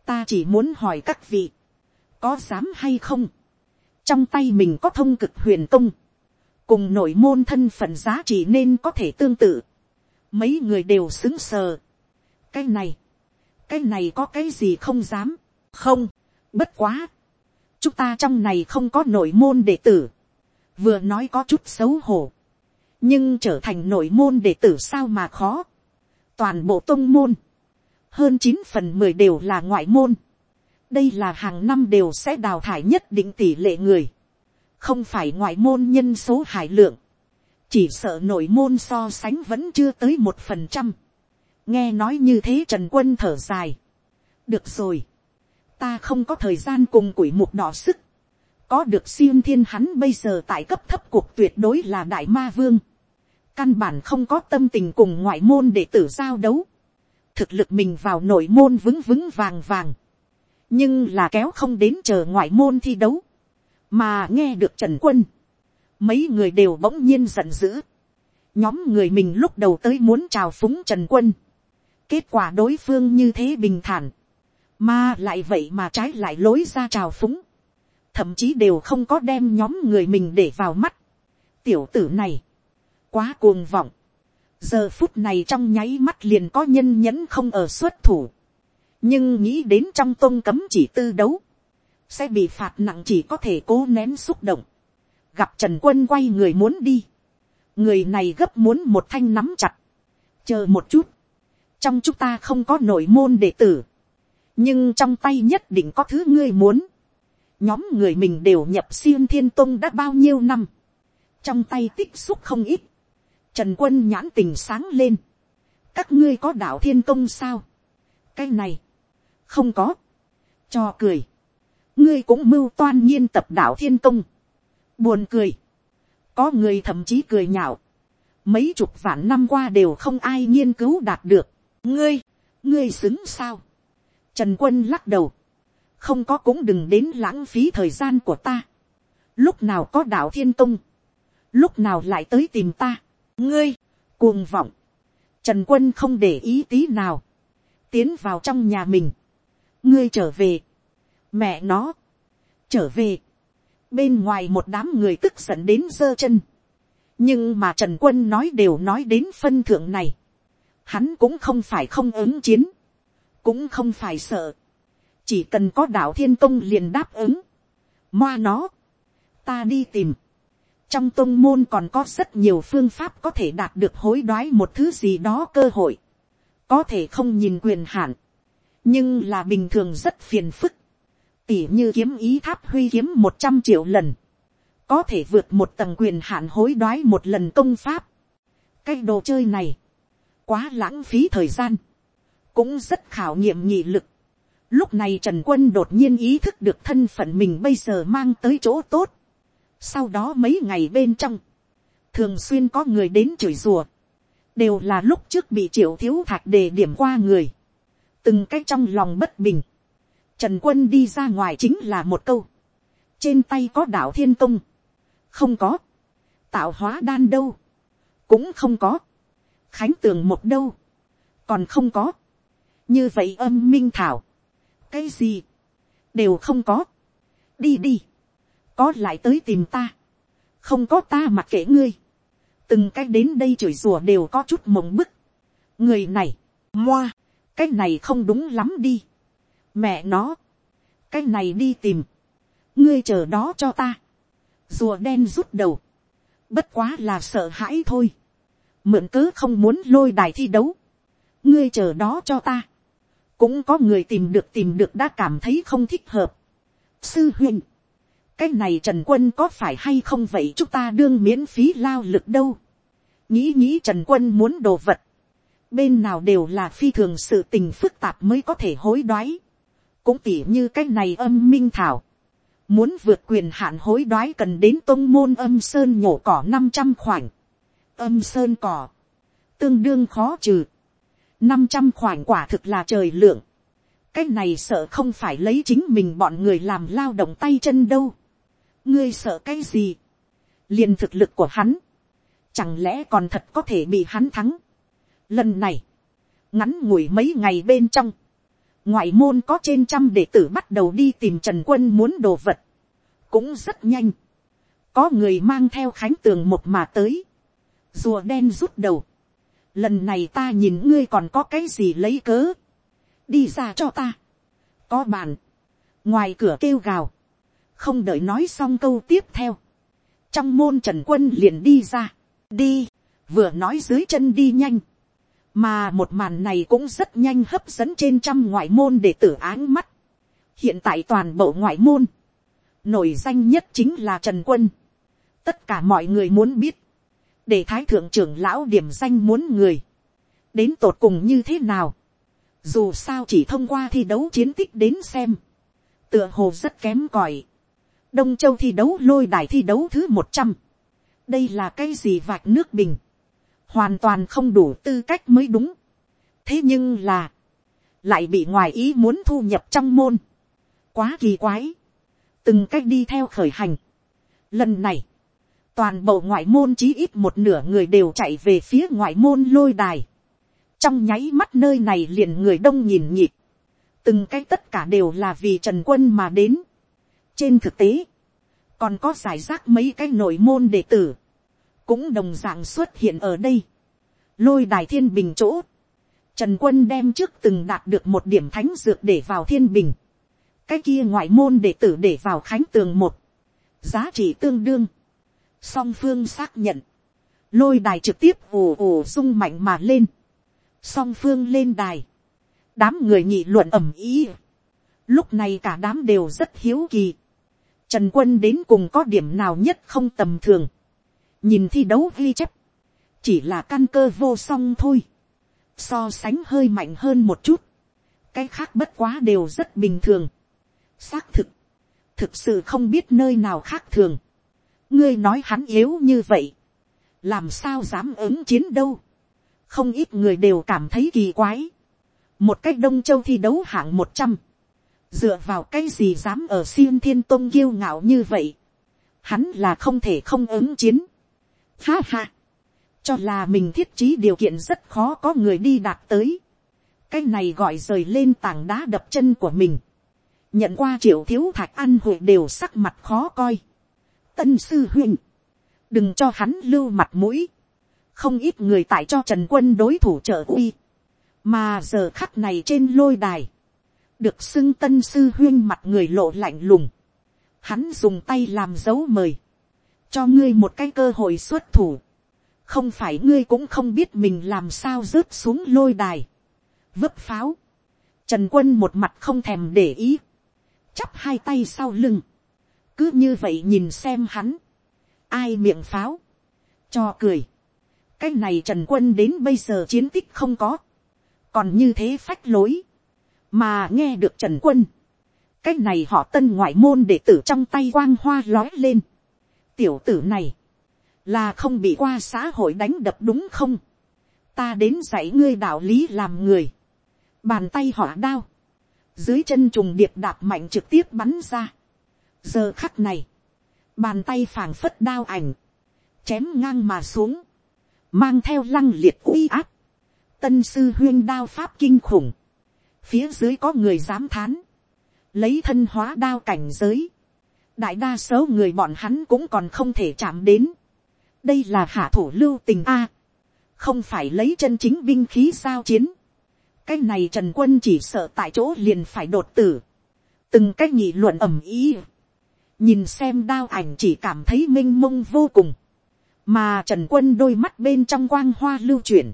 ta chỉ muốn hỏi các vị, có dám hay không, trong tay mình có thông cực huyền công, cùng nội môn thân phận giá trị nên có thể tương tự, mấy người đều xứng sờ, cái này, cái này có cái gì không dám, không, bất quá, chúng ta trong này không có nội môn đệ tử, vừa nói có chút xấu hổ, nhưng trở thành nội môn đệ tử sao mà khó, toàn bộ tôn môn, hơn chín phần mười đều là ngoại môn, đây là hàng năm đều sẽ đào thải nhất định tỷ lệ người, không phải ngoại môn nhân số hải lượng, chỉ sợ nội môn so sánh vẫn chưa tới một phần trăm. nghe nói như thế trần quân thở dài. được rồi, ta không có thời gian cùng quỷ mục đỏ sức, có được xiêm thiên hắn bây giờ tại cấp thấp cuộc tuyệt đối là đại ma vương, căn bản không có tâm tình cùng ngoại môn để tử giao đấu, thực lực mình vào nội môn vững vững vàng vàng, nhưng là kéo không đến chờ ngoại môn thi đấu, mà nghe được trần quân, mấy người đều bỗng nhiên giận dữ, nhóm người mình lúc đầu tới muốn chào phúng trần quân, kết quả đối phương như thế bình thản, mà lại vậy mà trái lại lối ra chào phúng, thậm chí đều không có đem nhóm người mình để vào mắt. tiểu tử này, quá cuồng vọng, giờ phút này trong nháy mắt liền có nhân nhẫn không ở xuất thủ, nhưng nghĩ đến trong tôn cấm chỉ tư đấu, sẽ bị phạt nặng chỉ có thể cố nén xúc động, gặp trần quân quay người muốn đi, người này gấp muốn một thanh nắm chặt, chờ một chút, trong chúng ta không có nội môn đệ tử, nhưng trong tay nhất định có thứ ngươi muốn, nhóm người mình đều nhập xuyên thiên tông đã bao nhiêu năm, trong tay tích xúc không ít, trần quân nhãn tình sáng lên, các ngươi có đạo thiên công sao, cái này, không có, cho cười, ngươi cũng mưu toan nhiên tập đạo thiên công, buồn cười, có người thậm chí cười nhạo, mấy chục vạn năm qua đều không ai nghiên cứu đạt được, ngươi, ngươi xứng sao, trần quân lắc đầu, không có cũng đừng đến lãng phí thời gian của ta, lúc nào có đạo thiên tông, lúc nào lại tới tìm ta, ngươi, cuồng vọng, trần quân không để ý tí nào, tiến vào trong nhà mình, ngươi trở về, mẹ nó, trở về, bên ngoài một đám người tức giận đến giơ chân, nhưng mà trần quân nói đều nói đến phân thượng này, hắn cũng không phải không ứng chiến, cũng không phải sợ, chỉ cần có đạo thiên công liền đáp ứng, moa nó, ta đi tìm, trong tôn môn còn có rất nhiều phương pháp có thể đạt được hối đoái một thứ gì đó cơ hội, có thể không nhìn quyền hạn, nhưng là bình thường rất phiền phức, tỉ như kiếm ý tháp huy kiếm một trăm triệu lần, có thể vượt một tầng quyền hạn hối đoái một lần công pháp. cái đồ chơi này, quá lãng phí thời gian, cũng rất khảo nghiệm nhị lực. lúc này trần quân đột nhiên ý thức được thân phận mình bây giờ mang tới chỗ tốt. sau đó mấy ngày bên trong, thường xuyên có người đến chửi rùa, đều là lúc trước bị triệu thiếu thạch đề điểm qua người, từng cái trong lòng bất bình, Trần quân đi ra ngoài chính là một câu. Trên tay có đạo thiên công. Không có. Tạo hóa đan đâu. Cũng không có. Khánh tường một đâu. Còn không có. như vậy âm minh thảo, cái gì, đều không có, đi đi, có lại tới tìm ta, không có ta mặc kệ ngươi, từng cái đến đây chửi rủa đều có chút mộng bức, người này, moa, cái này không đúng lắm đi, mẹ nó, cái này đi tìm, ngươi chờ đó cho ta, rùa đen rút đầu, bất quá là sợ hãi thôi, mượn cớ không muốn lôi đài thi đấu, ngươi chờ đó cho ta, cũng có người tìm được tìm được đã cảm thấy không thích hợp. sư huynh, cái này trần quân có phải hay không vậy chúng ta đương miễn phí lao lực đâu. nghĩ nghĩ trần quân muốn đồ vật, bên nào đều là phi thường sự tình phức tạp mới có thể hối đoái cũng tỉ như cái này âm minh thảo. muốn vượt quyền hạn hối đoái cần đến tôn môn âm sơn nhổ cỏ năm trăm khoảnh. âm sơn cỏ, tương đương khó trừ năm trăm quả thực là trời lượng. cái này sợ không phải lấy chính mình bọn người làm lao động tay chân đâu. ngươi sợ cái gì. liền thực lực của hắn. chẳng lẽ còn thật có thể bị hắn thắng. lần này, ngắn ngủi mấy ngày bên trong, ngoại môn có trên trăm đệ tử bắt đầu đi tìm trần quân muốn đồ vật. cũng rất nhanh. có người mang theo khánh tường một mà tới. rùa đen rút đầu. Lần này ta nhìn ngươi còn có cái gì lấy cớ, đi ra cho ta, có bàn, ngoài cửa kêu gào, không đợi nói xong câu tiếp theo, trong môn trần quân liền đi ra, đi, vừa nói dưới chân đi nhanh, mà một màn này cũng rất nhanh hấp dẫn trên trăm ngoại môn để tử áng mắt, hiện tại toàn bộ ngoại môn, nổi danh nhất chính là trần quân, tất cả mọi người muốn biết, để thái thượng trưởng lão điểm danh muốn người, đến tột cùng như thế nào, dù sao chỉ thông qua thi đấu chiến tích đến xem, tựa hồ rất kém còi, đông châu thi đấu lôi đài thi đấu thứ một trăm, đây là cái gì vạch nước bình, hoàn toàn không đủ tư cách mới đúng, thế nhưng là, lại bị ngoài ý muốn thu nhập trong môn, quá kỳ quái, từng cách đi theo khởi hành. Lần này, toàn bộ ngoại môn chí ít một nửa người đều chạy về phía ngoại môn lôi đài. trong nháy mắt nơi này liền người đông nhìn nhịp. từng cái tất cả đều là vì trần quân mà đến. trên thực tế, còn có giải rác mấy cái nội môn đệ tử, cũng đồng d ạ n g xuất hiện ở đây. lôi đài thiên bình chỗ, trần quân đem trước từng đạt được một điểm thánh dược để vào thiên bình. cái kia ngoại môn đệ tử để vào khánh tường một, giá trị tương đương. Song phương xác nhận, lôi đài trực tiếp ồ ồ rung mạnh mà lên, song phương lên đài, đám người nhị luận ẩm ý, lúc này cả đám đều rất hiếu kỳ, trần quân đến cùng có điểm nào nhất không tầm thường, nhìn thi đấu ghi chép, chỉ là căn cơ vô song thôi, so sánh hơi mạnh hơn một chút, cái khác bất quá đều rất bình thường, xác thực, thực sự không biết nơi nào khác thường, ngươi nói hắn yếu như vậy, làm sao dám ứng chiến đâu, không ít người đều cảm thấy kỳ quái, một cách đông châu thi đấu hạng một trăm, dựa vào cái gì dám ở xiên thiên tôn kiêu ngạo như vậy, hắn là không thể không ứng chiến, ha ha, cho là mình thiết trí điều kiện rất khó có người đi đạt tới, cái này gọi rời lên tảng đá đập chân của mình, nhận qua triệu thiếu thạch ăn hội đều sắc mặt khó coi, tân sư huynh, đừng cho hắn lưu mặt mũi, không ít người tại cho trần quân đối thủ trợ uy, mà giờ khắc này trên lôi đài, được xưng tân sư huyên mặt người lộ lạnh lùng, hắn dùng tay làm dấu mời, cho ngươi một cái cơ hội xuất thủ, không phải ngươi cũng không biết mình làm sao rớt xuống lôi đài, vấp pháo, trần quân một mặt không thèm để ý, chắp hai tay sau lưng, cứ như vậy nhìn xem hắn, ai miệng pháo, cho cười, cái này trần quân đến bây giờ chiến tích không có, còn như thế phách lối, mà nghe được trần quân, cái này họ tân ngoại môn đệ tử trong tay quang hoa lói lên, tiểu tử này, là không bị qua xã hội đánh đập đúng không, ta đến dạy ngươi đạo lý làm người, bàn tay họ đao, dưới chân trùng điệp đạp mạnh trực tiếp bắn ra, giờ khắc này, bàn tay phảng phất đao ảnh, chém ngang mà xuống, mang theo lăng liệt uy áp, tân sư huyên đao pháp kinh khủng, phía dưới có người dám thán, lấy thân hóa đao cảnh giới, đại đa số người bọn hắn cũng còn không thể chạm đến, đây là hạ thủ lưu tình a, không phải lấy chân chính binh khí giao chiến, cái này trần quân chỉ sợ tại chỗ liền phải đột tử, từng cái nghị luận ầm ý, nhìn xem đao ảnh chỉ cảm thấy m i n h mông vô cùng, mà trần quân đôi mắt bên trong quang hoa lưu chuyển,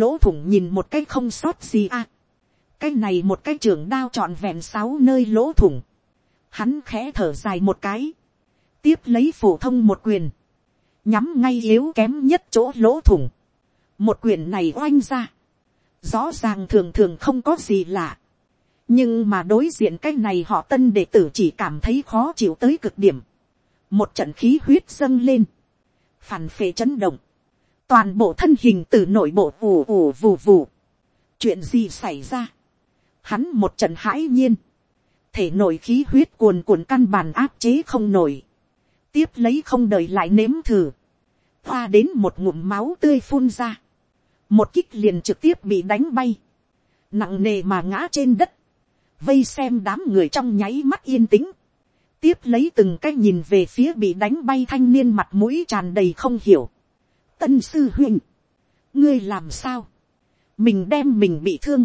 lỗ thủng nhìn một cái không sót gì à. cái này một cái trường đao trọn vẹn sáu nơi lỗ thủng, hắn khẽ thở dài một cái, tiếp lấy phổ thông một quyền, nhắm ngay yếu kém nhất chỗ lỗ thủng, một quyền này oanh ra, rõ ràng thường thường không có gì lạ, nhưng mà đối diện cái này họ tân đệ tử chỉ cảm thấy khó chịu tới cực điểm. một trận khí huyết dâng lên, phản phệ chấn động, toàn bộ thân hình từ nội bộ ù ù vù vù. chuyện gì xảy ra, hắn một trận hãi nhiên, thể nội khí huyết cuồn cuộn căn bản áp chế không nổi, tiếp lấy không đợi lại nếm thử, hoa đến một ngụm máu tươi phun ra, một kích liền trực tiếp bị đánh bay, nặng nề mà ngã trên đất, vây xem đám người trong nháy mắt yên tĩnh, tiếp lấy từng cái nhìn về phía bị đánh bay thanh niên mặt mũi tràn đầy không hiểu. Tân sư huynh, ngươi làm sao, mình đem mình bị thương,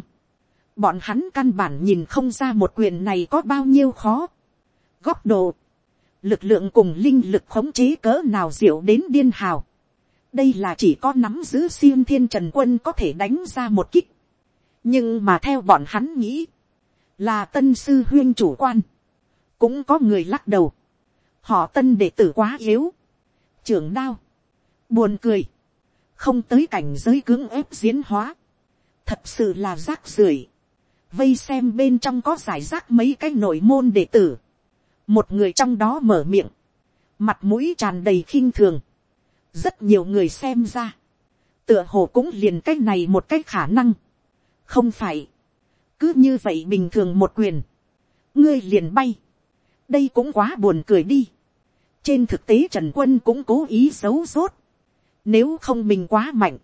bọn hắn căn bản nhìn không ra một quyền này có bao nhiêu khó. Góc độ, lực lượng cùng linh lực khống chế cỡ nào diệu đến điên hào. đây là chỉ có nắm giữ xiêm thiên trần quân có thể đánh ra một kích. nhưng mà theo bọn hắn nghĩ, là tân sư huyên chủ quan, cũng có người lắc đầu, họ tân đệ tử quá yếu, trưởng đao, buồn cười, không tới cảnh giới cưỡng ép diễn hóa, thật sự là rác rưởi, vây xem bên trong có giải rác mấy cái nội môn đệ tử, một người trong đó mở miệng, mặt mũi tràn đầy khinh thường, rất nhiều người xem ra, tựa hồ cũng liền cái này một cái khả năng, không phải, cứ như vậy bình thường một quyền, ngươi liền bay, đây cũng quá buồn cười đi. trên thực tế trần quân cũng cố ý xấu rốt, nếu không mình quá mạnh,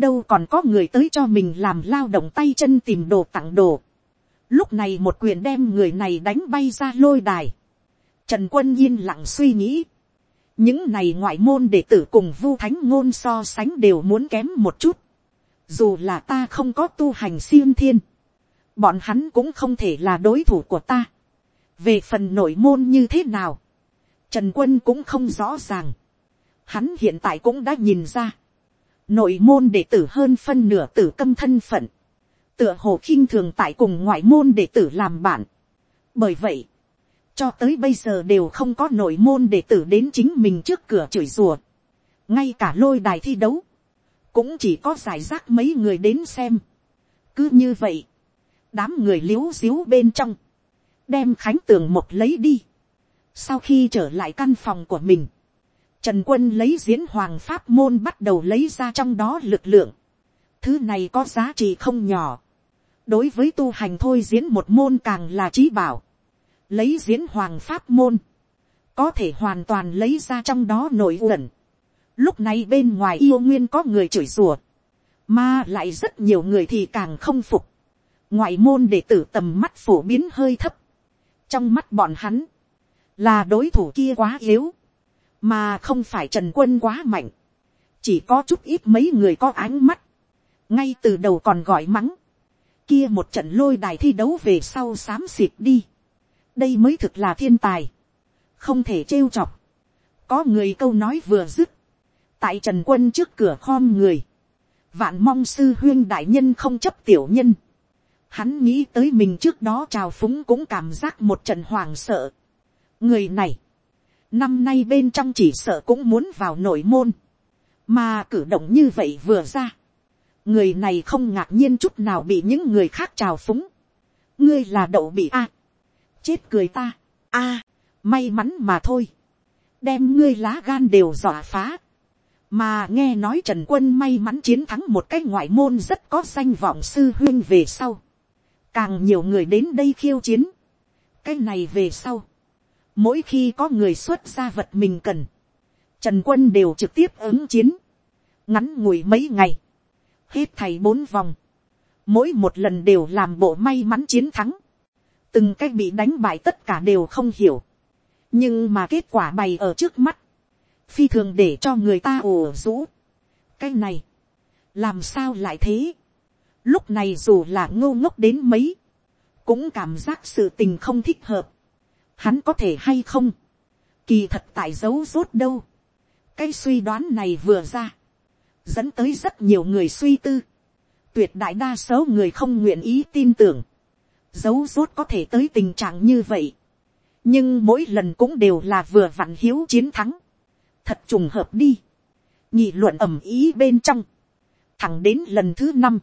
đâu còn có người tới cho mình làm lao động tay chân tìm đồ tặng đồ. lúc này một quyền đem người này đánh bay ra lôi đài. trần quân yên lặng suy nghĩ, những này ngoại môn đệ tử cùng vu thánh ngôn so sánh đều muốn kém một chút. dù là ta không có tu hành siêng thiên, bọn hắn cũng không thể là đối thủ của ta. về phần nội môn như thế nào, trần quân cũng không rõ ràng. hắn hiện tại cũng đã nhìn ra, nội môn đệ tử hơn phân nửa tử câm thân phận, tựa hồ khinh thường tại cùng ngoại môn đệ tử làm bạn. bởi vậy, cho tới bây giờ đều không có nội môn đệ tử đến chính mình trước cửa chửi rùa. ngay cả lôi đài thi đấu, cũng chỉ có giải rác mấy người đến xem. cứ như vậy, đám người l i ế u xíu bên trong, đem khánh tường một lấy đi. sau khi trở lại căn phòng của mình, trần quân lấy diễn hoàng pháp môn bắt đầu lấy ra trong đó lực lượng. thứ này có giá trị không nhỏ. đối với tu hành thôi diễn một môn càng là trí bảo. lấy diễn hoàng pháp môn, có thể hoàn toàn lấy ra trong đó nổi uẩn. lúc này bên ngoài yêu nguyên có người chửi rủa mà lại rất nhiều người thì càng không phục ngoại môn đệ tử tầm mắt phổ biến hơi thấp, trong mắt bọn hắn, là đối thủ kia quá yếu, mà không phải trần quân quá mạnh, chỉ có chút ít mấy người có ánh mắt, ngay từ đầu còn gọi mắng, kia một trận lôi đài thi đấu về sau xám xịt đi, đây mới thực là thiên tài, không thể trêu chọc, có người câu nói vừa dứt, tại trần quân trước cửa khom người, vạn mong sư huyên đại nhân không chấp tiểu nhân, Hắn nghĩ tới mình trước đó trào phúng cũng cảm giác một trận hoàng sợ. Người này, năm nay bên trong chỉ sợ cũng muốn vào nội môn. Mà cử động như vậy vừa ra. Người này không ngạc nhiên chút nào bị những người khác trào phúng. Ngươi là đậu bị a Chết cười ta. a may mắn mà thôi. Đem ngươi lá gan đều dọa phá mà nghe nói trần quân may mắn chiến thắng một cái ngoại môn rất có danh vọng sư huyên về sau càng nhiều người đến đây khiêu chiến. cái này về sau, mỗi khi có người xuất ra vật mình cần, trần quân đều trực tiếp ứng chiến, ngắn ngủi mấy ngày, hết thầy bốn vòng, mỗi một lần đều làm bộ may mắn chiến thắng, từng cái bị đánh bại tất cả đều không hiểu, nhưng mà kết quả bày ở trước mắt, phi thường để cho người ta ồ rũ. cái này, làm sao lại thế, lúc này dù là ngô ngốc đến mấy, cũng cảm giác sự tình không thích hợp, hắn có thể hay không, kỳ thật tại dấu rốt đâu, cái suy đoán này vừa ra, dẫn tới rất nhiều người suy tư, tuyệt đại đa số người không nguyện ý tin tưởng, dấu rốt có thể tới tình trạng như vậy, nhưng mỗi lần cũng đều là vừa vặn hiếu chiến thắng, thật trùng hợp đi, nhị luận ầm ý bên trong, thẳng đến lần thứ năm,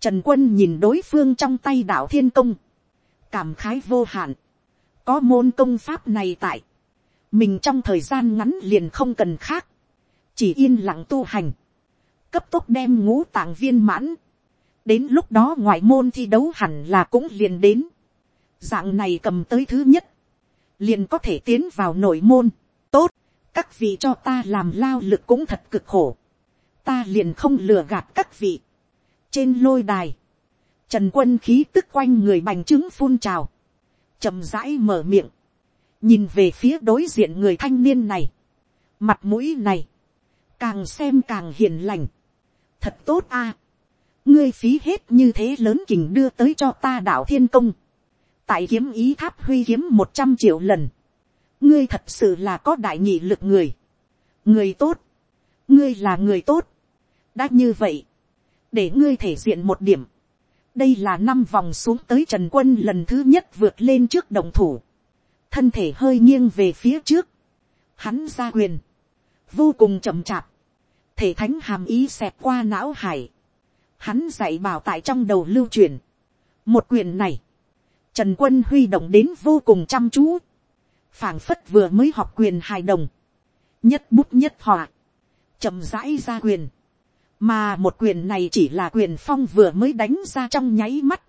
trần quân nhìn đối phương trong tay đạo thiên công, cảm khái vô hạn, có môn công pháp này tại, mình trong thời gian ngắn liền không cần khác, chỉ yên lặng tu hành, cấp tốc đem ngũ tạng viên mãn, đến lúc đó ngoại môn thi đấu hẳn là cũng liền đến, dạng này cầm tới thứ nhất, liền có thể tiến vào nội môn, tốt, các vị cho ta làm lao lực cũng thật cực khổ, ta liền không lừa gạt các vị. trên lôi đài, trần quân khí tức quanh người bành trướng phun trào, chậm rãi mở miệng, nhìn về phía đối diện người thanh niên này, mặt mũi này, càng xem càng hiền lành, thật tốt a, ngươi phí hết như thế lớn kình đưa tới cho ta đạo thiên công, tại kiếm ý tháp huy kiếm một trăm triệu lần, ngươi thật sự là có đại nhị lực người, người tốt, ngươi là người tốt, đã như vậy, để ngươi thể diện một điểm, đây là năm vòng xuống tới trần quân lần thứ nhất vượt lên trước đồng thủ, thân thể hơi nghiêng về phía trước, hắn ra quyền, vô cùng chậm chạp, thể thánh hàm ý xẹp qua não hải, hắn dạy bảo tại trong đầu lưu truyền, một quyền này, trần quân huy động đến vô cùng chăm chú, phảng phất vừa mới học quyền hài đồng, nhất bút nhất họa, chậm rãi ra quyền, mà một quyền này chỉ là quyền phong vừa mới đánh ra trong nháy mắt,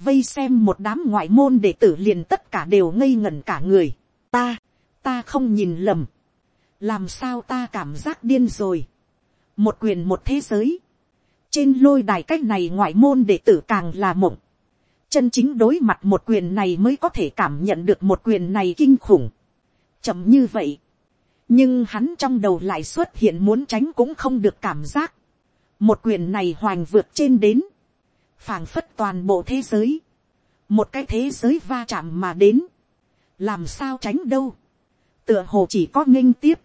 vây xem một đám ngoại môn đệ tử liền tất cả đều ngây ngẩn cả người, ta, ta không nhìn lầm, làm sao ta cảm giác điên rồi, một quyền một thế giới, trên lôi đài cách này ngoại môn đệ tử càng là mộng, chân chính đối mặt một quyền này mới có thể cảm nhận được một quyền này kinh khủng, chậm như vậy, nhưng hắn trong đầu lại xuất hiện muốn tránh cũng không được cảm giác, một quyền này hoành vượt trên đến, phảng phất toàn bộ thế giới, một cái thế giới va chạm mà đến, làm sao tránh đâu, tựa hồ chỉ có nghênh tiếp,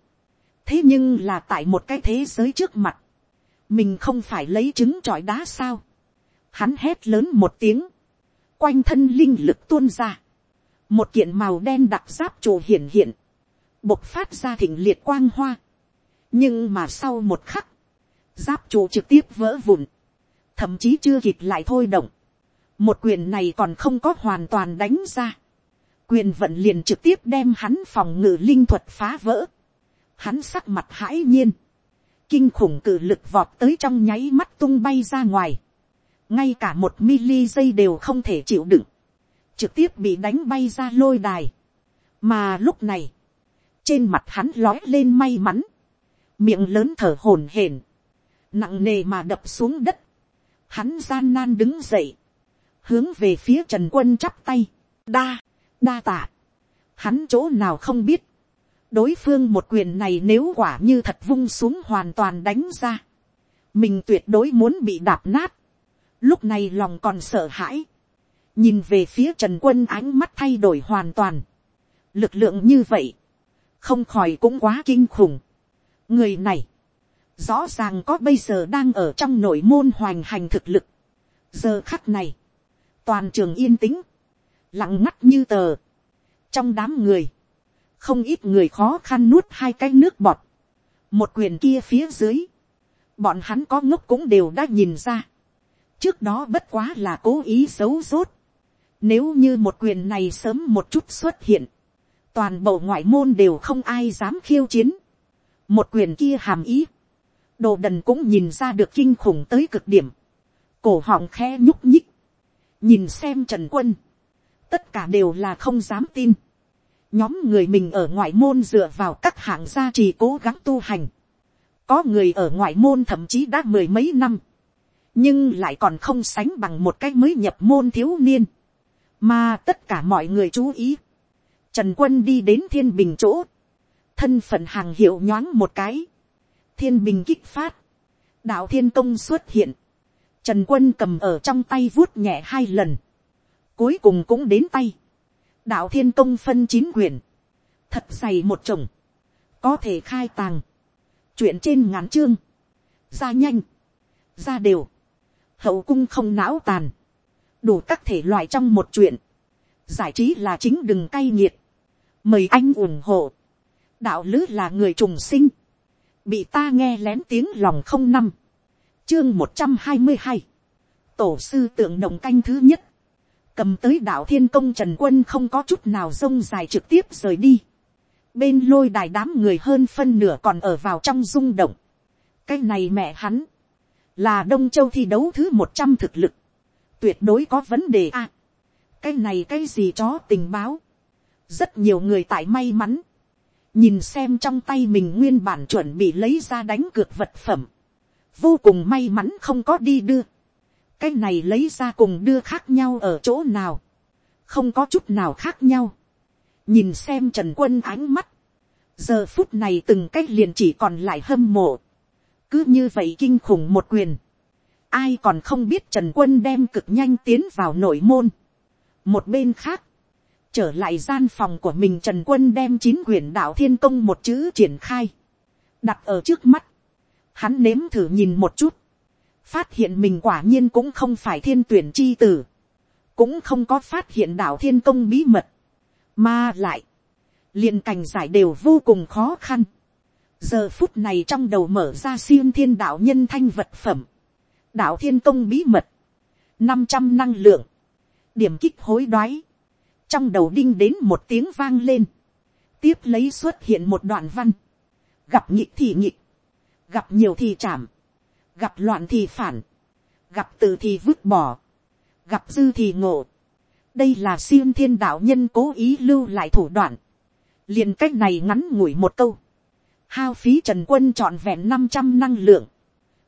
thế nhưng là tại một cái thế giới trước mặt, mình không phải lấy trứng trọi đá sao, hắn hét lớn một tiếng, quanh thân linh lực tuôn ra, một kiện màu đen đặc giáp trù hiển hiện, bộc phát ra thịnh liệt quang hoa, nhưng mà sau một khắc, giáp trụ trực tiếp vỡ vụn, thậm chí chưa kịp lại thôi động, một quyền này còn không có hoàn toàn đánh ra, quyền vận liền trực tiếp đem hắn phòng ngự linh thuật phá vỡ, hắn sắc mặt hãi nhiên, kinh khủng cử lực vọt tới trong nháy mắt tung bay ra ngoài, ngay cả một mili giây đều không thể chịu đựng, trực tiếp bị đánh bay ra lôi đài, mà lúc này, trên mặt hắn lói lên may mắn, miệng lớn thở hổn hển, nặng nề mà đập xuống đất, hắn gian nan đứng dậy, hướng về phía trần quân chắp tay, đa, đa tạ, hắn chỗ nào không biết, đối phương một quyền này nếu quả như thật vung xuống hoàn toàn đánh ra, mình tuyệt đối muốn bị đạp nát, lúc này lòng còn sợ hãi, nhìn về phía trần quân ánh mắt thay đổi hoàn toàn, lực lượng như vậy, không khỏi cũng quá kinh khủng. người này, rõ ràng có bây giờ đang ở trong nội môn hoành hành thực lực. giờ khắc này, toàn trường yên tĩnh, lặng ngắt như tờ. trong đám người, không ít người khó khăn nuốt hai cái nước bọt. một quyền kia phía dưới, bọn hắn có ngốc cũng đều đã nhìn ra. trước đó bất quá là cố ý xấu rốt. nếu như một quyền này sớm một chút xuất hiện, toàn bộ ngoại môn đều không ai dám khiêu chiến. một quyền kia hàm ý, đồ đần cũng nhìn ra được kinh khủng tới cực điểm, cổ họng khe nhúc nhích, nhìn xem trần quân, tất cả đều là không dám tin, nhóm người mình ở ngoại môn dựa vào các hạng gia trì cố gắng tu hành, có người ở ngoại môn thậm chí đã mười mấy năm, nhưng lại còn không sánh bằng một cái mới nhập môn thiếu niên, mà tất cả mọi người chú ý, trần quân đi đến thiên bình chỗ, thân phận hàng hiệu nhoáng một cái, thiên bình kích phát, đạo thiên công xuất hiện, trần quân cầm ở trong tay vuốt nhẹ hai lần, cuối cùng cũng đến tay, đạo thiên công phân chín quyển, thật dày một chồng, có thể khai tàng, chuyện trên ngắn chương, ra nhanh, ra đều, hậu cung không não tàn, đủ các thể loại trong một chuyện, giải trí là chính đừng cay nghiệt, mời anh ủng hộ, đạo lứ là người trùng sinh, bị ta nghe lén tiếng lòng không năm, chương một trăm hai mươi hai, tổ sư tượng đồng canh thứ nhất, cầm tới đạo thiên công trần quân không có chút nào rông dài trực tiếp rời đi, bên lôi đài đám người hơn phân nửa còn ở vào trong rung động, cái này mẹ hắn, là đông châu thi đấu thứ một trăm thực lực, tuyệt đối có vấn đề a, cái này cái gì chó tình báo, rất nhiều người tại may mắn, nhìn xem trong tay mình nguyên bản chuẩn bị lấy ra đánh cược vật phẩm, vô cùng may mắn không có đi đưa, cái này lấy ra cùng đưa khác nhau ở chỗ nào, không có chút nào khác nhau, nhìn xem trần quân ánh mắt, giờ phút này từng cái liền chỉ còn lại hâm mộ, cứ như vậy kinh khủng một quyền, ai còn không biết trần quân đem cực nhanh tiến vào nội môn, một bên khác, trở lại gian phòng của mình trần quân đem chín quyển đạo thiên công một chữ triển khai, đặt ở trước mắt, hắn nếm thử nhìn một chút, phát hiện mình quả nhiên cũng không phải thiên tuyển chi tử, cũng không có phát hiện đạo thiên công bí mật, mà lại, liền cảnh giải đều vô cùng khó khăn. giờ phút này trong đầu mở ra siêu thiên đạo nhân thanh vật phẩm, đạo thiên công bí mật, năm trăm năng lượng, điểm kích hối đoái, trong đầu đinh đến một tiếng vang lên, tiếp lấy xuất hiện một đoạn văn, gặp nhịp thì nhịp, gặp nhiều thì chạm, gặp loạn thì phản, gặp từ thì vứt bỏ, gặp dư thì ngộ. đây là siêu thiên đạo nhân cố ý lưu lại thủ đoạn, liền cách này ngắn ngủi một câu, hao phí trần quân trọn vẹn năm trăm năng lượng,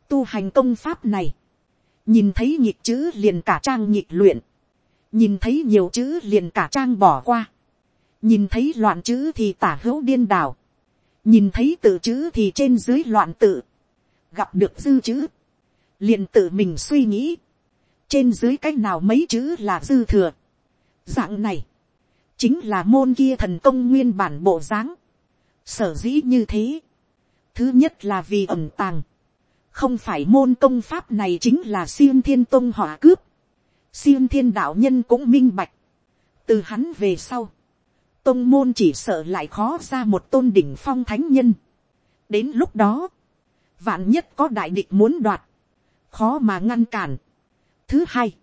tu hành công pháp này, nhìn thấy nhịp chữ liền cả trang nhịp luyện, nhìn thấy nhiều chữ liền cả trang bỏ qua, nhìn thấy loạn chữ thì tả hữu điên đảo, nhìn thấy tự chữ thì trên dưới loạn tự, gặp được dư chữ, liền tự mình suy nghĩ, trên dưới c á c h nào mấy chữ là dư thừa. dạng này, chính là môn kia thần công nguyên bản bộ dáng, sở dĩ như thế. thứ nhất là vì ẩm tàng, không phải môn công pháp này chính là siêu thiên tông hỏa cướp, siêu thiên đạo nhân cũng minh bạch, từ hắn về sau, tông môn chỉ sợ lại khó ra một tôn đỉnh phong thánh nhân. đến lúc đó, vạn nhất có đại địch muốn đoạt, khó mà ngăn cản. Thứ hai,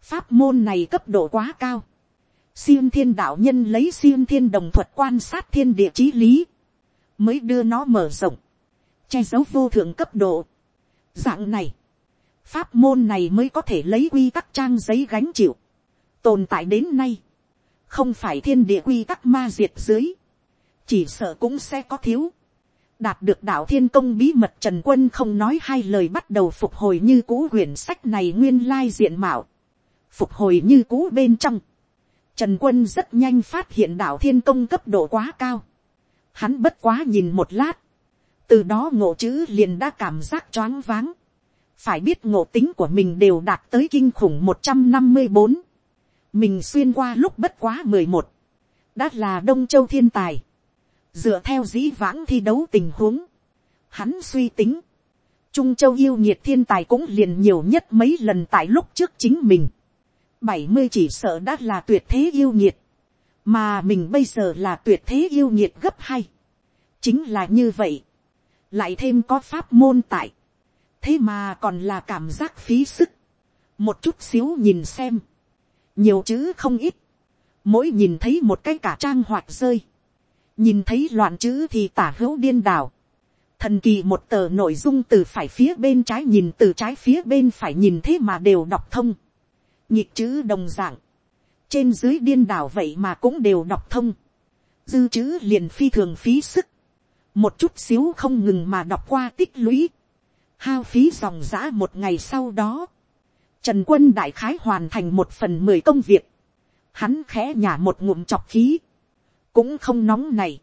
pháp môn này cấp độ quá cao. Siêu thiên đạo nhân lấy siêu thiên đồng thuật quan sát thiên địa chí lý, mới đưa nó mở rộng, che giấu vô thượng cấp độ. Dạng này, pháp môn này mới có thể lấy quy tắc trang giấy gánh chịu. Tồn tại đến nay, không phải thiên địa quy tắc ma diệt dưới, chỉ sợ cũng sẽ có thiếu. Đạt được đạo thiên công bí mật trần quân không nói hai lời bắt đầu phục hồi như cũ quyển sách này nguyên lai diện mạo. Phục hồi như cũ bên trong. Trần quân rất nhanh phát hiện đạo thiên công cấp độ quá cao. Hắn bất quá nhìn một lát. Từ đó ngộ chữ liền đã cảm giác choáng váng phải biết ngộ tính của mình đều đạt tới kinh khủng một trăm năm mươi bốn. Mình xuyên qua lúc bất quá mười một. Đã là đông châu thiên tài. Dựa theo dĩ vãng thi đấu tình huống, hắn suy tính, trung châu yêu nhiệt thiên tài cũng liền nhiều nhất mấy lần tại lúc trước chính mình, bảy mươi chỉ sợ đã là tuyệt thế yêu nhiệt, mà mình bây giờ là tuyệt thế yêu nhiệt gấp hai, chính là như vậy, lại thêm có pháp môn tại, thế mà còn là cảm giác phí sức, một chút xíu nhìn xem, nhiều chữ không ít, mỗi nhìn thấy một cái cả trang hoạt rơi, nhìn thấy loạn chữ thì tả hữu điên đảo. thần kỳ một tờ nội dung từ phải phía bên trái nhìn từ trái phía bên phải nhìn thế mà đều đọc thông. nhịp chữ đồng dạng. trên dưới điên đảo vậy mà cũng đều đọc thông. dư chữ liền phi thường phí sức. một chút xíu không ngừng mà đọc qua tích lũy hao phí dòng giã một ngày sau đó, trần quân đại khái hoàn thành một phần mười công việc, hắn khẽ nhả một ngụm chọc khí, cũng không nóng này.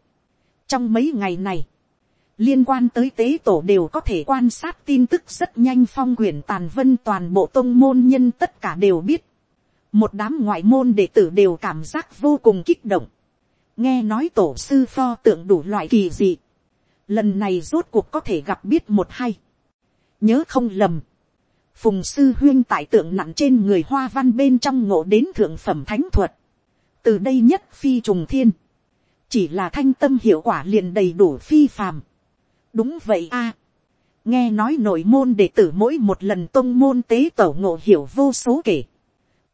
trong mấy ngày này, liên quan tới tế tổ đều có thể quan sát tin tức rất nhanh phong quyển tàn vân toàn bộ tôn môn nhân tất cả đều biết. một đám ngoại môn đệ tử đều cảm giác vô cùng kích động. nghe nói tổ sư pho tượng đủ loại kỳ dị. lần này rốt cuộc có thể gặp biết một hay nhớ không lầm. phùng sư huyên tại tượng nặng trên người hoa văn bên trong ngộ đến thượng phẩm thánh thuật. từ đây nhất phi trùng thiên. chỉ là thanh tâm hiệu quả liền đầy đủ phi phàm đúng vậy a. nghe nói nội môn đệ tử mỗi một lần tôn môn tế tổ ngộ hiểu vô số kể.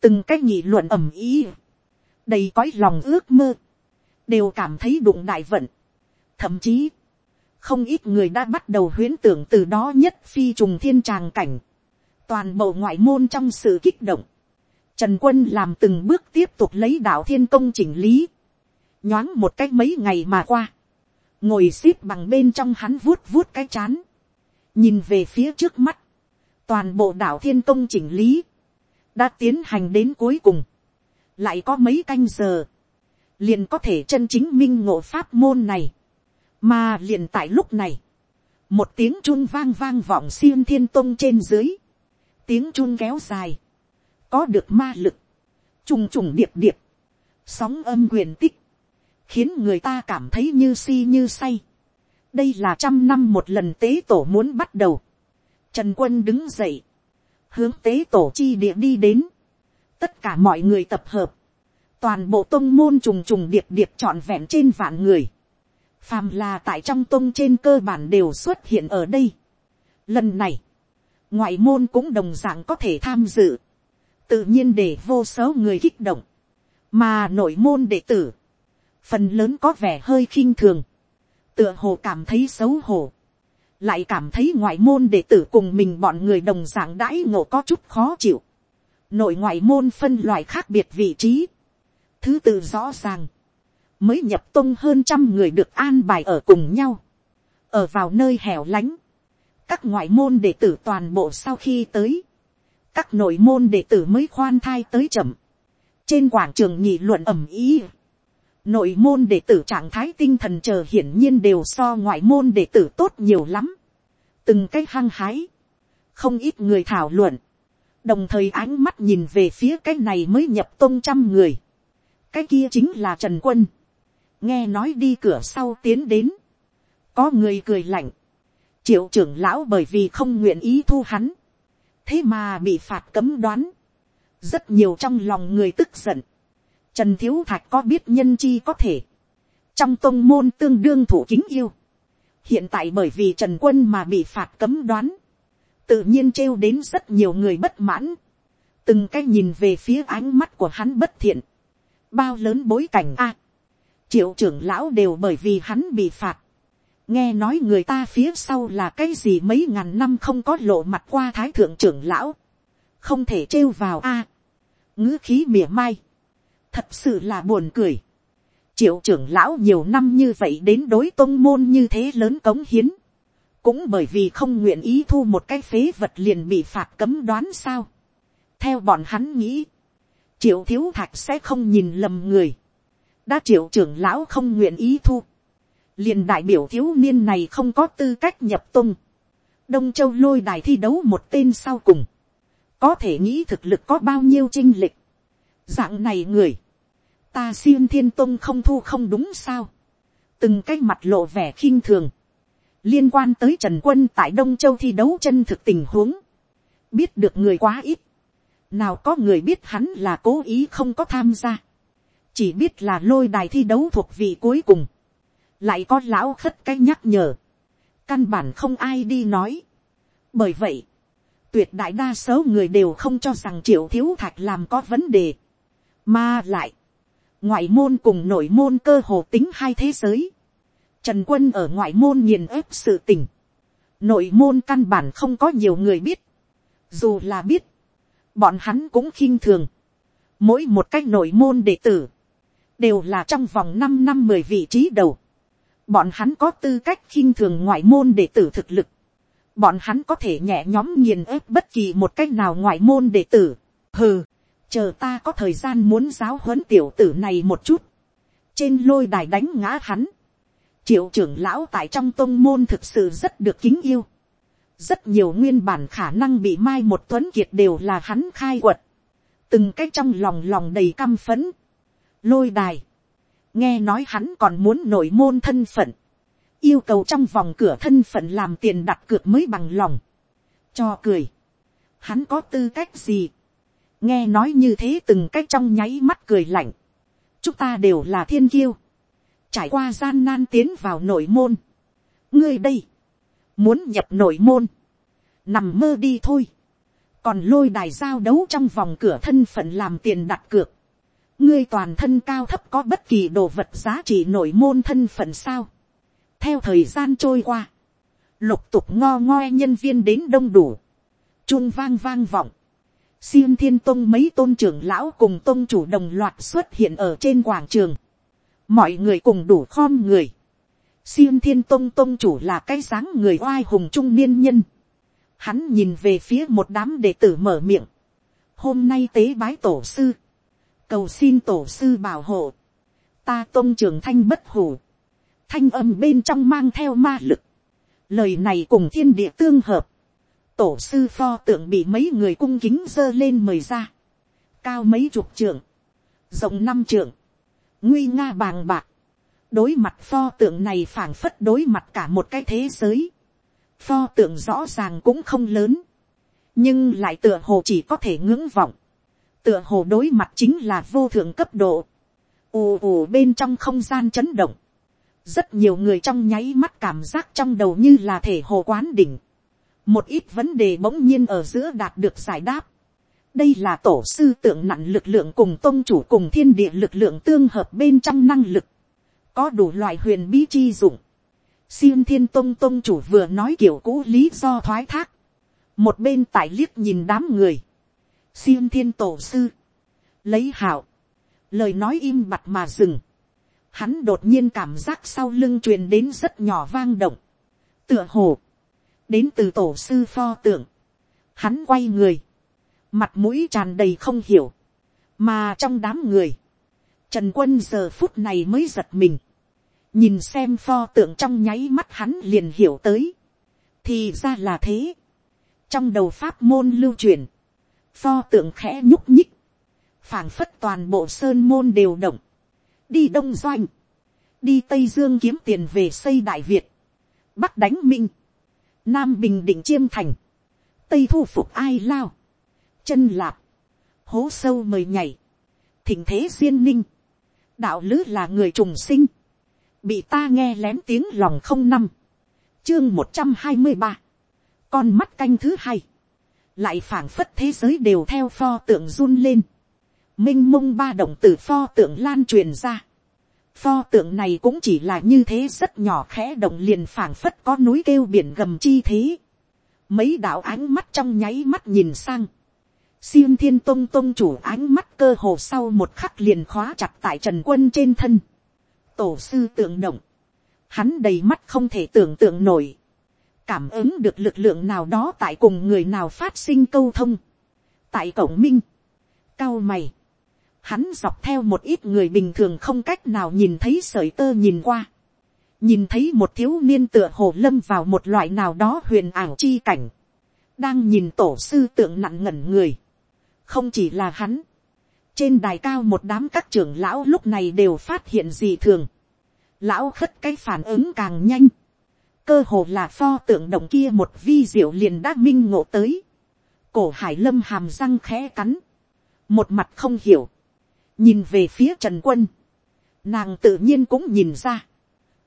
từng cách nghị luận ầm ý. đầy cõi lòng ước mơ. đều cảm thấy đụng đại vận. thậm chí, không ít người đã bắt đầu huyễn tưởng từ đó nhất phi trùng thiên tràng cảnh. toàn bộ ngoại môn trong sự kích động. Trần quân làm từng bước tiếp tục lấy đạo thiên công chỉnh lý. nhoáng một cách mấy ngày mà qua. Ngồi x ế p bằng bên trong hắn vuốt vuốt cái chán, nhìn về phía trước mắt, toàn bộ đạo thiên công chỉnh lý, đã tiến hành đến cuối cùng, lại có mấy canh giờ, liền có thể chân chính minh ngộ pháp môn này, mà liền tại lúc này, một tiếng chun vang vang vọng xiêm thiên tông trên dưới, tiếng chun kéo dài, có được ma lực, trùng trùng điệp điệp, sóng âm quyền tích, khiến người ta cảm thấy như si như say. đây là trăm năm một lần tế tổ muốn bắt đầu. trần quân đứng dậy, hướng tế tổ chi địa đi đến. tất cả mọi người tập hợp, toàn bộ tông môn trùng trùng điệp điệp trọn vẹn trên vạn người phàm là tại trong tông trên cơ bản đều xuất hiện ở đây. lần này, ngoại môn cũng đồng dạng có thể tham dự, tự nhiên để vô số người kích động, mà nội môn đệ tử, phần lớn có vẻ hơi khinh thường, tựa hồ cảm thấy xấu hổ, lại cảm thấy ngoại môn đệ tử cùng mình bọn người đồng dạng đãi ngộ có chút khó chịu, nội ngoại môn phân loại khác biệt vị trí, thứ tự rõ ràng, mới nhập tông hơn trăm người được an bài ở cùng nhau, ở vào nơi hẻo lánh, các ngoại môn đệ tử toàn bộ sau khi tới, các nội môn đệ tử mới khoan thai tới chậm, trên quảng trường nhị luận ẩm ý, nội môn đệ tử trạng thái tinh thần chờ hiển nhiên đều so ngoại môn đệ tử tốt nhiều lắm. từng cái hăng hái, không ít người thảo luận, đồng thời ánh mắt nhìn về phía cái này mới nhập tôn trăm người. cái kia chính là trần quân nghe nói đi cửa sau tiến đến. có người cười lạnh. triệu trưởng lão bởi vì không nguyện ý thu hắn. thế mà bị phạt cấm đoán. rất nhiều trong lòng người tức giận Trần Thiếu Thạch có biết nhân chi có thể. Trong tông môn tương đương thủ kính yêu. Hiện tại bởi vì Trần Quân mà bị phạt cấm đoán. Tự nhiên trêu đến rất nhiều người bất mãn. Từng cái nhìn về phía ánh mắt của hắn bất thiện. Bao lớn bối cảnh a Triệu trưởng lão đều bởi vì hắn bị phạt. Nghe nói người ta phía sau là cái gì mấy ngàn năm không có lộ mặt qua thái thượng trưởng lão. Không thể trêu vào a ngữ khí mỉa mai thật sự là buồn cười. triệu trưởng lão nhiều năm như vậy đến đối tôn môn như thế lớn cống hiến, cũng bởi vì không nguyện ý thu một cái phế vật liền bị phạt cấm đoán sao. theo bọn hắn nghĩ, triệu thiếu thạch sẽ không nhìn lầm người, đã triệu trưởng lão không nguyện ý thu, liền đại biểu thiếu niên này không có tư cách nhập tung, đông châu lôi đài thi đấu một tên sau cùng, có thể nghĩ thực lực có bao nhiêu chinh lịch, dạng này người, ta xiêm thiên tông không thu không đúng sao, từng cái mặt lộ vẻ khinh thường, liên quan tới trần quân tại đông châu thi đấu chân thực tình huống, biết được người quá ít, nào có người biết hắn là cố ý không có tham gia, chỉ biết là lôi đài thi đấu thuộc vị cuối cùng, lại có lão khất cái nhắc nhở, căn bản không ai đi nói. bởi vậy, tuyệt đại đa số người đều không cho rằng triệu thiếu thạch làm có vấn đề, mà lại, ngoại môn cùng nội môn cơ hồ tính hai thế giới. Trần quân ở ngoại môn nghiền ép sự tình. Nội môn căn bản không có nhiều người biết. Dù là biết, bọn hắn cũng khinh thường. Mỗi một cách nội môn đệ tử, đều là trong vòng năm năm mười vị trí đầu. Bọn hắn có tư cách khinh thường ngoại môn đệ tử thực lực. bọn hắn có thể nhẹ nhóm nghiền ép bất kỳ một cách nào ngoại môn đệ tử. hừ, chờ ta có thời gian muốn giáo huấn tiểu tử này một chút, trên lôi đài đánh ngã hắn, triệu trưởng lão tại trong tôn môn thực sự rất được kính yêu, rất nhiều nguyên bản khả năng bị mai một tuấn kiệt đều là hắn khai quật, từng cái trong lòng lòng đầy căm phấn, lôi đài, nghe nói hắn còn muốn nổi môn thân phận, yêu cầu trong vòng cửa thân phận làm tiền đặt cược mới bằng lòng, cho cười, hắn có tư cách gì, nghe nói như thế từng cách trong nháy mắt cười lạnh, chúng ta đều là thiên kiêu, trải qua gian nan tiến vào nội môn, ngươi đây, muốn nhập nội môn, nằm mơ đi thôi, còn lôi đài giao đấu trong vòng cửa thân phận làm tiền đặt cược, ngươi toàn thân cao thấp có bất kỳ đồ vật giá trị nội môn thân phận sao. theo thời gian trôi qua, lục tục ngo ngoe nhân viên đến đông đủ, chun vang vang vọng, xin thiên tông mấy tôn trưởng lão cùng tôn chủ đồng loạt xuất hiện ở trên quảng trường, mọi người cùng đủ khom người, xin thiên tông tôn chủ là cái dáng người oai hùng trung niên nhân, hắn nhìn về phía một đám đệ tử mở miệng, hôm nay tế bái tổ sư, cầu xin tổ sư bảo hộ, ta tôn trường thanh bất hủ, thanh âm bên trong mang theo ma lực, lời này cùng thiên địa tương hợp, tổ sư pho tượng bị mấy người cung kính dơ lên mời ra, cao mấy chục trượng, rộng năm trượng, nguy nga bàng bạc, đối mặt pho tượng này phảng phất đối mặt cả một cái thế giới, pho tượng rõ ràng cũng không lớn, nhưng lại tựa hồ chỉ có thể ngưỡng vọng, tựa hồ đối mặt chính là vô thượng cấp độ, ù ù bên trong không gian chấn động, rất nhiều người trong nháy mắt cảm giác trong đầu như là thể hồ quán đỉnh, một ít vấn đề bỗng nhiên ở giữa đạt được giải đáp, đây là tổ sư tượng nặng lực lượng cùng tôn chủ cùng thiên địa lực lượng tương hợp bên trong năng lực, có đủ loại huyền bí chi dụng, xin thiên tôn tôn chủ vừa nói kiểu cũ lý do thoái thác, một bên tại liếc nhìn đám người, xiêm thiên tổ sư, lấy hảo, lời nói im bặt mà dừng, hắn đột nhiên cảm giác sau lưng truyền đến rất nhỏ vang động, tựa hồ, đến từ tổ sư pho tượng, hắn quay người, mặt mũi tràn đầy không hiểu, mà trong đám người, trần quân giờ phút này mới giật mình, nhìn xem pho tượng trong nháy mắt hắn liền hiểu tới, thì ra là thế, trong đầu pháp môn lưu truyền, pho tượng khẽ nhúc nhích, phảng phất toàn bộ sơn môn đều động, đi đông doanh, đi tây dương kiếm tiền về xây đại việt, bắc đánh minh, nam bình định chiêm thành, tây thu phục ai lao, chân lạp, hố sâu mời nhảy, thỉnh thế duyên ninh, đạo lứ là người trùng sinh, bị ta nghe lén tiếng lòng không năm, chương một trăm hai mươi ba, con mắt canh thứ hai, lại phảng phất thế giới đều theo pho tượng run lên, m i n h mông ba động từ pho tượng lan truyền ra, pho tượng này cũng chỉ là như thế rất nhỏ khẽ động liền phảng phất có núi kêu biển gầm chi thế, mấy đạo ánh mắt trong nháy mắt nhìn sang, xiêm thiên tông tông chủ ánh mắt cơ hồ sau một khắc liền khóa chặt tại trần quân trên thân, tổ sư tượng động, hắn đầy mắt không thể tưởng tượng nổi, cảm ứng được lực lượng nào đó tại cùng người nào phát sinh câu thông. tại cổng minh, cao mày, hắn dọc theo một ít người bình thường không cách nào nhìn thấy sợi tơ nhìn qua. nhìn thấy một thiếu niên tựa hồ lâm vào một loại nào đó huyền ảo chi cảnh. đang nhìn tổ sư tượng nặng ngẩn người. không chỉ là hắn. trên đài cao một đám các trưởng lão lúc này đều phát hiện gì thường. lão khất cái phản ứng càng nhanh cơ hồ là pho tượng động kia một vi diệu liền đã minh ngộ tới. cổ hải lâm hàm răng khẽ cắn, một mặt không hiểu, nhìn về phía trần quân, nàng tự nhiên cũng nhìn ra,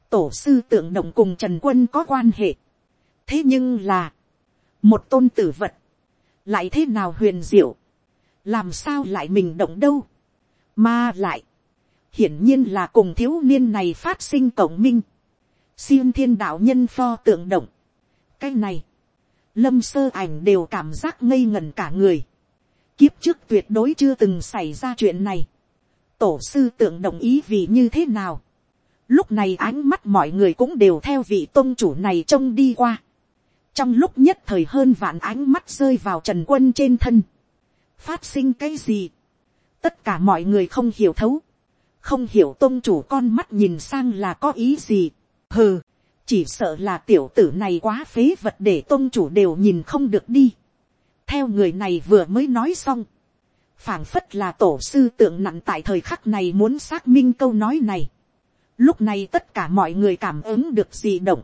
tổ sư tượng động cùng trần quân có quan hệ. thế nhưng là, một tôn tử vật, lại thế nào huyền diệu, làm sao lại mình động đâu, mà lại, hiển nhiên là cùng thiếu niên này phát sinh cộng minh, xiêm thiên đạo nhân pho tượng động. cái này, lâm sơ ảnh đều cảm giác ngây ngẩn cả người. kiếp trước tuyệt đối chưa từng xảy ra chuyện này. tổ sư tượng động ý vì như thế nào. lúc này ánh mắt mọi người cũng đều theo vị tôn chủ này trông đi qua. trong lúc nhất thời hơn vạn ánh mắt rơi vào trần quân trên thân, phát sinh cái gì, tất cả mọi người không hiểu thấu, không hiểu tôn chủ con mắt nhìn sang là có ý gì, hừ, chỉ sợ là tiểu tử này quá phế vật để tôn chủ đều nhìn không được đi. theo người này vừa mới nói xong, phảng phất là tổ sư tượng nặng tại thời khắc này muốn xác minh câu nói này. lúc này tất cả mọi người cảm ứng được gì động.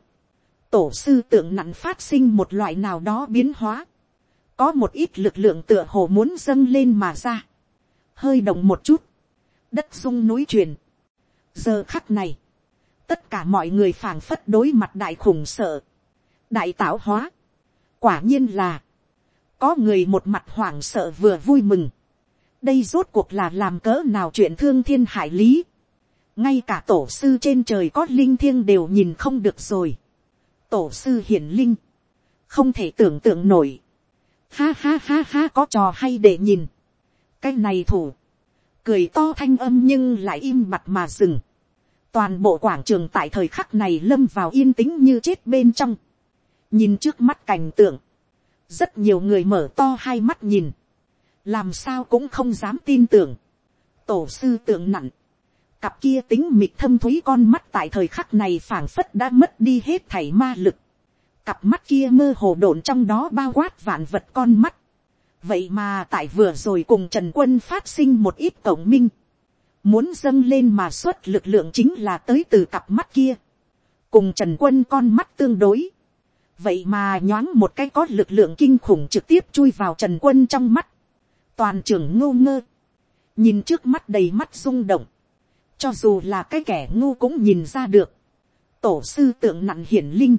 tổ sư tượng nặng phát sinh một loại nào đó biến hóa. có một ít lực lượng tựa hồ muốn dâng lên mà ra. hơi động một chút. đất sung núi truyền. giờ khắc này, tất cả mọi người phảng phất đối mặt đại khủng sợ. đại tạo hóa. quả nhiên là, có người một mặt hoảng sợ vừa vui mừng đây rốt cuộc là làm cỡ nào chuyện thương thiên hải lý. ngay cả tổ sư trên trời có linh thiêng đều nhìn không được rồi. tổ sư hiển linh, không thể tưởng tượng nổi. ha ha ha ha có trò hay để nhìn. cái này thủ, cười to thanh âm nhưng lại im mặt mà dừng toàn bộ quảng trường tại thời khắc này lâm vào yên tĩnh như chết bên trong. nhìn trước mắt cảnh tượng, rất nhiều người mở to hai mắt nhìn. Làm sao cũng không dám tin tưởng, tổ sư tượng nặng, cặp kia tính mịt thâm thúy con mắt tại thời khắc này phảng phất đã mất đi hết thảy ma lực, cặp mắt kia mơ hồ độn trong đó bao quát vạn vật con mắt, vậy mà tại vừa rồi cùng trần quân phát sinh một ít cổng minh, muốn dâng lên mà xuất lực lượng chính là tới từ cặp mắt kia, cùng trần quân con mắt tương đối, vậy mà nhoáng một cái có lực lượng kinh khủng trực tiếp chui vào trần quân trong mắt, toàn trưởng ngô ngơ, nhìn trước mắt đầy mắt rung động, cho dù là cái kẻ ngu cũng nhìn ra được, tổ sư tượng nặng hiển linh,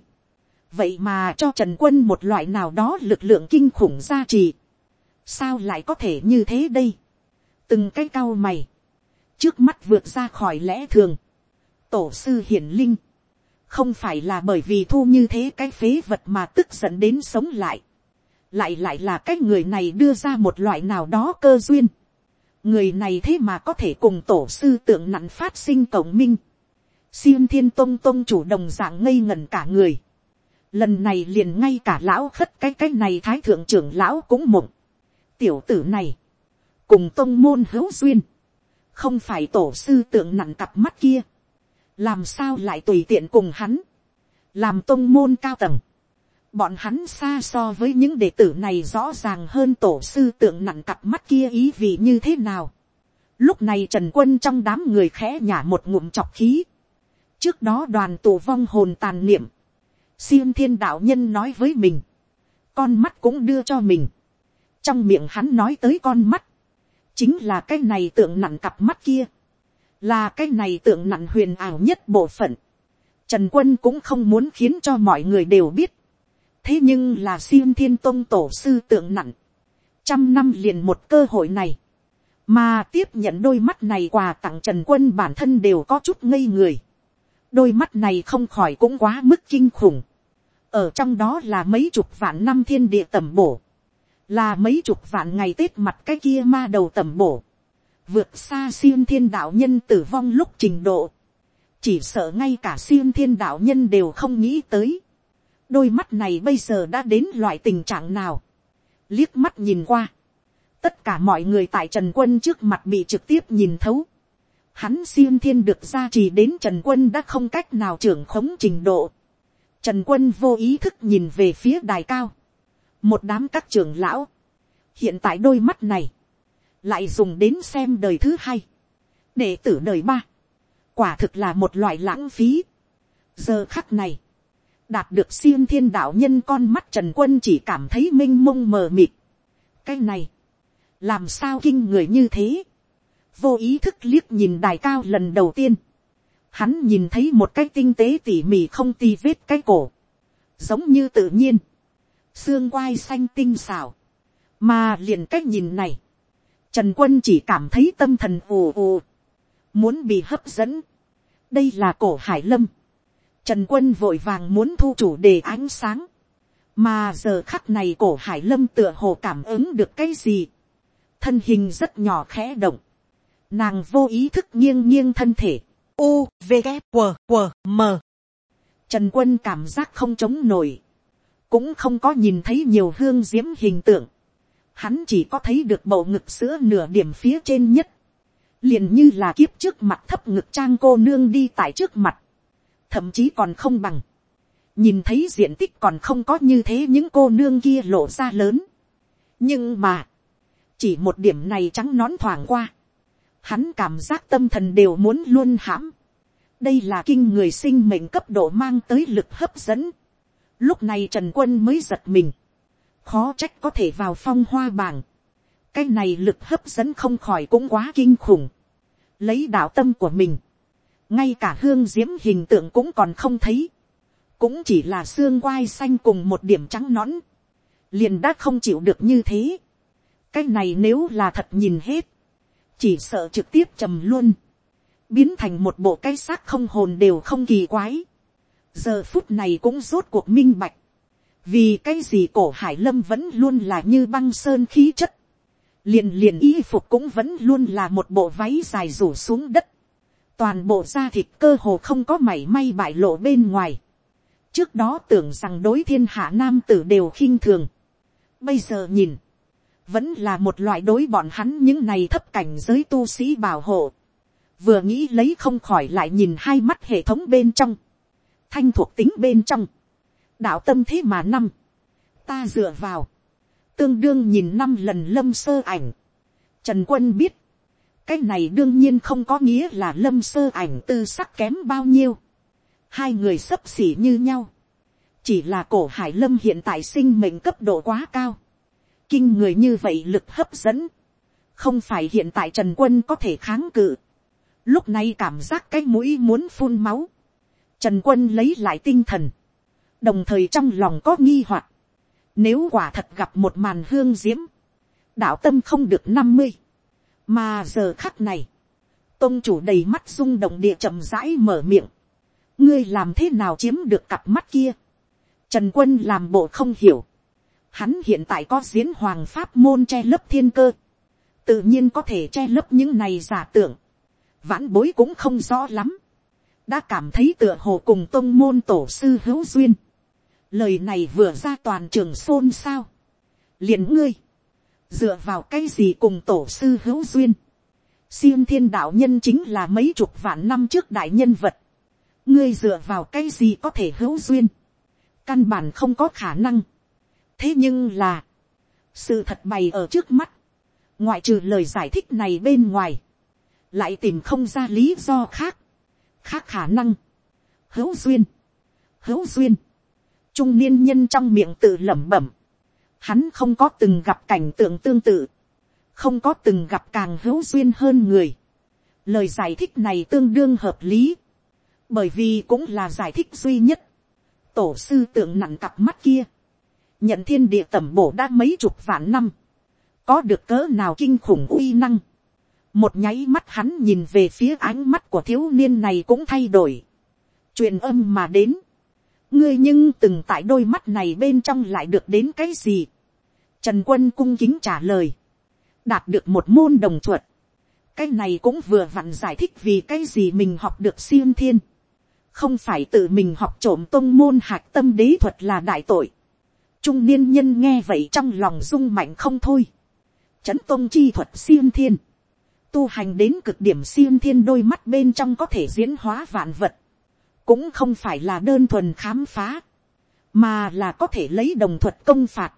vậy mà cho trần quân một loại nào đó lực lượng kinh khủng gia trì, sao lại có thể như thế đây, từng cái cao mày, trước mắt vượt ra khỏi lẽ thường, tổ sư hiển linh, không phải là bởi vì thu như thế cái phế vật mà tức giận đến sống lại, lại lại là cái người này đưa ra một loại nào đó cơ duyên. người này thế mà có thể cùng tổ sư tượng nặn phát sinh cộng minh. xiêm thiên tông tông chủ đồng dạng ngây ngần cả người. lần này liền ngay cả lão khất cái cái này thái thượng trưởng lão cũng mộng. tiểu tử này, cùng tông môn hữu duyên, không phải tổ sư tượng nặng cặp mắt kia. làm sao lại tùy tiện cùng hắn, làm tôn môn cao tầng Bọn hắn xa so với những đệ tử này rõ ràng hơn tổ sư tượng nặng cặp mắt kia ý vị như thế nào. Lúc này Trần Quân trong đám người khẽ nhả một ngụm chọc khí. Trước đó đoàn tù vong hồn tàn niệm. Xin thiên đạo nhân nói với mình. Con mắt cũng đưa cho mình. Trong miệng hắn nói tới con mắt. Chính là cái này tượng nặng cặp mắt kia. Là cái này tượng nặng huyền ảo nhất bộ phận. Trần Quân cũng không muốn khiến cho mọi người đều biết. Thế nhưng là xiêm thiên tôn tổ sư tượng nặng, trăm năm liền một cơ hội này, mà tiếp nhận đôi mắt này quà tặng trần quân bản thân đều có chút ngây người, đôi mắt này không khỏi cũng quá mức kinh khủng, ở trong đó là mấy chục vạn năm thiên địa tầm bổ, là mấy chục vạn ngày tết mặt cái kia ma đầu tẩm bổ, vượt xa siêng thiên đạo nhân tử vong lúc trình độ, chỉ sợ ngay cả siêng thiên đạo nhân đều không nghĩ tới, đôi mắt này bây giờ đã đến loại tình trạng nào. liếc mắt nhìn qua. tất cả mọi người tại trần quân trước mặt bị trực tiếp nhìn thấu. hắn siêng thiên được gia trì đến trần quân đã không cách nào trưởng khống trình độ. trần quân vô ý thức nhìn về phía đài cao một đám các trưởng lão. hiện tại đôi mắt này, lại dùng đến xem đời thứ hai. đệ tử đời ba. quả thực là một loại lãng phí. giờ khắc này, đạt được siêng thiên đạo nhân con mắt trần quân chỉ cảm thấy m i n h mông mờ mịt. cái này, làm sao kinh người như thế, vô ý thức liếc nhìn đài cao lần đầu tiên, hắn nhìn thấy một cái tinh tế tỉ mỉ không ti vết cái cổ, giống như tự nhiên, xương quai xanh tinh xảo, mà liền cách nhìn này, trần quân chỉ cảm thấy tâm thần ù ù, muốn bị hấp dẫn, đây là cổ hải lâm, Trần quân vội vàng muốn thu chủ đề ánh sáng. Mà giờ khắc này cổ hải lâm tựa hồ cảm ứng được cái gì. Thân hình rất nhỏ khẽ động. Nàng vô ý thức nghiêng nghiêng thân thể. U, V, K, q q M. Trần quân cảm giác không chống nổi cũng không có nhìn thấy nhiều hương diễm hình tượng, hắn chỉ có thấy được bầu ngực sữa nửa điểm phía trên nhất, liền như là kiếp trước mặt thấp ngực trang cô nương đi tại trước mặt, thậm chí còn không bằng, nhìn thấy diện tích còn không có như thế những cô nương kia lộ ra lớn, nhưng mà, chỉ một điểm này trắng nón thoảng qua, hắn cảm giác tâm thần đều muốn luôn hãm, đây là kinh người sinh mệnh cấp độ mang tới lực hấp dẫn, lúc này trần quân mới giật mình, khó trách có thể vào phong hoa bảng, cái này lực hấp dẫn không khỏi cũng quá kinh khủng, lấy đạo tâm của mình, ngay cả hương diễm hình tượng cũng còn không thấy, cũng chỉ là xương quai xanh cùng một điểm trắng nõn, liền đã không chịu được như thế. cái này nếu là thật nhìn hết, chỉ sợ trực tiếp trầm luôn, biến thành một bộ cái xác không hồn đều không kỳ quái giờ phút này cũng rốt cuộc minh bạch, vì cái gì cổ hải lâm vẫn luôn là như băng sơn khí chất, liền liền y phục cũng vẫn luôn là một bộ váy dài rủ xuống đất, toàn bộ da thịt cơ hồ không có mảy may bại lộ bên ngoài, trước đó tưởng rằng đối thiên hạ nam tử đều khinh thường, bây giờ nhìn, vẫn là một loại đối bọn hắn những này thấp cảnh giới tu sĩ bảo hộ, vừa nghĩ lấy không khỏi lại nhìn hai mắt hệ thống bên trong, thanh thuộc tính bên trong, đạo tâm thế mà năm, ta dựa vào, tương đương nhìn năm lần lâm sơ ảnh, trần quân biết, cái này đương nhiên không có nghĩa là lâm sơ ảnh tư sắc kém bao nhiêu, hai người sấp xỉ như nhau, chỉ là cổ hải lâm hiện tại sinh mệnh cấp độ quá cao, kinh người như vậy lực hấp dẫn, không phải hiện tại trần quân có thể kháng cự, lúc này cảm giác cái mũi muốn phun máu, trần quân lấy lại tinh thần, đồng thời trong lòng có nghi hoặc, nếu quả thật gặp một màn hương diễm, đạo tâm không được năm mươi, mà giờ khắc này, tôn chủ đầy mắt rung động địa chậm rãi mở miệng, ngươi làm thế nào chiếm được cặp mắt kia, trần quân làm bộ không hiểu, hắn hiện tại có diễn hoàng pháp môn che lấp thiên cơ, tự nhiên có thể che lấp những này giả tưởng, vãn bối cũng không rõ lắm, đã cảm thấy tựa hồ cùng tôn môn tổ sư hữu duyên, lời này vừa ra toàn trường xôn xao, liền ngươi, dựa vào cái gì cùng tổ sư hữu duyên, xiêm thiên đạo nhân chính là mấy chục vạn năm trước đại nhân vật, ngươi dựa vào cái gì có thể hữu duyên, căn bản không có khả năng, thế nhưng là, sự thật bày ở trước mắt, ngoại trừ lời giải thích này bên ngoài, lại tìm không ra lý do khác, khác khả năng, hữu duyên, hữu duyên, trung niên nhân trong miệng tự lẩm bẩm, hắn không có từng gặp cảnh tượng tương tự, không có từng gặp càng hữu duyên hơn người. Lời giải thích này tương đương hợp lý, bởi vì cũng là giải thích duy nhất. Tổ sư tượng nặng cặp mắt kia, nhận thiên địa tẩm bổ đã mấy chục vạn năm, có được cỡ nào kinh khủng uy năng. Một nháy mắt hắn nhìn về phía ánh mắt của thiếu niên này cũng thay đổi. truyền âm mà đến ngươi nhưng từng tại đôi mắt này bên trong lại được đến cái gì. Trần quân cung kính trả lời. đạt được một môn đồng thuật. cái này cũng vừa vặn giải thích vì cái gì mình học được siêu thiên. không phải tự mình học trộm tôn môn hạc tâm đế thuật là đại tội. trung niên nhân nghe vậy trong lòng rung mạnh không thôi. chấn tôn chi thuật siêu thiên tu hành đến cực điểm siêng thiên đôi mắt bên trong có thể diễn hóa vạn vật cũng không phải là đơn thuần khám phá, mà là có thể lấy đồng thuật công phạt,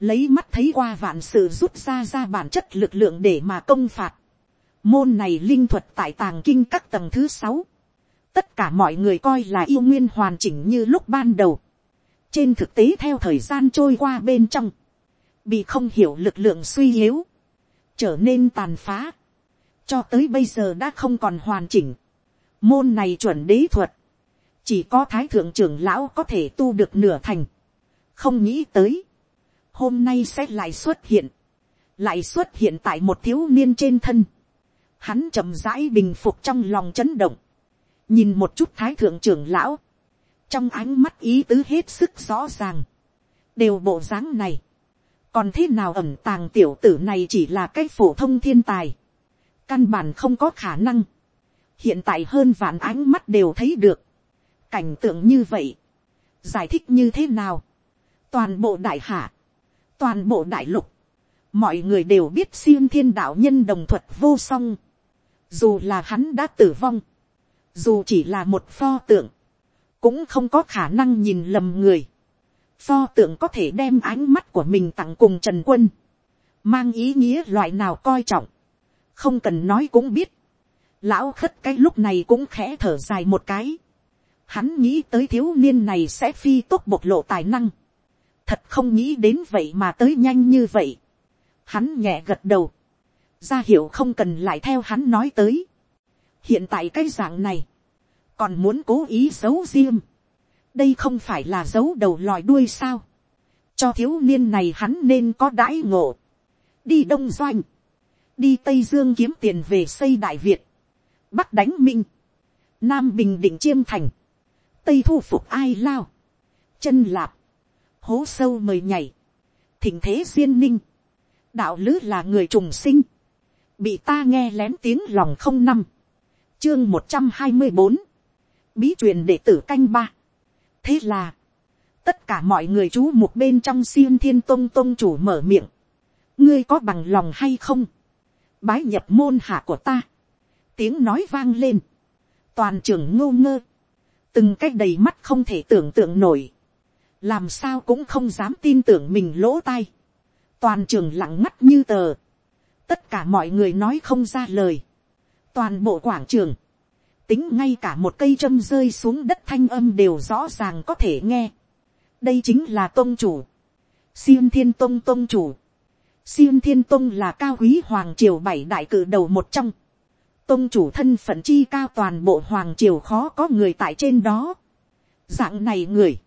lấy mắt thấy qua vạn sự rút ra ra bản chất lực lượng để mà công phạt. Môn này linh thuật tại tàng kinh các tầng thứ sáu, tất cả mọi người coi là yêu nguyên hoàn chỉnh như lúc ban đầu. trên thực tế theo thời gian trôi qua bên trong, bị không hiểu lực lượng suy yếu, trở nên tàn phá, cho tới bây giờ đã không còn hoàn chỉnh. Môn này chuẩn đế thuật, chỉ có thái thượng trưởng lão có thể tu được nửa thành, không nghĩ tới, hôm nay sẽ lại xuất hiện, lại xuất hiện tại một thiếu niên trên thân, hắn chậm rãi bình phục trong lòng chấn động, nhìn một chút thái thượng trưởng lão, trong ánh mắt ý tứ hết sức rõ ràng, đều bộ dáng này, còn thế nào ẩm tàng tiểu tử này chỉ là cái phổ thông thiên tài, căn bản không có khả năng, hiện tại hơn vạn ánh mắt đều thấy được, cảnh tượng như vậy, giải thích như thế nào, toàn bộ đại hạ, toàn bộ đại lục, mọi người đều biết xuyên thiên đạo nhân đồng thuật vô song, dù là hắn đã tử vong, dù chỉ là một pho tượng, cũng không có khả năng nhìn lầm người, pho tượng có thể đem ánh mắt của mình tặng cùng trần quân, mang ý nghĩa loại nào coi trọng, không cần nói cũng biết, lão khất cái lúc này cũng khẽ thở dài một cái, hắn nghĩ tới thiếu niên này sẽ phi tốt bộc lộ tài năng, thật không nghĩ đến vậy mà tới nhanh như vậy, hắn nhẹ gật đầu, ra hiệu không cần lại theo hắn nói tới, hiện tại cái dạng này, còn muốn cố ý giấu riêng, đây không phải là giấu đầu lòi đuôi sao, cho thiếu niên này hắn nên có đãi ngộ, đi đông doanh, đi tây dương kiếm tiền về xây đại việt, bắc đánh minh, nam bình định chiêm thành, tây thu phục ai lao, chân lạp, hố sâu mời nhảy, thỉnh thế duyên ninh, đạo lứ là người trùng sinh, bị ta nghe lén tiếng lòng không năm, chương một trăm hai mươi bốn, bí truyền đệ tử canh ba, thế là, tất cả mọi người chú một bên trong xiêm thiên tôn tôn chủ mở miệng, ngươi có bằng lòng hay không, bái nhập môn hạ của ta, tiếng nói vang lên, toàn trường ngô ngơ, từng cái đầy mắt không thể tưởng tượng nổi, làm sao cũng không dám tin tưởng mình lỗ tai, toàn trường lặng ngắt như tờ, tất cả mọi người nói không ra lời, toàn bộ quảng trường, tính ngay cả một cây châm rơi xuống đất thanh âm đều rõ ràng có thể nghe. đây chính là tôn chủ, xiêm thiên tôn tôn chủ, siêng thiên Tông là cao quý hoàng triều bảy đại cử đầu một trong, Tông chủ thân phận chi cao toàn bộ hoàng triều khó có người tại trên đó. dạng này người,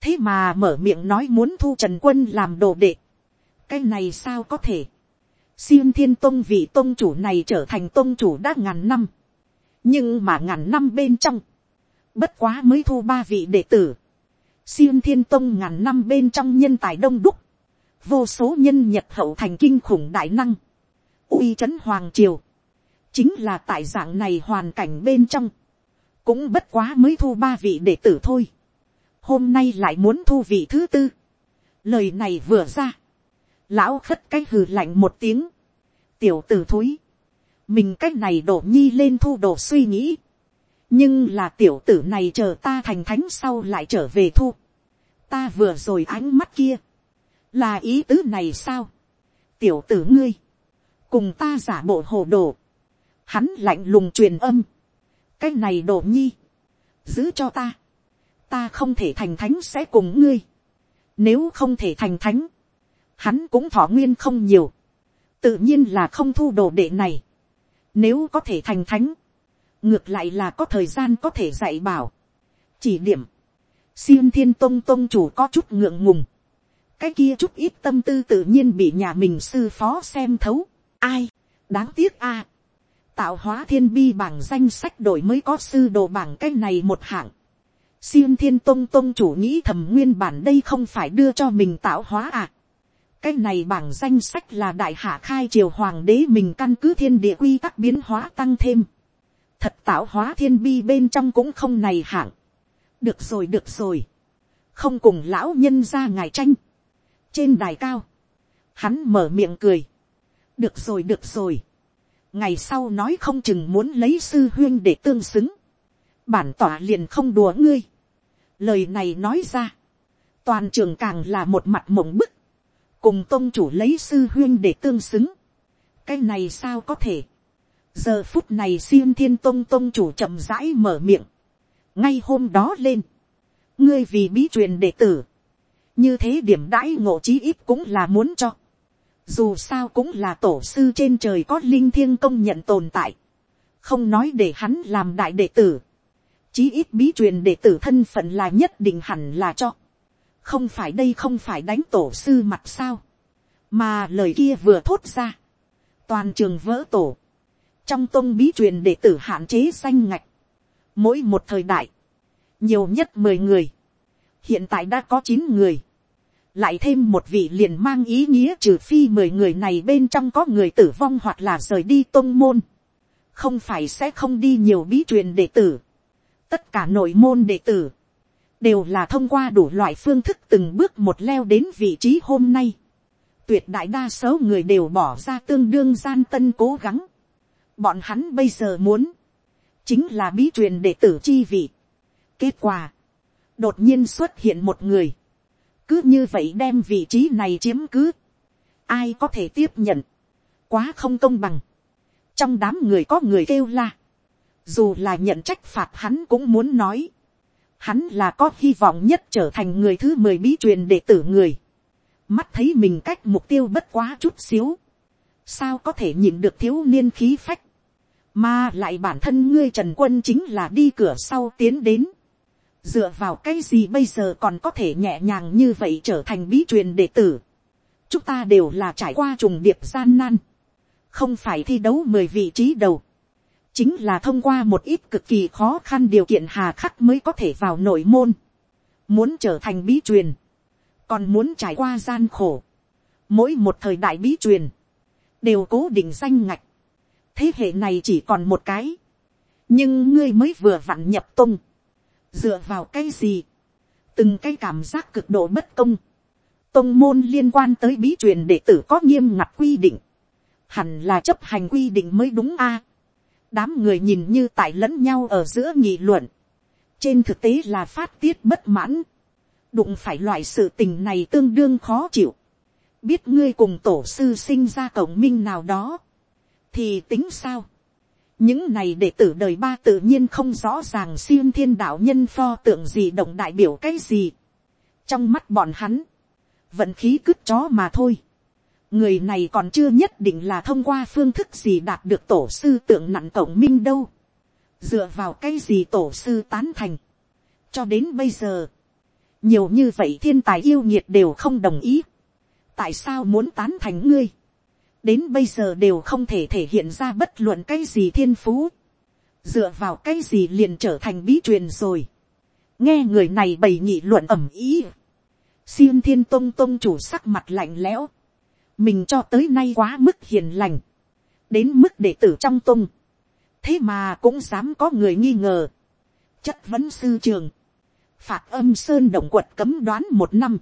thế mà mở miệng nói muốn thu trần quân làm đồ đệ, cái này sao có thể, siêng thiên Tông vị Tông chủ này trở thành Tông chủ đã ngàn năm, nhưng mà ngàn năm bên trong, bất quá mới thu ba vị đệ tử, siêng thiên tông ngàn năm bên trong nhân tài đông đúc, vô số nhân nhật hậu thành kinh khủng đại năng, uy trấn hoàng triều, chính là tại dạng này hoàn cảnh bên trong, cũng bất quá mới thu ba vị đệ tử thôi, hôm nay lại muốn thu vị thứ tư, lời này vừa ra, lão khất cái hừ lạnh một tiếng, tiểu t ử thúi, mình cái này đổ nhi lên thu đồ suy nghĩ, nhưng là tiểu tử này chờ ta thành thánh sau lại trở về thu, ta vừa rồi ánh mắt kia, là ý tứ này sao, tiểu tử ngươi, cùng ta giả bộ hồ đồ, hắn lạnh lùng truyền âm, cái này đổ nhi, giữ cho ta, ta không thể thành thánh sẽ cùng ngươi, nếu không thể thành thánh, hắn cũng thọ nguyên không nhiều, tự nhiên là không thu đồ đệ này, nếu có thể thành thánh, ngược lại là có thời gian có thể dạy bảo. Chỉ điểm, xin thiên tông tông chủ có chút ngượng ngùng. Cái kia chút ít tâm tư tự nhiên bị nhà mình sư phó xem thấu. Ai, đáng tiếc a Tạo hóa thiên bi bảng danh sách đổi mới có sư đồ bảng cái này một hạng. Xuyên thiên tông tông chủ nghĩ thầm nguyên bản đây không phải đưa cho mình tạo hóa à cái này bảng danh sách là đại hạ khai triều hoàng đế mình căn cứ thiên địa quy tắc biến hóa tăng thêm. Thật tạo hóa thiên bi bên trong cũng không này hạng. Được rồi được rồi. Không cùng lão nhân ra ngài tranh. Trên đài cao. Hắn mở miệng cười. Được rồi được rồi. Ngày sau nói không chừng muốn lấy sư huyên để tương xứng. Bản tỏa liền không đùa ngươi. Lời này nói ra. Toàn trường càng là một mặt mộng bức cùng tôn chủ lấy sư huyên để tương xứng. cái này sao có thể. giờ phút này xiêm thiên tôn tôn chủ chậm rãi mở miệng. ngay hôm đó lên. ngươi vì bí truyền đệ tử như thế điểm đãi ngộ chí ít cũng là muốn cho. dù sao cũng là tổ sư trên trời có linh thiêng công nhận tồn tại. không nói để hắn làm đại đệ tử. chí ít bí truyền đệ tử thân phận là nhất định hẳn là cho. Không phải đây không phải đánh tổ sư mặt sao, mà lời kia vừa thốt ra, toàn trường vỡ tổ, trong tôn bí truyền đệ tử hạn chế danh ngạch, mỗi một thời đại, nhiều nhất mười người, hiện tại đã có chín người, lại thêm một vị liền mang ý nghĩa trừ phi mười người này bên trong có người tử vong hoặc là rời đi tôn môn, không phải sẽ không đi nhiều bí truyền đệ tử, tất cả nội môn đệ tử, đều là thông qua đủ loại phương thức từng bước một leo đến vị trí hôm nay. tuyệt đại đa số người đều bỏ ra tương đương gian tân cố gắng. bọn hắn bây giờ muốn, chính là bí truyền đệ tử chi vị. kết quả, đột nhiên xuất hiện một người, cứ như vậy đem vị trí này chiếm cứ, ai có thể tiếp nhận, quá không công bằng, trong đám người có người kêu la, dù là nhận trách phạt hắn cũng muốn nói, hắn là có hy vọng nhất trở thành người thứ mười bí truyền đệ tử người, mắt thấy mình cách mục tiêu bất quá chút xíu, sao có thể nhìn được thiếu niên khí phách, mà lại bản thân ngươi trần quân chính là đi cửa sau tiến đến, dựa vào cái gì bây giờ còn có thể nhẹ nhàng như vậy trở thành bí truyền đệ tử. chúng ta đều là trải qua trùng điệp gian nan, không phải thi đấu mười vị trí đầu, chính là thông qua một ít cực kỳ khó khăn điều kiện hà khắc mới có thể vào nội môn, muốn trở thành bí truyền, còn muốn trải qua gian khổ, mỗi một thời đại bí truyền, đều cố định danh ngạch, thế hệ này chỉ còn một cái, nhưng ngươi mới vừa vặn nhập tung, dựa vào cái gì, từng cái cảm giác cực độ bất công, tông môn liên quan tới bí truyền đệ tử có nghiêm ngặt quy định, hẳn là chấp hành quy định mới đúng a. đám người nhìn như tại lẫn nhau ở giữa nghị luận, trên thực tế là phát tiết bất mãn, đụng phải loại sự tình này tương đương khó chịu, biết ngươi cùng tổ sư sinh ra cổng minh nào đó, thì tính sao, những này đệ tử đời ba tự nhiên không rõ ràng xiêm thiên đạo nhân pho tượng gì động đại biểu cái gì. trong mắt bọn hắn, vận khí cứt chó mà thôi. người này còn chưa nhất định là thông qua phương thức gì đạt được tổ sư tượng nặng cổng minh đâu. dựa vào cái gì tổ sư tán thành. cho đến bây giờ, nhiều như vậy thiên tài yêu nhiệt đều không đồng ý. tại sao muốn tán thành ngươi đến bây giờ đều không thể thể hiện ra bất luận cái gì thiên phú, dựa vào cái gì liền trở thành bí truyền rồi. nghe người này bày nhị luận ẩm ý, xiêm thiên tông tông chủ sắc mặt lạnh lẽo, mình cho tới nay quá mức hiền lành, đến mức đệ tử trong tông, thế mà cũng dám có người nghi ngờ, chất vấn sư trường, phạt âm sơn động quật cấm đoán một năm,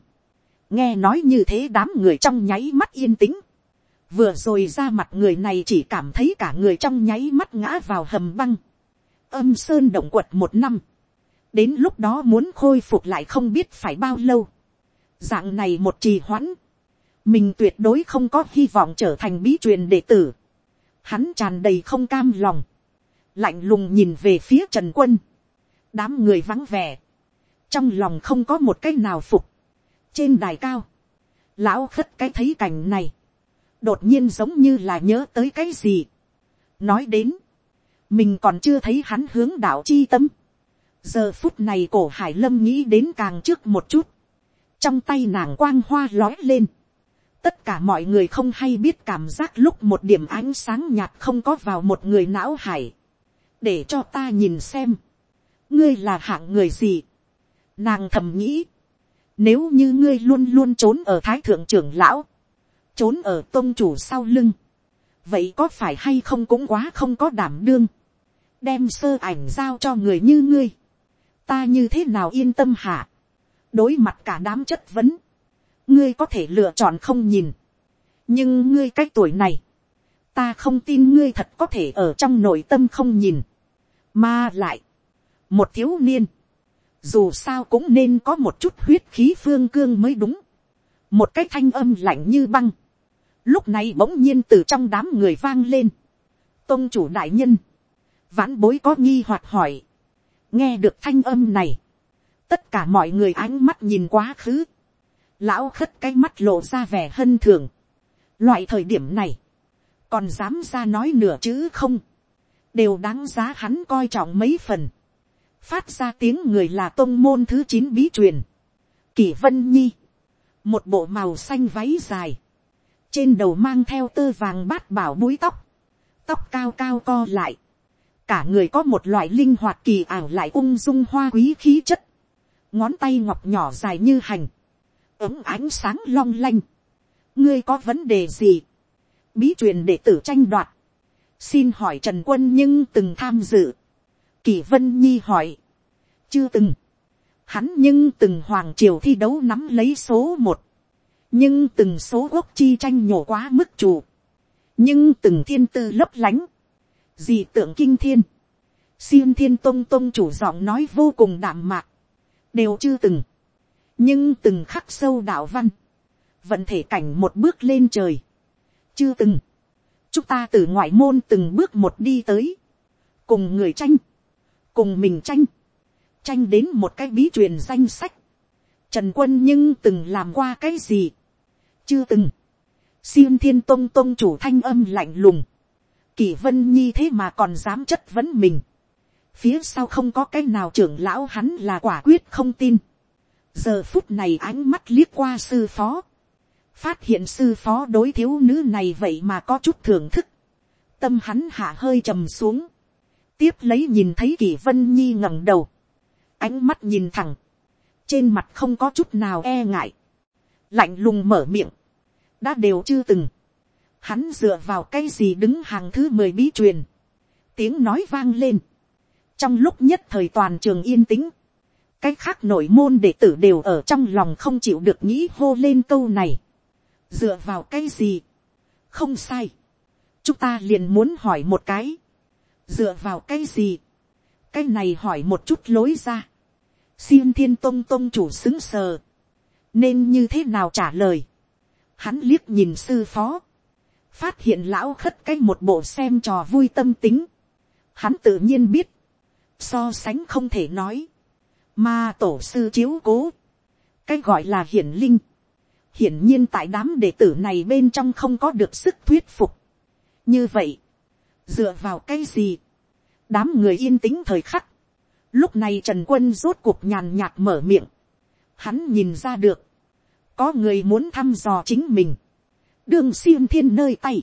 nghe nói như thế đám người trong nháy mắt yên tĩnh, vừa rồi ra mặt người này chỉ cảm thấy cả người trong nháy mắt ngã vào hầm băng, âm sơn động quật một năm, đến lúc đó muốn khôi phục lại không biết phải bao lâu, dạng này một trì hoãn, mình tuyệt đối không có hy vọng trở thành bí truyền đệ tử, hắn tràn đầy không cam lòng, lạnh lùng nhìn về phía trần quân, đám người vắng vẻ, trong lòng không có một cái nào phục, trên đài cao, lão khất cái thấy cảnh này, đột nhiên giống như là nhớ tới cái gì. nói đến, mình còn chưa thấy hắn hướng đạo chi tâm. giờ phút này cổ hải lâm nghĩ đến càng trước một chút. trong tay nàng quang hoa lói lên. tất cả mọi người không hay biết cảm giác lúc một điểm ánh sáng nhạt không có vào một người não hải. để cho ta nhìn xem. ngươi là hạng người gì. nàng thầm nghĩ. nếu như ngươi luôn luôn trốn ở thái thượng trưởng lão trốn ở tôn chủ sau lưng, vậy có phải hay không cũng quá không có đảm đương, đem sơ ảnh giao cho người như ngươi, ta như thế nào yên tâm hả, đối mặt cả đám chất vấn, ngươi có thể lựa chọn không nhìn, nhưng ngươi cái tuổi này, ta không tin ngươi thật có thể ở trong nội tâm không nhìn, mà lại, một thiếu niên, dù sao cũng nên có một chút huyết khí phương cương mới đúng, một cái thanh âm lạnh như băng, lúc này bỗng nhiên từ trong đám người vang lên, tôn chủ đại nhân, vãn bối có nghi hoặc hỏi, nghe được thanh âm này, tất cả mọi người ánh mắt nhìn quá khứ, lão khất cái mắt lộ ra vẻ hân thường, loại thời điểm này, còn dám ra nói nửa chữ không, đều đáng giá hắn coi trọng mấy phần, phát ra tiếng người là tôn môn thứ chín bí truyền, kỳ vân nhi, một bộ màu xanh váy dài, trên đầu mang theo tơ vàng bát bảo búi tóc, tóc cao cao co lại, cả người có một loại linh hoạt kỳ ảo lại ung dung hoa quý khí chất, ngón tay ngọc nhỏ dài như hành, ấm ánh sáng long lanh, ngươi có vấn đề gì, bí truyền đệ tử tranh đoạt, xin hỏi trần quân nhưng từng tham dự, kỳ vân nhi hỏi, chưa từng, Hắn nhưng từng hoàng triều thi đấu nắm lấy số một. Nhưng từng số quốc chi tranh nhổ quá mức chủ. Nhưng từng thiên tư lấp lánh. Dị tượng kinh thiên. Siêng thiên tông tông chủ giọng nói vô cùng đạm mạc. Đều chưa từng. Nhưng từng khắc sâu đạo văn. Vận thể cảnh một bước lên trời. Chưa từng. Chúng ta từ ngoại môn từng bước một đi tới. Cùng người tranh. Cùng mình tranh tranh đến một cái bí truyền danh sách. Trần quân nhưng từng làm qua cái gì? Chưa từng. xiêm thiên tông tông chủ thanh âm lạnh lùng. kỳ vân nhi thế mà còn dám chất vấn mình. Phía sau không có cái nào trưởng lão hắn là quả quyết không tin. Giờ phút này ánh mắt liếc qua sư phó. Phát hiện sư phó đối thiếu nữ này vậy mà có chút thưởng thức. Tâm hắn hạ hơi trầm xuống. Tiếp lấy nhìn thấy kỳ vân nhi ngẩng đầu ánh mắt nhìn thẳng, trên mặt không có chút nào e ngại, lạnh lùng mở miệng, đã đều chưa từng, hắn dựa vào cái gì đứng hàng thứ mười bí truyền, tiếng nói vang lên, trong lúc nhất thời toàn trường yên tĩnh, cái khác nội môn đệ tử đều ở trong lòng không chịu được nghĩ hô lên câu này, dựa vào cái gì, không sai, chúng ta liền muốn hỏi một cái, dựa vào cái gì, cái này hỏi một chút lối ra, xiêm thiên tông tông chủ xứng sờ, nên như thế nào trả lời, hắn liếc nhìn sư phó, phát hiện lão khất cái một bộ xem trò vui tâm tính, hắn tự nhiên biết, so sánh không thể nói, mà tổ sư chiếu cố, cái gọi là hiển linh, hiển nhiên tại đám đệ tử này bên trong không có được sức thuyết phục. như vậy, dựa vào cái gì, đám người yên tĩnh thời khắc, Lúc này Trần Quân rốt cuộc nhàn nhạt mở miệng. Hắn nhìn ra được. Có người muốn thăm dò chính mình. Đường xiêm thiên nơi tay.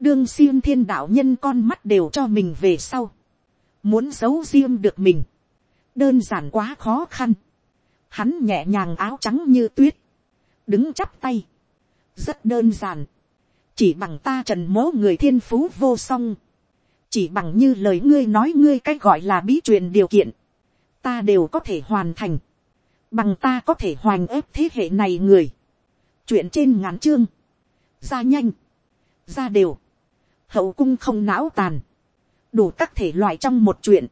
Đường xiêm thiên đạo nhân con mắt đều cho mình về sau. Muốn giấu riêng được mình. Đơn giản quá khó khăn. Hắn nhẹ nhàng áo trắng như tuyết. Đứng chắp tay. Rất đơn giản. Chỉ bằng ta trần mố người thiên phú vô song chỉ bằng như lời ngươi nói ngươi cách gọi là bí truyền điều kiện, ta đều có thể hoàn thành, bằng ta có thể hoành ép thế hệ này người, chuyện trên ngắn chương, ra nhanh, ra đều, hậu cung không não tàn, đủ các thể loại trong một chuyện,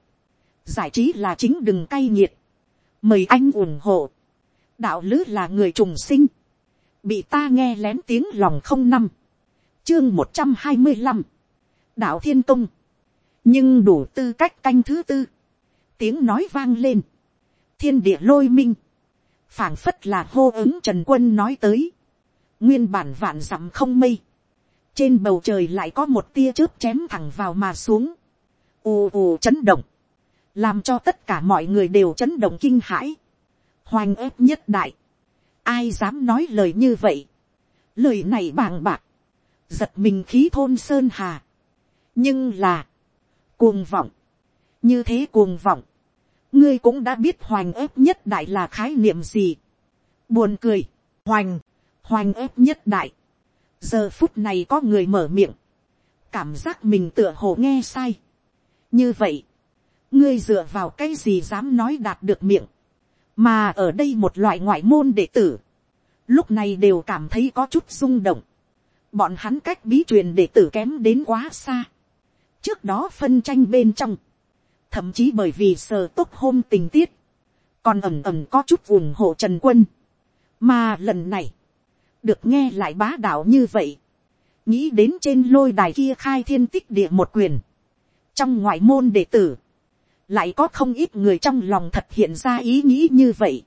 giải trí là chính đừng cay nghiệt, mời anh ủng hộ, đạo lứ là người trùng sinh, bị ta nghe lén tiếng lòng không năm, chương một trăm hai mươi năm, đạo thiên công, nhưng đủ tư cách canh thứ tư, tiếng nói vang lên, thiên địa lôi minh, phảng phất là hô ứng trần quân nói tới, nguyên bản vạn dặm không mây, trên bầu trời lại có một tia chớp chém thẳng vào mà xuống, ù ù chấn động, làm cho tất cả mọi người đều chấn động kinh hãi, hoành ép nhất đại, ai dám nói lời như vậy, lời này bàng bạc, giật mình khí thôn sơn hà, nhưng là, cuồng vọng, như thế cuồng vọng, ngươi cũng đã biết hoành ép nhất đại là khái niệm gì. buồn cười, hoành, hoành ép nhất đại. giờ phút này có người mở miệng, cảm giác mình tựa hồ nghe sai. như vậy, ngươi dựa vào cái gì dám nói đạt được miệng, mà ở đây một loại ngoại môn đệ tử, lúc này đều cảm thấy có chút rung động. bọn hắn cách bí truyền đệ tử kém đến quá xa trước đó phân tranh bên trong, thậm chí bởi vì sờ tốt hôm tình tiết, còn ẩm ẩm có chút ủng hộ trần quân, mà lần này, được nghe lại bá đạo như vậy, nghĩ đến trên lôi đài kia khai thiên tích địa một quyền, trong ngoại môn đệ tử, lại có không ít người trong lòng thật hiện ra ý nghĩ như vậy,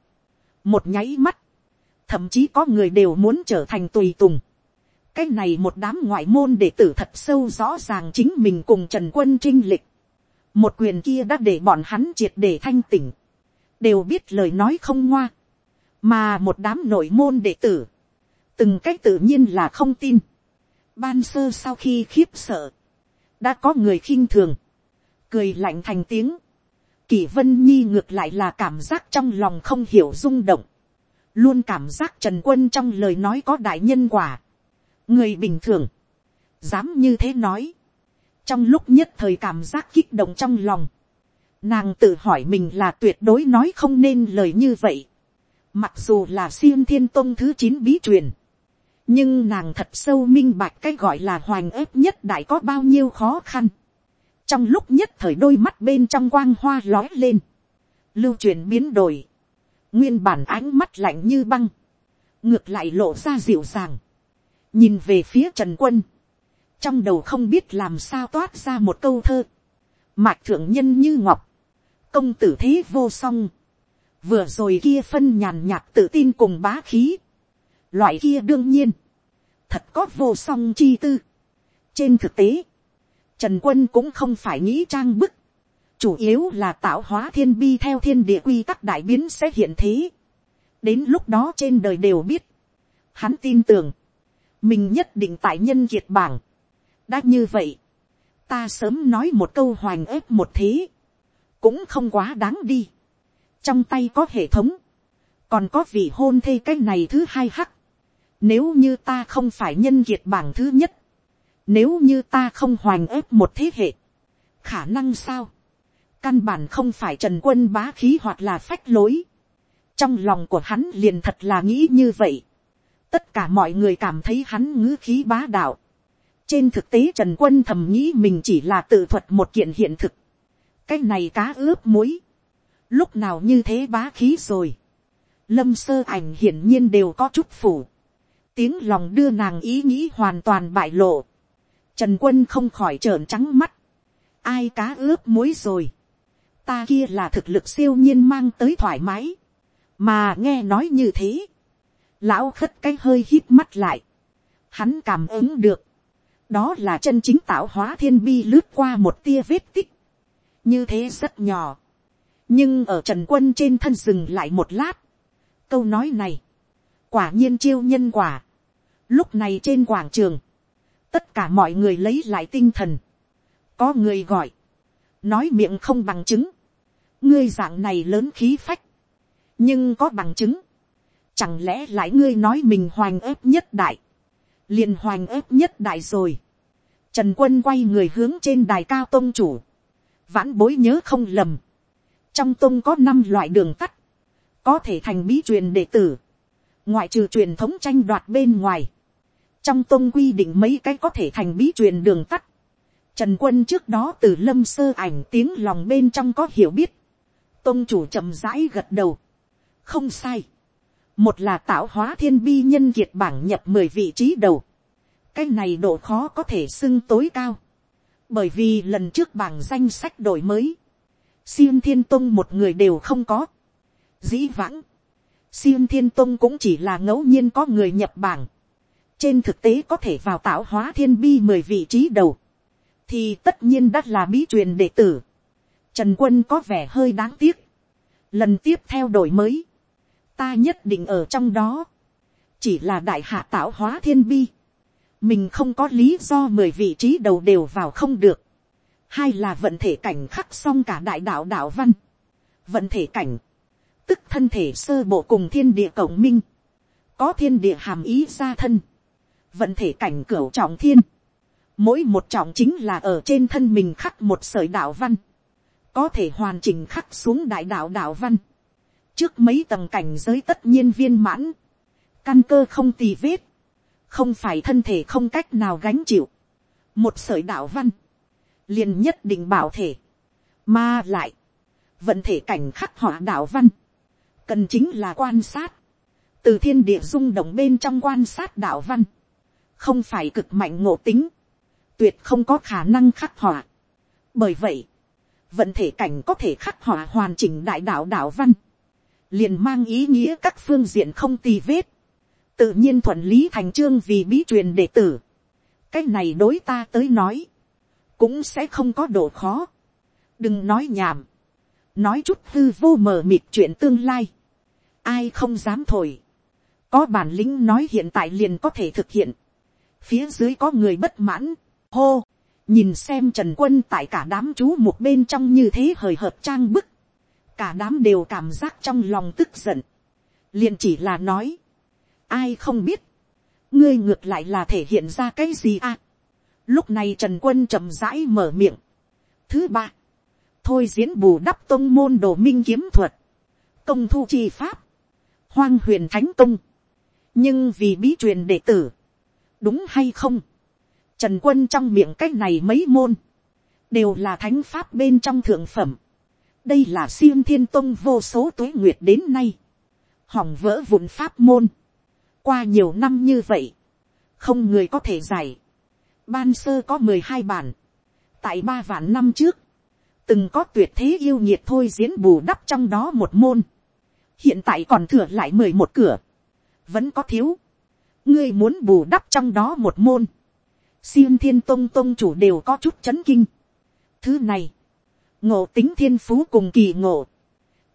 một nháy mắt, thậm chí có người đều muốn trở thành tùy tùng, cái này một đám ngoại môn đệ tử thật sâu rõ ràng chính mình cùng trần quân trinh lịch một quyền kia đã để bọn hắn triệt để thanh tỉnh. đều biết lời nói không ngoa. mà một đám nội môn đệ tử. từng cách tự nhiên là không tin. ban sơ sau khi khiếp sợ. đã có người khinh thường. cười lạnh thành tiếng. Kỷ vân nhi ngược lại là cảm giác trong lòng không hiểu rung động. luôn cảm giác trần quân trong lời nói có đại nhân quả người bình thường, dám như thế nói, trong lúc nhất thời cảm giác kích động trong lòng, Nàng tự hỏi mình là tuyệt đối nói không nên lời như vậy. Mặc dù là siêm thiên tông thứ chín bí truyền. Nhưng nàng thật sâu minh bạch cái gọi là hoành ép nhất đại có bao nhiêu khó khăn. Trong lúc nhất thời đôi mắt bên trong quang hoa lói lên. Lưu truyền biến đổi. Nguyên bản ánh mắt lạnh như băng. Ngược lại lộ ra dịu dàng. Nhìn về phía Trần Quân. Trong đầu không biết làm sao toát ra một câu thơ. Mạch thượng nhân như ngọc. Công tử thế vô song. Vừa rồi kia phân nhàn nhạt tự tin cùng bá khí. Loại kia đương nhiên. Thật có vô song chi tư. Trên thực tế. Trần quân cũng không phải nghĩ trang bức. Chủ yếu là tạo hóa thiên bi theo thiên địa quy tắc đại biến sẽ hiện thế. Đến lúc đó trên đời đều biết. Hắn tin tưởng. Mình nhất định tại nhân kiệt bảng. Đã như vậy. Ta sớm nói một câu hoành ép một thế. Cũng không quá đáng đi. Trong tay có hệ thống. Còn có vị hôn thê cái này thứ hai hắc. Nếu như ta không phải nhân kiệt bảng thứ nhất. Nếu như ta không hoành ép một thế hệ. Khả năng sao? Căn bản không phải trần quân bá khí hoặc là phách lối. Trong lòng của hắn liền thật là nghĩ như vậy. Tất cả mọi người cảm thấy hắn ngữ khí bá đạo. Trên thực tế Trần Quân thầm nghĩ mình chỉ là tự thuật một kiện hiện thực. Cái này cá ướp muối. Lúc nào như thế bá khí rồi. Lâm sơ ảnh hiển nhiên đều có chút phủ. Tiếng lòng đưa nàng ý nghĩ hoàn toàn bại lộ. Trần Quân không khỏi trợn trắng mắt. Ai cá ướp muối rồi. Ta kia là thực lực siêu nhiên mang tới thoải mái. Mà nghe nói như thế. Lão khất cái hơi hít mắt lại. Hắn cảm ứng được. Đó là chân chính tạo hóa thiên bi lướt qua một tia vết tích. Như thế rất nhỏ. Nhưng ở trần quân trên thân dừng lại một lát. Câu nói này. Quả nhiên chiêu nhân quả. Lúc này trên quảng trường tất cả mọi người lấy lại tinh thần. có người gọi, nói miệng không bằng chứng, ngươi dạng này lớn khí phách, nhưng có bằng chứng, chẳng lẽ lại ngươi nói mình hoành ép nhất đại, liền hoành ớt nhất đại rồi. Trần quân quay người hướng trên đài cao tôn chủ, vãn bối nhớ không lầm, trong tôn có năm loại đường tắt, có thể thành bí truyền đệ tử, ngoại trừ truyền thống tranh đoạt bên ngoài, trong tôn quy định mấy cái có thể thành bí truyền đường tắt. Trần quân trước đó từ lâm sơ ảnh tiếng lòng bên trong có hiểu biết. Tôn chủ chậm rãi gật đầu. Không sai. Một là tạo hóa thiên bi nhân kiệt bảng nhập mười vị trí đầu. Cái này độ khó có thể xưng tối cao. Bởi vì lần trước bảng danh sách đổi mới. Siêng thiên tông một người đều không có. Dĩ vãng. Siêng thiên tông cũng chỉ là ngẫu nhiên có người nhập bảng trên thực tế có thể vào tạo hóa thiên bi mười vị trí đầu, thì tất nhiên đã là bí truyền đệ tử. Trần quân có vẻ hơi đáng tiếc. Lần tiếp theo đổi mới, ta nhất định ở trong đó, chỉ là đại hạ tạo hóa thiên bi. Mình không có lý do mười vị trí đầu đều vào không được. Hai là vận thể cảnh khắc xong cả đại đạo đạo văn. Vận thể cảnh, tức thân thể sơ bộ cùng thiên địa cộng minh. Có thiên địa hàm ý ra thân vận thể cảnh cửu trọng thiên, mỗi một trọng chính là ở trên thân mình khắc một sợi đạo văn, có thể hoàn chỉnh khắc xuống đại đạo đạo văn, trước mấy tầng cảnh giới tất nhiên viên mãn, căn cơ không tì vết, không phải thân thể không cách nào gánh chịu, một sợi đạo văn, liền nhất định bảo thể, mà lại, vận thể cảnh khắc họa đạo văn, cần chính là quan sát, từ thiên địa rung động bên trong quan sát đạo văn, không phải cực mạnh ngộ tính, tuyệt không có khả năng khắc họa. bởi vậy, vận thể cảnh có thể khắc họa hoàn chỉnh đại đạo đạo văn, liền mang ý nghĩa các phương diện không tì vết, tự nhiên thuận lý thành trương vì bí truyền đệ tử. cái này đối ta tới nói, cũng sẽ không có độ khó. đừng nói nhảm, nói chút hư vô mờ mịt chuyện tương lai, ai không dám thổi, có bản lĩnh nói hiện tại liền có thể thực hiện, phía dưới có người bất mãn, hô, nhìn xem trần quân tại cả đám chú một bên trong như thế hời hợt trang bức, cả đám đều cảm giác trong lòng tức giận, liền chỉ là nói, ai không biết, ngươi ngược lại là thể hiện ra cái gì à. lúc này trần quân chậm rãi mở miệng. thứ ba, thôi diễn bù đắp tôn môn đồ minh kiếm thuật, công thu chi pháp, hoang huyền thánh công, nhưng vì bí truyền đệ tử, đúng hay không, trần quân trong miệng cách này mấy môn, đều là thánh pháp bên trong thượng phẩm, đây là siêng thiên tông vô số tuế nguyệt đến nay, hỏng vỡ vụn pháp môn, qua nhiều năm như vậy, không người có thể giải, ban sơ có mười hai bản, tại ba vạn năm trước, từng có tuyệt thế yêu nhiệt thôi diễn bù đắp trong đó một môn, hiện tại còn thừa lại mười một cửa, vẫn có thiếu, ngươi muốn bù đắp trong đó một môn, xiêm thiên tông tông chủ đều có chút chấn kinh. thứ này, ngộ tính thiên phú cùng kỳ ngộ,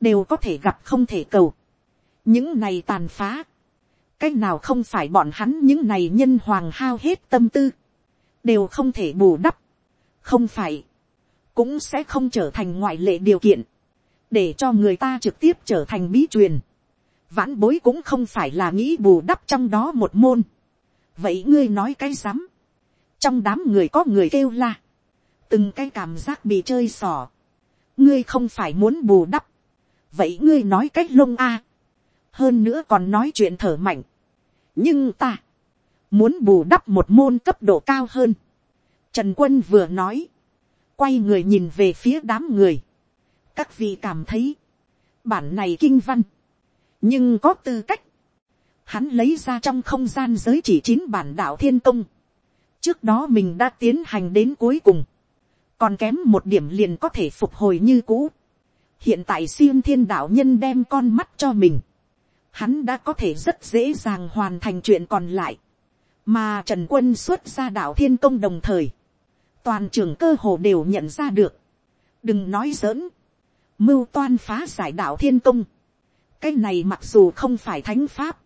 đều có thể gặp không thể cầu. những này tàn phá, cái nào không phải bọn hắn những này nhân hoàng hao hết tâm tư, đều không thể bù đắp, không phải, cũng sẽ không trở thành ngoại lệ điều kiện, để cho người ta trực tiếp trở thành bí truyền vãn bối cũng không phải là nghĩ bù đắp trong đó một môn. vậy ngươi nói cái rắm. trong đám người có người kêu la từng cái cảm giác bị chơi xỏ. ngươi không phải muốn bù đắp. vậy ngươi nói cách lông a. hơn nữa còn nói chuyện thở mạnh. nhưng ta, muốn bù đắp một môn cấp độ cao hơn. trần quân vừa nói, quay người nhìn về phía đám người. các vị cảm thấy, bản này kinh văn, nhưng có tư cách, hắn lấy ra trong không gian giới chỉ chín bản đạo thiên công, trước đó mình đã tiến hành đến cuối cùng, còn kém một điểm liền có thể phục hồi như cũ. hiện tại siêng thiên đạo nhân đem con mắt cho mình, hắn đã có thể rất dễ dàng hoàn thành chuyện còn lại, mà trần quân xuất ra đạo thiên công đồng thời, toàn trường cơ hồ đều nhận ra được, đừng nói giỡn, mưu toan phá giải đạo thiên công, cái này mặc dù không phải thánh pháp,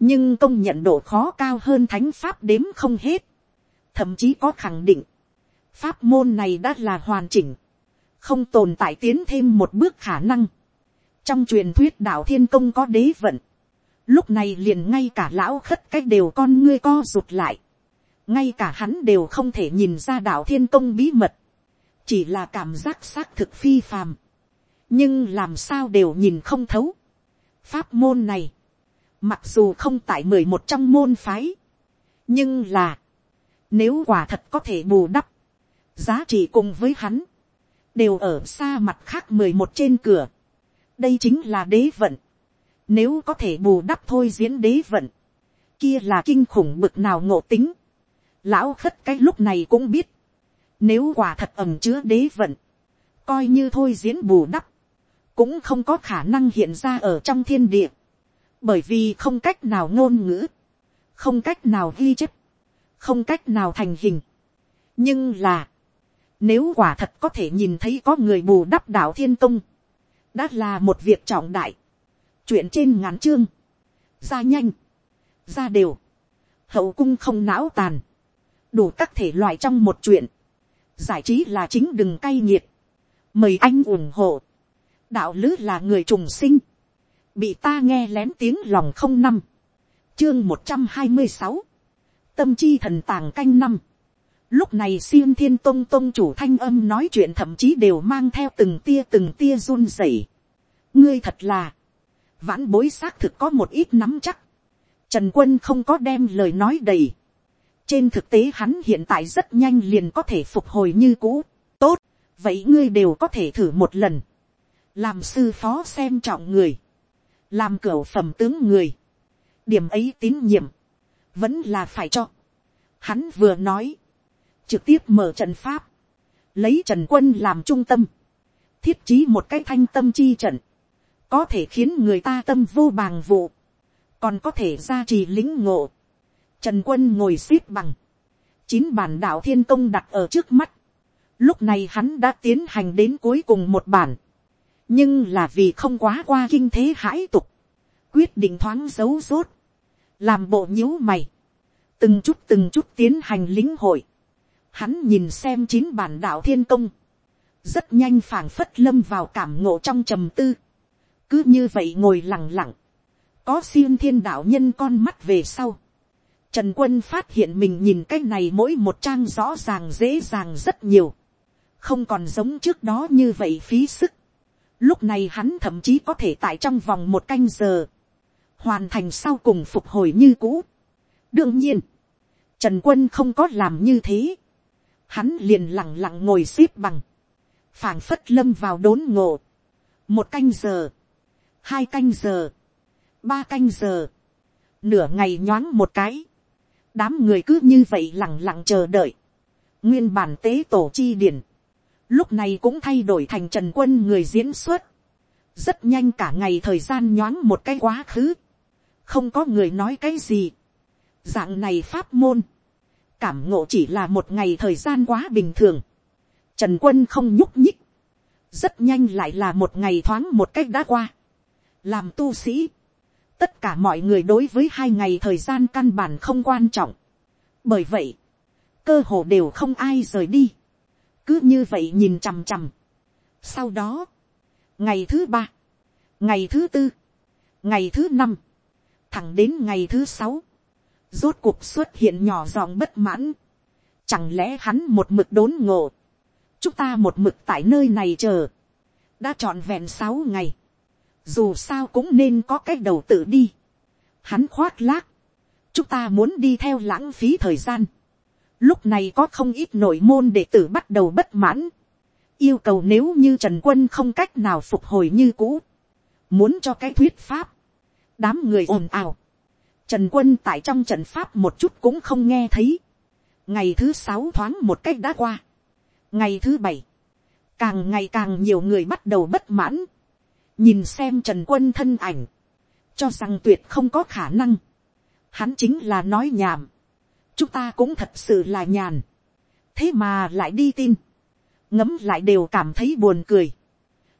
nhưng công nhận độ khó cao hơn thánh pháp đếm không hết, thậm chí có khẳng định, pháp môn này đã là hoàn chỉnh, không tồn tại tiến thêm một bước khả năng. trong truyền thuyết đạo thiên công có đế vận, lúc này liền ngay cả lão khất cách đều con ngươi co rụt lại, ngay cả hắn đều không thể nhìn ra đạo thiên công bí mật, chỉ là cảm giác xác thực phi phàm, nhưng làm sao đều nhìn không thấu. Pháp môn này, mặc dù không tại mười một trong môn phái, nhưng là, nếu quả thật có thể bù đắp, giá trị cùng với hắn, đều ở xa mặt khác mười một trên cửa. đây chính là đế vận. nếu có thể bù đắp thôi diễn đế vận, kia là kinh khủng bực nào ngộ tính. lão khất cái lúc này cũng biết, nếu quả thật ẩm chứa đế vận, coi như thôi diễn bù đắp, cũng không có khả năng hiện ra ở trong thiên địa, bởi vì không cách nào ngôn ngữ, không cách nào ghi chép, không cách nào thành hình. nhưng là, nếu quả thật có thể nhìn thấy có người bù đắp đạo thiên công, đã là một việc trọng đại, chuyện trên ngắn chương, ra nhanh, ra đều, hậu cung không não tàn, đủ các thể loại trong một chuyện, giải trí là chính đừng cay nghiệt, mời anh ủng hộ. Đạo lữ là người trùng sinh, bị ta nghe lén tiếng lòng không năm, chương một trăm hai mươi sáu, tâm chi thần tàng canh năm, lúc này xiêm thiên tông tông chủ thanh âm nói chuyện thậm chí đều mang theo từng tia từng tia run rẩy. ngươi thật là, vãn bối xác thực có một ít nắm chắc, trần quân không có đem lời nói đầy, trên thực tế hắn hiện tại rất nhanh liền có thể phục hồi như cũ, tốt, vậy ngươi đều có thể thử một lần, làm sư phó xem trọng người, làm cửa phẩm tướng người, điểm ấy tín nhiệm, vẫn là phải cho. Hắn vừa nói, trực tiếp mở trận pháp, lấy trần quân làm trung tâm, thiết trí một cái thanh tâm chi trận, có thể khiến người ta tâm vô bàng vụ, còn có thể gia trì lính ngộ. Trần quân ngồi xếp bằng, chín bản đạo thiên công đặt ở trước mắt, lúc này hắn đã tiến hành đến cuối cùng một bản, nhưng là vì không quá qua kinh thế hãi tục, quyết định thoáng giấu rốt, làm bộ nhíu mày, từng chút từng chút tiến hành lính hội, hắn nhìn xem chín bản đạo thiên công, rất nhanh phảng phất lâm vào cảm ngộ trong trầm tư, cứ như vậy ngồi lẳng lặng, có xiên thiên đạo nhân con mắt về sau, trần quân phát hiện mình nhìn cái này mỗi một trang rõ ràng dễ dàng rất nhiều, không còn giống trước đó như vậy phí sức. Lúc này hắn thậm chí có thể tại trong vòng một canh giờ, hoàn thành sau cùng phục hồi như cũ. đương nhiên, trần quân không có làm như thế hắn liền lẳng lặng ngồi x ế p bằng, phảng phất lâm vào đốn ngộ. một canh giờ, hai canh giờ, ba canh giờ, nửa ngày nhoáng một cái, đám người cứ như vậy lẳng lặng chờ đợi, nguyên bản tế tổ chi điển, lúc này cũng thay đổi thành trần quân người diễn xuất, rất nhanh cả ngày thời gian nhoáng một cái quá khứ, không có người nói cái gì, dạng này pháp môn, cảm ngộ chỉ là một ngày thời gian quá bình thường, trần quân không nhúc nhích, rất nhanh lại là một ngày thoáng một cách đã qua, làm tu sĩ, tất cả mọi người đối với hai ngày thời gian căn bản không quan trọng, bởi vậy, cơ hồ đều không ai rời đi, cứ như vậy nhìn chằm chằm. sau đó, ngày thứ ba, ngày thứ tư, ngày thứ năm, thẳng đến ngày thứ sáu, rốt cuộc xuất hiện nhỏ giọng bất mãn, chẳng lẽ hắn một mực đốn ngộ, chúng ta một mực tại nơi này chờ, đã trọn vẹn sáu ngày, dù sao cũng nên có cái đầu tự đi, hắn khoác lác, chúng ta muốn đi theo lãng phí thời gian, Lúc này có không ít nội môn đệ tử bắt đầu bất mãn. Yêu cầu nếu như Trần Quân không cách nào phục hồi như cũ. Muốn cho cái thuyết pháp. Đám người ồn ào. Trần Quân tại trong trận pháp một chút cũng không nghe thấy. Ngày thứ sáu thoáng một cách đã qua. Ngày thứ bảy. Càng ngày càng nhiều người bắt đầu bất mãn. Nhìn xem Trần Quân thân ảnh. Cho rằng tuyệt không có khả năng. Hắn chính là nói nhảm chúng ta cũng thật sự là nhàn, thế mà lại đi tin, ngấm lại đều cảm thấy buồn cười,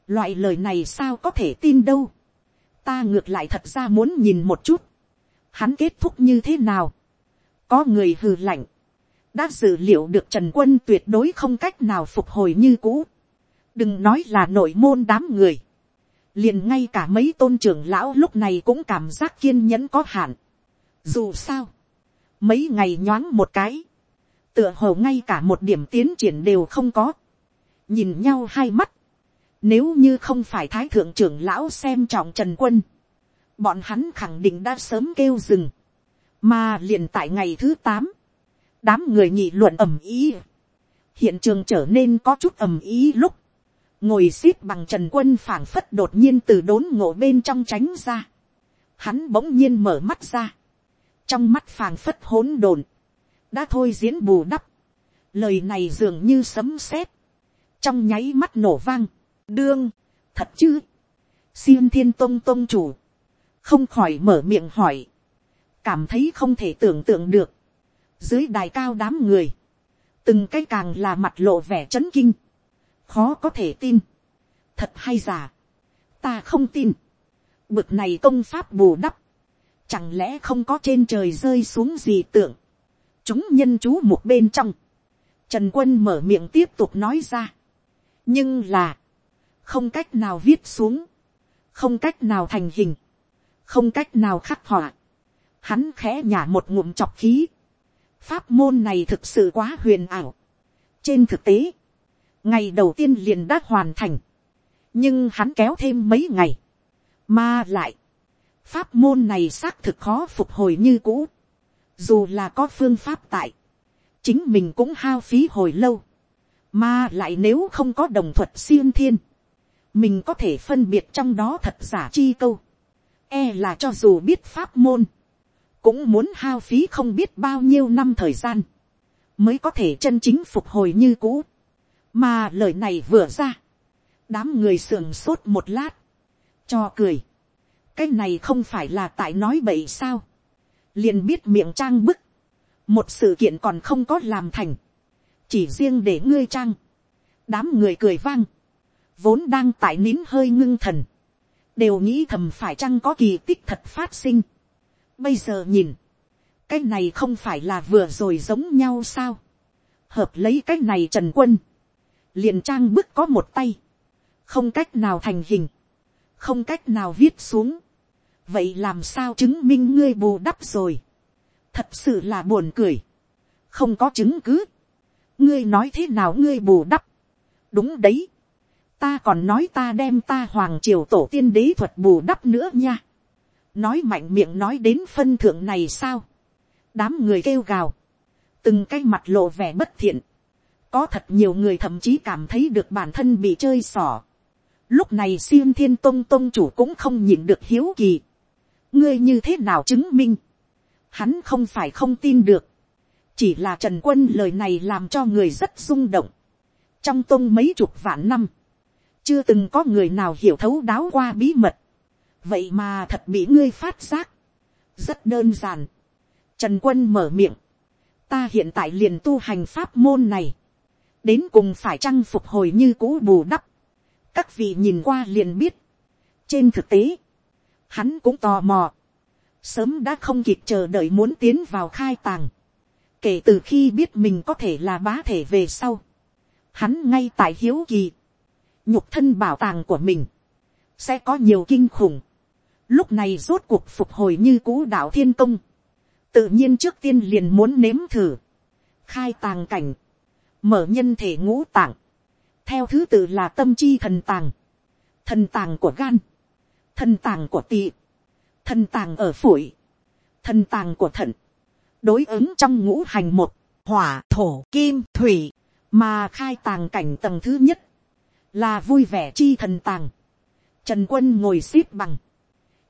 loại lời này sao có thể tin đâu, ta ngược lại thật ra muốn nhìn một chút, hắn kết thúc như thế nào, có người hừ lạnh, đã dự liệu được trần quân tuyệt đối không cách nào phục hồi như cũ, đừng nói là nội môn đám người, liền ngay cả mấy tôn trưởng lão lúc này cũng cảm giác kiên nhẫn có hạn. Dù sao, mấy ngày nhoáng một cái, tựa hồ ngay cả một điểm tiến triển đều không có, nhìn nhau hai mắt, nếu như không phải thái thượng trưởng lão xem trọng trần quân, bọn hắn khẳng định đã sớm kêu dừng, mà liền tại ngày thứ tám, đám người nhị luận ầm ý, hiện trường trở nên có chút ầm ý lúc, ngồi x ế p bằng trần quân phảng phất đột nhiên từ đốn ngộ bên trong tránh ra, hắn bỗng nhiên mở mắt ra, trong mắt phàng phất hỗn độn, đã thôi diễn bù đắp, lời này dường như sấm sét, trong nháy mắt nổ vang, đương, thật chứ, xiêm thiên tông tông chủ, không khỏi mở miệng hỏi, cảm thấy không thể tưởng tượng được, dưới đài cao đám người, từng cái càng là mặt lộ vẻ c h ấ n kinh, khó có thể tin, thật hay giả, ta không tin, bực này công pháp bù đắp, Chẳng lẽ không có trên trời rơi xuống gì tưởng. Chúng nhân chú một bên trong. Trần quân mở miệng tiếp tục nói ra. Nhưng là. Không cách nào viết xuống. Không cách nào thành hình. Không cách nào khắc họa. Hắn khẽ nhả một ngụm chọc khí. Pháp môn này thực sự quá huyền ảo. Trên thực tế. Ngày đầu tiên liền đã hoàn thành. Nhưng hắn kéo thêm mấy ngày. Mà lại pháp môn này xác thực khó phục hồi như cũ, dù là có phương pháp tại, chính mình cũng hao phí hồi lâu, mà lại nếu không có đồng thuật siêu thiên, mình có thể phân biệt trong đó thật giả chi câu, e là cho dù biết pháp môn, cũng muốn hao phí không biết bao nhiêu năm thời gian, mới có thể chân chính phục hồi như cũ, mà lời này vừa ra, đám người sườn sốt một lát, cho cười, cái này không phải là tại nói bậy sao, liền biết miệng trang bức, một sự kiện còn không có làm thành, chỉ riêng để ngươi trang, đám người cười vang, vốn đang tại nín hơi ngưng thần, đều nghĩ thầm phải chăng có kỳ tích thật phát sinh. Bây giờ nhìn, cái này không phải là vừa rồi giống nhau sao, hợp lấy cái này trần quân, liền trang bức có một tay, không cách nào thành hình, không cách nào viết xuống, vậy làm sao chứng minh ngươi bù đắp rồi, thật sự là buồn cười, không có chứng cứ, ngươi nói thế nào ngươi bù đắp, đúng đấy, ta còn nói ta đem ta hoàng triều tổ tiên đế thuật bù đắp nữa nha, nói mạnh miệng nói đến phân thượng này sao, đám người kêu gào, từng cái mặt lộ vẻ bất thiện, có thật nhiều người thậm chí cảm thấy được bản thân bị chơi xỏ. Lúc này xiêm thiên tông tông chủ cũng không nhịn được hiếu kỳ. ngươi như thế nào chứng minh. hắn không phải không tin được. chỉ là trần quân lời này làm cho người rất rung động. trong tông mấy chục vạn năm, chưa từng có người nào hiểu thấu đáo qua bí mật. vậy mà thật bị ngươi phát giác. rất đơn giản. trần quân mở miệng. ta hiện tại liền tu hành pháp môn này đến cùng phải chăng phục hồi như cũ bù đắp. các vị nhìn qua liền biết. trên thực tế, hắn cũng tò mò. sớm đã không kịp chờ đợi muốn tiến vào khai tàng. kể từ khi biết mình có thể là bá thể về sau. hắn ngay tại hiếu kỳ nhục thân bảo tàng của mình. sẽ có nhiều kinh khủng. lúc này rốt cuộc phục hồi như cũ đạo thiên công. tự nhiên trước tiên liền muốn nếm thử. khai tàng cảnh mở nhân thể ngũ tạng, theo thứ tự là tâm chi thần tàng, thần tàng của gan, thần tàng của tỵ, thần tàng ở phổi, thần tàng của thận, đối ứng trong ngũ hành một, hỏa, thổ, kim, thủy, mà khai tàng cảnh tầng thứ nhất, là vui vẻ chi thần tàng. Trần quân ngồi xếp bằng,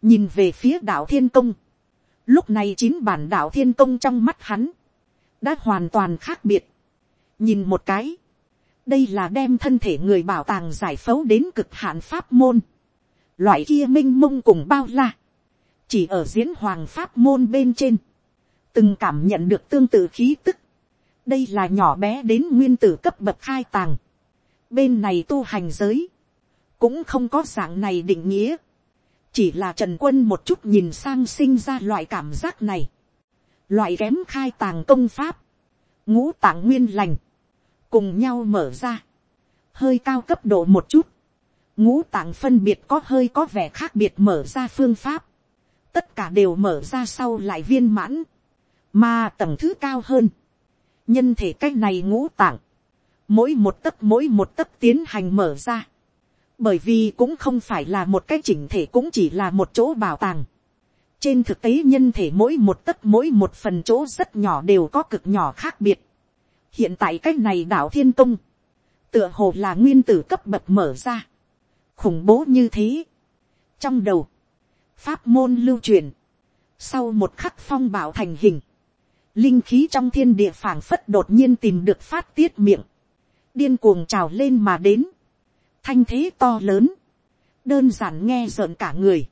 nhìn về phía đạo thiên công, lúc này chín bản đạo thiên công trong mắt hắn, đã hoàn toàn khác biệt. Nhìn một cái, đây là đem thân thể người bảo tàng giải phẫu đến cực hạn pháp môn, loại kia minh mông cùng bao la, chỉ ở diễn hoàng pháp môn bên trên, từng cảm nhận được tương tự khí tức, đây là nhỏ bé đến nguyên tử cấp bậc khai tàng, bên này tu hành giới, cũng không có dạng này định nghĩa, chỉ là trần quân một chút nhìn sang sinh ra loại cảm giác này, loại kém khai tàng công pháp, ngũ tạng nguyên lành, cùng nhau mở ra, hơi cao cấp độ một chút, ngũ tạng phân biệt có hơi có vẻ khác biệt mở ra phương pháp, tất cả đều mở ra sau lại viên mãn, mà tầng thứ cao hơn, nhân thể cái này ngũ tạng, mỗi một tấc mỗi một tấc tiến hành mở ra, bởi vì cũng không phải là một cái chỉnh thể cũng chỉ là một chỗ bảo tàng. trên thực tế nhân thể mỗi một tấc mỗi một phần chỗ rất nhỏ đều có cực nhỏ khác biệt. Hiện tại cái này đảo thiên công, tựa hồ là nguyên tử cấp bậc mở ra, khủng bố như thế. trong đầu, pháp môn lưu truyền, sau một khắc phong bảo thành hình, linh khí trong thiên địa phảng phất đột nhiên tìm được phát tiết miệng, điên cuồng trào lên mà đến, thanh thế to lớn, đơn giản nghe rợn cả người,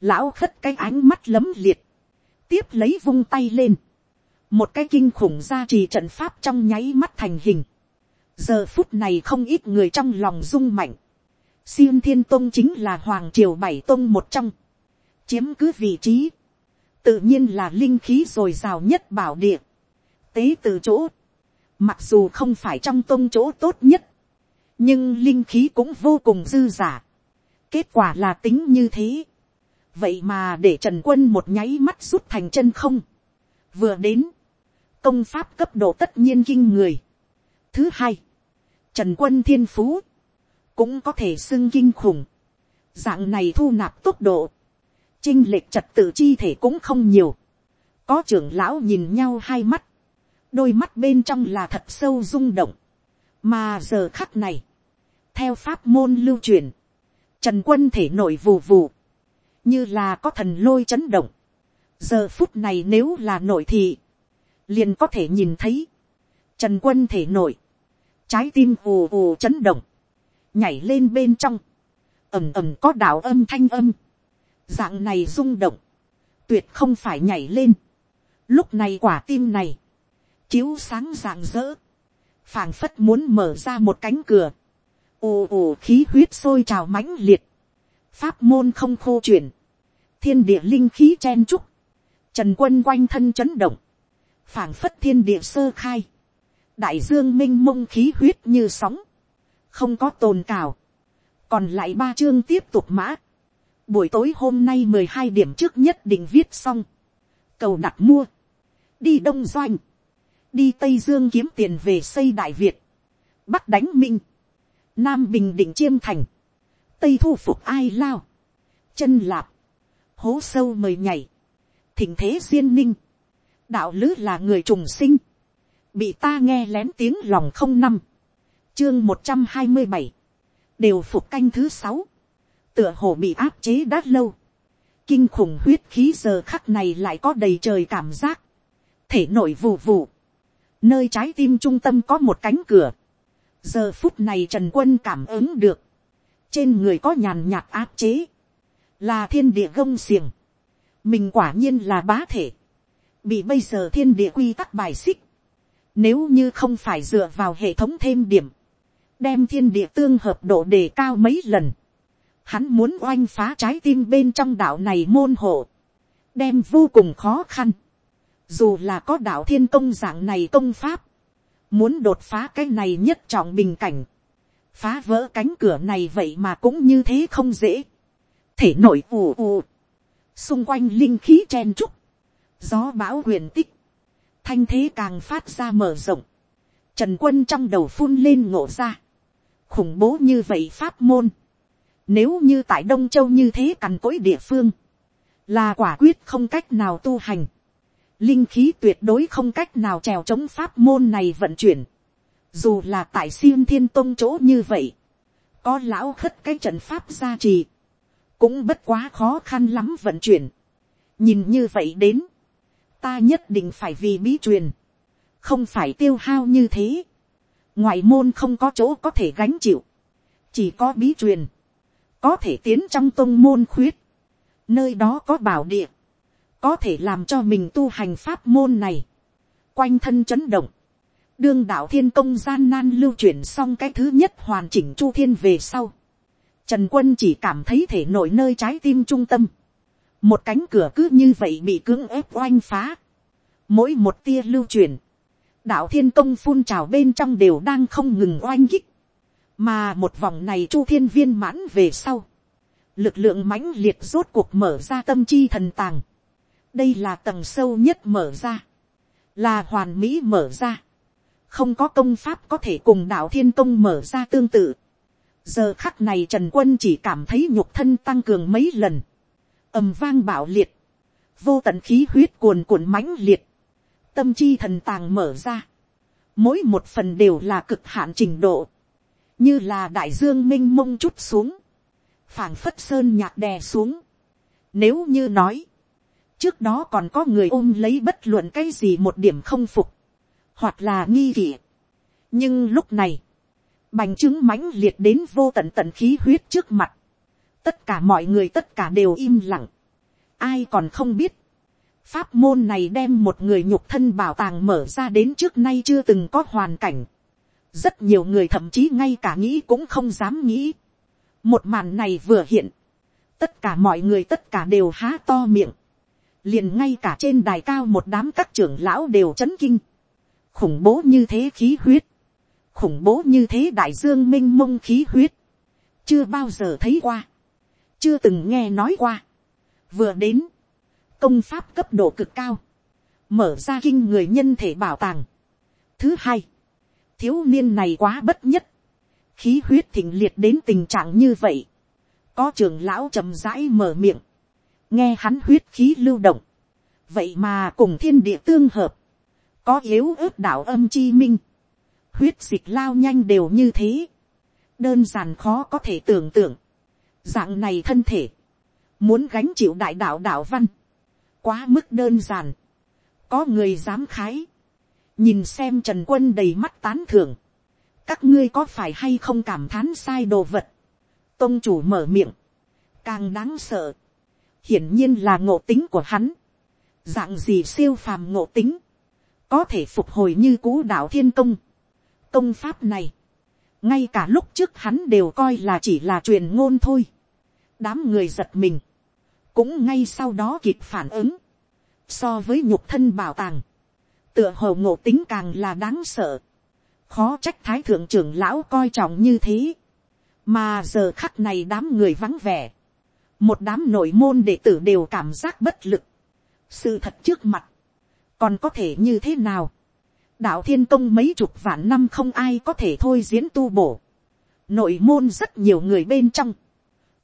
lão khất cái ánh mắt lấm liệt, tiếp lấy vung tay lên, một cái kinh khủng ra trì trận pháp trong nháy mắt thành hình. giờ phút này không ít người trong lòng rung mạnh. xin thiên tông chính là hoàng triều bảy tông một trong. chiếm cứ vị trí. tự nhiên là linh khí r ồ i r à o nhất bảo địa. tế từ chỗ mặc dù không phải trong tôn chỗ tốt nhất. nhưng linh khí cũng vô cùng dư giả. kết quả là tính như thế. vậy mà để trần quân một nháy mắt rút thành chân không. vừa đến công pháp cấp độ tất nhiên kinh người. Thứ hai, trần quân thiên phú, cũng có thể xưng kinh khủng. Dạng này thu nạp tốc độ, chinh lệch trật tự chi thể cũng không nhiều. Có trưởng lão nhìn nhau hai mắt, đôi mắt bên trong là thật sâu rung động. Mà giờ khắc này, theo pháp môn lưu truyền, trần quân thể nội vù vù, như là có thần lôi chấn động. Giờ phút này nếu là nội thì liền có thể nhìn thấy, trần quân thể nội trái tim ù ù chấn động, nhảy lên bên trong, ầm ầm có đạo âm thanh âm, dạng này rung động, tuyệt không phải nhảy lên, lúc này quả tim này, chiếu sáng dạng dỡ, phảng phất muốn mở ra một cánh cửa, ồ ồ khí huyết sôi trào mãnh liệt, pháp môn không khô chuyển, thiên địa linh khí chen trúc, trần quân quanh thân chấn động, phảng phất thiên địa sơ khai, đại dương m i n h mông khí huyết như sóng, không có tồn cào, còn lại ba chương tiếp tục mã, buổi tối hôm nay mười hai điểm trước nhất định viết xong, cầu đặt mua, đi đông doanh, đi tây dương kiếm tiền về xây đại việt, bắc đánh minh, nam bình định chiêm thành, tây thu phục ai lao, chân lạp, hố sâu mời nhảy, thỉnh thế duyên ninh, đạo lứ là người trùng sinh, bị ta nghe lén tiếng lòng không năm, chương một trăm hai mươi bảy, đều phục canh thứ sáu, tựa hồ bị áp chế đã lâu, kinh khủng huyết khí giờ khắc này lại có đầy trời cảm giác, thể nổi vù vù, nơi trái tim trung tâm có một cánh cửa, giờ phút này trần quân cảm ứng được, trên người có nhàn nhạt áp chế, là thiên địa gông xiềng, mình quả nhiên là bá thể, bị bây giờ thiên địa quy tắc bài xích, nếu như không phải dựa vào hệ thống thêm điểm, đem thiên địa tương hợp độ đề cao mấy lần, hắn muốn oanh phá trái tim bên trong đạo này môn hộ, đem vô cùng khó khăn, dù là có đạo thiên công dạng này công pháp, muốn đột phá cái này nhất trọng bình cảnh, phá vỡ cánh cửa này vậy mà cũng như thế không dễ, thể nổi ù ù, xung quanh linh khí chen trúc, gió bão huyền tích, thanh thế càng phát ra mở rộng, trần quân trong đầu phun lên ngộ ra, khủng bố như vậy pháp môn, nếu như tại đông châu như thế cằn cỗi địa phương, là quả quyết không cách nào tu hành, linh khí tuyệt đối không cách nào trèo chống pháp môn này vận chuyển, dù là tại siêu thiên tông chỗ như vậy, có lão khất cái trận pháp gia trì, cũng bất quá khó khăn lắm vận chuyển. nhìn như vậy đến, ta nhất định phải vì bí truyền, không phải tiêu hao như thế. ngoại môn không có chỗ có thể gánh chịu, chỉ có bí truyền, có thể tiến trong tôn môn khuyết, nơi đó có bảo địa, có thể làm cho mình tu hành pháp môn này, quanh thân chấn động, đương đạo thiên công gian nan lưu chuyển xong cái thứ nhất hoàn chỉnh chu thiên về sau, trần quân chỉ cảm thấy thể nổi nơi trái tim trung tâm, một cánh cửa cứ như vậy bị cưỡng ép oanh phá, mỗi một tia lưu chuyển, đạo thiên công phun trào bên trong đều đang không ngừng oanh kích, mà một vòng này chu thiên viên mãn về sau, lực lượng mãnh liệt rốt cuộc mở ra tâm chi thần tàng, đây là tầng sâu nhất mở ra, là hoàn mỹ mở ra, không có công pháp có thể cùng đạo thiên công mở ra tương tự. giờ khắc này trần quân chỉ cảm thấy nhục thân tăng cường mấy lần, ầm vang bạo liệt, vô tận khí huyết cuồn cuộn mãnh liệt, tâm chi thần tàng mở ra, mỗi một phần đều là cực hạn trình độ, như là đại dương m i n h mông chút xuống, phảng phất sơn nhạc đè xuống. Nếu như nói, trước đó còn có người ôm lấy bất luận cái gì một điểm không phục, hoặc là nghi kỵ. nhưng lúc này, bành trướng mãnh liệt đến vô tận tận khí huyết trước mặt, tất cả mọi người tất cả đều im lặng, ai còn không biết, Pháp môn này đem một người nhục thân bảo tàng mở ra đến trước nay chưa từng có hoàn cảnh. Rất nhiều người thậm chí ngay cả nghĩ cũng không dám nghĩ. Một màn này vừa hiện. Tất cả mọi người tất cả đều há to miệng. Liền ngay cả trên đài cao một đám các trưởng lão đều chấn kinh. Khủng bố như thế khí huyết. Khủng bố như thế đại dương minh mông khí huyết. Chưa bao giờ thấy qua. Chưa từng nghe nói qua. Vừa đến công pháp cấp độ cực cao, mở ra kinh người nhân thể bảo tàng. Thứ hai, thiếu niên này quá bất nhất, khí huyết thịnh liệt đến tình trạng như vậy, có trường lão chậm rãi mở miệng, nghe hắn huyết khí lưu động, vậy mà cùng thiên địa tương hợp, có yếu ớt đạo âm chi minh, huyết dịch lao nhanh đều như thế, đơn giản khó có thể tưởng tượng, dạng này thân thể, muốn gánh chịu đại đạo đạo văn, quá mức đơn giản. Có người dám khái. Nhìn xem Trần Quân đầy mắt tán thưởng. Các ngươi có phải hay không cảm thán sai đồ vật. Tông chủ mở miệng. Càng đáng sợ. Hiển nhiên là ngộ tính của hắn. Dạng gì siêu phàm ngộ tính. Có thể phục hồi như cũ đạo thiên công. Công pháp này. Ngay cả lúc trước hắn đều coi là chỉ là truyền ngôn thôi. Đám người giật mình cũng ngay sau đó kịp phản ứng, so với nhục thân bảo tàng, tựa hồ ngộ tính càng là đáng sợ, khó trách thái thượng trưởng lão coi trọng như thế, mà giờ khắc này đám người vắng vẻ, một đám nội môn đệ tử đều cảm giác bất lực, sự thật trước mặt, còn có thể như thế nào, đạo thiên công mấy chục vạn năm không ai có thể thôi diễn tu bổ, nội môn rất nhiều người bên trong,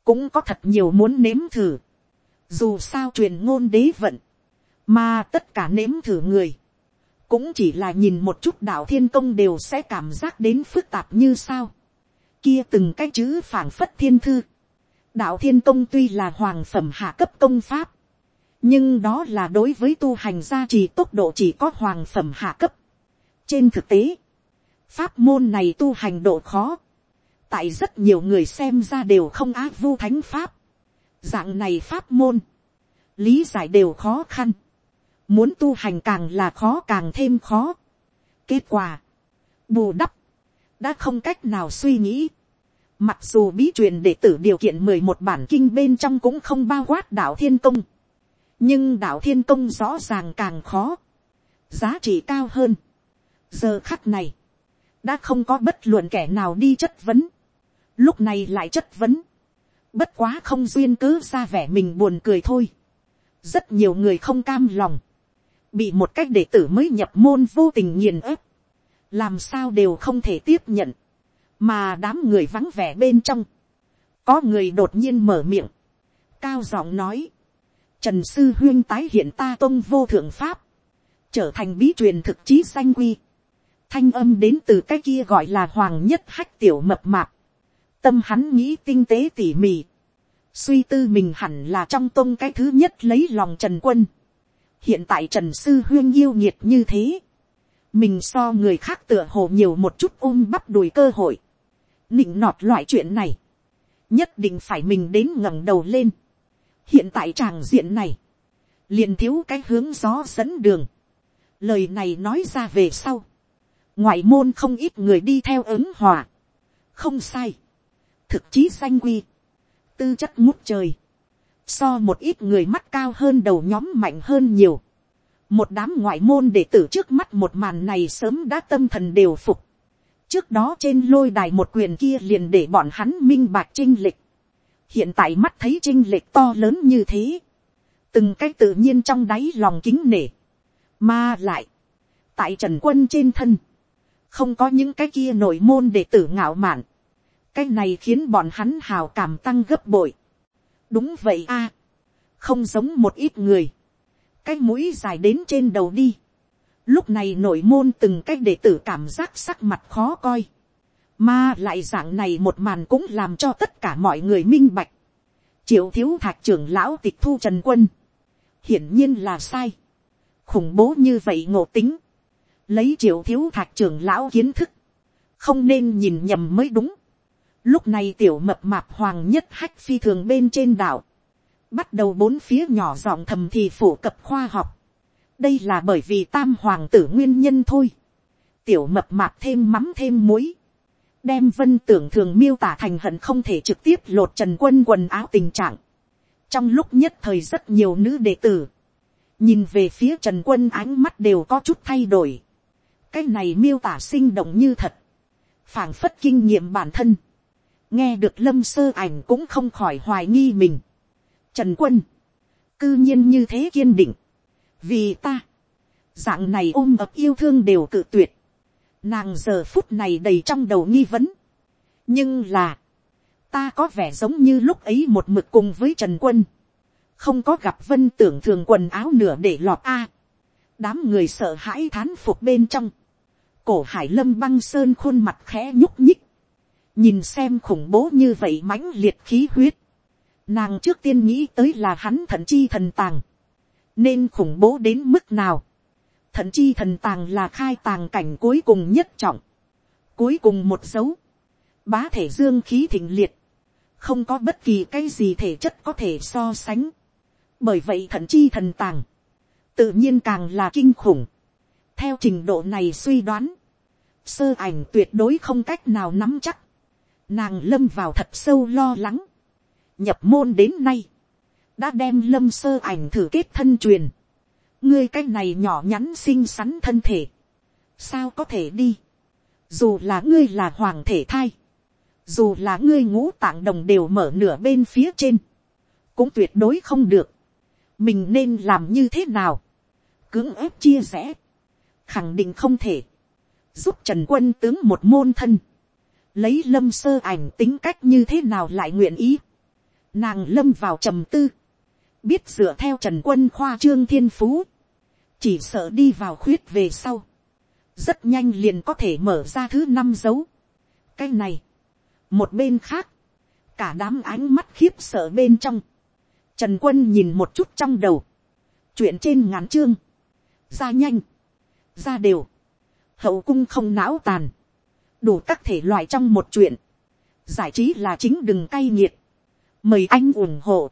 cũng có thật nhiều muốn nếm thử, dù sao truyền ngôn đế vận, mà tất cả nếm thử người, cũng chỉ là nhìn một chút đạo thiên công đều sẽ cảm giác đến phức tạp như sao, kia từng cái chữ phảng phất thiên thư, đạo thiên công tuy là hoàng phẩm hạ cấp công pháp, nhưng đó là đối với tu hành gia trì tốc độ chỉ có hoàng phẩm hạ cấp. trên thực tế, pháp môn này tu hành độ khó, tại rất nhiều người xem ra đều không áp vu thánh pháp. dạng này pháp môn, lý giải đều khó khăn, muốn tu hành càng là khó càng thêm khó. kết quả, bù đắp, đã không cách nào suy nghĩ mặc dù bí truyền đệ tử điều kiện mười một bản kinh bên trong cũng không bao quát đạo thiên công, nhưng đạo thiên công rõ ràng càng khó, giá trị cao hơn. giờ khắc này, đã không có bất luận kẻ nào đi chất vấn, lúc này lại chất vấn, bất quá không duyên cứ ra vẻ mình buồn cười thôi. rất nhiều người không cam lòng, bị một cách đệ tử mới nhập môn vô tình nghiền ép, làm sao đều không thể tiếp nhận, mà đám người vắng vẻ bên trong, có người đột nhiên mở miệng, cao giọng nói, trần sư huyên tái hiện ta tôn vô thượng pháp, trở thành bí truyền thực chí danh quy, thanh âm đến từ cái kia gọi là hoàng nhất hách tiểu mập mạp, tâm hắn nghĩ tinh tế tỉ mỉ, suy tư mình hẳn là trong tôn cái thứ nhất lấy lòng trần quân, hiện tại trần sư huyên yêu nhiệt như thế, mình so người khác tựa hồ nhiều một chút ôm bắp đùi cơ hội, nịnh nọt loại chuyện này, nhất định phải mình đến ngẩng đầu lên, hiện tại tràng diện này, liền thiếu cái hướng gió dẫn đường, lời này nói ra về sau, ngoại môn không ít người đi theo ứng hòa, không sai, thực chí danh quy, tư chất ngút trời, so một ít người mắt cao hơn đầu nhóm mạnh hơn nhiều, một đám ngoại môn đệ tử trước mắt một màn này sớm đã tâm thần đều phục, trước đó trên lôi đài một quyền kia liền để bọn hắn minh bạc trinh lịch, hiện tại mắt thấy trinh lịch to lớn như thế, từng cái tự nhiên trong đáy lòng kính nể, mà lại, tại trần quân trên thân, không có những cái kia nội môn để tử ngạo mạn, cái này khiến bọn hắn hào cảm tăng gấp bội. đúng vậy a, không giống một ít người, cái mũi dài đến trên đầu đi, lúc này nội môn từng cái đệ tử cảm giác sắc mặt khó coi, mà lại dạng này một màn cũng làm cho tất cả mọi người minh bạch. Triệu thiếu thạc trưởng lão tịch thu trần quân. Hiển nhiên là sai. Khủng bố như vậy ngộ tính. Lấy triệu thiếu thạc trưởng lão kiến thức. Không nên nhìn nhầm mới đúng. Lúc này tiểu mập mạp hoàng nhất hách phi thường bên trên đảo. Bắt đầu bốn phía nhỏ giọng thầm thì phổ cập khoa học. Đây là bởi vì tam hoàng tử nguyên nhân thôi. Tiểu mập mạp thêm mắm thêm muối đem vân tưởng thường miêu tả thành hận không thể trực tiếp lột trần quân quần áo tình trạng. trong lúc nhất thời rất nhiều nữ đệ tử, nhìn về phía trần quân ánh mắt đều có chút thay đổi. cái này miêu tả sinh động như thật, phảng phất kinh nghiệm bản thân, nghe được lâm sơ ảnh cũng không khỏi hoài nghi mình. trần quân, cư nhiên như thế kiên định, vì ta, dạng này ôm ập yêu thương đều cự tuyệt, Nàng giờ phút này đầy trong đầu nghi vấn. Nhưng là. Ta có vẻ giống như lúc ấy một mực cùng với Trần Quân. Không có gặp vân tưởng thường quần áo nửa để lọt a. đám người sợ hãi thán phục bên trong. Cổ hải lâm băng sơn khuôn mặt khẽ nhúc nhích. Nhìn xem khủng bố như vậy mãnh liệt khí huyết. Nàng trước tiên nghĩ tới là hắn thần chi thần tàng. Nên khủng bố đến mức nào. Thận chi thần tàng là khai tàng cảnh cuối cùng nhất trọng, cuối cùng một dấu, bá thể dương khí thịnh liệt, không có bất kỳ cái gì thể chất có thể so sánh, bởi vậy thận chi thần tàng, tự nhiên càng là kinh khủng, theo trình độ này suy đoán, sơ ảnh tuyệt đối không cách nào nắm chắc, nàng lâm vào thật sâu lo lắng, nhập môn đến nay, đã đem lâm sơ ảnh thử kết thân truyền, ngươi cái này nhỏ nhắn xinh xắn thân thể, sao có thể đi, dù là ngươi là hoàng thể thai, dù là ngươi ngũ tạng đồng đều mở nửa bên phía trên, cũng tuyệt đối không được, mình nên làm như thế nào, cưỡng ép chia rẽ, khẳng định không thể, giúp trần quân tướng một môn thân, lấy lâm sơ ảnh tính cách như thế nào lại nguyện ý, nàng lâm vào trầm tư, biết dựa theo trần quân khoa trương thiên phú, chỉ sợ đi vào khuyết về sau, rất nhanh liền có thể mở ra thứ năm dấu. cái này, một bên khác, cả đám ánh mắt khiếp sợ bên trong, trần quân nhìn một chút trong đầu, chuyện trên ngắn chương, ra nhanh, ra đều, hậu cung không não tàn, đủ các thể loại trong một chuyện, giải trí là chính đừng cay nghiệt, mời anh ủng hộ